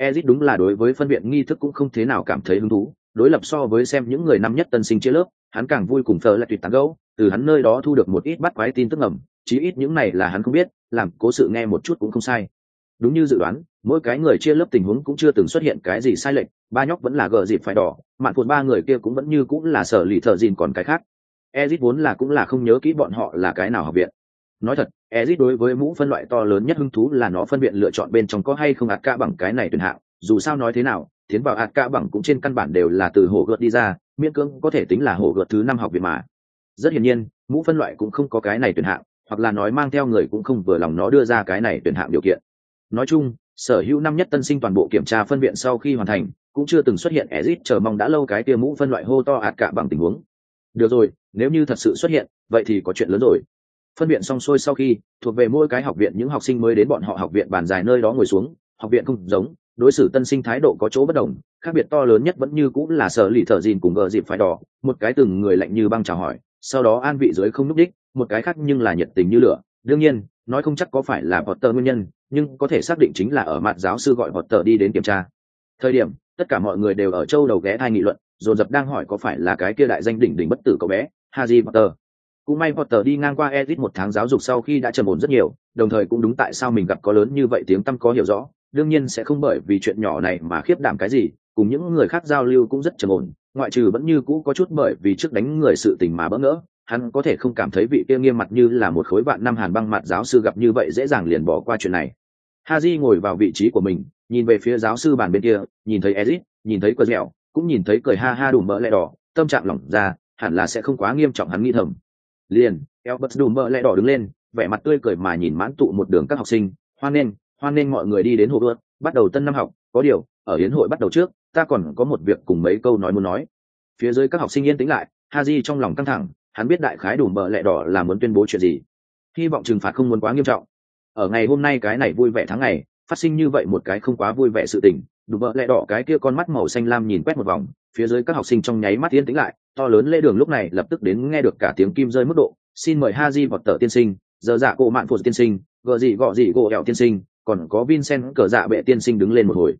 Ezit đúng là đối với phân viện nghi thức cũng không thế nào cảm thấy hứng thú, đối lập so với xem những người năm nhất tân sinh chia lớp, hắn càng vui cùng thờ lại tuyệt tán gấu, từ hắn nơi đó thu được một ít bắt quái tin tức ngầm, chí ít những này là hắn không biết, làm cố sự nghe một chút cũng không sai đúng như dự đoán, mỗi cái người chia lớp tình huống cũng chưa từng xuất hiện cái gì sai lệch, ba nhóc vẫn là gờ dịp phải đỏ, mạn phụt ba người kia cũng vẫn như cũng là sở lì thợ dìn còn cái khác. Ezit vốn là cũng là không nhớ kỹ bọn họ là cái nào học viện. Nói thật, ezit đối với mũ phân loại to lớn nhất hứng thú là nó phân biệt lựa chọn bên trong có hay không ạt ca bằng cái này tuyển hạng, dù sao nói thế nào, tiến vào ạt ca bằng cũng trên căn bản đều là từ hồ gợt đi ra, miễn cưỡng có thể tính là hồ gợt thứ năm học viện mà. Rất hiển nhiên, mũ phân loại cũng không có cái này tuyển hạng, hoặc là nói mang theo người cũng không vừa lòng nó đưa ra cái này tuyển hạng điều kiện nói chung, sở hữu năm nhất tân sinh toàn bộ kiểm tra phân viện sau khi hoàn thành, cũng chưa từng xuất hiện exit chờ mong đã lâu cái tia mũ phân loại hô to ạt cả bằng tình huống. Được rồi, nếu như thật sự xuất hiện, vậy thì có chuyện lớn rồi. Phân viện xong xuôi sau khi, thuộc về mỗi cái học viện những học sinh mới đến bọn họ học viện bàn dài nơi đó ngồi xuống, học viện không giống, đối xử tân sinh thái độ có chỗ bất đồng, khác biệt to lớn nhất vẫn như cũng là sở lì thở dìn cùng gờ dịp phải đỏ, một cái từng người lạnh như băng chào hỏi, sau đó an vị dưới không núp đích, một cái khác nhưng là nhiệt tình như lửa. Đương nhiên, nói không chắc có phải là Potter nguyên nhân nhưng có thể xác định chính là ở mặt giáo sư gọi Potter đi đến kiểm tra. Thời điểm, tất cả mọi người đều ở châu đầu ghé thai nghị luận, dồn dập đang hỏi có phải là cái kia đại danh đỉnh đỉnh bất tử cậu bé Harry Potter. Cũng may Potter đi ngang qua edit một tháng giáo dục sau khi đã trầm ổn rất nhiều, đồng thời cũng đúng tại sao mình gặp có lớn như vậy tiếng tăm có hiểu rõ, đương nhiên sẽ không bởi vì chuyện nhỏ này mà khiếp đảm cái gì, cùng những người khác giao lưu cũng rất trầm ổn, ngoại trừ vẫn như cũ có chút bởi vì trước đánh người sự tình mà bỡ ngỡ, hắn có thể không cảm thấy vị kia nghiêm mặt như là một khối bạn năm hàn băng mặt giáo sư gặp như vậy dễ dàng liền bỏ qua chuyện này haji ngồi vào vị trí của mình, nhìn về phía giáo sư bàn bên kia, nhìn thấy ezit, nhìn thấy cờ dẻo cũng nhìn thấy cười ha ha đủ mỡ lẹ đỏ, tâm trạng lỏng ra, hẳn là sẽ không quá nghiêm trọng hắn nghĩ thầm. Liền Albert đủ mỡ lẹ đỏ đứng lên, vẻ mặt tươi cười mà nhìn mãn tụ một đường các học sinh. Hoan nghênh hoan nghênh mọi người đi đến hồ bơi. bắt đầu tân năm học, có điều, ở hiến hội bắt đầu trước, ta còn có một việc cùng mấy câu nói muốn nói. Phía dưới các học sinh yên tĩnh lại, haji trong lòng căng thẳng, hắn biết đại khái đủ mỡ lẹ đỏ là muốn tuyên bố chuyện gì. Hy vọng trừng phạt không muốn quá nghiêm trọng ở ngày hôm nay cái này vui vẻ tháng ngày, phát sinh như vậy một cái không quá vui vẻ sự tình đủ bợ lẹ đỏ cái kia con mắt màu xanh lam nhìn quét một vòng, phía dưới các học sinh trong nháy mắt yên tĩnh lại, to lớn lê đường lúc này lập tức đến nghe được cả tiếng kim rơi mức độ. Xin mời ha di vọt tờ tiên sinh, giờ dạ cổ mạn phụ tiên sinh, gợ gì gọ gì gỗ ẹo tiên sinh, còn có vincent cờ dạ bệ tiên sinh đứng lên một hồi.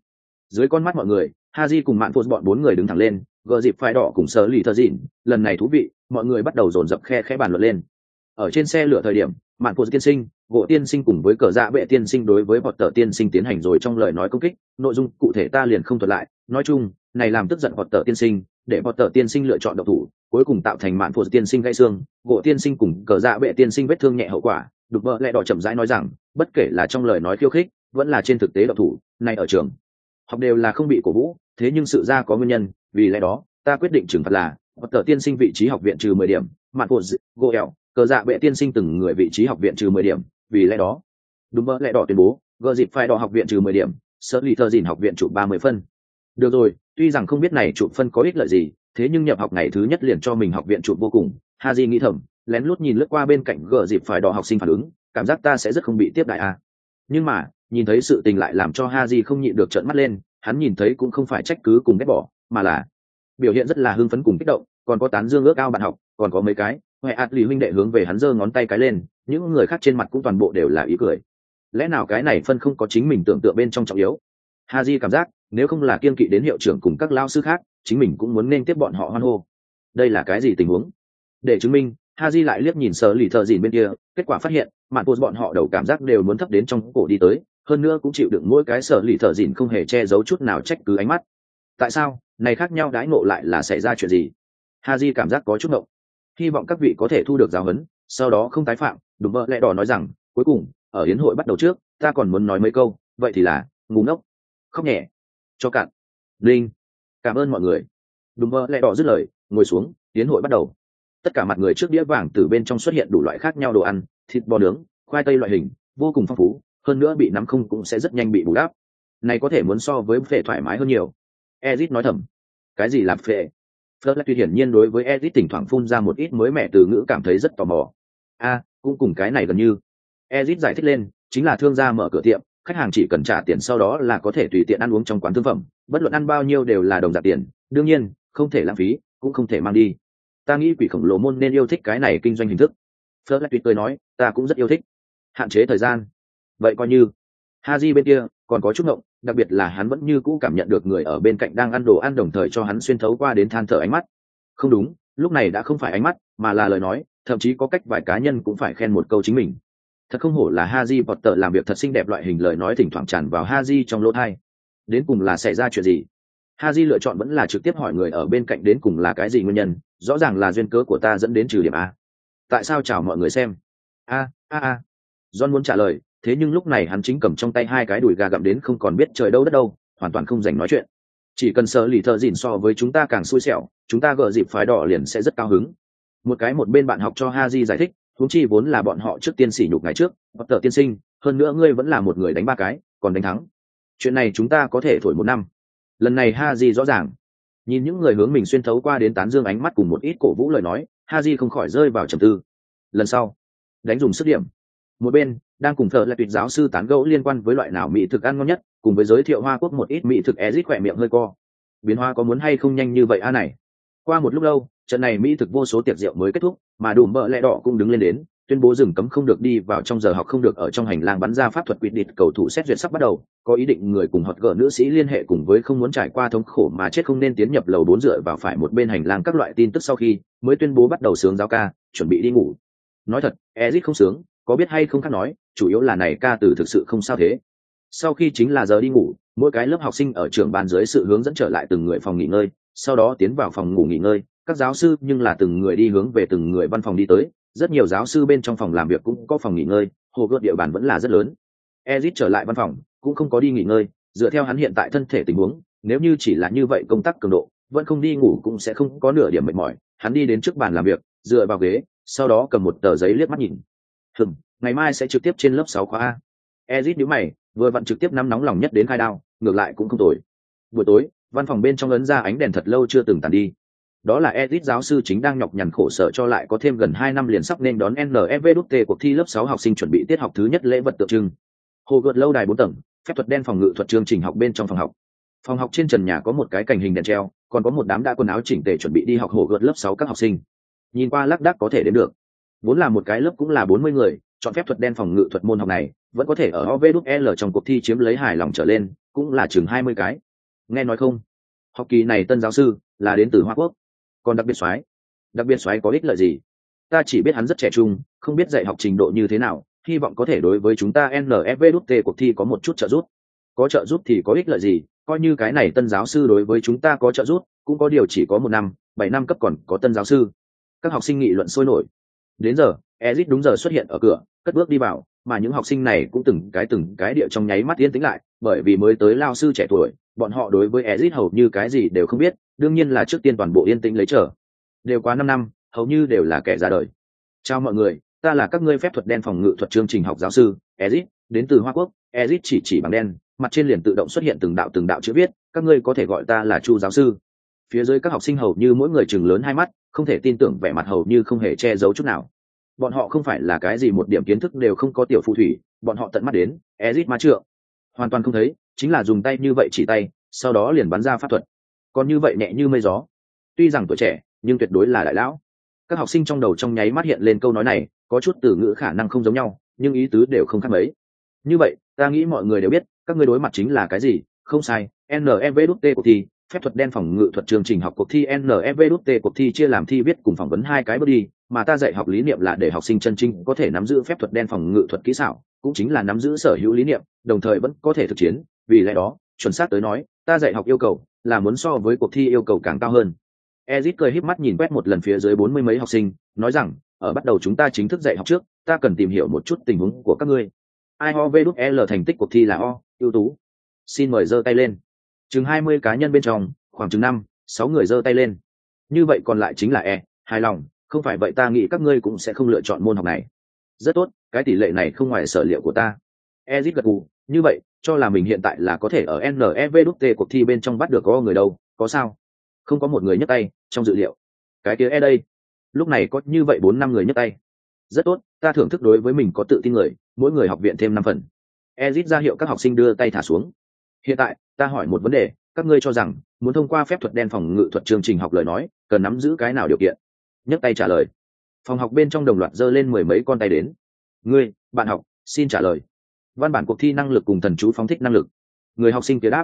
Dưới con mắt mọi người ha di cùng mạn phụ bọn bốn người đứng thẳng lên, gợ dịp phai đỏ cùng sơ lì thơ dịn, lần này thú vị, mọi người bắt đầu dồn dập khe khẽ bàn luận lên. Ở trên xe lửa thời điểm mạn phụ tiên sinh, gỗ tiên sinh cùng với cờ dạ bệ tiên sinh đối với bọt tờ tiên sinh tiến hành rồi trong lời nói công kích, nội dung cụ thể ta liền không thuật lại. Nói chung, này làm tức giận bọt tờ tiên sinh, để bọt tờ tiên sinh lựa chọn độc thủ, cuối cùng tạo thành mạn phụ tiên sinh gãy xương. Gỗ tiên sinh cùng cờ dạ bệ tiên sinh vết thương nhẹ hậu quả, đục vợ lẹ đỏ chậm rãi nói rằng, bất kể là trong lời nói khiêu khích, vẫn là trên thực tế độc thủ, này ở trường, học đều là không bị cổ vũ, thế nhưng sự ra có nguyên nhân, vì lẽ đó, ta quyết định trừng phạt là hoặc tờ tiên sinh vị trí học viện trừ mười điểm, mạn phụ gỗ ẹo cờ dạ bệ tiên sinh từng người vị trí học viện trừ mười điểm, vì lẽ đó. Đúng mơ lẽ đỏ tuyên bố, gờ dịp phải đỏ học viện trừ mười điểm, sợ lì thợ dìn học viện chụp ba mươi phân. Được rồi, tuy rằng không biết này chụp phân có ích lợi gì, thế nhưng nhập học ngày thứ nhất liền cho mình học viện chụp vô cùng. Ha di nghĩ thầm, lén lút nhìn lướt qua bên cạnh gờ dịp phải đỏ học sinh phản ứng, cảm giác ta sẽ rất không bị tiếp đại a. À. nhưng mà, nhìn thấy sự tình lại làm cho ha di không nhịn được trợn mắt lên, hắn nhìn thấy cũng không phải trách cứ cùng ghét bỏ, mà là biểu hiện rất là hưng phấn cùng kích động, còn có tán dương ước ao bạn học, còn có mấy cái huệ ạt lì huynh đệ hướng về hắn giơ ngón tay cái lên, những người khác trên mặt cũng toàn bộ đều là ý cười. Lẽ nào cái này phân không có chính mình tưởng tượng bên trong trọng yếu? Ha di cảm giác, nếu không là kiên kỵ đến hiệu trưởng cùng các lao sư khác, chính mình cũng muốn nên tiếp bọn họ hoan hô. Đây là cái gì tình huống? Để chứng minh, ha di lại liếc nhìn sờ lì thợ dìn bên kia, kết quả phát hiện, mạn bột bọn họ đầu cảm giác đều muốn thấp đến trong cổ đi tới, hơn nữa cũng chịu đựng mỗi cái sở lì thợ dìn không hề che giấu chút nào trách cứ ánh mắt. Tại sao? Này khác nhau đãi ngộ lại là xảy ra chuyện gì? Ha di cảm giác có chút ngộng hy vọng các vị có thể thu được giáo huấn, sau đó không tái phạm, đùm mơ lẹ đỏ nói rằng, cuối cùng, ở hiến hội bắt đầu trước, ta còn muốn nói mấy câu, vậy thì là ngủ ngốc, khóc nhẹ, cho cạn, linh, cảm ơn mọi người. Đùm mơ lẹ đỏ dứt lời, ngồi xuống hiến hội bắt đầu. Tất cả mặt người trước đĩa vàng từ bên trong xuất hiện đủ loại khác nhau đồ ăn, thịt bò nướng, khoai tây loại hình, vô cùng phong phú, hơn nữa bị nắm không cũng sẽ rất nhanh bị bù đắp. Này có thể muốn so với phệ thoải mái hơn nhiều. Ezit nói thầm. Cái gì làm phệ? Fleur tuy hiển nhiên đối với Ezit thỉnh thoảng phun ra một ít mới mẻ từ ngữ cảm thấy rất tò mò. A, cũng cùng cái này gần như. Ezit giải thích lên, chính là thương gia mở cửa tiệm, khách hàng chỉ cần trả tiền sau đó là có thể tùy tiện ăn uống trong quán thương phẩm, bất luận ăn bao nhiêu đều là đồng giá tiền, đương nhiên, không thể lãng phí, cũng không thể mang đi. Ta nghĩ quỷ khổng lồ môn nên yêu thích cái này kinh doanh hình thức. Fleur tuy cười nói, ta cũng rất yêu thích. Hạn chế thời gian. Vậy coi như. Haji bên kia còn có chút ngộng, đặc biệt là hắn vẫn như cũ cảm nhận được người ở bên cạnh đang ăn đồ ăn đồng thời cho hắn xuyên thấu qua đến than thở ánh mắt không đúng lúc này đã không phải ánh mắt mà là lời nói thậm chí có cách vài cá nhân cũng phải khen một câu chính mình thật không hổ là Haji tợ làm việc thật xinh đẹp loại hình lời nói thỉnh thoảng tràn vào Haji trong lỗ thai. Đến cùng là xảy ra chuyện gì? Haji lựa chọn vẫn là trực tiếp hỏi người ở bên cạnh đến cùng là cái gì nguyên nhân, rõ ràng là duyên cớ của ta dẫn đến trừ điểm a. Tại sao chào mọi người xem? A a a. John muốn trả lời, thế nhưng lúc này hắn chính cầm trong tay hai cái đùi gà gặm đến không còn biết trời đâu đất đâu, hoàn toàn không dành nói chuyện. Chỉ cần sợ lì thợ dìn so với chúng ta càng xui xẻo, chúng ta gỡ dịp phái đỏ liền sẽ rất cao hứng. Một cái một bên bạn học cho ha di giải thích, huống chi vốn là bọn họ trước tiên sỉ nhục ngày trước hoặc tờ tiên sinh hơn nữa ngươi vẫn là một người đánh ba cái còn đánh thắng. Chuyện này chúng ta có thể thổi một năm. Lần này ha di rõ ràng. Nhìn những người hướng mình xuyên thấu qua đến tán dương ánh mắt cùng một ít cổ vũ lời nói ha di không khỏi rơi vào trầm tư. Lần sau đánh dùng sức điểm. Một bên đang cùng thợ là tuyệt giáo sư tán gẫu liên quan với loại nào mỹ thực ăn ngon nhất, cùng với giới thiệu hoa quốc một ít mỹ thực ezit khỏe miệng hơi co. Biến hoa có muốn hay không nhanh như vậy a này? Qua một lúc lâu, trận này mỹ thực vô số tiệc rượu mới kết thúc, mà đủ mỡ lẹ đỏ cũng đứng lên đến, tuyên bố dừng cấm không được đi vào trong giờ học không được ở trong hành lang bắn ra pháp thuật quyết định cầu thủ xét duyệt sắp bắt đầu, có ý định người cùng hot gỡ nữ sĩ liên hệ cùng với không muốn trải qua thống khổ mà chết không nên tiến nhập lầu bốn dựa vào phải một bên hành lang các loại tin tức sau khi mới tuyên bố bắt đầu sướng giáo ca, chuẩn bị đi ngủ. Nói thật ezit không sướng có biết hay không khác nói, chủ yếu là này ca từ thực sự không sao thế. Sau khi chính là giờ đi ngủ, mỗi cái lớp học sinh ở trường ban dưới sự hướng dẫn trở lại từng người phòng nghỉ ngơi, sau đó tiến vào phòng ngủ nghỉ ngơi. Các giáo sư nhưng là từng người đi hướng về từng người văn phòng đi tới, rất nhiều giáo sư bên trong phòng làm việc cũng có phòng nghỉ ngơi, hồ gợt địa bàn vẫn là rất lớn. Ezit trở lại văn phòng, cũng không có đi nghỉ ngơi, dựa theo hắn hiện tại thân thể tình huống, nếu như chỉ là như vậy công tác cường độ, vẫn không đi ngủ cũng sẽ không có nửa điểm mệt mỏi. Hắn đi đến trước bàn làm việc, dựa vào ghế, sau đó cầm một tờ giấy liếc mắt nhìn hừm ngày mai sẽ trực tiếp trên lớp sáu khóa a ezit nhíu mày vừa vặn trực tiếp nắm nóng lòng nhất đến khai đao ngược lại cũng không tồi buổi tối văn phòng bên trong ấn ra ánh đèn thật lâu chưa từng tàn đi đó là Edith giáo sư chính đang nhọc nhằn khổ sở cho lại có thêm gần hai năm liền sắp nên đón NFVT cuộc thi lớp sáu học sinh chuẩn bị tiết học thứ nhất lễ vật tượng trưng. Hồ gợt lâu đài bốn tầng, phép thuật đen phòng ngự thuật chương trình học bên trong phòng học. Phòng học trên trần nhà có một cái cảnh hình đèn treo, còn có một đám đã quần áo chỉnh tề chuẩn bị đi học hồ gợt lớp sáu các học sinh. Nhìn qua lác đác có thể đến được. Vốn là một cái lớp cũng là bốn mươi người, chọn phép thuật đen phòng ngự thuật môn học này, vẫn có thể ở OVL trong cuộc thi chiếm lấy hài lòng trở lên, cũng là chừng hai mươi cái. Nghe nói không? Học kỳ này tân giáo sư là đến từ Hoa Quốc. Còn đặc biệt soái đặc biệt soái có ích lợi gì? Ta chỉ biết hắn rất trẻ trung không biết dạy học trình độ như thế nào hy vọng có thể đối với chúng ta nfv cuộc thi có một chút trợ giúp. Có trợ giúp thì có ích lợi gì? Coi như cái này tân giáo sư đối với chúng ta có trợ giúp cũng có điều chỉ có một năm bảy năm cấp còn có tân giáo sư. Các học sinh nghị luận sôi nổi đến giờ ezit đúng giờ xuất hiện ở cửa, cất bước đi vào, mà những học sinh này cũng từng cái từng cái địa trong nháy mắt yên tĩnh lại, bởi vì mới tới lao sư trẻ tuổi, bọn họ đối với ezit hầu như cái gì đều không biết, đương nhiên là trước tiên toàn bộ yên tĩnh lấy trở đều quá năm năm, hầu như đều là kẻ ra đời. Chào mọi người, ta là các ngươi phép thuật đen phòng ngự thuật chương trình học giáo sư ezit đến từ hoa quốc ezit chỉ chỉ bằng đen, mặt trên liền tự động xuất hiện từng đạo từng đạo chữ viết, các ngươi có thể gọi ta là chu giáo sư phía dưới các học sinh hầu như mỗi người chừng lớn hai mắt, không thể tin tưởng vẻ mặt hầu như không hề che giấu chút nào. Bọn họ không phải là cái gì một điểm kiến thức đều không có tiểu phù thủy, bọn họ tận mắt đến ezit ma trượng. Hoàn toàn không thấy, chính là dùng tay như vậy chỉ tay, sau đó liền bắn ra pháp thuật. Còn như vậy nhẹ như mây gió. Tuy rằng tuổi trẻ, nhưng tuyệt đối là đại lão. Các học sinh trong đầu trong nháy mắt hiện lên câu nói này, có chút từ ngữ khả năng không giống nhau, nhưng ý tứ đều không khác mấy. Như vậy, ta nghĩ mọi người đều biết, các ngươi đối mặt chính là cái gì? Không sai nev đút t của thi phép thuật đen phòng ngự thuật chương trình học cuộc thi NFVT cuộc thi chia làm thi viết cùng phỏng vấn hai cái bước đi, mà ta dạy học lý niệm là để học sinh chân chính có thể nắm giữ phép thuật đen phòng ngự thuật kỹ xảo, cũng chính là nắm giữ sở hữu lý niệm, đồng thời vẫn có thể thực chiến. Vì lẽ đó, chuẩn xác tới nói, ta dạy học yêu cầu là muốn so với cuộc thi yêu cầu càng cao hơn. Ezit cười híp mắt nhìn quét một lần phía dưới bốn mươi mấy học sinh, nói rằng, ở bắt đầu chúng ta chính thức dạy học trước, ta cần tìm hiểu một chút tình huống của các ngươi. Iovl l thành tích cuộc thi là o, ưu tú. Xin mời giơ tay lên chừng hai mươi cá nhân bên trong, khoảng chừng năm, sáu người giơ tay lên. Như vậy còn lại chính là e hài lòng, không phải vậy ta nghĩ các ngươi cũng sẽ không lựa chọn môn học này. Rất tốt, cái tỷ lệ này không ngoài sở liệu của ta. Ezit gật gù, như vậy, cho là mình hiện tại là có thể ở nev t cuộc thi bên trong bắt được có người đâu, có sao? Không có một người nhấc tay, trong dự liệu. Cái kia e đây. Lúc này có như vậy bốn năm người nhấc tay. Rất tốt, ta thưởng thức đối với mình có tự tin người, mỗi người học viện thêm năm phần. Ezit ra hiệu các học sinh đưa tay thả xuống hiện tại, ta hỏi một vấn đề, các ngươi cho rằng, muốn thông qua phép thuật đen phòng ngự thuật chương trình học lời nói, cần nắm giữ cái nào điều kiện? Nhấc tay trả lời. Phòng học bên trong đồng loạt giơ lên mười mấy con tay đến. Ngươi, bạn học, xin trả lời. Văn bản cuộc thi năng lực cùng thần chú phóng thích năng lực. Người học sinh kia đáp.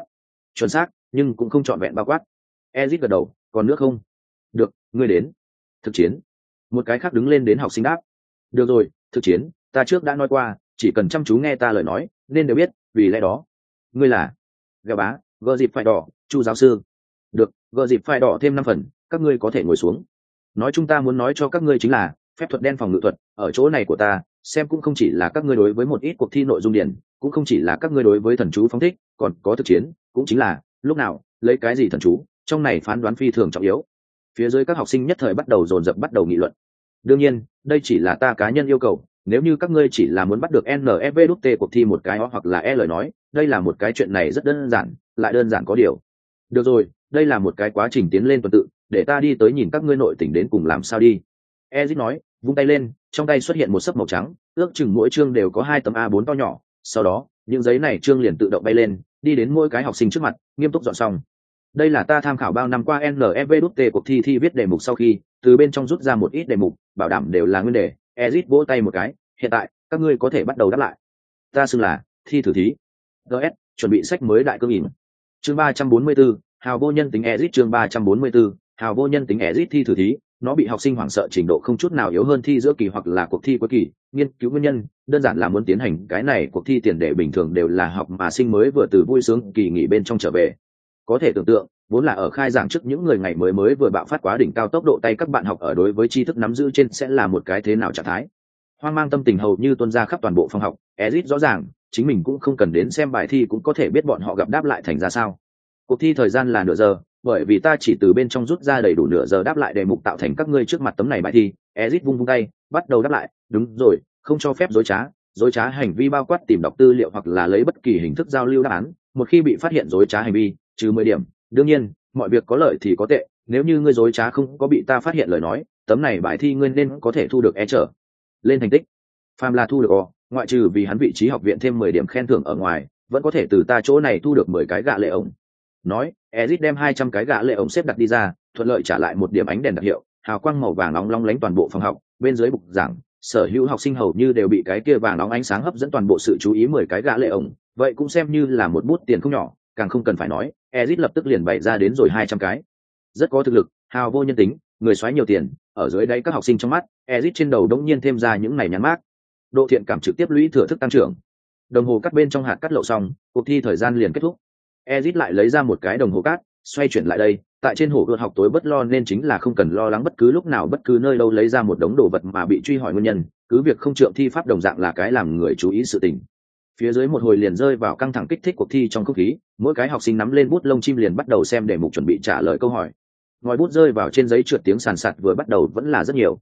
Chuẩn xác, nhưng cũng không trọn vẹn bao quát. Ezit gật đầu, còn nước không? Được, ngươi đến. Thực chiến. Một cái khác đứng lên đến học sinh đáp. Được rồi, thực chiến, ta trước đã nói qua, chỉ cần chăm chú nghe ta lời nói, nên đều biết, vì lẽ đó. Ngươi là? Gà bá gợ dịp phải đỏ, chu giáo sư. Được gợ dịp phải đỏ thêm năm phần, các ngươi có thể ngồi xuống. Nói chúng ta muốn nói cho các ngươi chính là, phép thuật đen phòng ngự thuật, ở chỗ này của ta, xem cũng không chỉ là các ngươi đối với một ít cuộc thi nội dung điển, cũng không chỉ là các ngươi đối với thần chú phóng thích, còn có thực chiến, cũng chính là, lúc nào, lấy cái gì thần chú, trong này phán đoán phi thường trọng yếu. Phía dưới các học sinh nhất thời bắt đầu dồn dập bắt đầu nghị luận. Đương nhiên, đây chỉ là ta cá nhân yêu cầu nếu như các ngươi chỉ là muốn bắt được nfv đút t cuộc thi một cái hoặc là e lời nói, đây là một cái chuyện này rất đơn giản, lại đơn giản có điều. Được rồi, đây là một cái quá trình tiến lên tuần tự, để ta đi tới nhìn các ngươi nội tỉnh đến cùng làm sao đi. Ezit nói, vung tay lên, trong tay xuất hiện một sấp màu trắng, ước chừng mỗi chương đều có hai tấm a 4 to nhỏ. Sau đó, những giấy này chương liền tự động bay lên, đi đến mỗi cái học sinh trước mặt, nghiêm túc dọn xong. Đây là ta tham khảo bao năm qua nfv đút t cuộc thi thi viết đề mục sau khi, từ bên trong rút ra một ít đề mục, bảo đảm đều là nguyên đề ezit vỗ tay một cái hiện tại các ngươi có thể bắt đầu đáp lại. Ta xưng là thi thử thí. Ts chuẩn bị sách mới đại cơ ỉn. Chương ba trăm bốn mươi 344, hào vô nhân tính ezit chương ba trăm bốn mươi 344, hào vô nhân tính ezit thi thử thí nó bị học sinh hoảng sợ trình độ không chút nào yếu hơn thi giữa kỳ hoặc là cuộc thi cuối kỳ. Nghiên cứu nguyên nhân đơn giản là muốn tiến hành cái này cuộc thi tiền đề bình thường đều là học mà sinh mới vừa từ vui sướng kỳ nghỉ bên trong trở về. Có thể tưởng tượng vốn là ở khai giảng trước những người ngày mới mới vừa bạo phát quá đỉnh cao tốc độ tay các bạn học ở đối với tri thức nắm giữ trên sẽ là một cái thế nào trạng thái. Hoang mang tâm tình hầu như tuân ra khắp toàn bộ phòng học, ezit rõ ràng, chính mình cũng không cần đến xem bài thi cũng có thể biết bọn họ gặp đáp lại thành ra sao. Cuộc thi thời gian là nửa giờ, bởi vì ta chỉ từ bên trong rút ra đầy đủ nửa giờ đáp lại đề mục tạo thành các ngươi trước mặt tấm này bài thi, ezit vung vung tay, bắt đầu đáp lại, đúng rồi, không cho phép dối trá dối trá hành vi bao quát tìm đọc tư liệu hoặc là lấy bất kỳ hình thức giao lưu đáp án, một khi bị phát hiện dối trá hành vi, trừ mười điểm đương nhiên, mọi việc có lợi thì có tệ, nếu như ngươi dối trá không có bị ta phát hiện lời nói, tấm này bài thi ngươi nên có thể thu được e trở. Lên thành tích. Phàm là thu được o, ngoại trừ vì hắn vị trí học viện thêm mười điểm khen thưởng ở ngoài, vẫn có thể từ ta chỗ này thu được mười cái gạ lệ ổng. Nói, ezit đem hai trăm cái gạ lệ ổng xếp đặt đi ra, thuận lợi trả lại một điểm ánh đèn đặc hiệu, hào quang màu vàng nóng long lánh toàn bộ phòng học, bên dưới bục giảng, sở hữu học sinh hầu như đều bị cái kia vàng nóng ánh sáng hấp dẫn toàn bộ sự chú ý mười cái gã lệ ổng, vậy cũng xem như là một bút tiền không nhỏ càng không cần phải nói, ezit lập tức liền bày ra đến rồi hai trăm cái. Rất có thực lực, hào vô nhân tính, người xoáy nhiều tiền, ở dưới đây các học sinh trong mắt, ezit trên đầu đống nhiên thêm ra những này nhắn mát độ thiện cảm trực tiếp lũy thừa thức tăng trưởng. Đồng hồ cắt bên trong hạt cắt lậu xong, cuộc thi thời gian liền kết thúc. Ezit lại lấy ra một cái đồng hồ cát xoay chuyển lại đây, tại trên hồ gươm học tối bất lo nên chính là không cần lo lắng bất cứ lúc nào bất cứ nơi đâu lấy ra một đống đồ vật mà bị truy hỏi nguyên nhân, cứ việc không trượng thi pháp đồng dạng là cái làm người chú ý sự tình phía dưới một hồi liền rơi vào căng thẳng kích thích cuộc thi trong không khí, mỗi cái học sinh nắm lên bút lông chim liền bắt đầu xem để mục chuẩn bị trả lời câu hỏi. Ngòi bút rơi vào trên giấy trượt tiếng sàn sạt vừa bắt đầu vẫn là rất nhiều.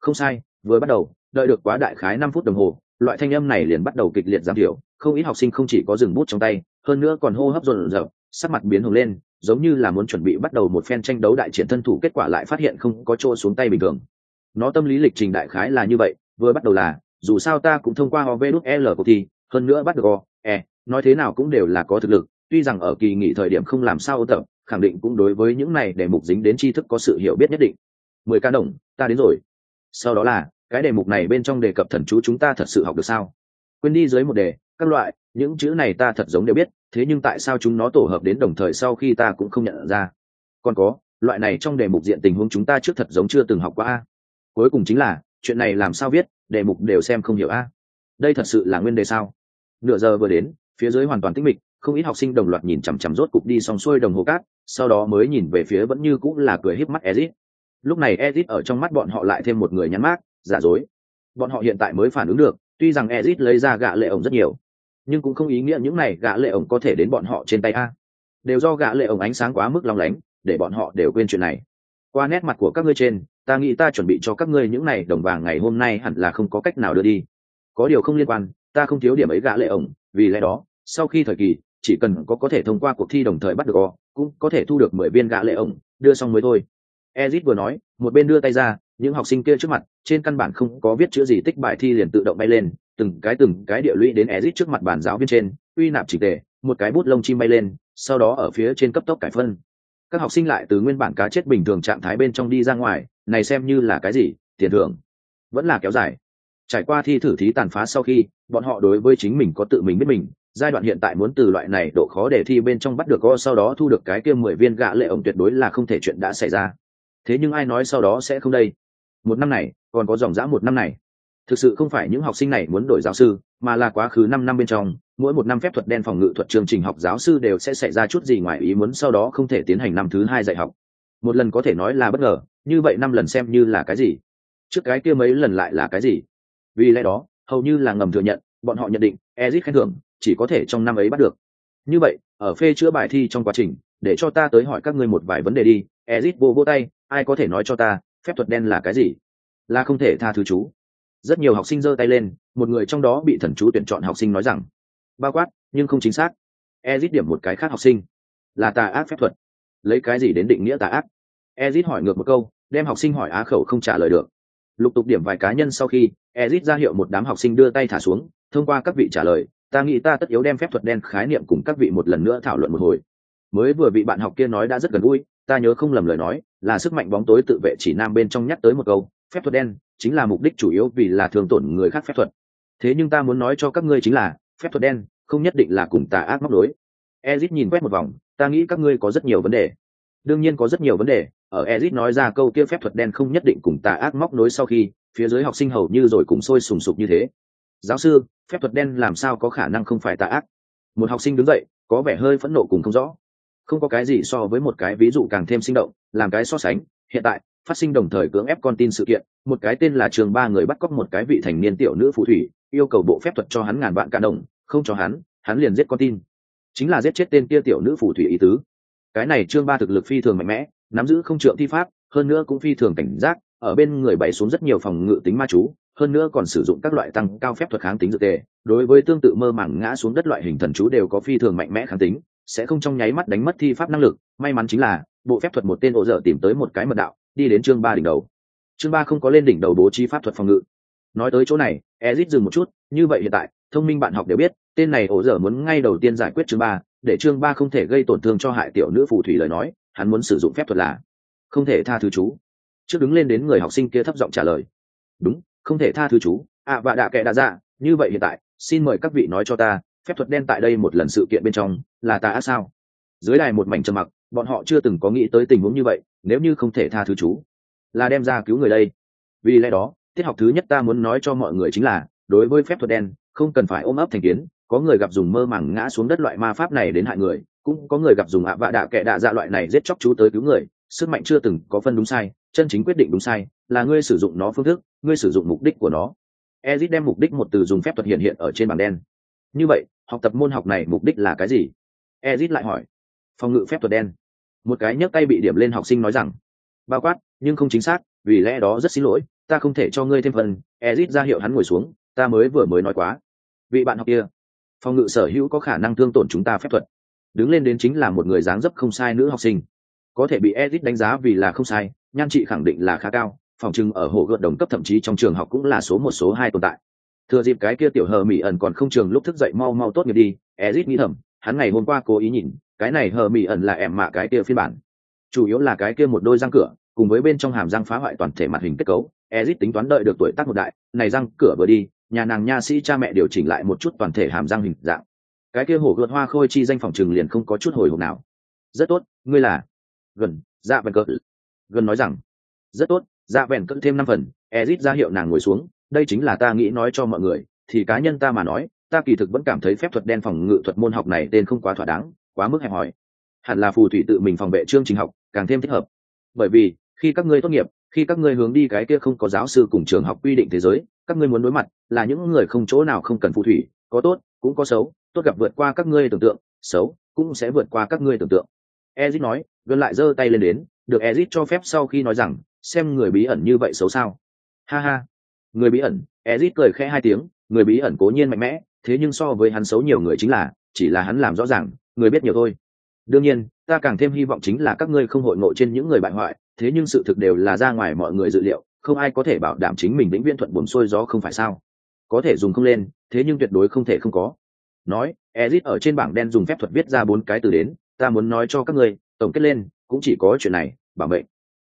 Không sai, vừa bắt đầu, đợi được quá đại khái năm phút đồng hồ, loại thanh âm này liền bắt đầu kịch liệt giảm thiểu, không ít học sinh không chỉ có dừng bút trong tay, hơn nữa còn hô hấp rộn rộn, sắc mặt biến hồng lên, giống như là muốn chuẩn bị bắt đầu một phen tranh đấu đại triển thân thủ, kết quả lại phát hiện không có chỗ xuống tay bình thường. Nó tâm lý lịch trình đại khái là như vậy, vừa bắt đầu là, dù sao ta cũng thông qua ov l cuộc thi hơn nữa bắt được o e nói thế nào cũng đều là có thực lực, tuy rằng ở kỳ nghỉ thời điểm không làm sao ô tập, khẳng định cũng đối với những này để mục dính đến tri thức có sự hiểu biết nhất định. Mười ca đồng, ta đến rồi. Sau đó là, cái đề mục này bên trong đề cập thần chú chúng ta thật sự học được sao? Quên đi dưới một đề, các loại, những chữ này ta thật giống đều biết, thế nhưng tại sao chúng nó tổ hợp đến đồng thời sau khi ta cũng không nhận ra? Còn có, loại này trong đề mục diện tình huống chúng ta trước thật giống chưa từng học qua a. Cuối cùng chính là, chuyện này làm sao viết, đề mục đều xem không hiểu a. Đây thật sự là nguyên đề sao? Nửa giờ vừa đến, phía dưới hoàn toàn tĩnh mịch, không ít học sinh đồng loạt nhìn chằm chằm rốt cục đi xong xuôi đồng hồ cát, sau đó mới nhìn về phía vẫn như cũng là cười híp mắt ezit. Lúc này ezit ở trong mắt bọn họ lại thêm một người nhắn mát giả dối. Bọn họ hiện tại mới phản ứng được, tuy rằng ezit lấy ra gạ lệ ổng rất nhiều, nhưng cũng không ý nghĩa những này gạ lệ ổng có thể đến bọn họ trên tay a. Đều do gạ lệ ổng ánh sáng quá mức long lánh, để bọn họ đều quên chuyện này. Qua nét mặt của các ngươi trên, ta nghĩ ta chuẩn bị cho các ngươi những này đồng vàng ngày hôm nay hẳn là không có cách nào đưa đi. Có điều không liên quan ta không thiếu điểm ấy gã lệ ổng, vì lẽ đó, sau khi thời kỳ, chỉ cần có có thể thông qua cuộc thi đồng thời bắt được o, cũng có thể thu được mười viên gã lệ ổng, đưa xong mới thôi. Ezit vừa nói, một bên đưa tay ra, những học sinh kia trước mặt, trên căn bản không có viết chữ gì tích bài thi liền tự động bay lên, từng cái từng cái địa lũy đến ezit trước mặt bàn giáo viên trên, uy nạp chỉ tề, một cái bút lông chim bay lên, sau đó ở phía trên cấp tốc cải phân. Các học sinh lại từ nguyên bản cá chết bình thường trạng thái bên trong đi ra ngoài, này xem như là cái gì, tiền thưởng. Vẫn là kéo dài. Trải qua thi thử thí tàn phá sau khi bọn họ đối với chính mình có tự mình biết mình, giai đoạn hiện tại muốn từ loại này độ khó để thi bên trong bắt được go sau đó thu được cái kia mười viên gạ lệ ổng tuyệt đối là không thể chuyện đã xảy ra. Thế nhưng ai nói sau đó sẽ không đây? Một năm này, còn có dòng dã một năm này. Thực sự không phải những học sinh này muốn đổi giáo sư, mà là quá khứ năm năm bên trong, mỗi một năm phép thuật đen phòng ngự thuật chương trình học giáo sư đều sẽ xảy ra chút gì ngoài ý muốn sau đó không thể tiến hành năm thứ hai dạy học. Một lần có thể nói là bất ngờ, như vậy năm lần xem như là cái gì? Trước cái kia mấy lần lại là cái gì? Vì lẽ đó hầu như là ngầm thừa nhận, bọn họ nhận định ezit khen thưởng chỉ có thể trong năm ấy bắt được. Như vậy, ở phê chữa bài thi trong quá trình, để cho ta tới hỏi các ngươi một vài vấn đề đi. Ezit vô vô tay, ai có thể nói cho ta, phép thuật đen là cái gì? Là không thể tha thứ chú. Rất nhiều học sinh giơ tay lên, một người trong đó bị thần chú tuyển chọn học sinh nói rằng bao quát, nhưng không chính xác. Ezit điểm một cái khác học sinh, là tà ác phép thuật. Lấy cái gì đến định nghĩa tà ác? Ezit hỏi ngược một câu, đem học sinh hỏi á khẩu không trả lời được lục tục điểm vài cá nhân sau khi ezit ra hiệu một đám học sinh đưa tay thả xuống thông qua các vị trả lời ta nghĩ ta tất yếu đem phép thuật đen khái niệm cùng các vị một lần nữa thảo luận một hồi. Mới vừa vị bạn học kia nói đã rất gần vui, ta nhớ không lầm lời nói là sức mạnh bóng tối tự vệ chỉ nam bên trong nhắc tới một câu phép thuật đen chính là mục đích chủ yếu vì là thường tổn người khác phép thuật. Thế nhưng ta muốn nói cho các ngươi chính là phép thuật đen không nhất định là cùng tà ác móc đối ezit nhìn quét một vòng ta nghĩ các ngươi có rất nhiều vấn đề. Đương nhiên có rất nhiều vấn đề ở ezit nói ra câu kia phép thuật đen không nhất định cùng tà ác móc nối sau khi, phía dưới học sinh hầu như rồi cùng sôi sùng sục như thế. Giáo sư, phép thuật đen làm sao có khả năng không phải tà ác? Một học sinh đứng dậy, có vẻ hơi phẫn nộ cùng không rõ. Không có cái gì so với một cái ví dụ càng thêm sinh động, làm cái so sánh, hiện tại, phát sinh đồng thời cưỡng ép con tin sự kiện, một cái tên là trường ba người bắt cóc một cái vị thành niên tiểu nữ phù thủy, yêu cầu bộ phép thuật cho hắn ngàn vạn cả đồng, không cho hắn hắn liền giết con tin. Chính là giết chết tên kia tiểu nữ phù thủy ý tứ. Cái này trương ba thực lực phi thường mạnh mẽ nắm giữ không trượng thi pháp, hơn nữa cũng phi thường cảnh giác, ở bên người bày xuống rất nhiều phòng ngự tính ma chú, hơn nữa còn sử dụng các loại tăng cao phép thuật kháng tính dự tề. Đối với tương tự mơ màng ngã xuống đất loại hình thần chú đều có phi thường mạnh mẽ kháng tính, sẽ không trong nháy mắt đánh mất thi pháp năng lực. May mắn chính là, bộ phép thuật một tên ổ dở tìm tới một cái mật đạo, đi đến chương ba đỉnh đầu. Chương ba không có lên đỉnh đầu bố trí pháp thuật phòng ngự. Nói tới chỗ này, ezit dừng một chút, như vậy hiện tại, thông minh bạn học đều biết, tên này ổ dở muốn ngay đầu tiên giải quyết chương ba, để chương ba không thể gây tổn thương cho hại tiểu nữ phù thủy lời nói hắn muốn sử dụng phép thuật là không thể tha thứ chú. Trước đứng lên đến người học sinh kia thấp giọng trả lời đúng không thể tha thứ chú. Ạ à, và đạ kệ đã ra như vậy hiện tại xin mời các vị nói cho ta phép thuật đen tại đây một lần sự kiện bên trong là ta ác sao? Dưới đài một mảnh trầm mặc bọn họ chưa từng có nghĩ tới tình huống như vậy nếu như không thể tha thứ chú là đem ra cứu người đây. Vì lẽ đó tiết học thứ nhất ta muốn nói cho mọi người chính là đối với phép thuật đen không cần phải ôm ấp thành kiến có người gặp dùng mơ màng ngã xuống đất loại ma pháp này đến hại người cũng có người gặp dùng ạ vạ đạ kệ đạ dạ loại này giết chóc chú tới cứu người, sức mạnh chưa từng có phân đúng sai, chân chính quyết định đúng sai, là ngươi sử dụng nó phương thức, ngươi sử dụng mục đích của nó. Ezit đem mục đích một từ dùng phép thuật hiện hiện ở trên bảng đen. Như vậy, học tập môn học này mục đích là cái gì? Ezit lại hỏi. Phòng ngự phép thuật đen. Một cái nhấc tay bị điểm lên học sinh nói rằng, bao quát, nhưng không chính xác, vì lẽ đó rất xin lỗi, ta không thể cho ngươi thêm phần. Ezit ra hiệu hắn ngồi xuống, ta mới vừa mới nói quá. Vị bạn học kia, phòng ngự sở hữu có khả năng thương tổn chúng ta phép thuật đứng lên đến chính là một người dáng dấp không sai nữ học sinh. Có thể bị edit đánh giá vì là không sai, nhan trị khẳng định là khá cao, phòng trưng ở hồ gợt đồng cấp thậm chí trong trường học cũng là số một, số hai tồn tại. Thừa dịp cái kia tiểu hờ mỹ ẩn còn không trường lúc thức dậy mau mau tốt nghiệp đi edit nghĩ thầm, hắn ngày hôm qua cố ý nhìn, cái này hờ mỹ ẩn là em mạ cái kia phiên bản. Chủ yếu là cái kia một đôi răng cửa, cùng với bên trong hàm răng phá hoại toàn thể mặt hình kết cấu ezit tính toán đợi được tuổi tác một đại, này răng cửa vừa đi, nhà nàng nha sĩ cha mẹ điều chỉnh lại một chút toàn thể hàm răng hình dạng cái kia hổ gợt hoa khôi chi danh phòng trừng liền không có chút hồi hộp nào. Rất tốt, ngươi là gần dạ vẹn cỡ gần nói rằng, rất tốt dạ vẹn cỡ thêm năm phần, ezit ra hiệu nàng ngồi xuống, đây chính là ta nghĩ nói cho mọi người, thì cá nhân ta mà nói, ta kỳ thực vẫn cảm thấy phép thuật đen phòng ngự thuật môn học này tên không quá thỏa đáng, quá mức hẹp hòi. Hẳn là phù thủy tự mình phòng vệ chương trình học, càng thêm thích hợp. Bởi vì, khi các ngươi tốt nghiệp, khi các ngươi hướng đi cái kia không có giáo sư cùng trường học quy định thế giới, các ngươi muốn đối mặt là những người không chỗ nào không cần phù thủy, có tốt, cũng có xấu tốt gặp vượt qua các ngươi tưởng tượng, xấu cũng sẽ vượt qua các ngươi tưởng tượng. Ezit nói gần lại giơ tay lên đến, được ezit cho phép sau khi nói rằng, xem người bí ẩn như vậy xấu sao. Ha ha. Người bí ẩn, ezit cười khẽ hai tiếng, người bí ẩn cố nhiên mạnh mẽ, thế nhưng so với hắn xấu nhiều người chính là, chỉ là hắn làm rõ ràng, người biết nhiều thôi. Đương nhiên, ta càng thêm hy vọng chính là các ngươi không hội ngộ trên những người bại hoại, thế nhưng sự thực đều là ra ngoài mọi người dự liệu, không ai có thể bảo đảm chính mình vĩnh viễn thuận buồn xuôi gió không phải sao. Có thể dùng không lên, thế nhưng tuyệt đối không thể không có nói, ezit ở trên bảng đen dùng phép thuật viết ra bốn cái từ đến, ta muốn nói cho các ngươi, tổng kết lên, cũng chỉ có chuyện này, bảo mệnh.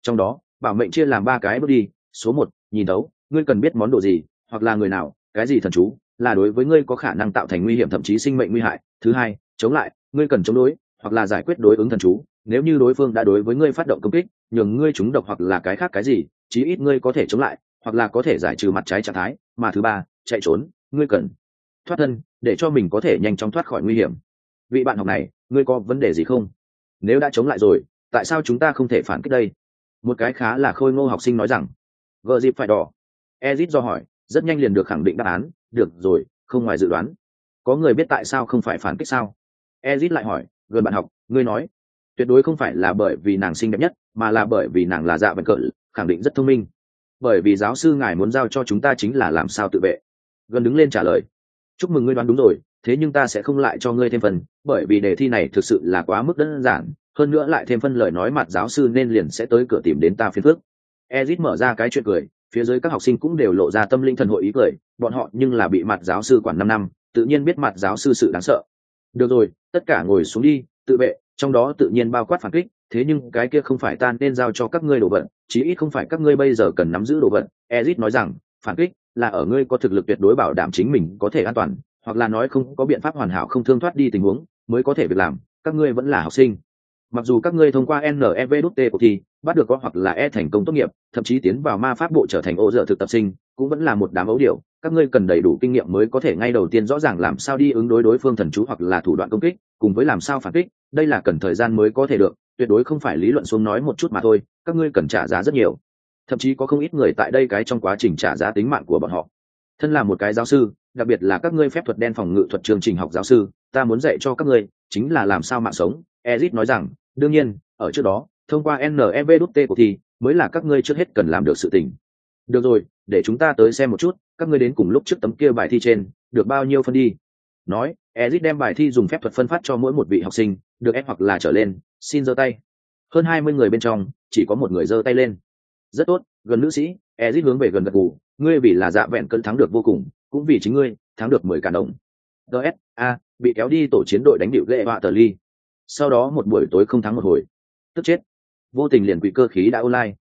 Trong đó, bảo mệnh chia làm ba cái bước đi, số một, nhìn đấu ngươi cần biết món đồ gì, hoặc là người nào, cái gì thần chú, là đối với ngươi có khả năng tạo thành nguy hiểm thậm chí sinh mệnh nguy hại. Thứ hai, chống lại, ngươi cần chống đối, hoặc là giải quyết đối ứng thần chú. Nếu như đối phương đã đối với ngươi phát động công kích, nhường ngươi trúng độc hoặc là cái khác cái gì, chí ít ngươi có thể chống lại, hoặc là có thể giải trừ mặt trái trạng thái. Mà thứ ba, chạy trốn, ngươi cần thoát thân, để cho mình có thể nhanh chóng thoát khỏi nguy hiểm. Vị bạn học này, ngươi có vấn đề gì không? Nếu đã chống lại rồi, tại sao chúng ta không thể phản kích đây? Một cái khá là khôi ngô học sinh nói rằng, vợ dịp phải đỏ. Ezit do hỏi, rất nhanh liền được khẳng định đáp án, được rồi, không ngoài dự đoán. Có người biết tại sao không phải phản kích sao? Ezit lại hỏi, gần bạn học, ngươi nói. Tuyệt đối không phải là bởi vì nàng xinh đẹp nhất, mà là bởi vì nàng là dạ vận cỡ, khẳng định rất thông minh. Bởi vì giáo sư ngài muốn giao cho chúng ta chính là làm sao tự vệ. Gần đứng lên trả lời chúc mừng ngươi đoán đúng rồi, thế nhưng ta sẽ không lại cho ngươi thêm phần, bởi vì đề thi này thực sự là quá mức đơn giản, hơn nữa lại thêm phân lời nói mặt giáo sư nên liền sẽ tới cửa tìm đến ta phiền phước ezit mở ra cái chuyện cười, phía dưới các học sinh cũng đều lộ ra tâm linh thần hội ý cười, bọn họ nhưng là bị mặt giáo sư quản năm năm, tự nhiên biết mặt giáo sư sự đáng sợ. Được rồi, tất cả ngồi xuống đi, tự vệ, trong đó tự nhiên bao quát phản kích, thế nhưng cái kia không phải ta nên giao cho các ngươi đồ vật, chí ít không phải các ngươi bây giờ cần nắm giữ đồ vật. Ezit nói rằng, phản kích là ở ngươi có thực lực tuyệt đối bảo đảm chính mình có thể an toàn, hoặc là nói không có biện pháp hoàn hảo không thương thoát đi tình huống, mới có thể việc làm, các ngươi vẫn là học sinh. Mặc dù các ngươi thông qua nev đút t của thi, bắt được có hoặc là e thành công tốt nghiệp, thậm chí tiến vào ma pháp bộ trở thành ô dở thực tập sinh, cũng vẫn là một đám ấu điệu các ngươi cần đầy đủ kinh nghiệm mới có thể ngay đầu tiên rõ ràng làm sao đi ứng đối đối phương thần chú hoặc là thủ đoạn công kích, cùng với làm sao phản kích, đây là cần thời gian mới có thể được, tuyệt đối không phải lý luận xuống nói một chút mà thôi, các ngươi cần trả giá rất nhiều thậm chí có không ít người tại đây cái trong quá trình trả giá tính mạng của bọn họ. Thân là một cái giáo sư, đặc biệt là các ngươi phép thuật đen phòng ngự thuật chương trình học giáo sư, ta muốn dạy cho các ngươi, chính là làm sao mạng sống. Ezit nói rằng, đương nhiên, ở trước đó, thông qua nev đút t của thi, mới là các ngươi trước hết cần làm được sự tình. Được rồi, để chúng ta tới xem một chút, các ngươi đến cùng lúc trước tấm kia bài thi trên, được bao nhiêu phân đi? Nói, ezit đem bài thi dùng phép thuật phân phát cho mỗi một vị học sinh, được ép hoặc là trở lên, xin giơ tay. Hơn hai mươi người bên trong, chỉ có một người giơ tay lên rất tốt, gần nữ sĩ, ezit hướng về gần gật gù. Ngươi vì là dạ vẹn cân thắng được vô cùng, cũng vì chính ngươi, thắng được mười cả đồng. Ts a, bị kéo đi tổ chiến đội đánh điệu lệ họa tờ ly. Sau đó một buổi tối không thắng một hồi. Tức chết. Vô tình liền quỷ cơ khí đã online.